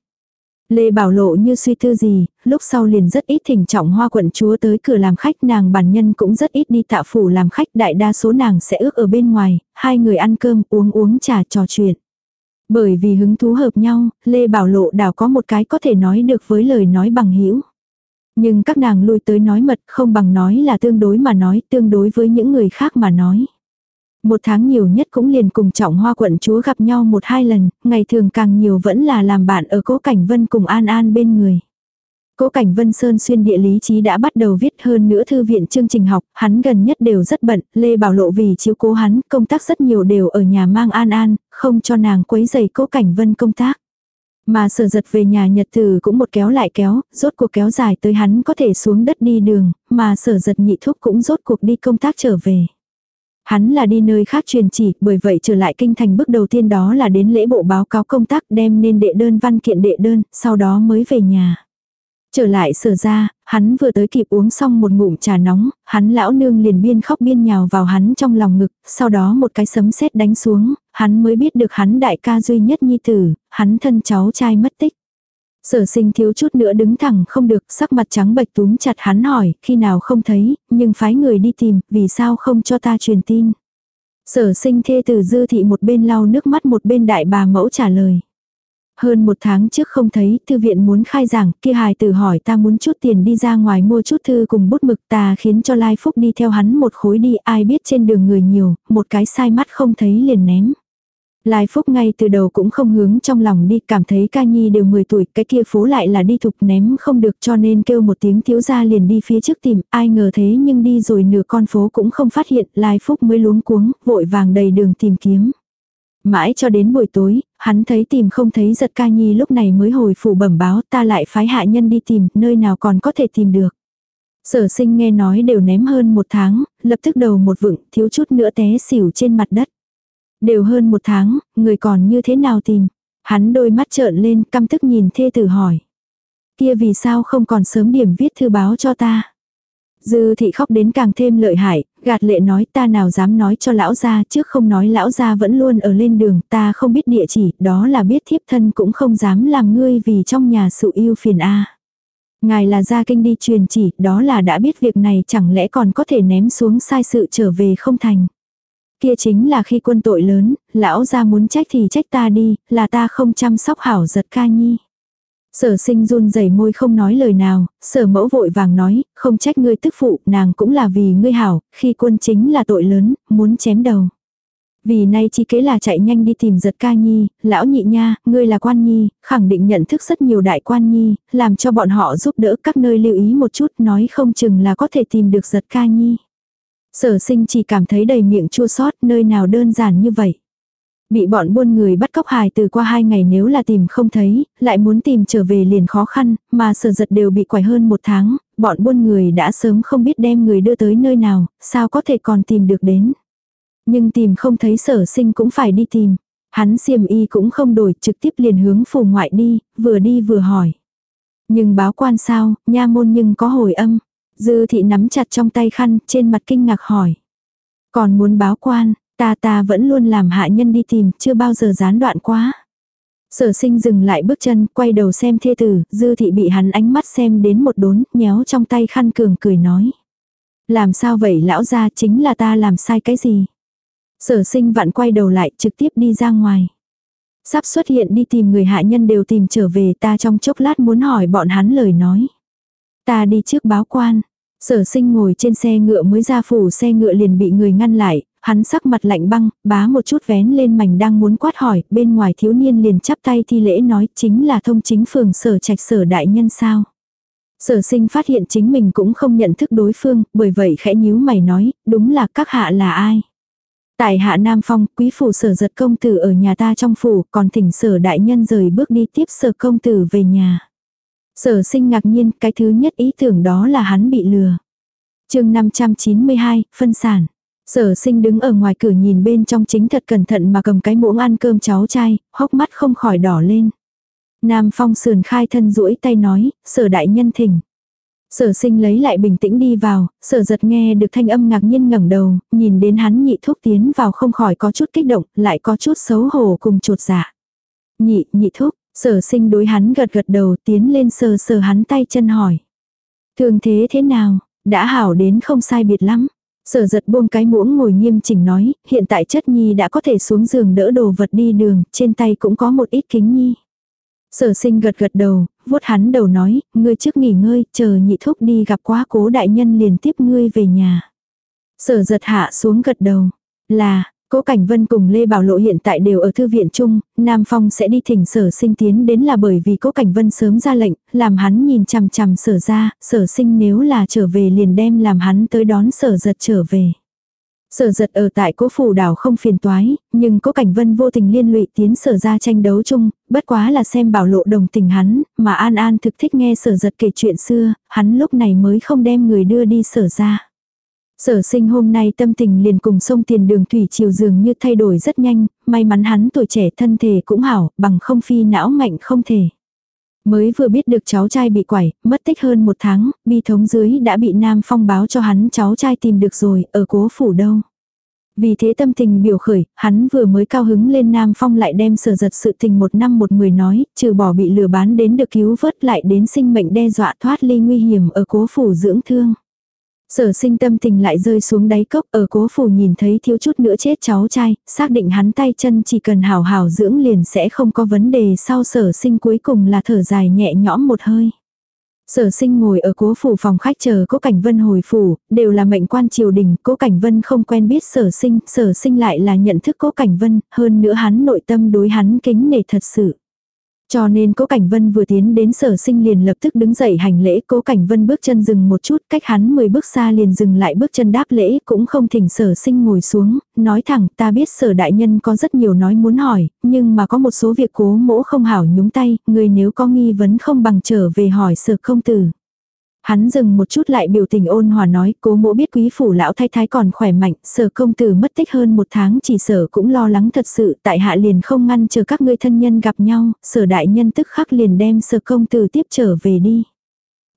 Lê Bảo Lộ như suy tư gì, lúc sau liền rất ít thỉnh trọng hoa quận chúa tới cửa làm khách nàng bản nhân cũng rất ít đi tạ phủ làm khách đại đa số nàng sẽ ước ở bên ngoài, hai người ăn cơm uống uống trà trò chuyện. Bởi vì hứng thú hợp nhau, Lê Bảo Lộ đảo có một cái có thể nói được với lời nói bằng hữu Nhưng các nàng lui tới nói mật không bằng nói là tương đối mà nói tương đối với những người khác mà nói. Một tháng nhiều nhất cũng liền cùng trọng hoa quận chúa gặp nhau một hai lần, ngày thường càng nhiều vẫn là làm bạn ở cố cảnh vân cùng an an bên người. Cố Cảnh Vân Sơn xuyên địa lý trí đã bắt đầu viết hơn nữa thư viện chương trình học, hắn gần nhất đều rất bận, Lê Bảo Lộ vì chiếu cố hắn, công tác rất nhiều đều ở nhà mang An An, không cho nàng quấy giày Cố Cảnh Vân công tác. Mà sở giật về nhà nhật tử cũng một kéo lại kéo, rốt cuộc kéo dài tới hắn có thể xuống đất đi đường, mà sở giật nhị thúc cũng rốt cuộc đi công tác trở về. Hắn là đi nơi khác truyền chỉ, bởi vậy trở lại kinh thành bước đầu tiên đó là đến lễ bộ báo cáo công tác đem nên đệ đơn văn kiện đệ đơn, sau đó mới về nhà. Trở lại sở ra, hắn vừa tới kịp uống xong một ngụm trà nóng, hắn lão nương liền biên khóc biên nhào vào hắn trong lòng ngực, sau đó một cái sấm sét đánh xuống, hắn mới biết được hắn đại ca duy nhất nhi tử, hắn thân cháu trai mất tích. Sở sinh thiếu chút nữa đứng thẳng không được, sắc mặt trắng bệch túm chặt hắn hỏi, khi nào không thấy, nhưng phái người đi tìm, vì sao không cho ta truyền tin. Sở sinh thê từ dư thị một bên lau nước mắt một bên đại bà mẫu trả lời. Hơn một tháng trước không thấy, thư viện muốn khai giảng, kia hài tử hỏi ta muốn chút tiền đi ra ngoài mua chút thư cùng bút mực ta khiến cho Lai Phúc đi theo hắn một khối đi, ai biết trên đường người nhiều, một cái sai mắt không thấy liền ném. Lai Phúc ngay từ đầu cũng không hướng trong lòng đi, cảm thấy ca nhi đều 10 tuổi, cái kia phố lại là đi thục ném không được cho nên kêu một tiếng thiếu gia liền đi phía trước tìm, ai ngờ thế nhưng đi rồi nửa con phố cũng không phát hiện, Lai Phúc mới luống cuống, vội vàng đầy đường tìm kiếm. Mãi cho đến buổi tối, hắn thấy tìm không thấy giật ca nhi lúc này mới hồi phủ bẩm báo ta lại phái hạ nhân đi tìm, nơi nào còn có thể tìm được. Sở sinh nghe nói đều ném hơn một tháng, lập tức đầu một vựng, thiếu chút nữa té xỉu trên mặt đất. Đều hơn một tháng, người còn như thế nào tìm. Hắn đôi mắt trợn lên, căm tức nhìn thê tử hỏi. Kia vì sao không còn sớm điểm viết thư báo cho ta. Dư thị khóc đến càng thêm lợi hại, gạt lệ nói ta nào dám nói cho lão gia trước không nói lão gia vẫn luôn ở lên đường ta không biết địa chỉ, đó là biết thiếp thân cũng không dám làm ngươi vì trong nhà sự yêu phiền a. Ngài là gia kinh đi truyền chỉ, đó là đã biết việc này chẳng lẽ còn có thể ném xuống sai sự trở về không thành. Kia chính là khi quân tội lớn, lão ra muốn trách thì trách ta đi, là ta không chăm sóc hảo giật ca nhi. Sở sinh run rẩy môi không nói lời nào, sở mẫu vội vàng nói, không trách ngươi tức phụ, nàng cũng là vì ngươi hảo, khi quân chính là tội lớn, muốn chém đầu. Vì nay chỉ kế là chạy nhanh đi tìm giật ca nhi, lão nhị nha, ngươi là quan nhi, khẳng định nhận thức rất nhiều đại quan nhi, làm cho bọn họ giúp đỡ các nơi lưu ý một chút nói không chừng là có thể tìm được giật ca nhi. Sở sinh chỉ cảm thấy đầy miệng chua sót nơi nào đơn giản như vậy. Bị bọn buôn người bắt cóc hài từ qua hai ngày nếu là tìm không thấy, lại muốn tìm trở về liền khó khăn, mà sở giật đều bị quải hơn một tháng, bọn buôn người đã sớm không biết đem người đưa tới nơi nào, sao có thể còn tìm được đến. Nhưng tìm không thấy sở sinh cũng phải đi tìm. Hắn xiêm y cũng không đổi, trực tiếp liền hướng phủ ngoại đi, vừa đi vừa hỏi. Nhưng báo quan sao, nha môn nhưng có hồi âm. Dư thị nắm chặt trong tay khăn, trên mặt kinh ngạc hỏi. Còn muốn báo quan, Ta ta vẫn luôn làm hạ nhân đi tìm, chưa bao giờ gián đoạn quá. Sở sinh dừng lại bước chân, quay đầu xem thê tử, dư thị bị hắn ánh mắt xem đến một đốn, nhéo trong tay khăn cường cười nói. Làm sao vậy lão gia chính là ta làm sai cái gì? Sở sinh vặn quay đầu lại trực tiếp đi ra ngoài. Sắp xuất hiện đi tìm người hạ nhân đều tìm trở về ta trong chốc lát muốn hỏi bọn hắn lời nói. Ta đi trước báo quan. Sở sinh ngồi trên xe ngựa mới ra phủ xe ngựa liền bị người ngăn lại, Hắn sắc mặt lạnh băng, bá một chút vén lên mảnh đang muốn quát hỏi, bên ngoài thiếu niên liền chắp tay thi lễ nói chính là thông chính phường sở trạch sở đại nhân sao. Sở sinh phát hiện chính mình cũng không nhận thức đối phương, bởi vậy khẽ nhíu mày nói, đúng là các hạ là ai. Tại hạ Nam Phong, quý phủ sở giật công tử ở nhà ta trong phủ, còn thỉnh sở đại nhân rời bước đi tiếp sở công tử về nhà. Sở sinh ngạc nhiên, cái thứ nhất ý tưởng đó là hắn bị lừa. chương 592, phân sản. Sở sinh đứng ở ngoài cửa nhìn bên trong chính thật cẩn thận mà cầm cái muỗng ăn cơm cháu trai, hốc mắt không khỏi đỏ lên. Nam phong sườn khai thân duỗi tay nói, sở đại nhân thỉnh. Sở sinh lấy lại bình tĩnh đi vào, sở giật nghe được thanh âm ngạc nhiên ngẩng đầu, nhìn đến hắn nhị thúc tiến vào không khỏi có chút kích động, lại có chút xấu hổ cùng chuột dạ. Nhị, nhị thúc, sở sinh đối hắn gật gật đầu tiến lên sờ sờ hắn tay chân hỏi. Thường thế thế nào, đã hảo đến không sai biệt lắm. Sở giật buông cái muỗng ngồi nghiêm chỉnh nói, hiện tại chất nhi đã có thể xuống giường đỡ đồ vật đi đường, trên tay cũng có một ít kính nhi. Sở sinh gật gật đầu, vuốt hắn đầu nói, ngươi trước nghỉ ngơi, chờ nhị thúc đi gặp quá cố đại nhân liền tiếp ngươi về nhà. Sở giật hạ xuống gật đầu, là, Cố Cảnh Vân cùng Lê Bảo Lộ hiện tại đều ở thư viện chung, Nam Phong sẽ đi thỉnh sở sinh tiến đến là bởi vì Cố Cảnh Vân sớm ra lệnh, làm hắn nhìn chằm chằm sở ra, sở sinh nếu là trở về liền đem làm hắn tới đón sở giật trở về. Sở giật ở tại cố phủ đảo không phiền toái, nhưng cố cảnh vân vô tình liên lụy tiến sở ra tranh đấu chung, bất quá là xem bảo lộ đồng tình hắn, mà An An thực thích nghe sở giật kể chuyện xưa, hắn lúc này mới không đem người đưa đi sở ra. Sở sinh hôm nay tâm tình liền cùng sông tiền đường thủy chiều dường như thay đổi rất nhanh, may mắn hắn tuổi trẻ thân thể cũng hảo, bằng không phi não mạnh không thể. Mới vừa biết được cháu trai bị quải, mất tích hơn một tháng, bi thống dưới đã bị Nam Phong báo cho hắn cháu trai tìm được rồi, ở cố phủ đâu. Vì thế tâm tình biểu khởi, hắn vừa mới cao hứng lên Nam Phong lại đem sở giật sự tình một năm một mười nói, trừ bỏ bị lừa bán đến được cứu vớt lại đến sinh mệnh đe dọa thoát ly nguy hiểm ở cố phủ dưỡng thương. Sở sinh tâm tình lại rơi xuống đáy cốc ở cố phủ nhìn thấy thiếu chút nữa chết cháu trai, xác định hắn tay chân chỉ cần hảo hảo dưỡng liền sẽ không có vấn đề sau sở sinh cuối cùng là thở dài nhẹ nhõm một hơi. Sở sinh ngồi ở cố phủ phòng khách chờ cố cảnh vân hồi phủ, đều là mệnh quan triều đình, cố cảnh vân không quen biết sở sinh, sở sinh lại là nhận thức cố cảnh vân, hơn nữa hắn nội tâm đối hắn kính nể thật sự. Cho nên cố Cảnh Vân vừa tiến đến sở sinh liền lập tức đứng dậy hành lễ cố Cảnh Vân bước chân dừng một chút cách hắn 10 bước xa liền dừng lại bước chân đáp lễ cũng không thỉnh sở sinh ngồi xuống, nói thẳng ta biết sở đại nhân có rất nhiều nói muốn hỏi, nhưng mà có một số việc cố mỗ không hảo nhúng tay, người nếu có nghi vấn không bằng trở về hỏi sở công tử. Hắn dừng một chút lại biểu tình ôn hòa nói cố mỗ biết quý phủ lão thái thái còn khỏe mạnh, sở công tử mất tích hơn một tháng chỉ sở cũng lo lắng thật sự tại hạ liền không ngăn chờ các ngươi thân nhân gặp nhau, sở đại nhân tức khắc liền đem sở công tử tiếp trở về đi.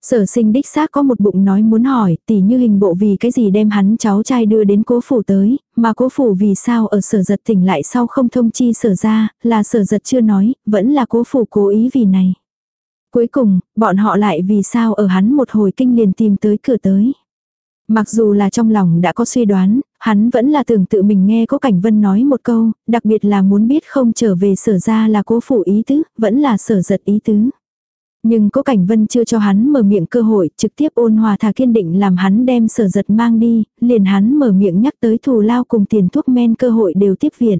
Sở sinh đích xác có một bụng nói muốn hỏi, tỷ như hình bộ vì cái gì đem hắn cháu trai đưa đến cố phủ tới, mà cố phủ vì sao ở sở giật tỉnh lại sau không thông chi sở ra, là sở giật chưa nói, vẫn là cố phủ cố ý vì này. Cuối cùng, bọn họ lại vì sao ở hắn một hồi kinh liền tìm tới cửa tới. Mặc dù là trong lòng đã có suy đoán, hắn vẫn là tưởng tự mình nghe có Cảnh Vân nói một câu, đặc biệt là muốn biết không trở về sở ra là cố phủ ý tứ, vẫn là sở giật ý tứ. Nhưng Cố Cảnh Vân chưa cho hắn mở miệng cơ hội, trực tiếp ôn hòa thà kiên định làm hắn đem sở giật mang đi, liền hắn mở miệng nhắc tới thù lao cùng tiền thuốc men cơ hội đều tiếp viện.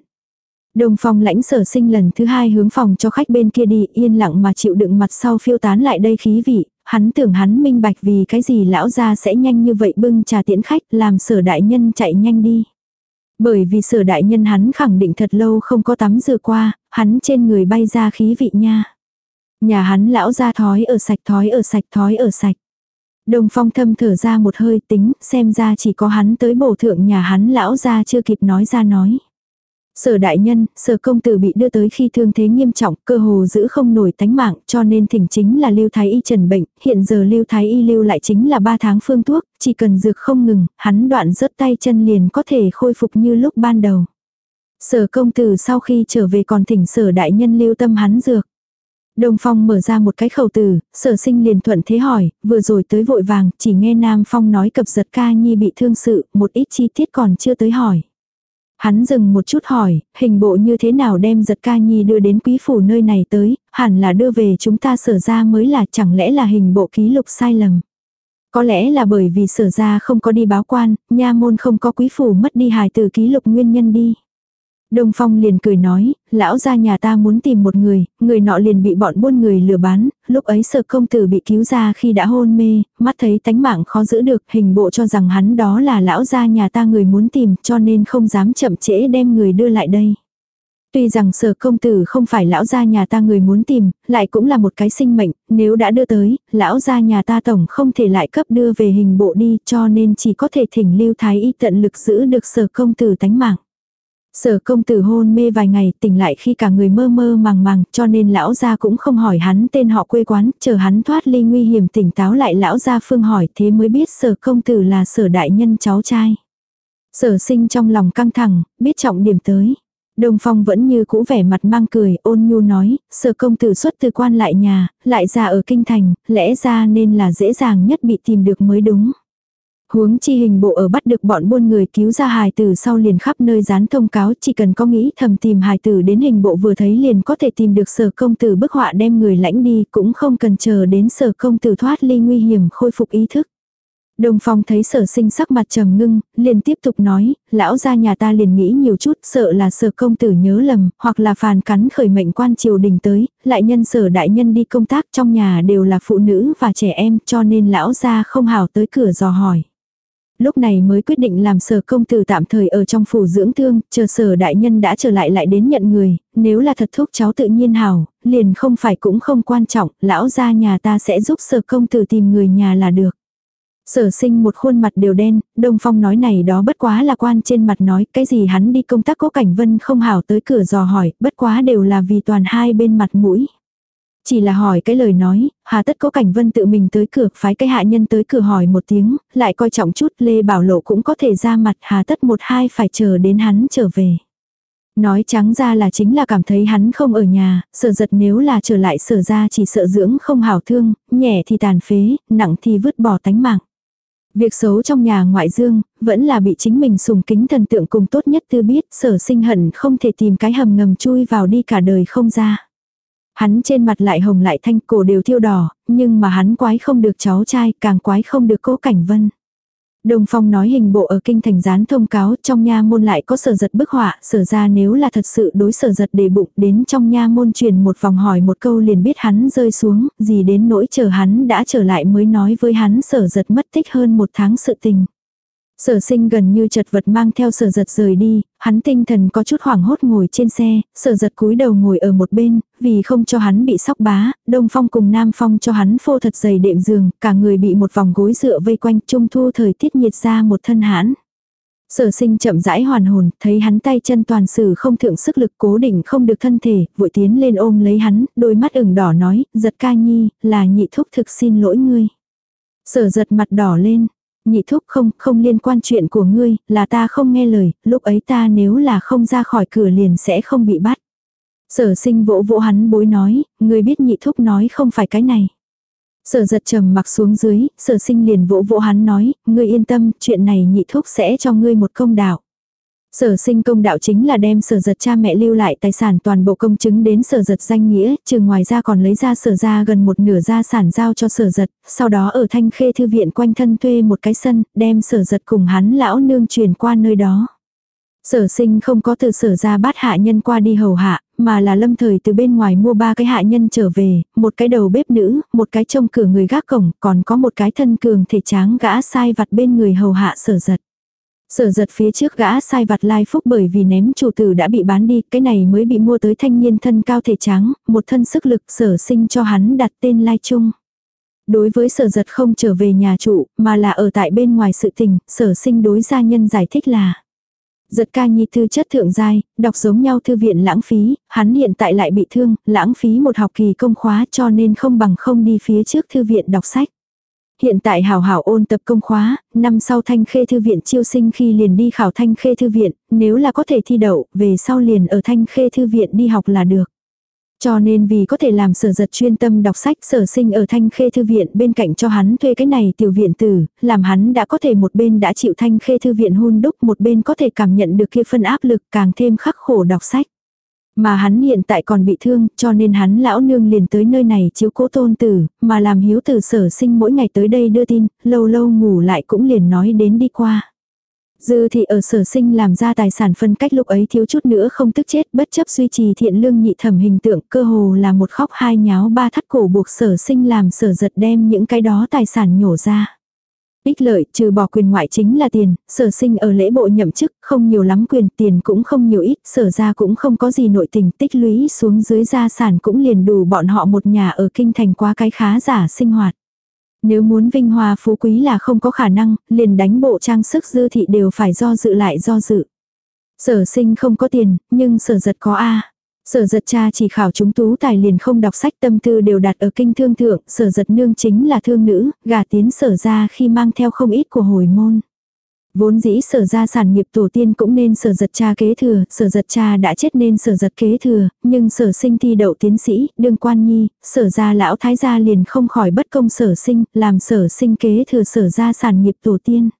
Đồng phòng lãnh sở sinh lần thứ hai hướng phòng cho khách bên kia đi yên lặng mà chịu đựng mặt sau phiêu tán lại đây khí vị, hắn tưởng hắn minh bạch vì cái gì lão gia sẽ nhanh như vậy bưng trà tiễn khách làm sở đại nhân chạy nhanh đi. Bởi vì sở đại nhân hắn khẳng định thật lâu không có tắm rửa qua, hắn trên người bay ra khí vị nha. Nhà hắn lão gia thói ở sạch thói ở sạch thói ở sạch. Đồng phong thâm thở ra một hơi tính xem ra chỉ có hắn tới bổ thượng nhà hắn lão gia chưa kịp nói ra nói. Sở đại nhân, sở công tử bị đưa tới khi thương thế nghiêm trọng, cơ hồ giữ không nổi tánh mạng, cho nên thỉnh chính là lưu thái y trần bệnh, hiện giờ lưu thái y lưu lại chính là 3 tháng phương thuốc, chỉ cần dược không ngừng, hắn đoạn rớt tay chân liền có thể khôi phục như lúc ban đầu. Sở công tử sau khi trở về còn thỉnh sở đại nhân lưu tâm hắn dược. Đông Phong mở ra một cái khẩu từ, sở sinh liền thuận thế hỏi, vừa rồi tới vội vàng, chỉ nghe Nam Phong nói cập giật ca nhi bị thương sự, một ít chi tiết còn chưa tới hỏi. Hắn dừng một chút hỏi, hình bộ như thế nào đem giật ca nhi đưa đến quý phủ nơi này tới, hẳn là đưa về chúng ta sở ra mới là chẳng lẽ là hình bộ ký lục sai lầm. Có lẽ là bởi vì sở ra không có đi báo quan, nha môn không có quý phủ mất đi hài từ ký lục nguyên nhân đi. Đông Phong liền cười nói, lão gia nhà ta muốn tìm một người, người nọ liền bị bọn buôn người lừa bán, lúc ấy sợ công tử bị cứu ra khi đã hôn mê, mắt thấy tánh mạng khó giữ được, hình bộ cho rằng hắn đó là lão gia nhà ta người muốn tìm, cho nên không dám chậm trễ đem người đưa lại đây. Tuy rằng sở công tử không phải lão gia nhà ta người muốn tìm, lại cũng là một cái sinh mệnh, nếu đã đưa tới, lão gia nhà ta tổng không thể lại cấp đưa về hình bộ đi cho nên chỉ có thể thỉnh lưu thái y tận lực giữ được sở công tử tánh mạng. Sở công tử hôn mê vài ngày tỉnh lại khi cả người mơ mơ màng màng cho nên lão gia cũng không hỏi hắn tên họ quê quán, chờ hắn thoát ly nguy hiểm tỉnh táo lại lão gia phương hỏi thế mới biết sở công tử là sở đại nhân cháu trai. Sở sinh trong lòng căng thẳng, biết trọng điểm tới. Đông Phong vẫn như cũ vẻ mặt mang cười, ôn nhu nói, sở công tử xuất từ quan lại nhà, lại ra ở kinh thành, lẽ ra nên là dễ dàng nhất bị tìm được mới đúng. Huống chi hình bộ ở bắt được bọn buôn người cứu ra hài tử sau liền khắp nơi dán thông cáo chỉ cần có nghĩ thầm tìm hài tử đến hình bộ vừa thấy liền có thể tìm được sở công tử bức họa đem người lãnh đi cũng không cần chờ đến sở công tử thoát ly nguy hiểm khôi phục ý thức. đồng Phong thấy sở sinh sắc mặt trầm ngưng, liền tiếp tục nói, lão gia nhà ta liền nghĩ nhiều chút, sợ là sở công tử nhớ lầm, hoặc là phàn cắn khởi mệnh quan triều đình tới, lại nhân sở đại nhân đi công tác trong nhà đều là phụ nữ và trẻ em cho nên lão gia không hào tới cửa dò hỏi lúc này mới quyết định làm sở công tử tạm thời ở trong phủ dưỡng thương, chờ sở đại nhân đã trở lại lại đến nhận người, nếu là thật thúc cháu tự nhiên hảo, liền không phải cũng không quan trọng, lão gia nhà ta sẽ giúp sở công tử tìm người nhà là được. Sở sinh một khuôn mặt đều đen, Đông Phong nói này đó bất quá là quan trên mặt nói cái gì hắn đi công tác cố cảnh vân không hảo tới cửa dò hỏi, bất quá đều là vì toàn hai bên mặt mũi. Chỉ là hỏi cái lời nói, hà tất có cảnh vân tự mình tới cửa, phái cái hạ nhân tới cửa hỏi một tiếng, lại coi trọng chút Lê Bảo Lộ cũng có thể ra mặt, hà tất một hai phải chờ đến hắn trở về. Nói trắng ra là chính là cảm thấy hắn không ở nhà, sợ giật nếu là trở lại sở ra chỉ sợ dưỡng không hảo thương, nhẹ thì tàn phế, nặng thì vứt bỏ tánh mạng. Việc xấu trong nhà ngoại dương, vẫn là bị chính mình sùng kính thần tượng cùng tốt nhất tư biết, sở sinh hận không thể tìm cái hầm ngầm chui vào đi cả đời không ra. Hắn trên mặt lại hồng lại thanh cổ đều thiêu đỏ, nhưng mà hắn quái không được cháu trai, càng quái không được cố cảnh vân. Đồng Phong nói hình bộ ở kinh thành gián thông cáo trong nha môn lại có sở giật bức họa, sở ra nếu là thật sự đối sở giật để bụng đến trong nha môn truyền một vòng hỏi một câu liền biết hắn rơi xuống, gì đến nỗi chờ hắn đã trở lại mới nói với hắn sở giật mất tích hơn một tháng sự tình. Sở sinh gần như chật vật mang theo sở giật rời đi, hắn tinh thần có chút hoảng hốt ngồi trên xe, sở giật cúi đầu ngồi ở một bên, vì không cho hắn bị sóc bá, đông phong cùng nam phong cho hắn phô thật dày đệm giường, cả người bị một vòng gối dựa vây quanh trung thu thời tiết nhiệt ra một thân hãn. Sở sinh chậm rãi hoàn hồn, thấy hắn tay chân toàn sử không thượng sức lực cố định không được thân thể, vội tiến lên ôm lấy hắn, đôi mắt ửng đỏ nói, giật ca nhi, là nhị thúc thực xin lỗi ngươi. Sở giật mặt đỏ lên, Nhị thúc không, không liên quan chuyện của ngươi, là ta không nghe lời, lúc ấy ta nếu là không ra khỏi cửa liền sẽ không bị bắt. Sở sinh vỗ vỗ hắn bối nói, ngươi biết nhị thúc nói không phải cái này. Sở giật trầm mặc xuống dưới, sở sinh liền vỗ vỗ hắn nói, ngươi yên tâm, chuyện này nhị thúc sẽ cho ngươi một công đạo. Sở sinh công đạo chính là đem sở giật cha mẹ lưu lại tài sản toàn bộ công chứng đến sở giật danh nghĩa, trừ ngoài ra còn lấy ra sở ra gần một nửa gia sản giao cho sở giật, sau đó ở thanh khê thư viện quanh thân thuê một cái sân, đem sở giật cùng hắn lão nương truyền qua nơi đó. Sở sinh không có từ sở ra bắt hạ nhân qua đi hầu hạ, mà là lâm thời từ bên ngoài mua ba cái hạ nhân trở về, một cái đầu bếp nữ, một cái trông cửa người gác cổng, còn có một cái thân cường thể tráng gã sai vặt bên người hầu hạ sở giật. Sở giật phía trước gã sai vặt lai phúc bởi vì ném chủ tử đã bị bán đi, cái này mới bị mua tới thanh niên thân cao thể trắng, một thân sức lực sở sinh cho hắn đặt tên lai trung. Đối với sở giật không trở về nhà trụ, mà là ở tại bên ngoài sự tình, sở sinh đối gia nhân giải thích là. Giật ca nhi thư chất thượng giai, đọc giống nhau thư viện lãng phí, hắn hiện tại lại bị thương, lãng phí một học kỳ công khóa cho nên không bằng không đi phía trước thư viện đọc sách. Hiện tại hảo hảo ôn tập công khóa, năm sau thanh khê thư viện chiêu sinh khi liền đi khảo thanh khê thư viện, nếu là có thể thi đậu, về sau liền ở thanh khê thư viện đi học là được. Cho nên vì có thể làm sở giật chuyên tâm đọc sách sở sinh ở thanh khê thư viện bên cạnh cho hắn thuê cái này tiểu viện tử, làm hắn đã có thể một bên đã chịu thanh khê thư viện hun đúc một bên có thể cảm nhận được kia phân áp lực càng thêm khắc khổ đọc sách. Mà hắn hiện tại còn bị thương, cho nên hắn lão nương liền tới nơi này chiếu cố tôn tử, mà làm hiếu tử sở sinh mỗi ngày tới đây đưa tin, lâu lâu ngủ lại cũng liền nói đến đi qua. Dư thì ở sở sinh làm ra tài sản phân cách lúc ấy thiếu chút nữa không tức chết bất chấp duy trì thiện lương nhị thẩm hình tượng cơ hồ là một khóc hai nháo ba thắt cổ buộc sở sinh làm sở giật đem những cái đó tài sản nhổ ra. Ích lợi trừ bỏ quyền ngoại chính là tiền, sở sinh ở lễ bộ nhậm chức không nhiều lắm quyền tiền cũng không nhiều ít, sở ra cũng không có gì nội tình tích lũy xuống dưới gia sản cũng liền đủ bọn họ một nhà ở kinh thành qua cái khá giả sinh hoạt. Nếu muốn vinh hoa phú quý là không có khả năng, liền đánh bộ trang sức dư thị đều phải do dự lại do dự. Sở sinh không có tiền, nhưng sở giật có A. Sở giật cha chỉ khảo chúng tú tài liền không đọc sách tâm tư đều đặt ở kinh thương thượng, sở giật nương chính là thương nữ, gà tiến sở ra khi mang theo không ít của hồi môn. Vốn dĩ sở ra sản nghiệp tổ tiên cũng nên sở giật cha kế thừa, sở giật cha đã chết nên sở giật kế thừa, nhưng sở sinh thi đậu tiến sĩ, đương quan nhi, sở ra lão thái gia liền không khỏi bất công sở sinh, làm sở sinh kế thừa sở ra sản nghiệp tổ tiên.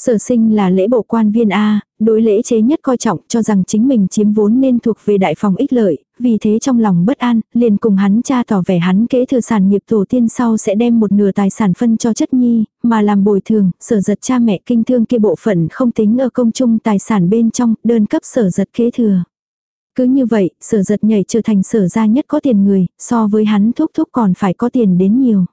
Sở sinh là lễ bộ quan viên A, đối lễ chế nhất coi trọng cho rằng chính mình chiếm vốn nên thuộc về đại phòng ích lợi, vì thế trong lòng bất an, liền cùng hắn cha tỏ vẻ hắn kế thừa sản nghiệp tổ tiên sau sẽ đem một nửa tài sản phân cho chất nhi, mà làm bồi thường, sở giật cha mẹ kinh thương kia bộ phận không tính ở công chung tài sản bên trong, đơn cấp sở giật kế thừa. Cứ như vậy, sở giật nhảy trở thành sở gia nhất có tiền người, so với hắn thúc thúc còn phải có tiền đến nhiều.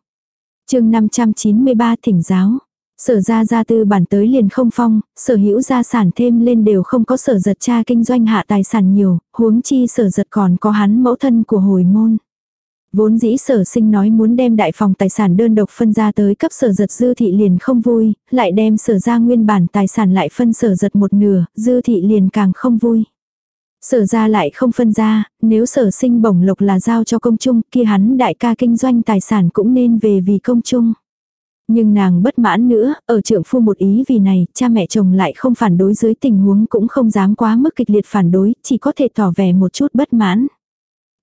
chương 593 thỉnh giáo. Sở ra gia tư bản tới liền không phong, sở hữu gia sản thêm lên đều không có sở giật cha kinh doanh hạ tài sản nhiều, huống chi sở giật còn có hắn mẫu thân của hồi môn. Vốn dĩ sở sinh nói muốn đem đại phòng tài sản đơn độc phân ra tới cấp sở giật dư thị liền không vui, lại đem sở ra nguyên bản tài sản lại phân sở giật một nửa, dư thị liền càng không vui. Sở ra lại không phân ra, nếu sở sinh bổng lộc là giao cho công chung kia hắn đại ca kinh doanh tài sản cũng nên về vì công chung. Nhưng nàng bất mãn nữa, ở trượng phu một ý vì này, cha mẹ chồng lại không phản đối dưới tình huống cũng không dám quá mức kịch liệt phản đối, chỉ có thể tỏ vẻ một chút bất mãn.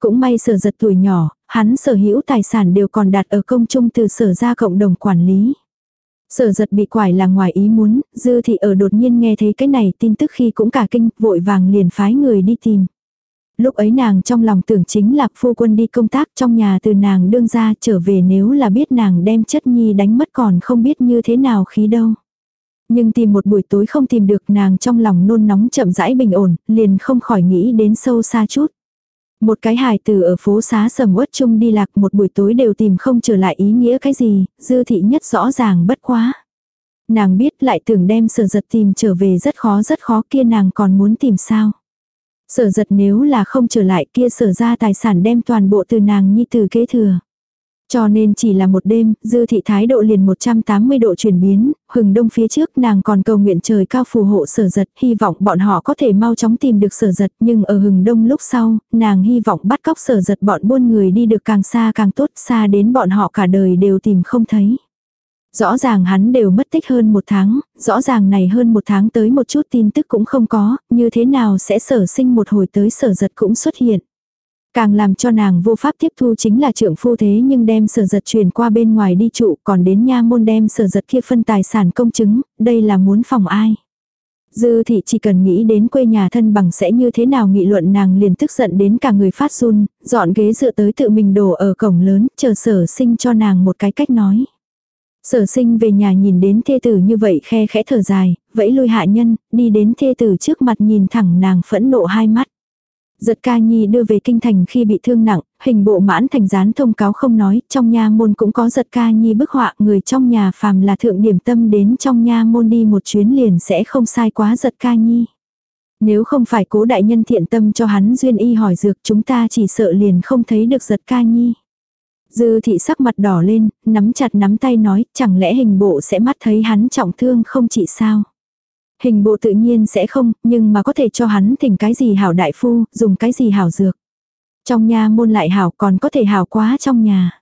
Cũng may sở giật tuổi nhỏ, hắn sở hữu tài sản đều còn đặt ở công chung từ sở ra cộng đồng quản lý. Sở giật bị quải là ngoài ý muốn, dư thị ở đột nhiên nghe thấy cái này tin tức khi cũng cả kinh, vội vàng liền phái người đi tìm. Lúc ấy nàng trong lòng tưởng chính là phu quân đi công tác trong nhà từ nàng đương ra trở về nếu là biết nàng đem chất nhi đánh mất còn không biết như thế nào khí đâu. Nhưng tìm một buổi tối không tìm được nàng trong lòng nôn nóng chậm rãi bình ổn, liền không khỏi nghĩ đến sâu xa chút. Một cái hài từ ở phố xá sầm uất chung đi lạc một buổi tối đều tìm không trở lại ý nghĩa cái gì, dư thị nhất rõ ràng bất quá. Nàng biết lại tưởng đem sở giật tìm trở về rất khó rất khó kia nàng còn muốn tìm sao. Sở giật nếu là không trở lại kia sở ra tài sản đem toàn bộ từ nàng nhi từ kế thừa. Cho nên chỉ là một đêm, dư thị thái độ liền 180 độ chuyển biến, hừng đông phía trước nàng còn cầu nguyện trời cao phù hộ sở giật, hy vọng bọn họ có thể mau chóng tìm được sở giật, nhưng ở hừng đông lúc sau, nàng hy vọng bắt cóc sở giật bọn buôn người đi được càng xa càng tốt, xa đến bọn họ cả đời đều tìm không thấy. Rõ ràng hắn đều mất tích hơn một tháng, rõ ràng này hơn một tháng tới một chút tin tức cũng không có, như thế nào sẽ sở sinh một hồi tới sở giật cũng xuất hiện. Càng làm cho nàng vô pháp tiếp thu chính là trưởng phu thế nhưng đem sở giật truyền qua bên ngoài đi trụ còn đến nha môn đem sở giật kia phân tài sản công chứng, đây là muốn phòng ai. Dư thị chỉ cần nghĩ đến quê nhà thân bằng sẽ như thế nào nghị luận nàng liền tức giận đến cả người phát run, dọn ghế dựa tới tự mình đổ ở cổng lớn, chờ sở sinh cho nàng một cái cách nói. Sở sinh về nhà nhìn đến thê tử như vậy khe khẽ thở dài, vẫy lui hạ nhân, đi đến thê tử trước mặt nhìn thẳng nàng phẫn nộ hai mắt. Giật ca nhi đưa về kinh thành khi bị thương nặng, hình bộ mãn thành gián thông cáo không nói, trong nha môn cũng có giật ca nhi bức họa người trong nhà phàm là thượng điểm tâm đến trong nha môn đi một chuyến liền sẽ không sai quá giật ca nhi. Nếu không phải cố đại nhân thiện tâm cho hắn duyên y hỏi dược chúng ta chỉ sợ liền không thấy được giật ca nhi. Dư thị sắc mặt đỏ lên, nắm chặt nắm tay nói, chẳng lẽ hình bộ sẽ mắt thấy hắn trọng thương không chỉ sao. Hình bộ tự nhiên sẽ không, nhưng mà có thể cho hắn thỉnh cái gì hảo đại phu, dùng cái gì hảo dược. Trong nhà môn lại hảo còn có thể hảo quá trong nhà.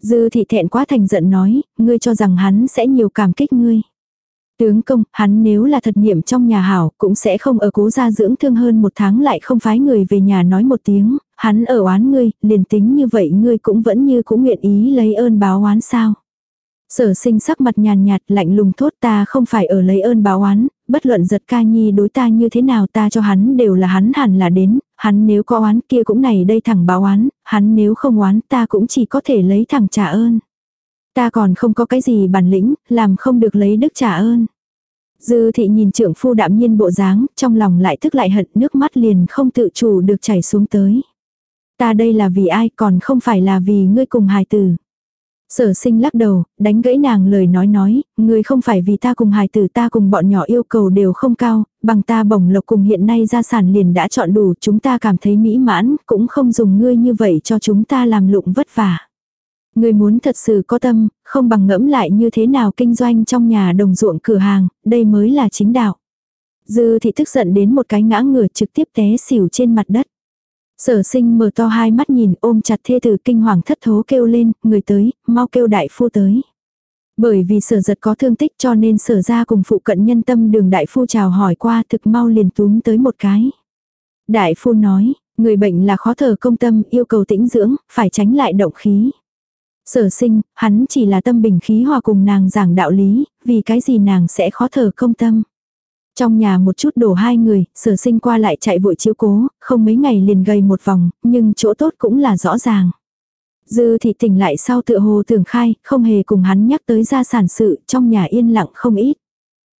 Dư thị thẹn quá thành giận nói, ngươi cho rằng hắn sẽ nhiều cảm kích ngươi. Tướng công, hắn nếu là thật niệm trong nhà hảo, cũng sẽ không ở cố gia dưỡng thương hơn một tháng lại không phái người về nhà nói một tiếng, hắn ở oán ngươi, liền tính như vậy ngươi cũng vẫn như cũng nguyện ý lấy ơn báo oán sao. Sở sinh sắc mặt nhàn nhạt lạnh lùng thốt ta không phải ở lấy ơn báo oán, bất luận giật ca nhi đối ta như thế nào ta cho hắn đều là hắn hẳn là đến, hắn nếu có oán kia cũng này đây thẳng báo oán, hắn nếu không oán ta cũng chỉ có thể lấy thẳng trả ơn. Ta còn không có cái gì bản lĩnh, làm không được lấy đức trả ơn. Dư thị nhìn trưởng phu đạm nhiên bộ dáng, trong lòng lại tức lại hận nước mắt liền không tự chủ được chảy xuống tới. Ta đây là vì ai còn không phải là vì ngươi cùng hài tử. Sở sinh lắc đầu, đánh gãy nàng lời nói nói, ngươi không phải vì ta cùng hài tử ta cùng bọn nhỏ yêu cầu đều không cao, bằng ta bổng lộc cùng hiện nay gia sản liền đã chọn đủ, chúng ta cảm thấy mỹ mãn, cũng không dùng ngươi như vậy cho chúng ta làm lụng vất vả. Ngươi muốn thật sự có tâm, không bằng ngẫm lại như thế nào kinh doanh trong nhà đồng ruộng cửa hàng, đây mới là chính đạo. Dư thị tức giận đến một cái ngã ngửa trực tiếp té xỉu trên mặt đất. Sở sinh mở to hai mắt nhìn ôm chặt thê tử kinh hoàng thất thố kêu lên, người tới, mau kêu đại phu tới. Bởi vì sở giật có thương tích cho nên sở ra cùng phụ cận nhân tâm đường đại phu chào hỏi qua thực mau liền túm tới một cái. Đại phu nói, người bệnh là khó thở công tâm yêu cầu tĩnh dưỡng, phải tránh lại động khí. Sở sinh, hắn chỉ là tâm bình khí hòa cùng nàng giảng đạo lý, vì cái gì nàng sẽ khó thở công tâm. Trong nhà một chút đổ hai người, sở sinh qua lại chạy vội chiếu cố, không mấy ngày liền gầy một vòng, nhưng chỗ tốt cũng là rõ ràng. Dư thị tỉnh lại sau tựa hồ tưởng khai, không hề cùng hắn nhắc tới gia sản sự, trong nhà yên lặng không ít.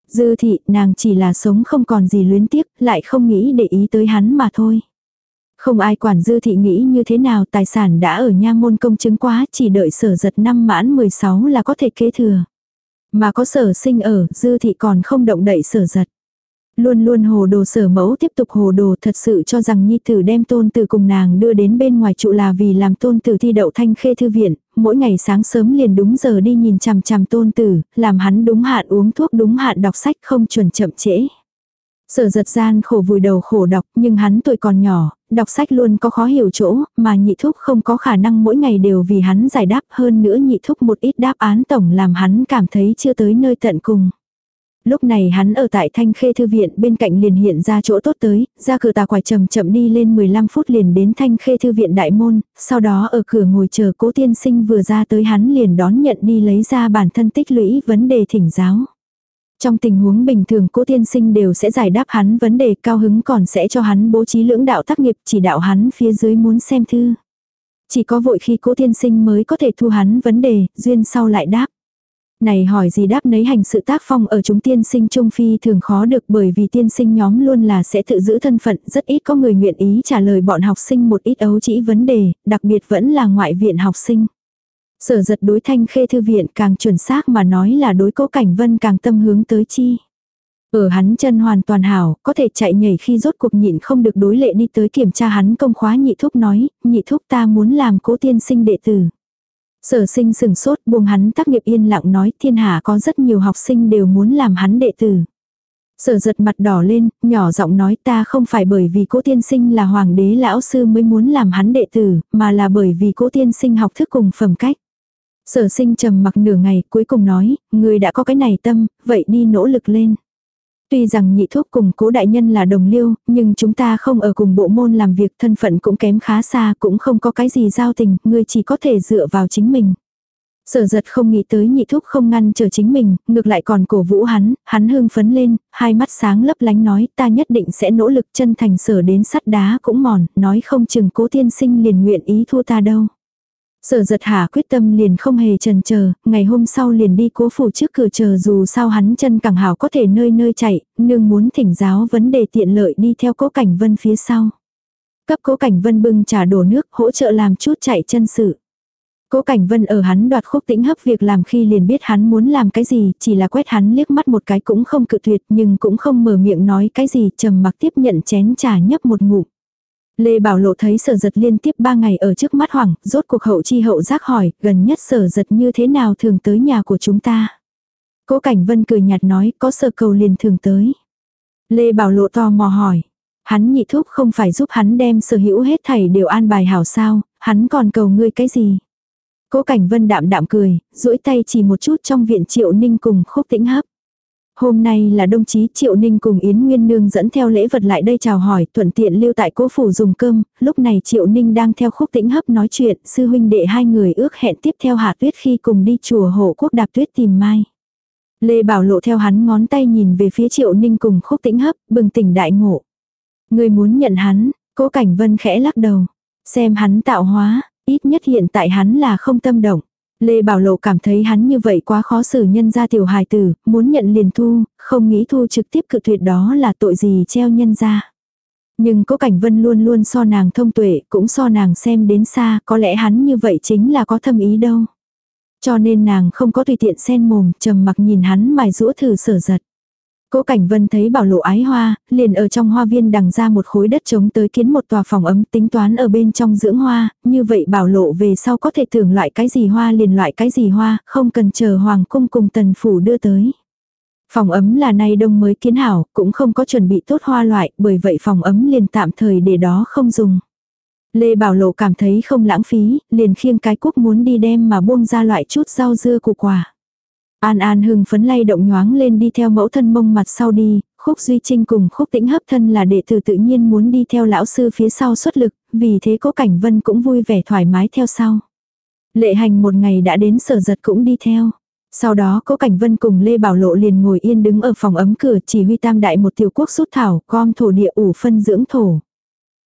Dư thị, nàng chỉ là sống không còn gì luyến tiếc, lại không nghĩ để ý tới hắn mà thôi. Không ai quản dư thị nghĩ như thế nào tài sản đã ở nha môn công chứng quá chỉ đợi sở giật năm mãn 16 là có thể kế thừa. Mà có sở sinh ở dư thị còn không động đậy sở giật. Luôn luôn hồ đồ sở mẫu tiếp tục hồ đồ thật sự cho rằng nhi tử đem tôn tử cùng nàng đưa đến bên ngoài trụ là vì làm tôn tử thi đậu thanh khê thư viện, mỗi ngày sáng sớm liền đúng giờ đi nhìn chằm chằm tôn tử, làm hắn đúng hạn uống thuốc đúng hạn đọc sách không chuẩn chậm trễ. Sở giật gian khổ vùi đầu khổ đọc, nhưng hắn tuổi còn nhỏ, đọc sách luôn có khó hiểu chỗ, mà nhị thúc không có khả năng mỗi ngày đều vì hắn giải đáp hơn nữa nhị thúc một ít đáp án tổng làm hắn cảm thấy chưa tới nơi tận cùng. Lúc này hắn ở tại Thanh Khê Thư Viện bên cạnh liền hiện ra chỗ tốt tới, ra cửa tà quải chậm chậm đi lên 15 phút liền đến Thanh Khê Thư Viện Đại Môn, sau đó ở cửa ngồi chờ cố tiên sinh vừa ra tới hắn liền đón nhận đi lấy ra bản thân tích lũy vấn đề thỉnh giáo. Trong tình huống bình thường cố tiên sinh đều sẽ giải đáp hắn vấn đề cao hứng còn sẽ cho hắn bố trí lưỡng đạo tác nghiệp chỉ đạo hắn phía dưới muốn xem thư. Chỉ có vội khi cố tiên sinh mới có thể thu hắn vấn đề, duyên sau lại đáp. Này hỏi gì đáp nấy hành sự tác phong ở chúng tiên sinh trung phi thường khó được bởi vì tiên sinh nhóm luôn là sẽ tự giữ thân phận, rất ít có người nguyện ý trả lời bọn học sinh một ít ấu chỉ vấn đề, đặc biệt vẫn là ngoại viện học sinh. Sở giật đối thanh khê thư viện càng chuẩn xác mà nói là đối cố cảnh vân càng tâm hướng tới chi. Ở hắn chân hoàn toàn hảo, có thể chạy nhảy khi rốt cuộc nhịn không được đối lệ đi tới kiểm tra hắn công khóa nhị thúc nói, nhị thúc ta muốn làm cố tiên sinh đệ tử. Sở sinh sừng sốt buông hắn tác nghiệp yên lặng nói thiên hạ có rất nhiều học sinh đều muốn làm hắn đệ tử. Sở giật mặt đỏ lên, nhỏ giọng nói ta không phải bởi vì cố tiên sinh là hoàng đế lão sư mới muốn làm hắn đệ tử, mà là bởi vì cố tiên sinh học thức cùng phẩm cách. Sở sinh trầm mặc nửa ngày cuối cùng nói, người đã có cái này tâm, vậy đi nỗ lực lên. Tuy rằng nhị thuốc cùng cố đại nhân là đồng liêu, nhưng chúng ta không ở cùng bộ môn làm việc thân phận cũng kém khá xa, cũng không có cái gì giao tình, người chỉ có thể dựa vào chính mình. Sở giật không nghĩ tới nhị thúc không ngăn chờ chính mình, ngược lại còn cổ vũ hắn, hắn hưng phấn lên, hai mắt sáng lấp lánh nói ta nhất định sẽ nỗ lực chân thành sở đến sắt đá cũng mòn, nói không chừng cố tiên sinh liền nguyện ý thua ta đâu. Sở giật hà quyết tâm liền không hề trần chờ ngày hôm sau liền đi cố phủ trước cửa chờ dù sao hắn chân càng hảo có thể nơi nơi chạy, nương muốn thỉnh giáo vấn đề tiện lợi đi theo cố cảnh vân phía sau. Cấp cố cảnh vân bưng trà đổ nước hỗ trợ làm chút chạy chân sự. Cố Cảnh Vân ở hắn đoạt khúc tĩnh hấp việc làm khi liền biết hắn muốn làm cái gì, chỉ là quét hắn liếc mắt một cái cũng không cự tuyệt nhưng cũng không mở miệng nói cái gì, trầm mặc tiếp nhận chén trà nhấp một ngụm. Lê Bảo Lộ thấy sở giật liên tiếp ba ngày ở trước mắt hoảng, rốt cuộc hậu chi hậu giác hỏi, gần nhất sở giật như thế nào thường tới nhà của chúng ta. Cố Cảnh Vân cười nhạt nói, có sở cầu liền thường tới. Lê Bảo Lộ to mò hỏi. Hắn nhị thúc không phải giúp hắn đem sở hữu hết thảy đều an bài hảo sao, hắn còn cầu ngươi cái gì. Cố Cảnh Vân đạm đạm cười, duỗi tay chỉ một chút trong viện Triệu Ninh cùng khúc tĩnh hấp. Hôm nay là đồng chí Triệu Ninh cùng Yến Nguyên Nương dẫn theo lễ vật lại đây chào hỏi, thuận tiện lưu tại cố phủ dùng cơm, lúc này Triệu Ninh đang theo khúc tĩnh hấp nói chuyện, sư huynh đệ hai người ước hẹn tiếp theo hạ tuyết khi cùng đi chùa hộ quốc đạp tuyết tìm mai. Lê Bảo Lộ theo hắn ngón tay nhìn về phía Triệu Ninh cùng khúc tĩnh hấp, bừng tỉnh đại ngộ. Người muốn nhận hắn, cố cảnh vân khẽ lắc đầu. Xem hắn tạo hóa, ít nhất hiện tại hắn là không tâm động. Lê Bảo Lộ cảm thấy hắn như vậy quá khó xử nhân ra tiểu hài tử, muốn nhận liền thu, không nghĩ thu trực tiếp cự tuyệt đó là tội gì treo nhân ra. Nhưng cố cảnh vân luôn luôn so nàng thông tuệ, cũng so nàng xem đến xa, có lẽ hắn như vậy chính là có thâm ý đâu. Cho nên nàng không có tùy tiện xen mồm, trầm mặc nhìn hắn mài rũa thử sở giật. Cố Cảnh Vân thấy bảo lộ ái hoa, liền ở trong hoa viên đằng ra một khối đất trống tới kiến một tòa phòng ấm tính toán ở bên trong dưỡng hoa, như vậy bảo lộ về sau có thể tưởng loại cái gì hoa liền loại cái gì hoa, không cần chờ hoàng cung cùng tần phủ đưa tới. Phòng ấm là nay đông mới kiến hảo, cũng không có chuẩn bị tốt hoa loại, bởi vậy phòng ấm liền tạm thời để đó không dùng. Lê Bảo Lộ cảm thấy không lãng phí, liền khiêng cái cúc muốn đi đem mà buông ra loại chút rau dưa củ quả. An An hưng phấn lay động nhoáng lên đi theo mẫu thân mông mặt sau đi, khúc duy trinh cùng khúc tĩnh hấp thân là đệ tử tự nhiên muốn đi theo lão sư phía sau xuất lực, vì thế cố cảnh vân cũng vui vẻ thoải mái theo sau. Lệ hành một ngày đã đến sở giật cũng đi theo. Sau đó cố cảnh vân cùng Lê Bảo Lộ liền ngồi yên đứng ở phòng ấm cửa chỉ huy tam đại một tiểu quốc rút thảo, gom thổ địa ủ phân dưỡng thổ.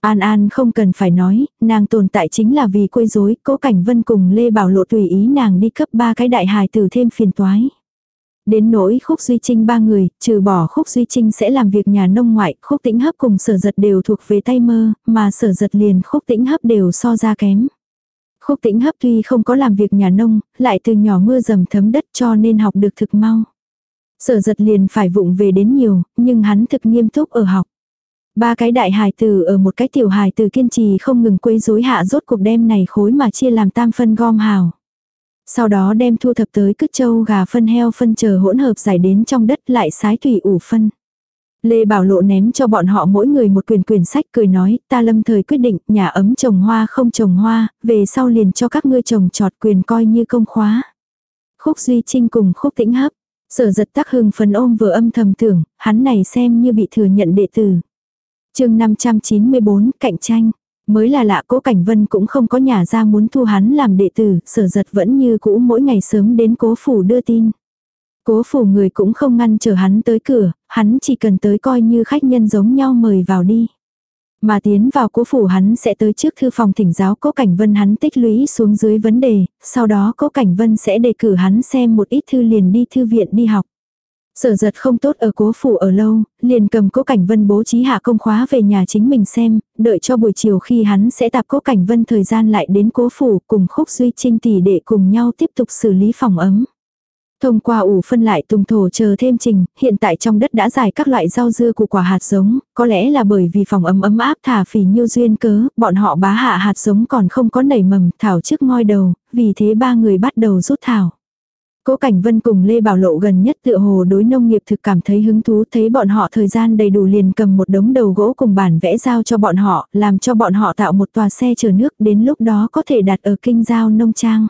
An An không cần phải nói, nàng tồn tại chính là vì quấy rối, cố cảnh vân cùng Lê Bảo Lộ tùy ý nàng đi cấp ba cái đại hài tử thêm phiền toái. Đến nỗi khúc duy trinh ba người, trừ bỏ khúc duy trinh sẽ làm việc nhà nông ngoại, khúc tĩnh hấp cùng sở giật đều thuộc về tay mơ, mà sở giật liền khúc tĩnh hấp đều so ra kém. Khúc tĩnh hấp tuy không có làm việc nhà nông, lại từ nhỏ mưa dầm thấm đất cho nên học được thực mau. Sở giật liền phải vụng về đến nhiều, nhưng hắn thực nghiêm túc ở học. Ba cái đại hài tử ở một cái tiểu hài tử kiên trì không ngừng quấy rối hạ rốt cuộc đem này khối mà chia làm tam phân gom hào. Sau đó đem thu thập tới cứt châu gà phân heo phân chờ hỗn hợp giải đến trong đất lại sái thủy ủ phân. Lê Bảo Lộ ném cho bọn họ mỗi người một quyển quyển sách cười nói, ta lâm thời quyết định, nhà ấm trồng hoa không trồng hoa, về sau liền cho các ngươi trồng trọt quyền coi như công khóa. Khúc Duy Trinh cùng Khúc Tĩnh Hấp, sở giật tắc hưng phần ôm vừa âm thầm tưởng, hắn này xem như bị thừa nhận đệ tử chương 594, cạnh tranh. Mới là lạ cố cảnh vân cũng không có nhà ra muốn thu hắn làm đệ tử, sở giật vẫn như cũ mỗi ngày sớm đến cố phủ đưa tin. Cố phủ người cũng không ngăn chờ hắn tới cửa, hắn chỉ cần tới coi như khách nhân giống nhau mời vào đi. Mà tiến vào cố phủ hắn sẽ tới trước thư phòng thỉnh giáo cố cảnh vân hắn tích lũy xuống dưới vấn đề, sau đó cố cảnh vân sẽ đề cử hắn xem một ít thư liền đi thư viện đi học. Sở giật không tốt ở cố phủ ở lâu, liền cầm cố cảnh vân bố trí hạ công khóa về nhà chính mình xem, đợi cho buổi chiều khi hắn sẽ tạp cố cảnh vân thời gian lại đến cố phủ cùng khúc duy trinh tỷ để cùng nhau tiếp tục xử lý phòng ấm. Thông qua ủ phân lại tùng thổ chờ thêm trình, hiện tại trong đất đã dài các loại rau dưa của quả hạt giống, có lẽ là bởi vì phòng ấm ấm áp thả phì nhiêu duyên cớ, bọn họ bá hạ hạt giống còn không có nảy mầm, thảo trước ngoi đầu, vì thế ba người bắt đầu rút thảo. Cố Cảnh Vân cùng Lê Bảo Lộ gần nhất tựa hồ đối nông nghiệp thực cảm thấy hứng thú thấy bọn họ thời gian đầy đủ liền cầm một đống đầu gỗ cùng bản vẽ giao cho bọn họ, làm cho bọn họ tạo một tòa xe chở nước đến lúc đó có thể đặt ở kinh giao nông trang.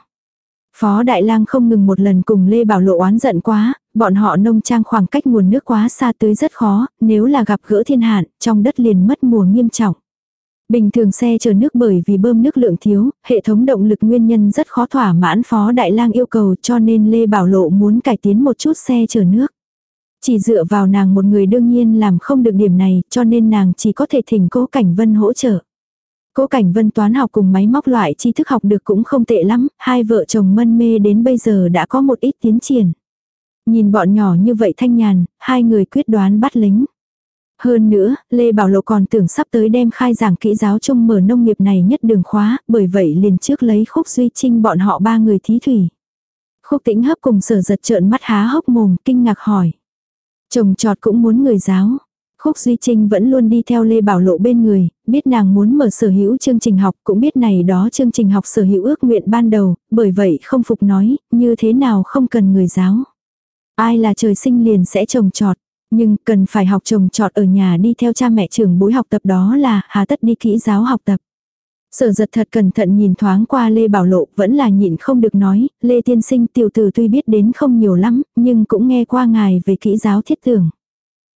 Phó Đại Lang không ngừng một lần cùng Lê Bảo Lộ oán giận quá, bọn họ nông trang khoảng cách nguồn nước quá xa tới rất khó, nếu là gặp gỡ thiên hạn, trong đất liền mất mùa nghiêm trọng. Bình thường xe chở nước bởi vì bơm nước lượng thiếu, hệ thống động lực nguyên nhân rất khó thỏa mãn Phó Đại Lang yêu cầu cho nên Lê Bảo Lộ muốn cải tiến một chút xe chở nước. Chỉ dựa vào nàng một người đương nhiên làm không được điểm này cho nên nàng chỉ có thể thỉnh cố Cảnh Vân hỗ trợ. Cố Cảnh Vân toán học cùng máy móc loại tri thức học được cũng không tệ lắm, hai vợ chồng mân mê đến bây giờ đã có một ít tiến triển. Nhìn bọn nhỏ như vậy thanh nhàn, hai người quyết đoán bắt lính. Hơn nữa, Lê Bảo Lộ còn tưởng sắp tới đem khai giảng kỹ giáo chung mở nông nghiệp này nhất đường khóa, bởi vậy liền trước lấy khúc duy trinh bọn họ ba người thí thủy. Khúc tĩnh hấp cùng sở giật trợn mắt há hốc mồm, kinh ngạc hỏi. Chồng trọt cũng muốn người giáo. Khúc Duy Trinh vẫn luôn đi theo Lê Bảo Lộ bên người, biết nàng muốn mở sở hữu chương trình học, cũng biết này đó chương trình học sở hữu ước nguyện ban đầu, bởi vậy không phục nói, như thế nào không cần người giáo. Ai là trời sinh liền sẽ trồng trọt, nhưng cần phải học trồng trọt ở nhà đi theo cha mẹ trưởng bối học tập đó là hà tất đi kỹ giáo học tập. Sở giật thật cẩn thận nhìn thoáng qua Lê Bảo Lộ vẫn là nhịn không được nói, Lê Tiên Sinh tiểu tử tuy biết đến không nhiều lắm, nhưng cũng nghe qua ngài về kỹ giáo thiết tưởng.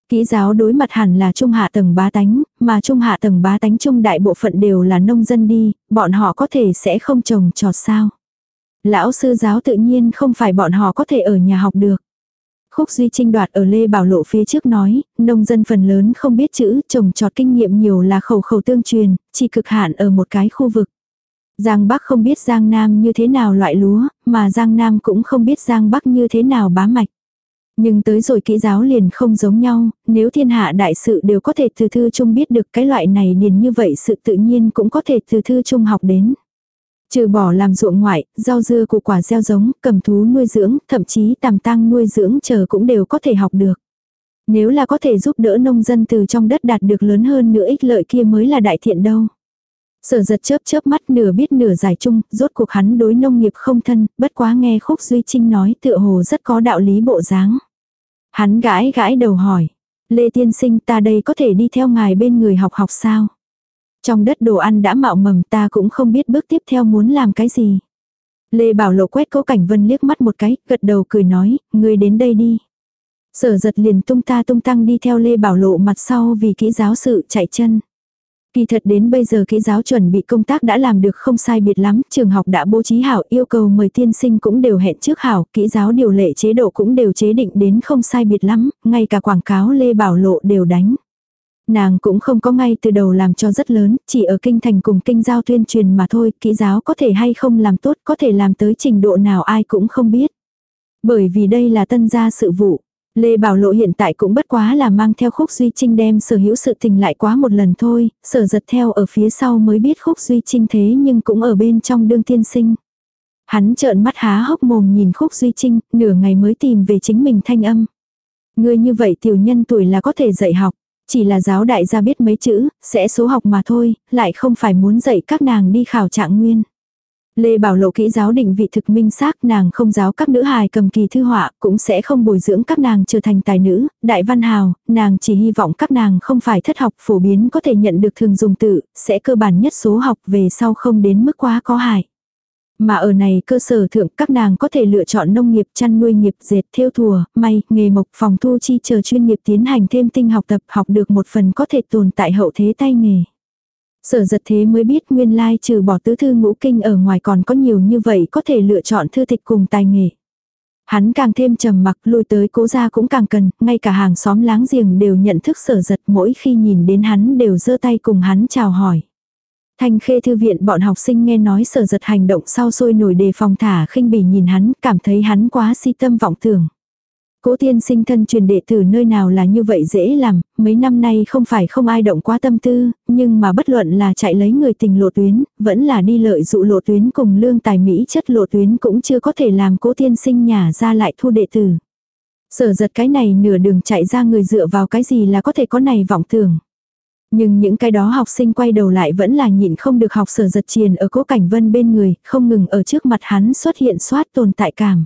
Kỹ giáo đối mặt hẳn là trung hạ tầng bá tánh, mà trung hạ tầng bá tánh trung đại bộ phận đều là nông dân đi, bọn họ có thể sẽ không trồng trọt sao. Lão sư giáo tự nhiên không phải bọn họ có thể ở nhà học được. Khúc Duy Trinh đoạt ở Lê Bảo Lộ phía trước nói, nông dân phần lớn không biết chữ, trồng trọt kinh nghiệm nhiều là khẩu khẩu tương truyền, chỉ cực hạn ở một cái khu vực. Giang Bắc không biết Giang Nam như thế nào loại lúa, mà Giang Nam cũng không biết Giang Bắc như thế nào bá mạch. Nhưng tới rồi kỹ giáo liền không giống nhau, nếu thiên hạ đại sự đều có thể từ thư chung biết được cái loại này liền như vậy sự tự nhiên cũng có thể từ thư chung học đến. Trừ bỏ làm ruộng ngoại, rau dưa củ quả gieo giống, cầm thú nuôi dưỡng, thậm chí tàm tăng nuôi dưỡng chờ cũng đều có thể học được. Nếu là có thể giúp đỡ nông dân từ trong đất đạt được lớn hơn nữa ích lợi kia mới là đại thiện đâu. Sở giật chớp chớp mắt nửa biết nửa giải chung, rốt cuộc hắn đối nông nghiệp không thân, bất quá nghe khúc Duy Trinh nói tựa hồ rất có đạo lý bộ dáng. Hắn gãi gãi đầu hỏi. Lê Tiên Sinh ta đây có thể đi theo ngài bên người học học sao? Trong đất đồ ăn đã mạo mầm ta cũng không biết bước tiếp theo muốn làm cái gì. Lê Bảo Lộ quét cố cảnh vân liếc mắt một cái, gật đầu cười nói, ngươi đến đây đi. Sở giật liền tung ta tung tăng đi theo Lê Bảo Lộ mặt sau vì kỹ giáo sự chạy chân. Kỳ thật đến bây giờ kỹ giáo chuẩn bị công tác đã làm được không sai biệt lắm, trường học đã bố trí hảo yêu cầu mời tiên sinh cũng đều hẹn trước hảo, kỹ giáo điều lệ chế độ cũng đều chế định đến không sai biệt lắm, ngay cả quảng cáo Lê Bảo Lộ đều đánh. Nàng cũng không có ngay từ đầu làm cho rất lớn, chỉ ở kinh thành cùng kinh giao tuyên truyền mà thôi, kỹ giáo có thể hay không làm tốt, có thể làm tới trình độ nào ai cũng không biết. Bởi vì đây là tân gia sự vụ. Lê Bảo Lộ hiện tại cũng bất quá là mang theo khúc Duy Trinh đem sở hữu sự tình lại quá một lần thôi, sở giật theo ở phía sau mới biết khúc Duy Trinh thế nhưng cũng ở bên trong đương tiên sinh. Hắn trợn mắt há hốc mồm nhìn khúc Duy Trinh, nửa ngày mới tìm về chính mình thanh âm. Người như vậy tiểu nhân tuổi là có thể dạy học, chỉ là giáo đại gia biết mấy chữ, sẽ số học mà thôi, lại không phải muốn dạy các nàng đi khảo trạng nguyên. Lê Bảo Lộ kỹ giáo định vị thực minh xác nàng không giáo các nữ hài cầm kỳ thư họa, cũng sẽ không bồi dưỡng các nàng trở thành tài nữ, đại văn hào, nàng chỉ hy vọng các nàng không phải thất học phổ biến có thể nhận được thường dùng tự, sẽ cơ bản nhất số học về sau không đến mức quá có hại. Mà ở này cơ sở thượng các nàng có thể lựa chọn nông nghiệp, chăn nuôi nghiệp, dệt, thêu thùa, may, nghề mộc, phòng thu chi chờ chuyên nghiệp tiến hành thêm tinh học tập học được một phần có thể tồn tại hậu thế tay nghề. Sở giật thế mới biết nguyên lai trừ bỏ tứ thư ngũ kinh ở ngoài còn có nhiều như vậy có thể lựa chọn thư tịch cùng tài nghề. Hắn càng thêm trầm mặc lui tới cố gia cũng càng cần, ngay cả hàng xóm láng giềng đều nhận thức sở giật mỗi khi nhìn đến hắn đều giơ tay cùng hắn chào hỏi. Thanh khê thư viện bọn học sinh nghe nói sở giật hành động sau sôi nổi đề phòng thả khinh bỉ nhìn hắn, cảm thấy hắn quá si tâm vọng tưởng. Cố tiên sinh thân truyền đệ tử nơi nào là như vậy dễ làm, mấy năm nay không phải không ai động quá tâm tư, nhưng mà bất luận là chạy lấy người tình lộ tuyến, vẫn là đi lợi dụ lộ tuyến cùng lương tài Mỹ chất lộ tuyến cũng chưa có thể làm cố tiên sinh nhà ra lại thu đệ tử. Sở giật cái này nửa đường chạy ra người dựa vào cái gì là có thể có này vọng tưởng. Nhưng những cái đó học sinh quay đầu lại vẫn là nhịn không được học sở giật triền ở cố cảnh vân bên người, không ngừng ở trước mặt hắn xuất hiện soát tồn tại cảm.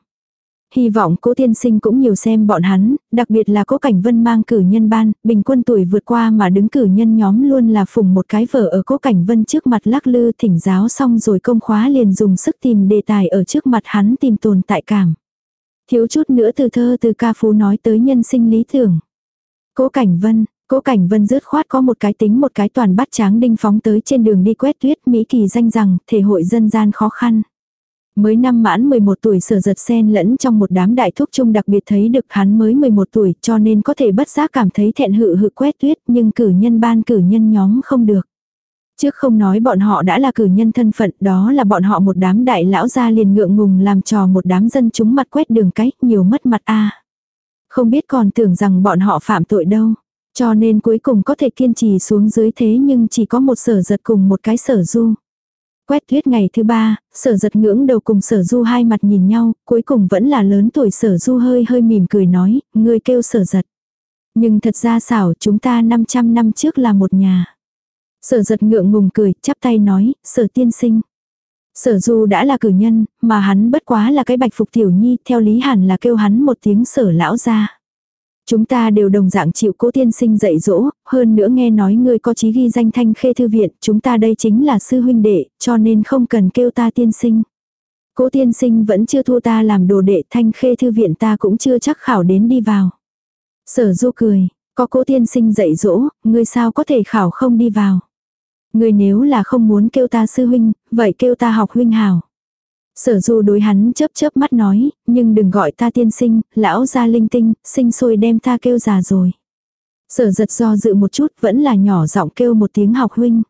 Hy vọng cố tiên sinh cũng nhiều xem bọn hắn, đặc biệt là cố cảnh vân mang cử nhân ban, bình quân tuổi vượt qua mà đứng cử nhân nhóm luôn là phùng một cái vở ở cố cảnh vân trước mặt lắc lư thỉnh giáo xong rồi công khóa liền dùng sức tìm đề tài ở trước mặt hắn tìm tồn tại cảm. Thiếu chút nữa từ thơ từ ca phú nói tới nhân sinh lý tưởng. Cố cảnh vân, Cố Cảnh Vân rớt khoát có một cái tính một cái toàn bắt tráng đinh phóng tới trên đường đi quét tuyết, Mỹ kỳ danh rằng, thể hội dân gian khó khăn. Mới năm mãn 11 tuổi sở giật sen lẫn trong một đám đại thúc chung đặc biệt thấy được hắn mới 11 tuổi, cho nên có thể bất giác cảm thấy thẹn hự hự quét tuyết, nhưng cử nhân ban cử nhân nhóm không được. Trước không nói bọn họ đã là cử nhân thân phận, đó là bọn họ một đám đại lão gia liền ngượng ngùng làm trò một đám dân chúng mặt quét đường cách nhiều mất mặt a Không biết còn tưởng rằng bọn họ phạm tội đâu. Cho nên cuối cùng có thể kiên trì xuống dưới thế nhưng chỉ có một sở giật cùng một cái sở du. Quét tuyết ngày thứ ba, sở giật ngưỡng đầu cùng sở du hai mặt nhìn nhau, cuối cùng vẫn là lớn tuổi sở du hơi hơi mỉm cười nói, người kêu sở giật. Nhưng thật ra xảo chúng ta 500 năm trước là một nhà. Sở giật ngượng ngùng cười, chắp tay nói, sở tiên sinh. Sở du đã là cử nhân, mà hắn bất quá là cái bạch phục tiểu nhi, theo lý hẳn là kêu hắn một tiếng sở lão ra. Chúng ta đều đồng dạng chịu cố tiên sinh dạy dỗ, hơn nữa nghe nói ngươi có chí ghi danh thanh khê thư viện, chúng ta đây chính là sư huynh đệ, cho nên không cần kêu ta tiên sinh. Cố tiên sinh vẫn chưa thua ta làm đồ đệ thanh khê thư viện ta cũng chưa chắc khảo đến đi vào. Sở du cười, có cố tiên sinh dạy dỗ, ngươi sao có thể khảo không đi vào. Ngươi nếu là không muốn kêu ta sư huynh, vậy kêu ta học huynh hảo Sở du đối hắn chớp chớp mắt nói, nhưng đừng gọi ta tiên sinh, lão gia linh tinh, sinh sôi đem ta kêu già rồi. Sở giật do dự một chút vẫn là nhỏ giọng kêu một tiếng học huynh.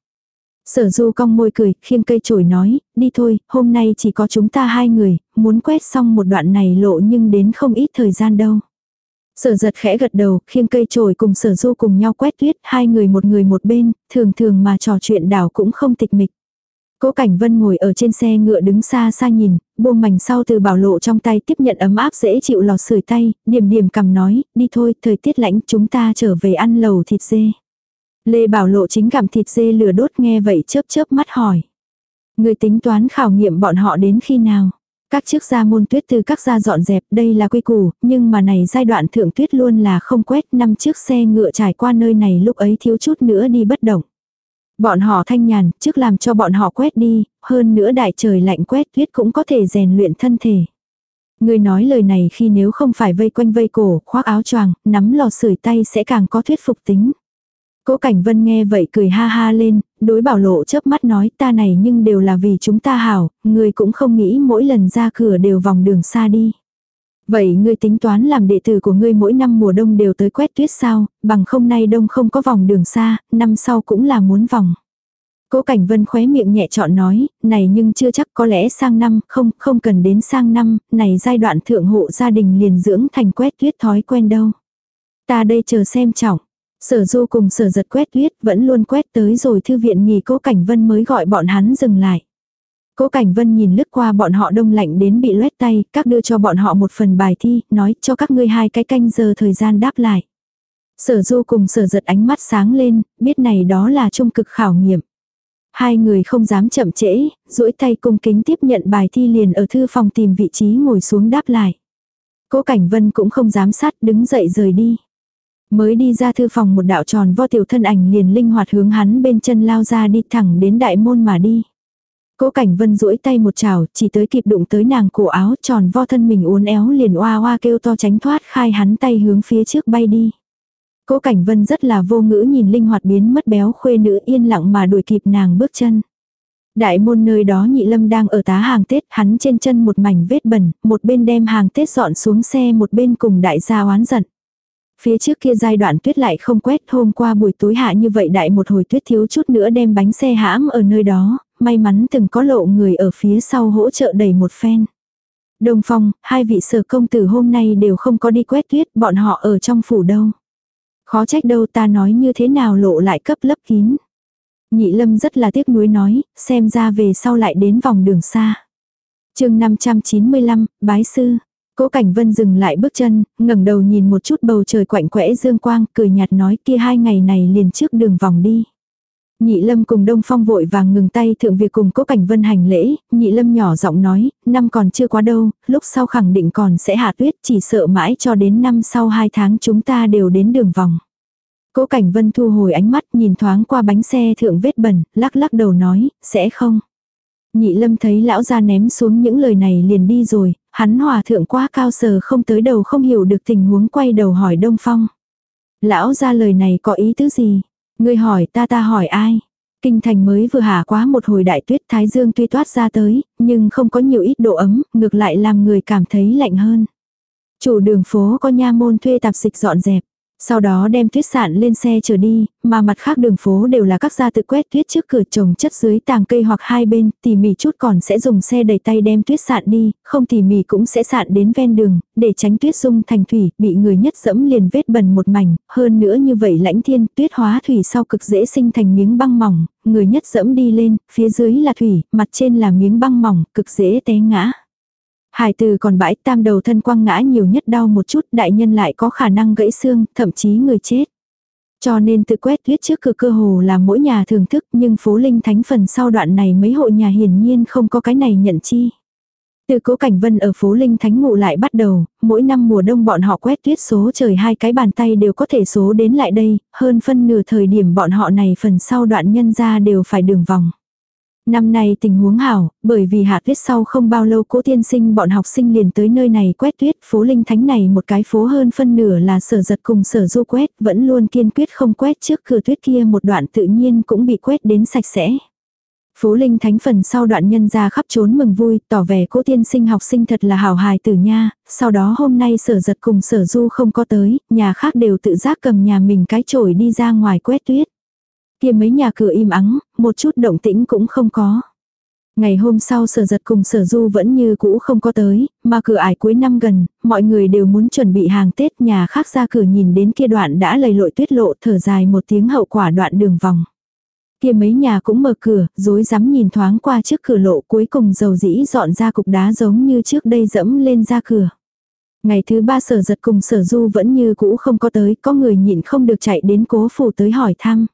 Sở du cong môi cười, khiêng cây chổi nói, đi thôi, hôm nay chỉ có chúng ta hai người, muốn quét xong một đoạn này lộ nhưng đến không ít thời gian đâu. Sở giật khẽ gật đầu, khiêng cây chổi cùng sở du cùng nhau quét tuyết, hai người một người một bên, thường thường mà trò chuyện đảo cũng không tịch mịch. Cố Cảnh Vân ngồi ở trên xe ngựa đứng xa xa nhìn, buông mảnh sau từ bảo lộ trong tay tiếp nhận ấm áp dễ chịu lò sưởi tay, điểm điểm cầm nói, đi thôi, thời tiết lạnh chúng ta trở về ăn lầu thịt dê. Lê Bảo Lộ chính gặm thịt dê lửa đốt nghe vậy chớp chớp mắt hỏi. Người tính toán khảo nghiệm bọn họ đến khi nào? Các chiếc gia môn tuyết từ các gia dọn dẹp đây là quy củ, nhưng mà này giai đoạn thượng tuyết luôn là không quét năm chiếc xe ngựa trải qua nơi này lúc ấy thiếu chút nữa đi bất động. Bọn họ thanh nhàn, trước làm cho bọn họ quét đi, hơn nữa đại trời lạnh quét tuyết cũng có thể rèn luyện thân thể. Người nói lời này khi nếu không phải vây quanh vây cổ, khoác áo choàng, nắm lò sưởi tay sẽ càng có thuyết phục tính. Cố Cảnh Vân nghe vậy cười ha ha lên, đối bảo lộ chớp mắt nói ta này nhưng đều là vì chúng ta hảo, người cũng không nghĩ mỗi lần ra cửa đều vòng đường xa đi. Vậy ngươi tính toán làm đệ tử của ngươi mỗi năm mùa đông đều tới quét tuyết sao, bằng không nay đông không có vòng đường xa, năm sau cũng là muốn vòng. Cố Cảnh Vân khóe miệng nhẹ chọn nói, này nhưng chưa chắc có lẽ sang năm, không, không cần đến sang năm, này giai đoạn thượng hộ gia đình liền dưỡng thành quét tuyết thói quen đâu. Ta đây chờ xem trọng. Sở du cùng sở giật quét tuyết vẫn luôn quét tới rồi thư viện nghỉ cố Cảnh Vân mới gọi bọn hắn dừng lại. Cố Cảnh Vân nhìn lướt qua bọn họ đông lạnh đến bị loét tay, các đưa cho bọn họ một phần bài thi, nói cho các ngươi hai cái canh giờ thời gian đáp lại. Sở du cùng sở giật ánh mắt sáng lên, biết này đó là trung cực khảo nghiệm. Hai người không dám chậm trễ, duỗi tay cung kính tiếp nhận bài thi liền ở thư phòng tìm vị trí ngồi xuống đáp lại. Cố Cảnh Vân cũng không dám sát đứng dậy rời đi. Mới đi ra thư phòng một đạo tròn vo tiểu thân ảnh liền linh hoạt hướng hắn bên chân lao ra đi thẳng đến đại môn mà đi. Cố Cảnh Vân duỗi tay một chảo, chỉ tới kịp đụng tới nàng cổ áo tròn vo thân mình uốn éo liền oa oa kêu to tránh thoát khai hắn tay hướng phía trước bay đi. Cố Cảnh Vân rất là vô ngữ nhìn linh hoạt biến mất béo khuê nữ yên lặng mà đuổi kịp nàng bước chân. Đại môn nơi đó nhị lâm đang ở tá hàng Tết, hắn trên chân một mảnh vết bẩn, một bên đem hàng Tết dọn xuống xe một bên cùng đại gia oán giận. Phía trước kia giai đoạn tuyết lại không quét hôm qua buổi tối hạ như vậy đại một hồi tuyết thiếu chút nữa đem bánh xe hãm ở nơi đó, may mắn từng có lộ người ở phía sau hỗ trợ đẩy một phen. Đông Phong, hai vị sở công tử hôm nay đều không có đi quét tuyết, bọn họ ở trong phủ đâu. Khó trách đâu ta nói như thế nào lộ lại cấp lấp kín. Nhị lâm rất là tiếc nuối nói, xem ra về sau lại đến vòng đường xa. chương 595, Bái Sư. Cố Cảnh Vân dừng lại bước chân, ngẩng đầu nhìn một chút bầu trời quạnh quẽ dương quang, cười nhạt nói kia hai ngày này liền trước đường vòng đi. Nhị Lâm cùng Đông Phong vội vàng ngừng tay thượng việc cùng Cố Cảnh Vân hành lễ, Nhị Lâm nhỏ giọng nói, năm còn chưa quá đâu, lúc sau khẳng định còn sẽ hạ tuyết, chỉ sợ mãi cho đến năm sau hai tháng chúng ta đều đến đường vòng. Cố Cảnh Vân thu hồi ánh mắt nhìn thoáng qua bánh xe thượng vết bẩn, lắc lắc đầu nói, sẽ không. Nhị Lâm thấy lão ra ném xuống những lời này liền đi rồi, hắn hòa thượng quá cao sờ không tới đầu không hiểu được tình huống quay đầu hỏi Đông Phong. Lão ra lời này có ý tứ gì? Ngươi hỏi ta ta hỏi ai? Kinh thành mới vừa hạ quá một hồi đại tuyết thái dương tuy toát ra tới, nhưng không có nhiều ít độ ấm, ngược lại làm người cảm thấy lạnh hơn. Chủ đường phố có nha môn thuê tạp dịch dọn dẹp. Sau đó đem tuyết sạn lên xe trở đi, mà mặt khác đường phố đều là các gia tự quét tuyết trước cửa trồng chất dưới tàng cây hoặc hai bên, tỉ mỉ chút còn sẽ dùng xe đẩy tay đem tuyết sạn đi, không tỉ mỉ cũng sẽ sạn đến ven đường, để tránh tuyết dung thành thủy, bị người nhất dẫm liền vết bẩn một mảnh, hơn nữa như vậy lãnh thiên, tuyết hóa thủy sau cực dễ sinh thành miếng băng mỏng, người nhất dẫm đi lên, phía dưới là thủy, mặt trên là miếng băng mỏng, cực dễ té ngã. Hải từ còn bãi tam đầu thân quăng ngã nhiều nhất đau một chút đại nhân lại có khả năng gãy xương, thậm chí người chết. Cho nên tự quét tuyết trước cửa cơ hồ là mỗi nhà thưởng thức nhưng phố linh thánh phần sau đoạn này mấy hộ nhà hiển nhiên không có cái này nhận chi. Từ cố cảnh vân ở phố Linh Thánh ngụ lại bắt đầu, mỗi năm mùa đông bọn họ quét tuyết số trời hai cái bàn tay đều có thể số đến lại đây, hơn phân nửa thời điểm bọn họ này phần sau đoạn nhân ra đều phải đường vòng. Năm nay tình huống hảo, bởi vì hạ tuyết sau không bao lâu cố tiên sinh bọn học sinh liền tới nơi này quét tuyết, phố Linh Thánh này một cái phố hơn phân nửa là sở giật cùng sở du quét, vẫn luôn kiên quyết không quét trước cửa tuyết kia một đoạn tự nhiên cũng bị quét đến sạch sẽ. Phố Linh Thánh phần sau đoạn nhân ra khắp trốn mừng vui, tỏ vẻ cố tiên sinh học sinh thật là hào hài tử nha, sau đó hôm nay sở giật cùng sở du không có tới, nhà khác đều tự giác cầm nhà mình cái chổi đi ra ngoài quét tuyết kia mấy nhà cửa im ắng, một chút động tĩnh cũng không có. Ngày hôm sau sở giật cùng sở du vẫn như cũ không có tới, mà cửa ải cuối năm gần, mọi người đều muốn chuẩn bị hàng Tết nhà khác ra cửa nhìn đến kia đoạn đã lầy lội tuyết lộ thở dài một tiếng hậu quả đoạn đường vòng. Kia mấy nhà cũng mở cửa, dối rắm nhìn thoáng qua trước cửa lộ cuối cùng dầu dĩ dọn ra cục đá giống như trước đây dẫm lên ra cửa. Ngày thứ ba sở giật cùng sở du vẫn như cũ không có tới, có người nhịn không được chạy đến cố phủ tới hỏi thăm.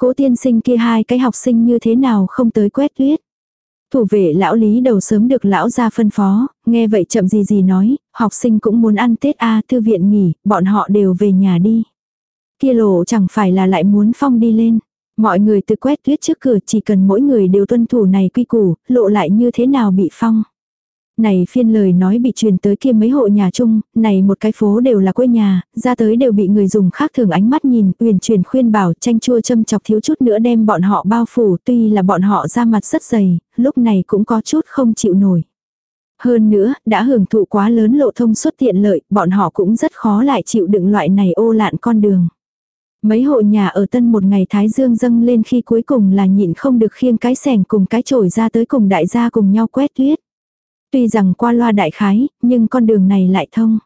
Cố tiên sinh kia hai cái học sinh như thế nào không tới quét tuyết. Thủ vệ lão lý đầu sớm được lão ra phân phó, nghe vậy chậm gì gì nói, học sinh cũng muốn ăn Tết A thư viện nghỉ, bọn họ đều về nhà đi. Kia lộ chẳng phải là lại muốn phong đi lên. Mọi người tự quét tuyết trước cửa chỉ cần mỗi người đều tuân thủ này quy củ, lộ lại như thế nào bị phong. Này phiên lời nói bị truyền tới kia mấy hộ nhà chung, này một cái phố đều là quê nhà, ra tới đều bị người dùng khác thường ánh mắt nhìn, uyển truyền khuyên bảo tranh chua châm chọc thiếu chút nữa đem bọn họ bao phủ, tuy là bọn họ ra mặt rất dày, lúc này cũng có chút không chịu nổi. Hơn nữa, đã hưởng thụ quá lớn lộ thông suốt tiện lợi, bọn họ cũng rất khó lại chịu đựng loại này ô lạn con đường. Mấy hộ nhà ở tân một ngày Thái Dương dâng lên khi cuối cùng là nhịn không được khiêng cái sẻng cùng cái chổi ra tới cùng đại gia cùng nhau quét tuyết. Tuy rằng qua loa đại khái, nhưng con đường này lại thông.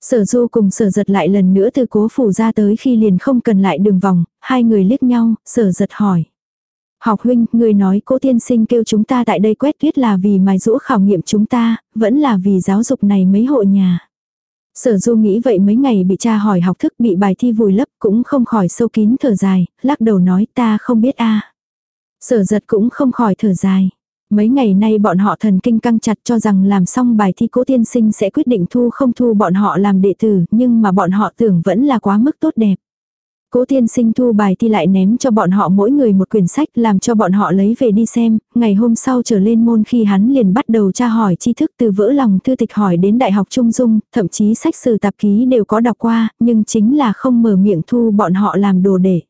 Sở du cùng sở giật lại lần nữa từ cố phủ ra tới khi liền không cần lại đường vòng, hai người liếc nhau, sở giật hỏi. Học huynh, người nói cố tiên sinh kêu chúng ta tại đây quét tuyết là vì mài rũ khảo nghiệm chúng ta, vẫn là vì giáo dục này mấy hộ nhà. Sở du nghĩ vậy mấy ngày bị cha hỏi học thức bị bài thi vùi lấp cũng không khỏi sâu kín thở dài, lắc đầu nói ta không biết a Sở giật cũng không khỏi thở dài. Mấy ngày nay bọn họ thần kinh căng chặt cho rằng làm xong bài thi cố tiên sinh sẽ quyết định thu không thu bọn họ làm đệ tử, nhưng mà bọn họ tưởng vẫn là quá mức tốt đẹp. Cố tiên sinh thu bài thi lại ném cho bọn họ mỗi người một quyển sách làm cho bọn họ lấy về đi xem, ngày hôm sau trở lên môn khi hắn liền bắt đầu tra hỏi tri thức từ vỡ lòng thư tịch hỏi đến đại học trung dung, thậm chí sách sử tạp ký đều có đọc qua, nhưng chính là không mở miệng thu bọn họ làm đồ để.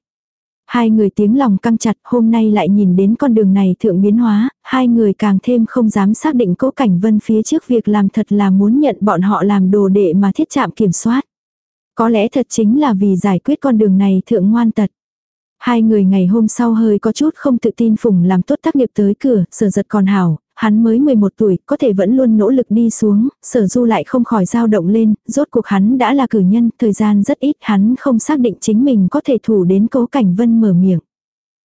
Hai người tiếng lòng căng chặt hôm nay lại nhìn đến con đường này thượng biến hóa, hai người càng thêm không dám xác định cố cảnh vân phía trước việc làm thật là muốn nhận bọn họ làm đồ đệ mà thiết chạm kiểm soát. Có lẽ thật chính là vì giải quyết con đường này thượng ngoan tật. Hai người ngày hôm sau hơi có chút không tự tin phùng làm tốt tác nghiệp tới cửa, sở giật còn hảo, hắn mới 11 tuổi, có thể vẫn luôn nỗ lực đi xuống, sở du lại không khỏi dao động lên, rốt cuộc hắn đã là cử nhân, thời gian rất ít, hắn không xác định chính mình có thể thủ đến cố cảnh vân mở miệng.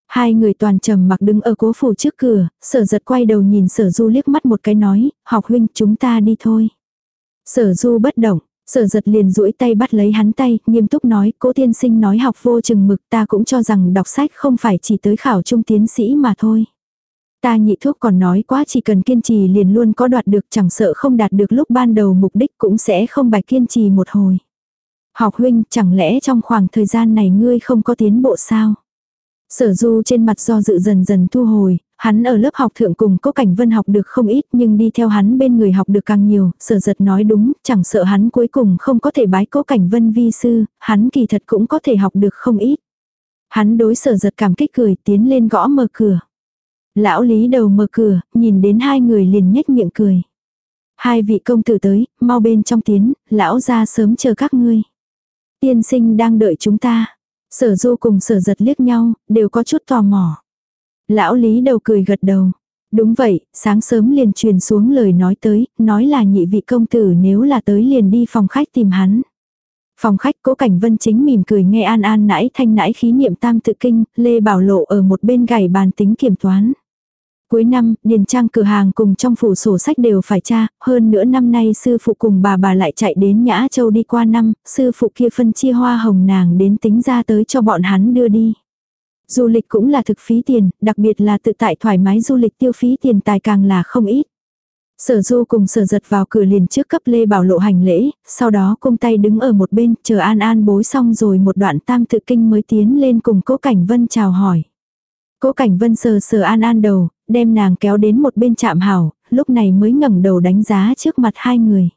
Hai người toàn trầm mặc đứng ở cố phủ trước cửa, sở giật quay đầu nhìn sở du liếc mắt một cái nói, học huynh chúng ta đi thôi. Sở du bất động, Sở giật liền duỗi tay bắt lấy hắn tay, nghiêm túc nói, cố tiên sinh nói học vô chừng mực ta cũng cho rằng đọc sách không phải chỉ tới khảo trung tiến sĩ mà thôi. Ta nhị thuốc còn nói quá chỉ cần kiên trì liền luôn có đoạt được chẳng sợ không đạt được lúc ban đầu mục đích cũng sẽ không bạch kiên trì một hồi. Học huynh chẳng lẽ trong khoảng thời gian này ngươi không có tiến bộ sao? Sở du trên mặt do dự dần dần thu hồi, Hắn ở lớp học thượng cùng có cảnh vân học được không ít nhưng đi theo hắn bên người học được càng nhiều, sở giật nói đúng, chẳng sợ hắn cuối cùng không có thể bái cố cảnh vân vi sư, hắn kỳ thật cũng có thể học được không ít. Hắn đối sở giật cảm kích cười tiến lên gõ mở cửa. Lão lý đầu mở cửa, nhìn đến hai người liền nhếch miệng cười. Hai vị công tử tới, mau bên trong tiến, lão ra sớm chờ các ngươi. Tiên sinh đang đợi chúng ta. Sở du cùng sở giật liếc nhau, đều có chút tò mò. Lão Lý đầu cười gật đầu. Đúng vậy, sáng sớm liền truyền xuống lời nói tới, nói là nhị vị công tử nếu là tới liền đi phòng khách tìm hắn. Phòng khách cố cảnh vân chính mỉm cười nghe an an nãi thanh nãi khí niệm tam tự kinh, Lê Bảo Lộ ở một bên gảy bàn tính kiểm toán. Cuối năm, điền trang cửa hàng cùng trong phủ sổ sách đều phải tra, hơn nữa năm nay sư phụ cùng bà bà lại chạy đến Nhã Châu đi qua năm, sư phụ kia phân chia hoa hồng nàng đến tính ra tới cho bọn hắn đưa đi. Du lịch cũng là thực phí tiền, đặc biệt là tự tại thoải mái du lịch tiêu phí tiền tài càng là không ít. Sở du cùng sở giật vào cửa liền trước cấp Lê Bảo Lộ hành lễ, sau đó cung tay đứng ở một bên chờ An An bối xong rồi một đoạn tam tự kinh mới tiến lên cùng Cố Cảnh Vân chào hỏi. Cố Cảnh Vân sờ sờ An An đầu, đem nàng kéo đến một bên chạm hảo, lúc này mới ngẩng đầu đánh giá trước mặt hai người.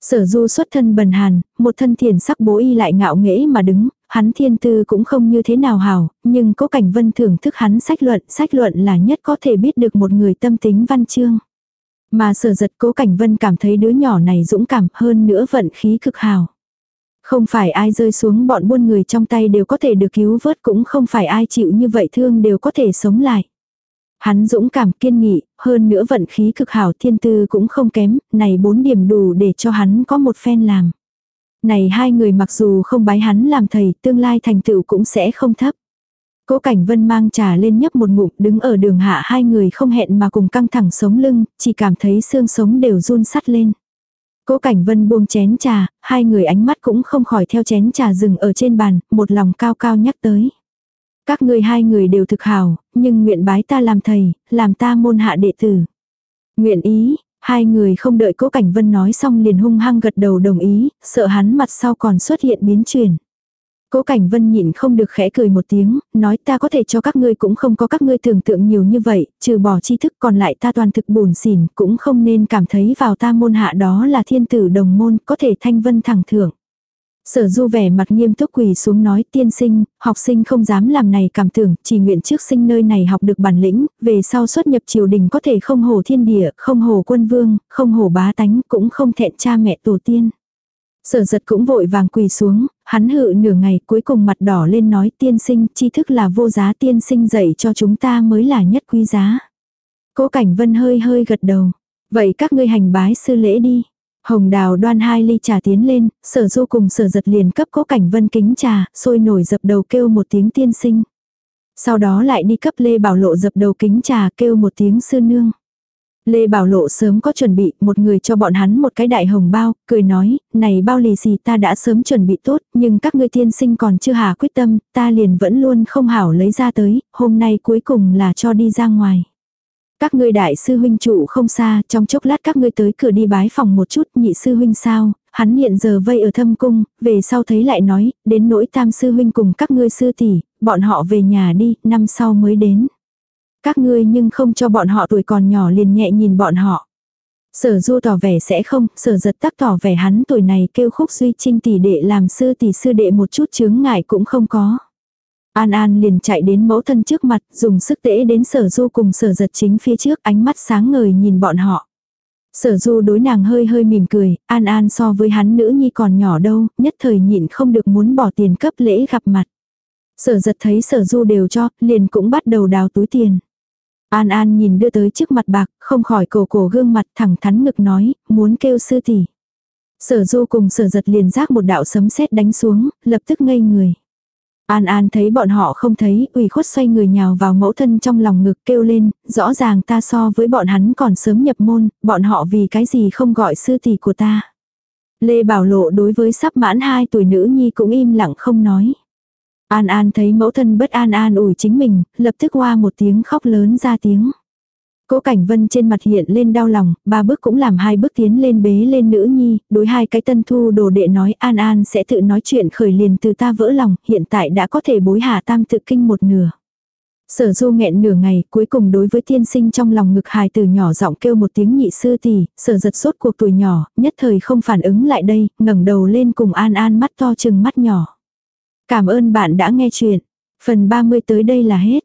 Sở du xuất thân bần hàn, một thân thiền sắc bố y lại ngạo nghễ mà đứng, hắn thiên tư cũng không như thế nào hảo, nhưng cố cảnh vân thưởng thức hắn sách luận, sách luận là nhất có thể biết được một người tâm tính văn chương. Mà sở giật cố cảnh vân cảm thấy đứa nhỏ này dũng cảm hơn nữa vận khí cực hào. Không phải ai rơi xuống bọn buôn người trong tay đều có thể được cứu vớt cũng không phải ai chịu như vậy thương đều có thể sống lại. Hắn dũng cảm kiên nghị, hơn nữa vận khí cực hảo thiên tư cũng không kém, này bốn điểm đủ để cho hắn có một phen làm. Này hai người mặc dù không bái hắn làm thầy, tương lai thành tựu cũng sẽ không thấp. Cố Cảnh Vân mang trà lên nhấp một ngụm, đứng ở đường hạ hai người không hẹn mà cùng căng thẳng sống lưng, chỉ cảm thấy xương sống đều run sắt lên. Cố Cảnh Vân buông chén trà, hai người ánh mắt cũng không khỏi theo chén trà dừng ở trên bàn, một lòng cao cao nhắc tới. Các ngươi hai người đều thực hảo, nhưng nguyện bái ta làm thầy, làm ta môn hạ đệ tử. Nguyện ý, hai người không đợi cố Cảnh Vân nói xong liền hung hăng gật đầu đồng ý, sợ hắn mặt sau còn xuất hiện biến chuyển. Cố Cảnh Vân nhịn không được khẽ cười một tiếng, nói ta có thể cho các ngươi cũng không có các ngươi tưởng tượng nhiều như vậy, trừ bỏ tri thức còn lại ta toàn thực buồn xỉn, cũng không nên cảm thấy vào ta môn hạ đó là thiên tử đồng môn, có thể thanh vân thẳng thưởng. Sở du vẻ mặt nghiêm túc quỳ xuống nói tiên sinh, học sinh không dám làm này cảm tưởng, chỉ nguyện trước sinh nơi này học được bản lĩnh, về sau xuất nhập triều đình có thể không hồ thiên địa, không hồ quân vương, không hồ bá tánh, cũng không thẹn cha mẹ tổ tiên. Sở giật cũng vội vàng quỳ xuống, hắn hự nửa ngày cuối cùng mặt đỏ lên nói tiên sinh, tri thức là vô giá tiên sinh dạy cho chúng ta mới là nhất quý giá. Cố cảnh vân hơi hơi gật đầu. Vậy các ngươi hành bái sư lễ đi. Hồng đào đoan hai ly trà tiến lên, sở du cùng sở giật liền cấp cố cảnh vân kính trà, sôi nổi dập đầu kêu một tiếng tiên sinh. Sau đó lại đi cấp lê bảo lộ dập đầu kính trà kêu một tiếng sư nương. Lê Bảo Lộ sớm có chuẩn bị, một người cho bọn hắn một cái đại hồng bao, cười nói, này bao lì xì ta đã sớm chuẩn bị tốt, nhưng các ngươi tiên sinh còn chưa hà quyết tâm, ta liền vẫn luôn không hảo lấy ra tới, hôm nay cuối cùng là cho đi ra ngoài. Các ngươi đại sư huynh trụ không xa, trong chốc lát các ngươi tới cửa đi bái phòng một chút, nhị sư huynh sao, hắn hiện giờ vây ở thâm cung, về sau thấy lại nói, đến nỗi tam sư huynh cùng các ngươi sư tỷ, bọn họ về nhà đi, năm sau mới đến. Các ngươi nhưng không cho bọn họ tuổi còn nhỏ liền nhẹ nhìn bọn họ. Sở du tỏ vẻ sẽ không, sở giật tắc tỏ vẻ hắn tuổi này kêu khúc duy trinh tỷ đệ làm sư tỷ sư đệ một chút chướng ngại cũng không có. An An liền chạy đến mẫu thân trước mặt, dùng sức tễ đến sở du cùng sở giật chính phía trước ánh mắt sáng ngời nhìn bọn họ. Sở du đối nàng hơi hơi mỉm cười, An An so với hắn nữ nhi còn nhỏ đâu, nhất thời nhịn không được muốn bỏ tiền cấp lễ gặp mặt. Sở giật thấy sở du đều cho, liền cũng bắt đầu đào túi tiền. An An nhìn đưa tới trước mặt bạc, không khỏi cổ cổ gương mặt thẳng thắn ngực nói, muốn kêu sư tỷ. Sở du cùng sở giật liền giác một đạo sấm sét đánh xuống, lập tức ngây người. An An thấy bọn họ không thấy, ủy khuất xoay người nhào vào mẫu thân trong lòng ngực kêu lên, rõ ràng ta so với bọn hắn còn sớm nhập môn, bọn họ vì cái gì không gọi sư tỷ của ta. Lê Bảo Lộ đối với sắp mãn hai tuổi nữ nhi cũng im lặng không nói. An An thấy mẫu thân bất an an ủi chính mình, lập tức hoa một tiếng khóc lớn ra tiếng. Cố Cảnh Vân trên mặt hiện lên đau lòng, ba bước cũng làm hai bước tiến lên bế lên nữ nhi, đối hai cái tân thu đồ đệ nói An An sẽ tự nói chuyện khởi liền từ ta vỡ lòng, hiện tại đã có thể bối hạ tam tự kinh một nửa. Sở du nghẹn nửa ngày, cuối cùng đối với tiên sinh trong lòng ngực hài từ nhỏ giọng kêu một tiếng nhị sư tỷ, sở giật sốt cuộc tuổi nhỏ, nhất thời không phản ứng lại đây, ngẩng đầu lên cùng An An mắt to chừng mắt nhỏ. Cảm ơn bạn đã nghe chuyện. Phần 30 tới đây là hết.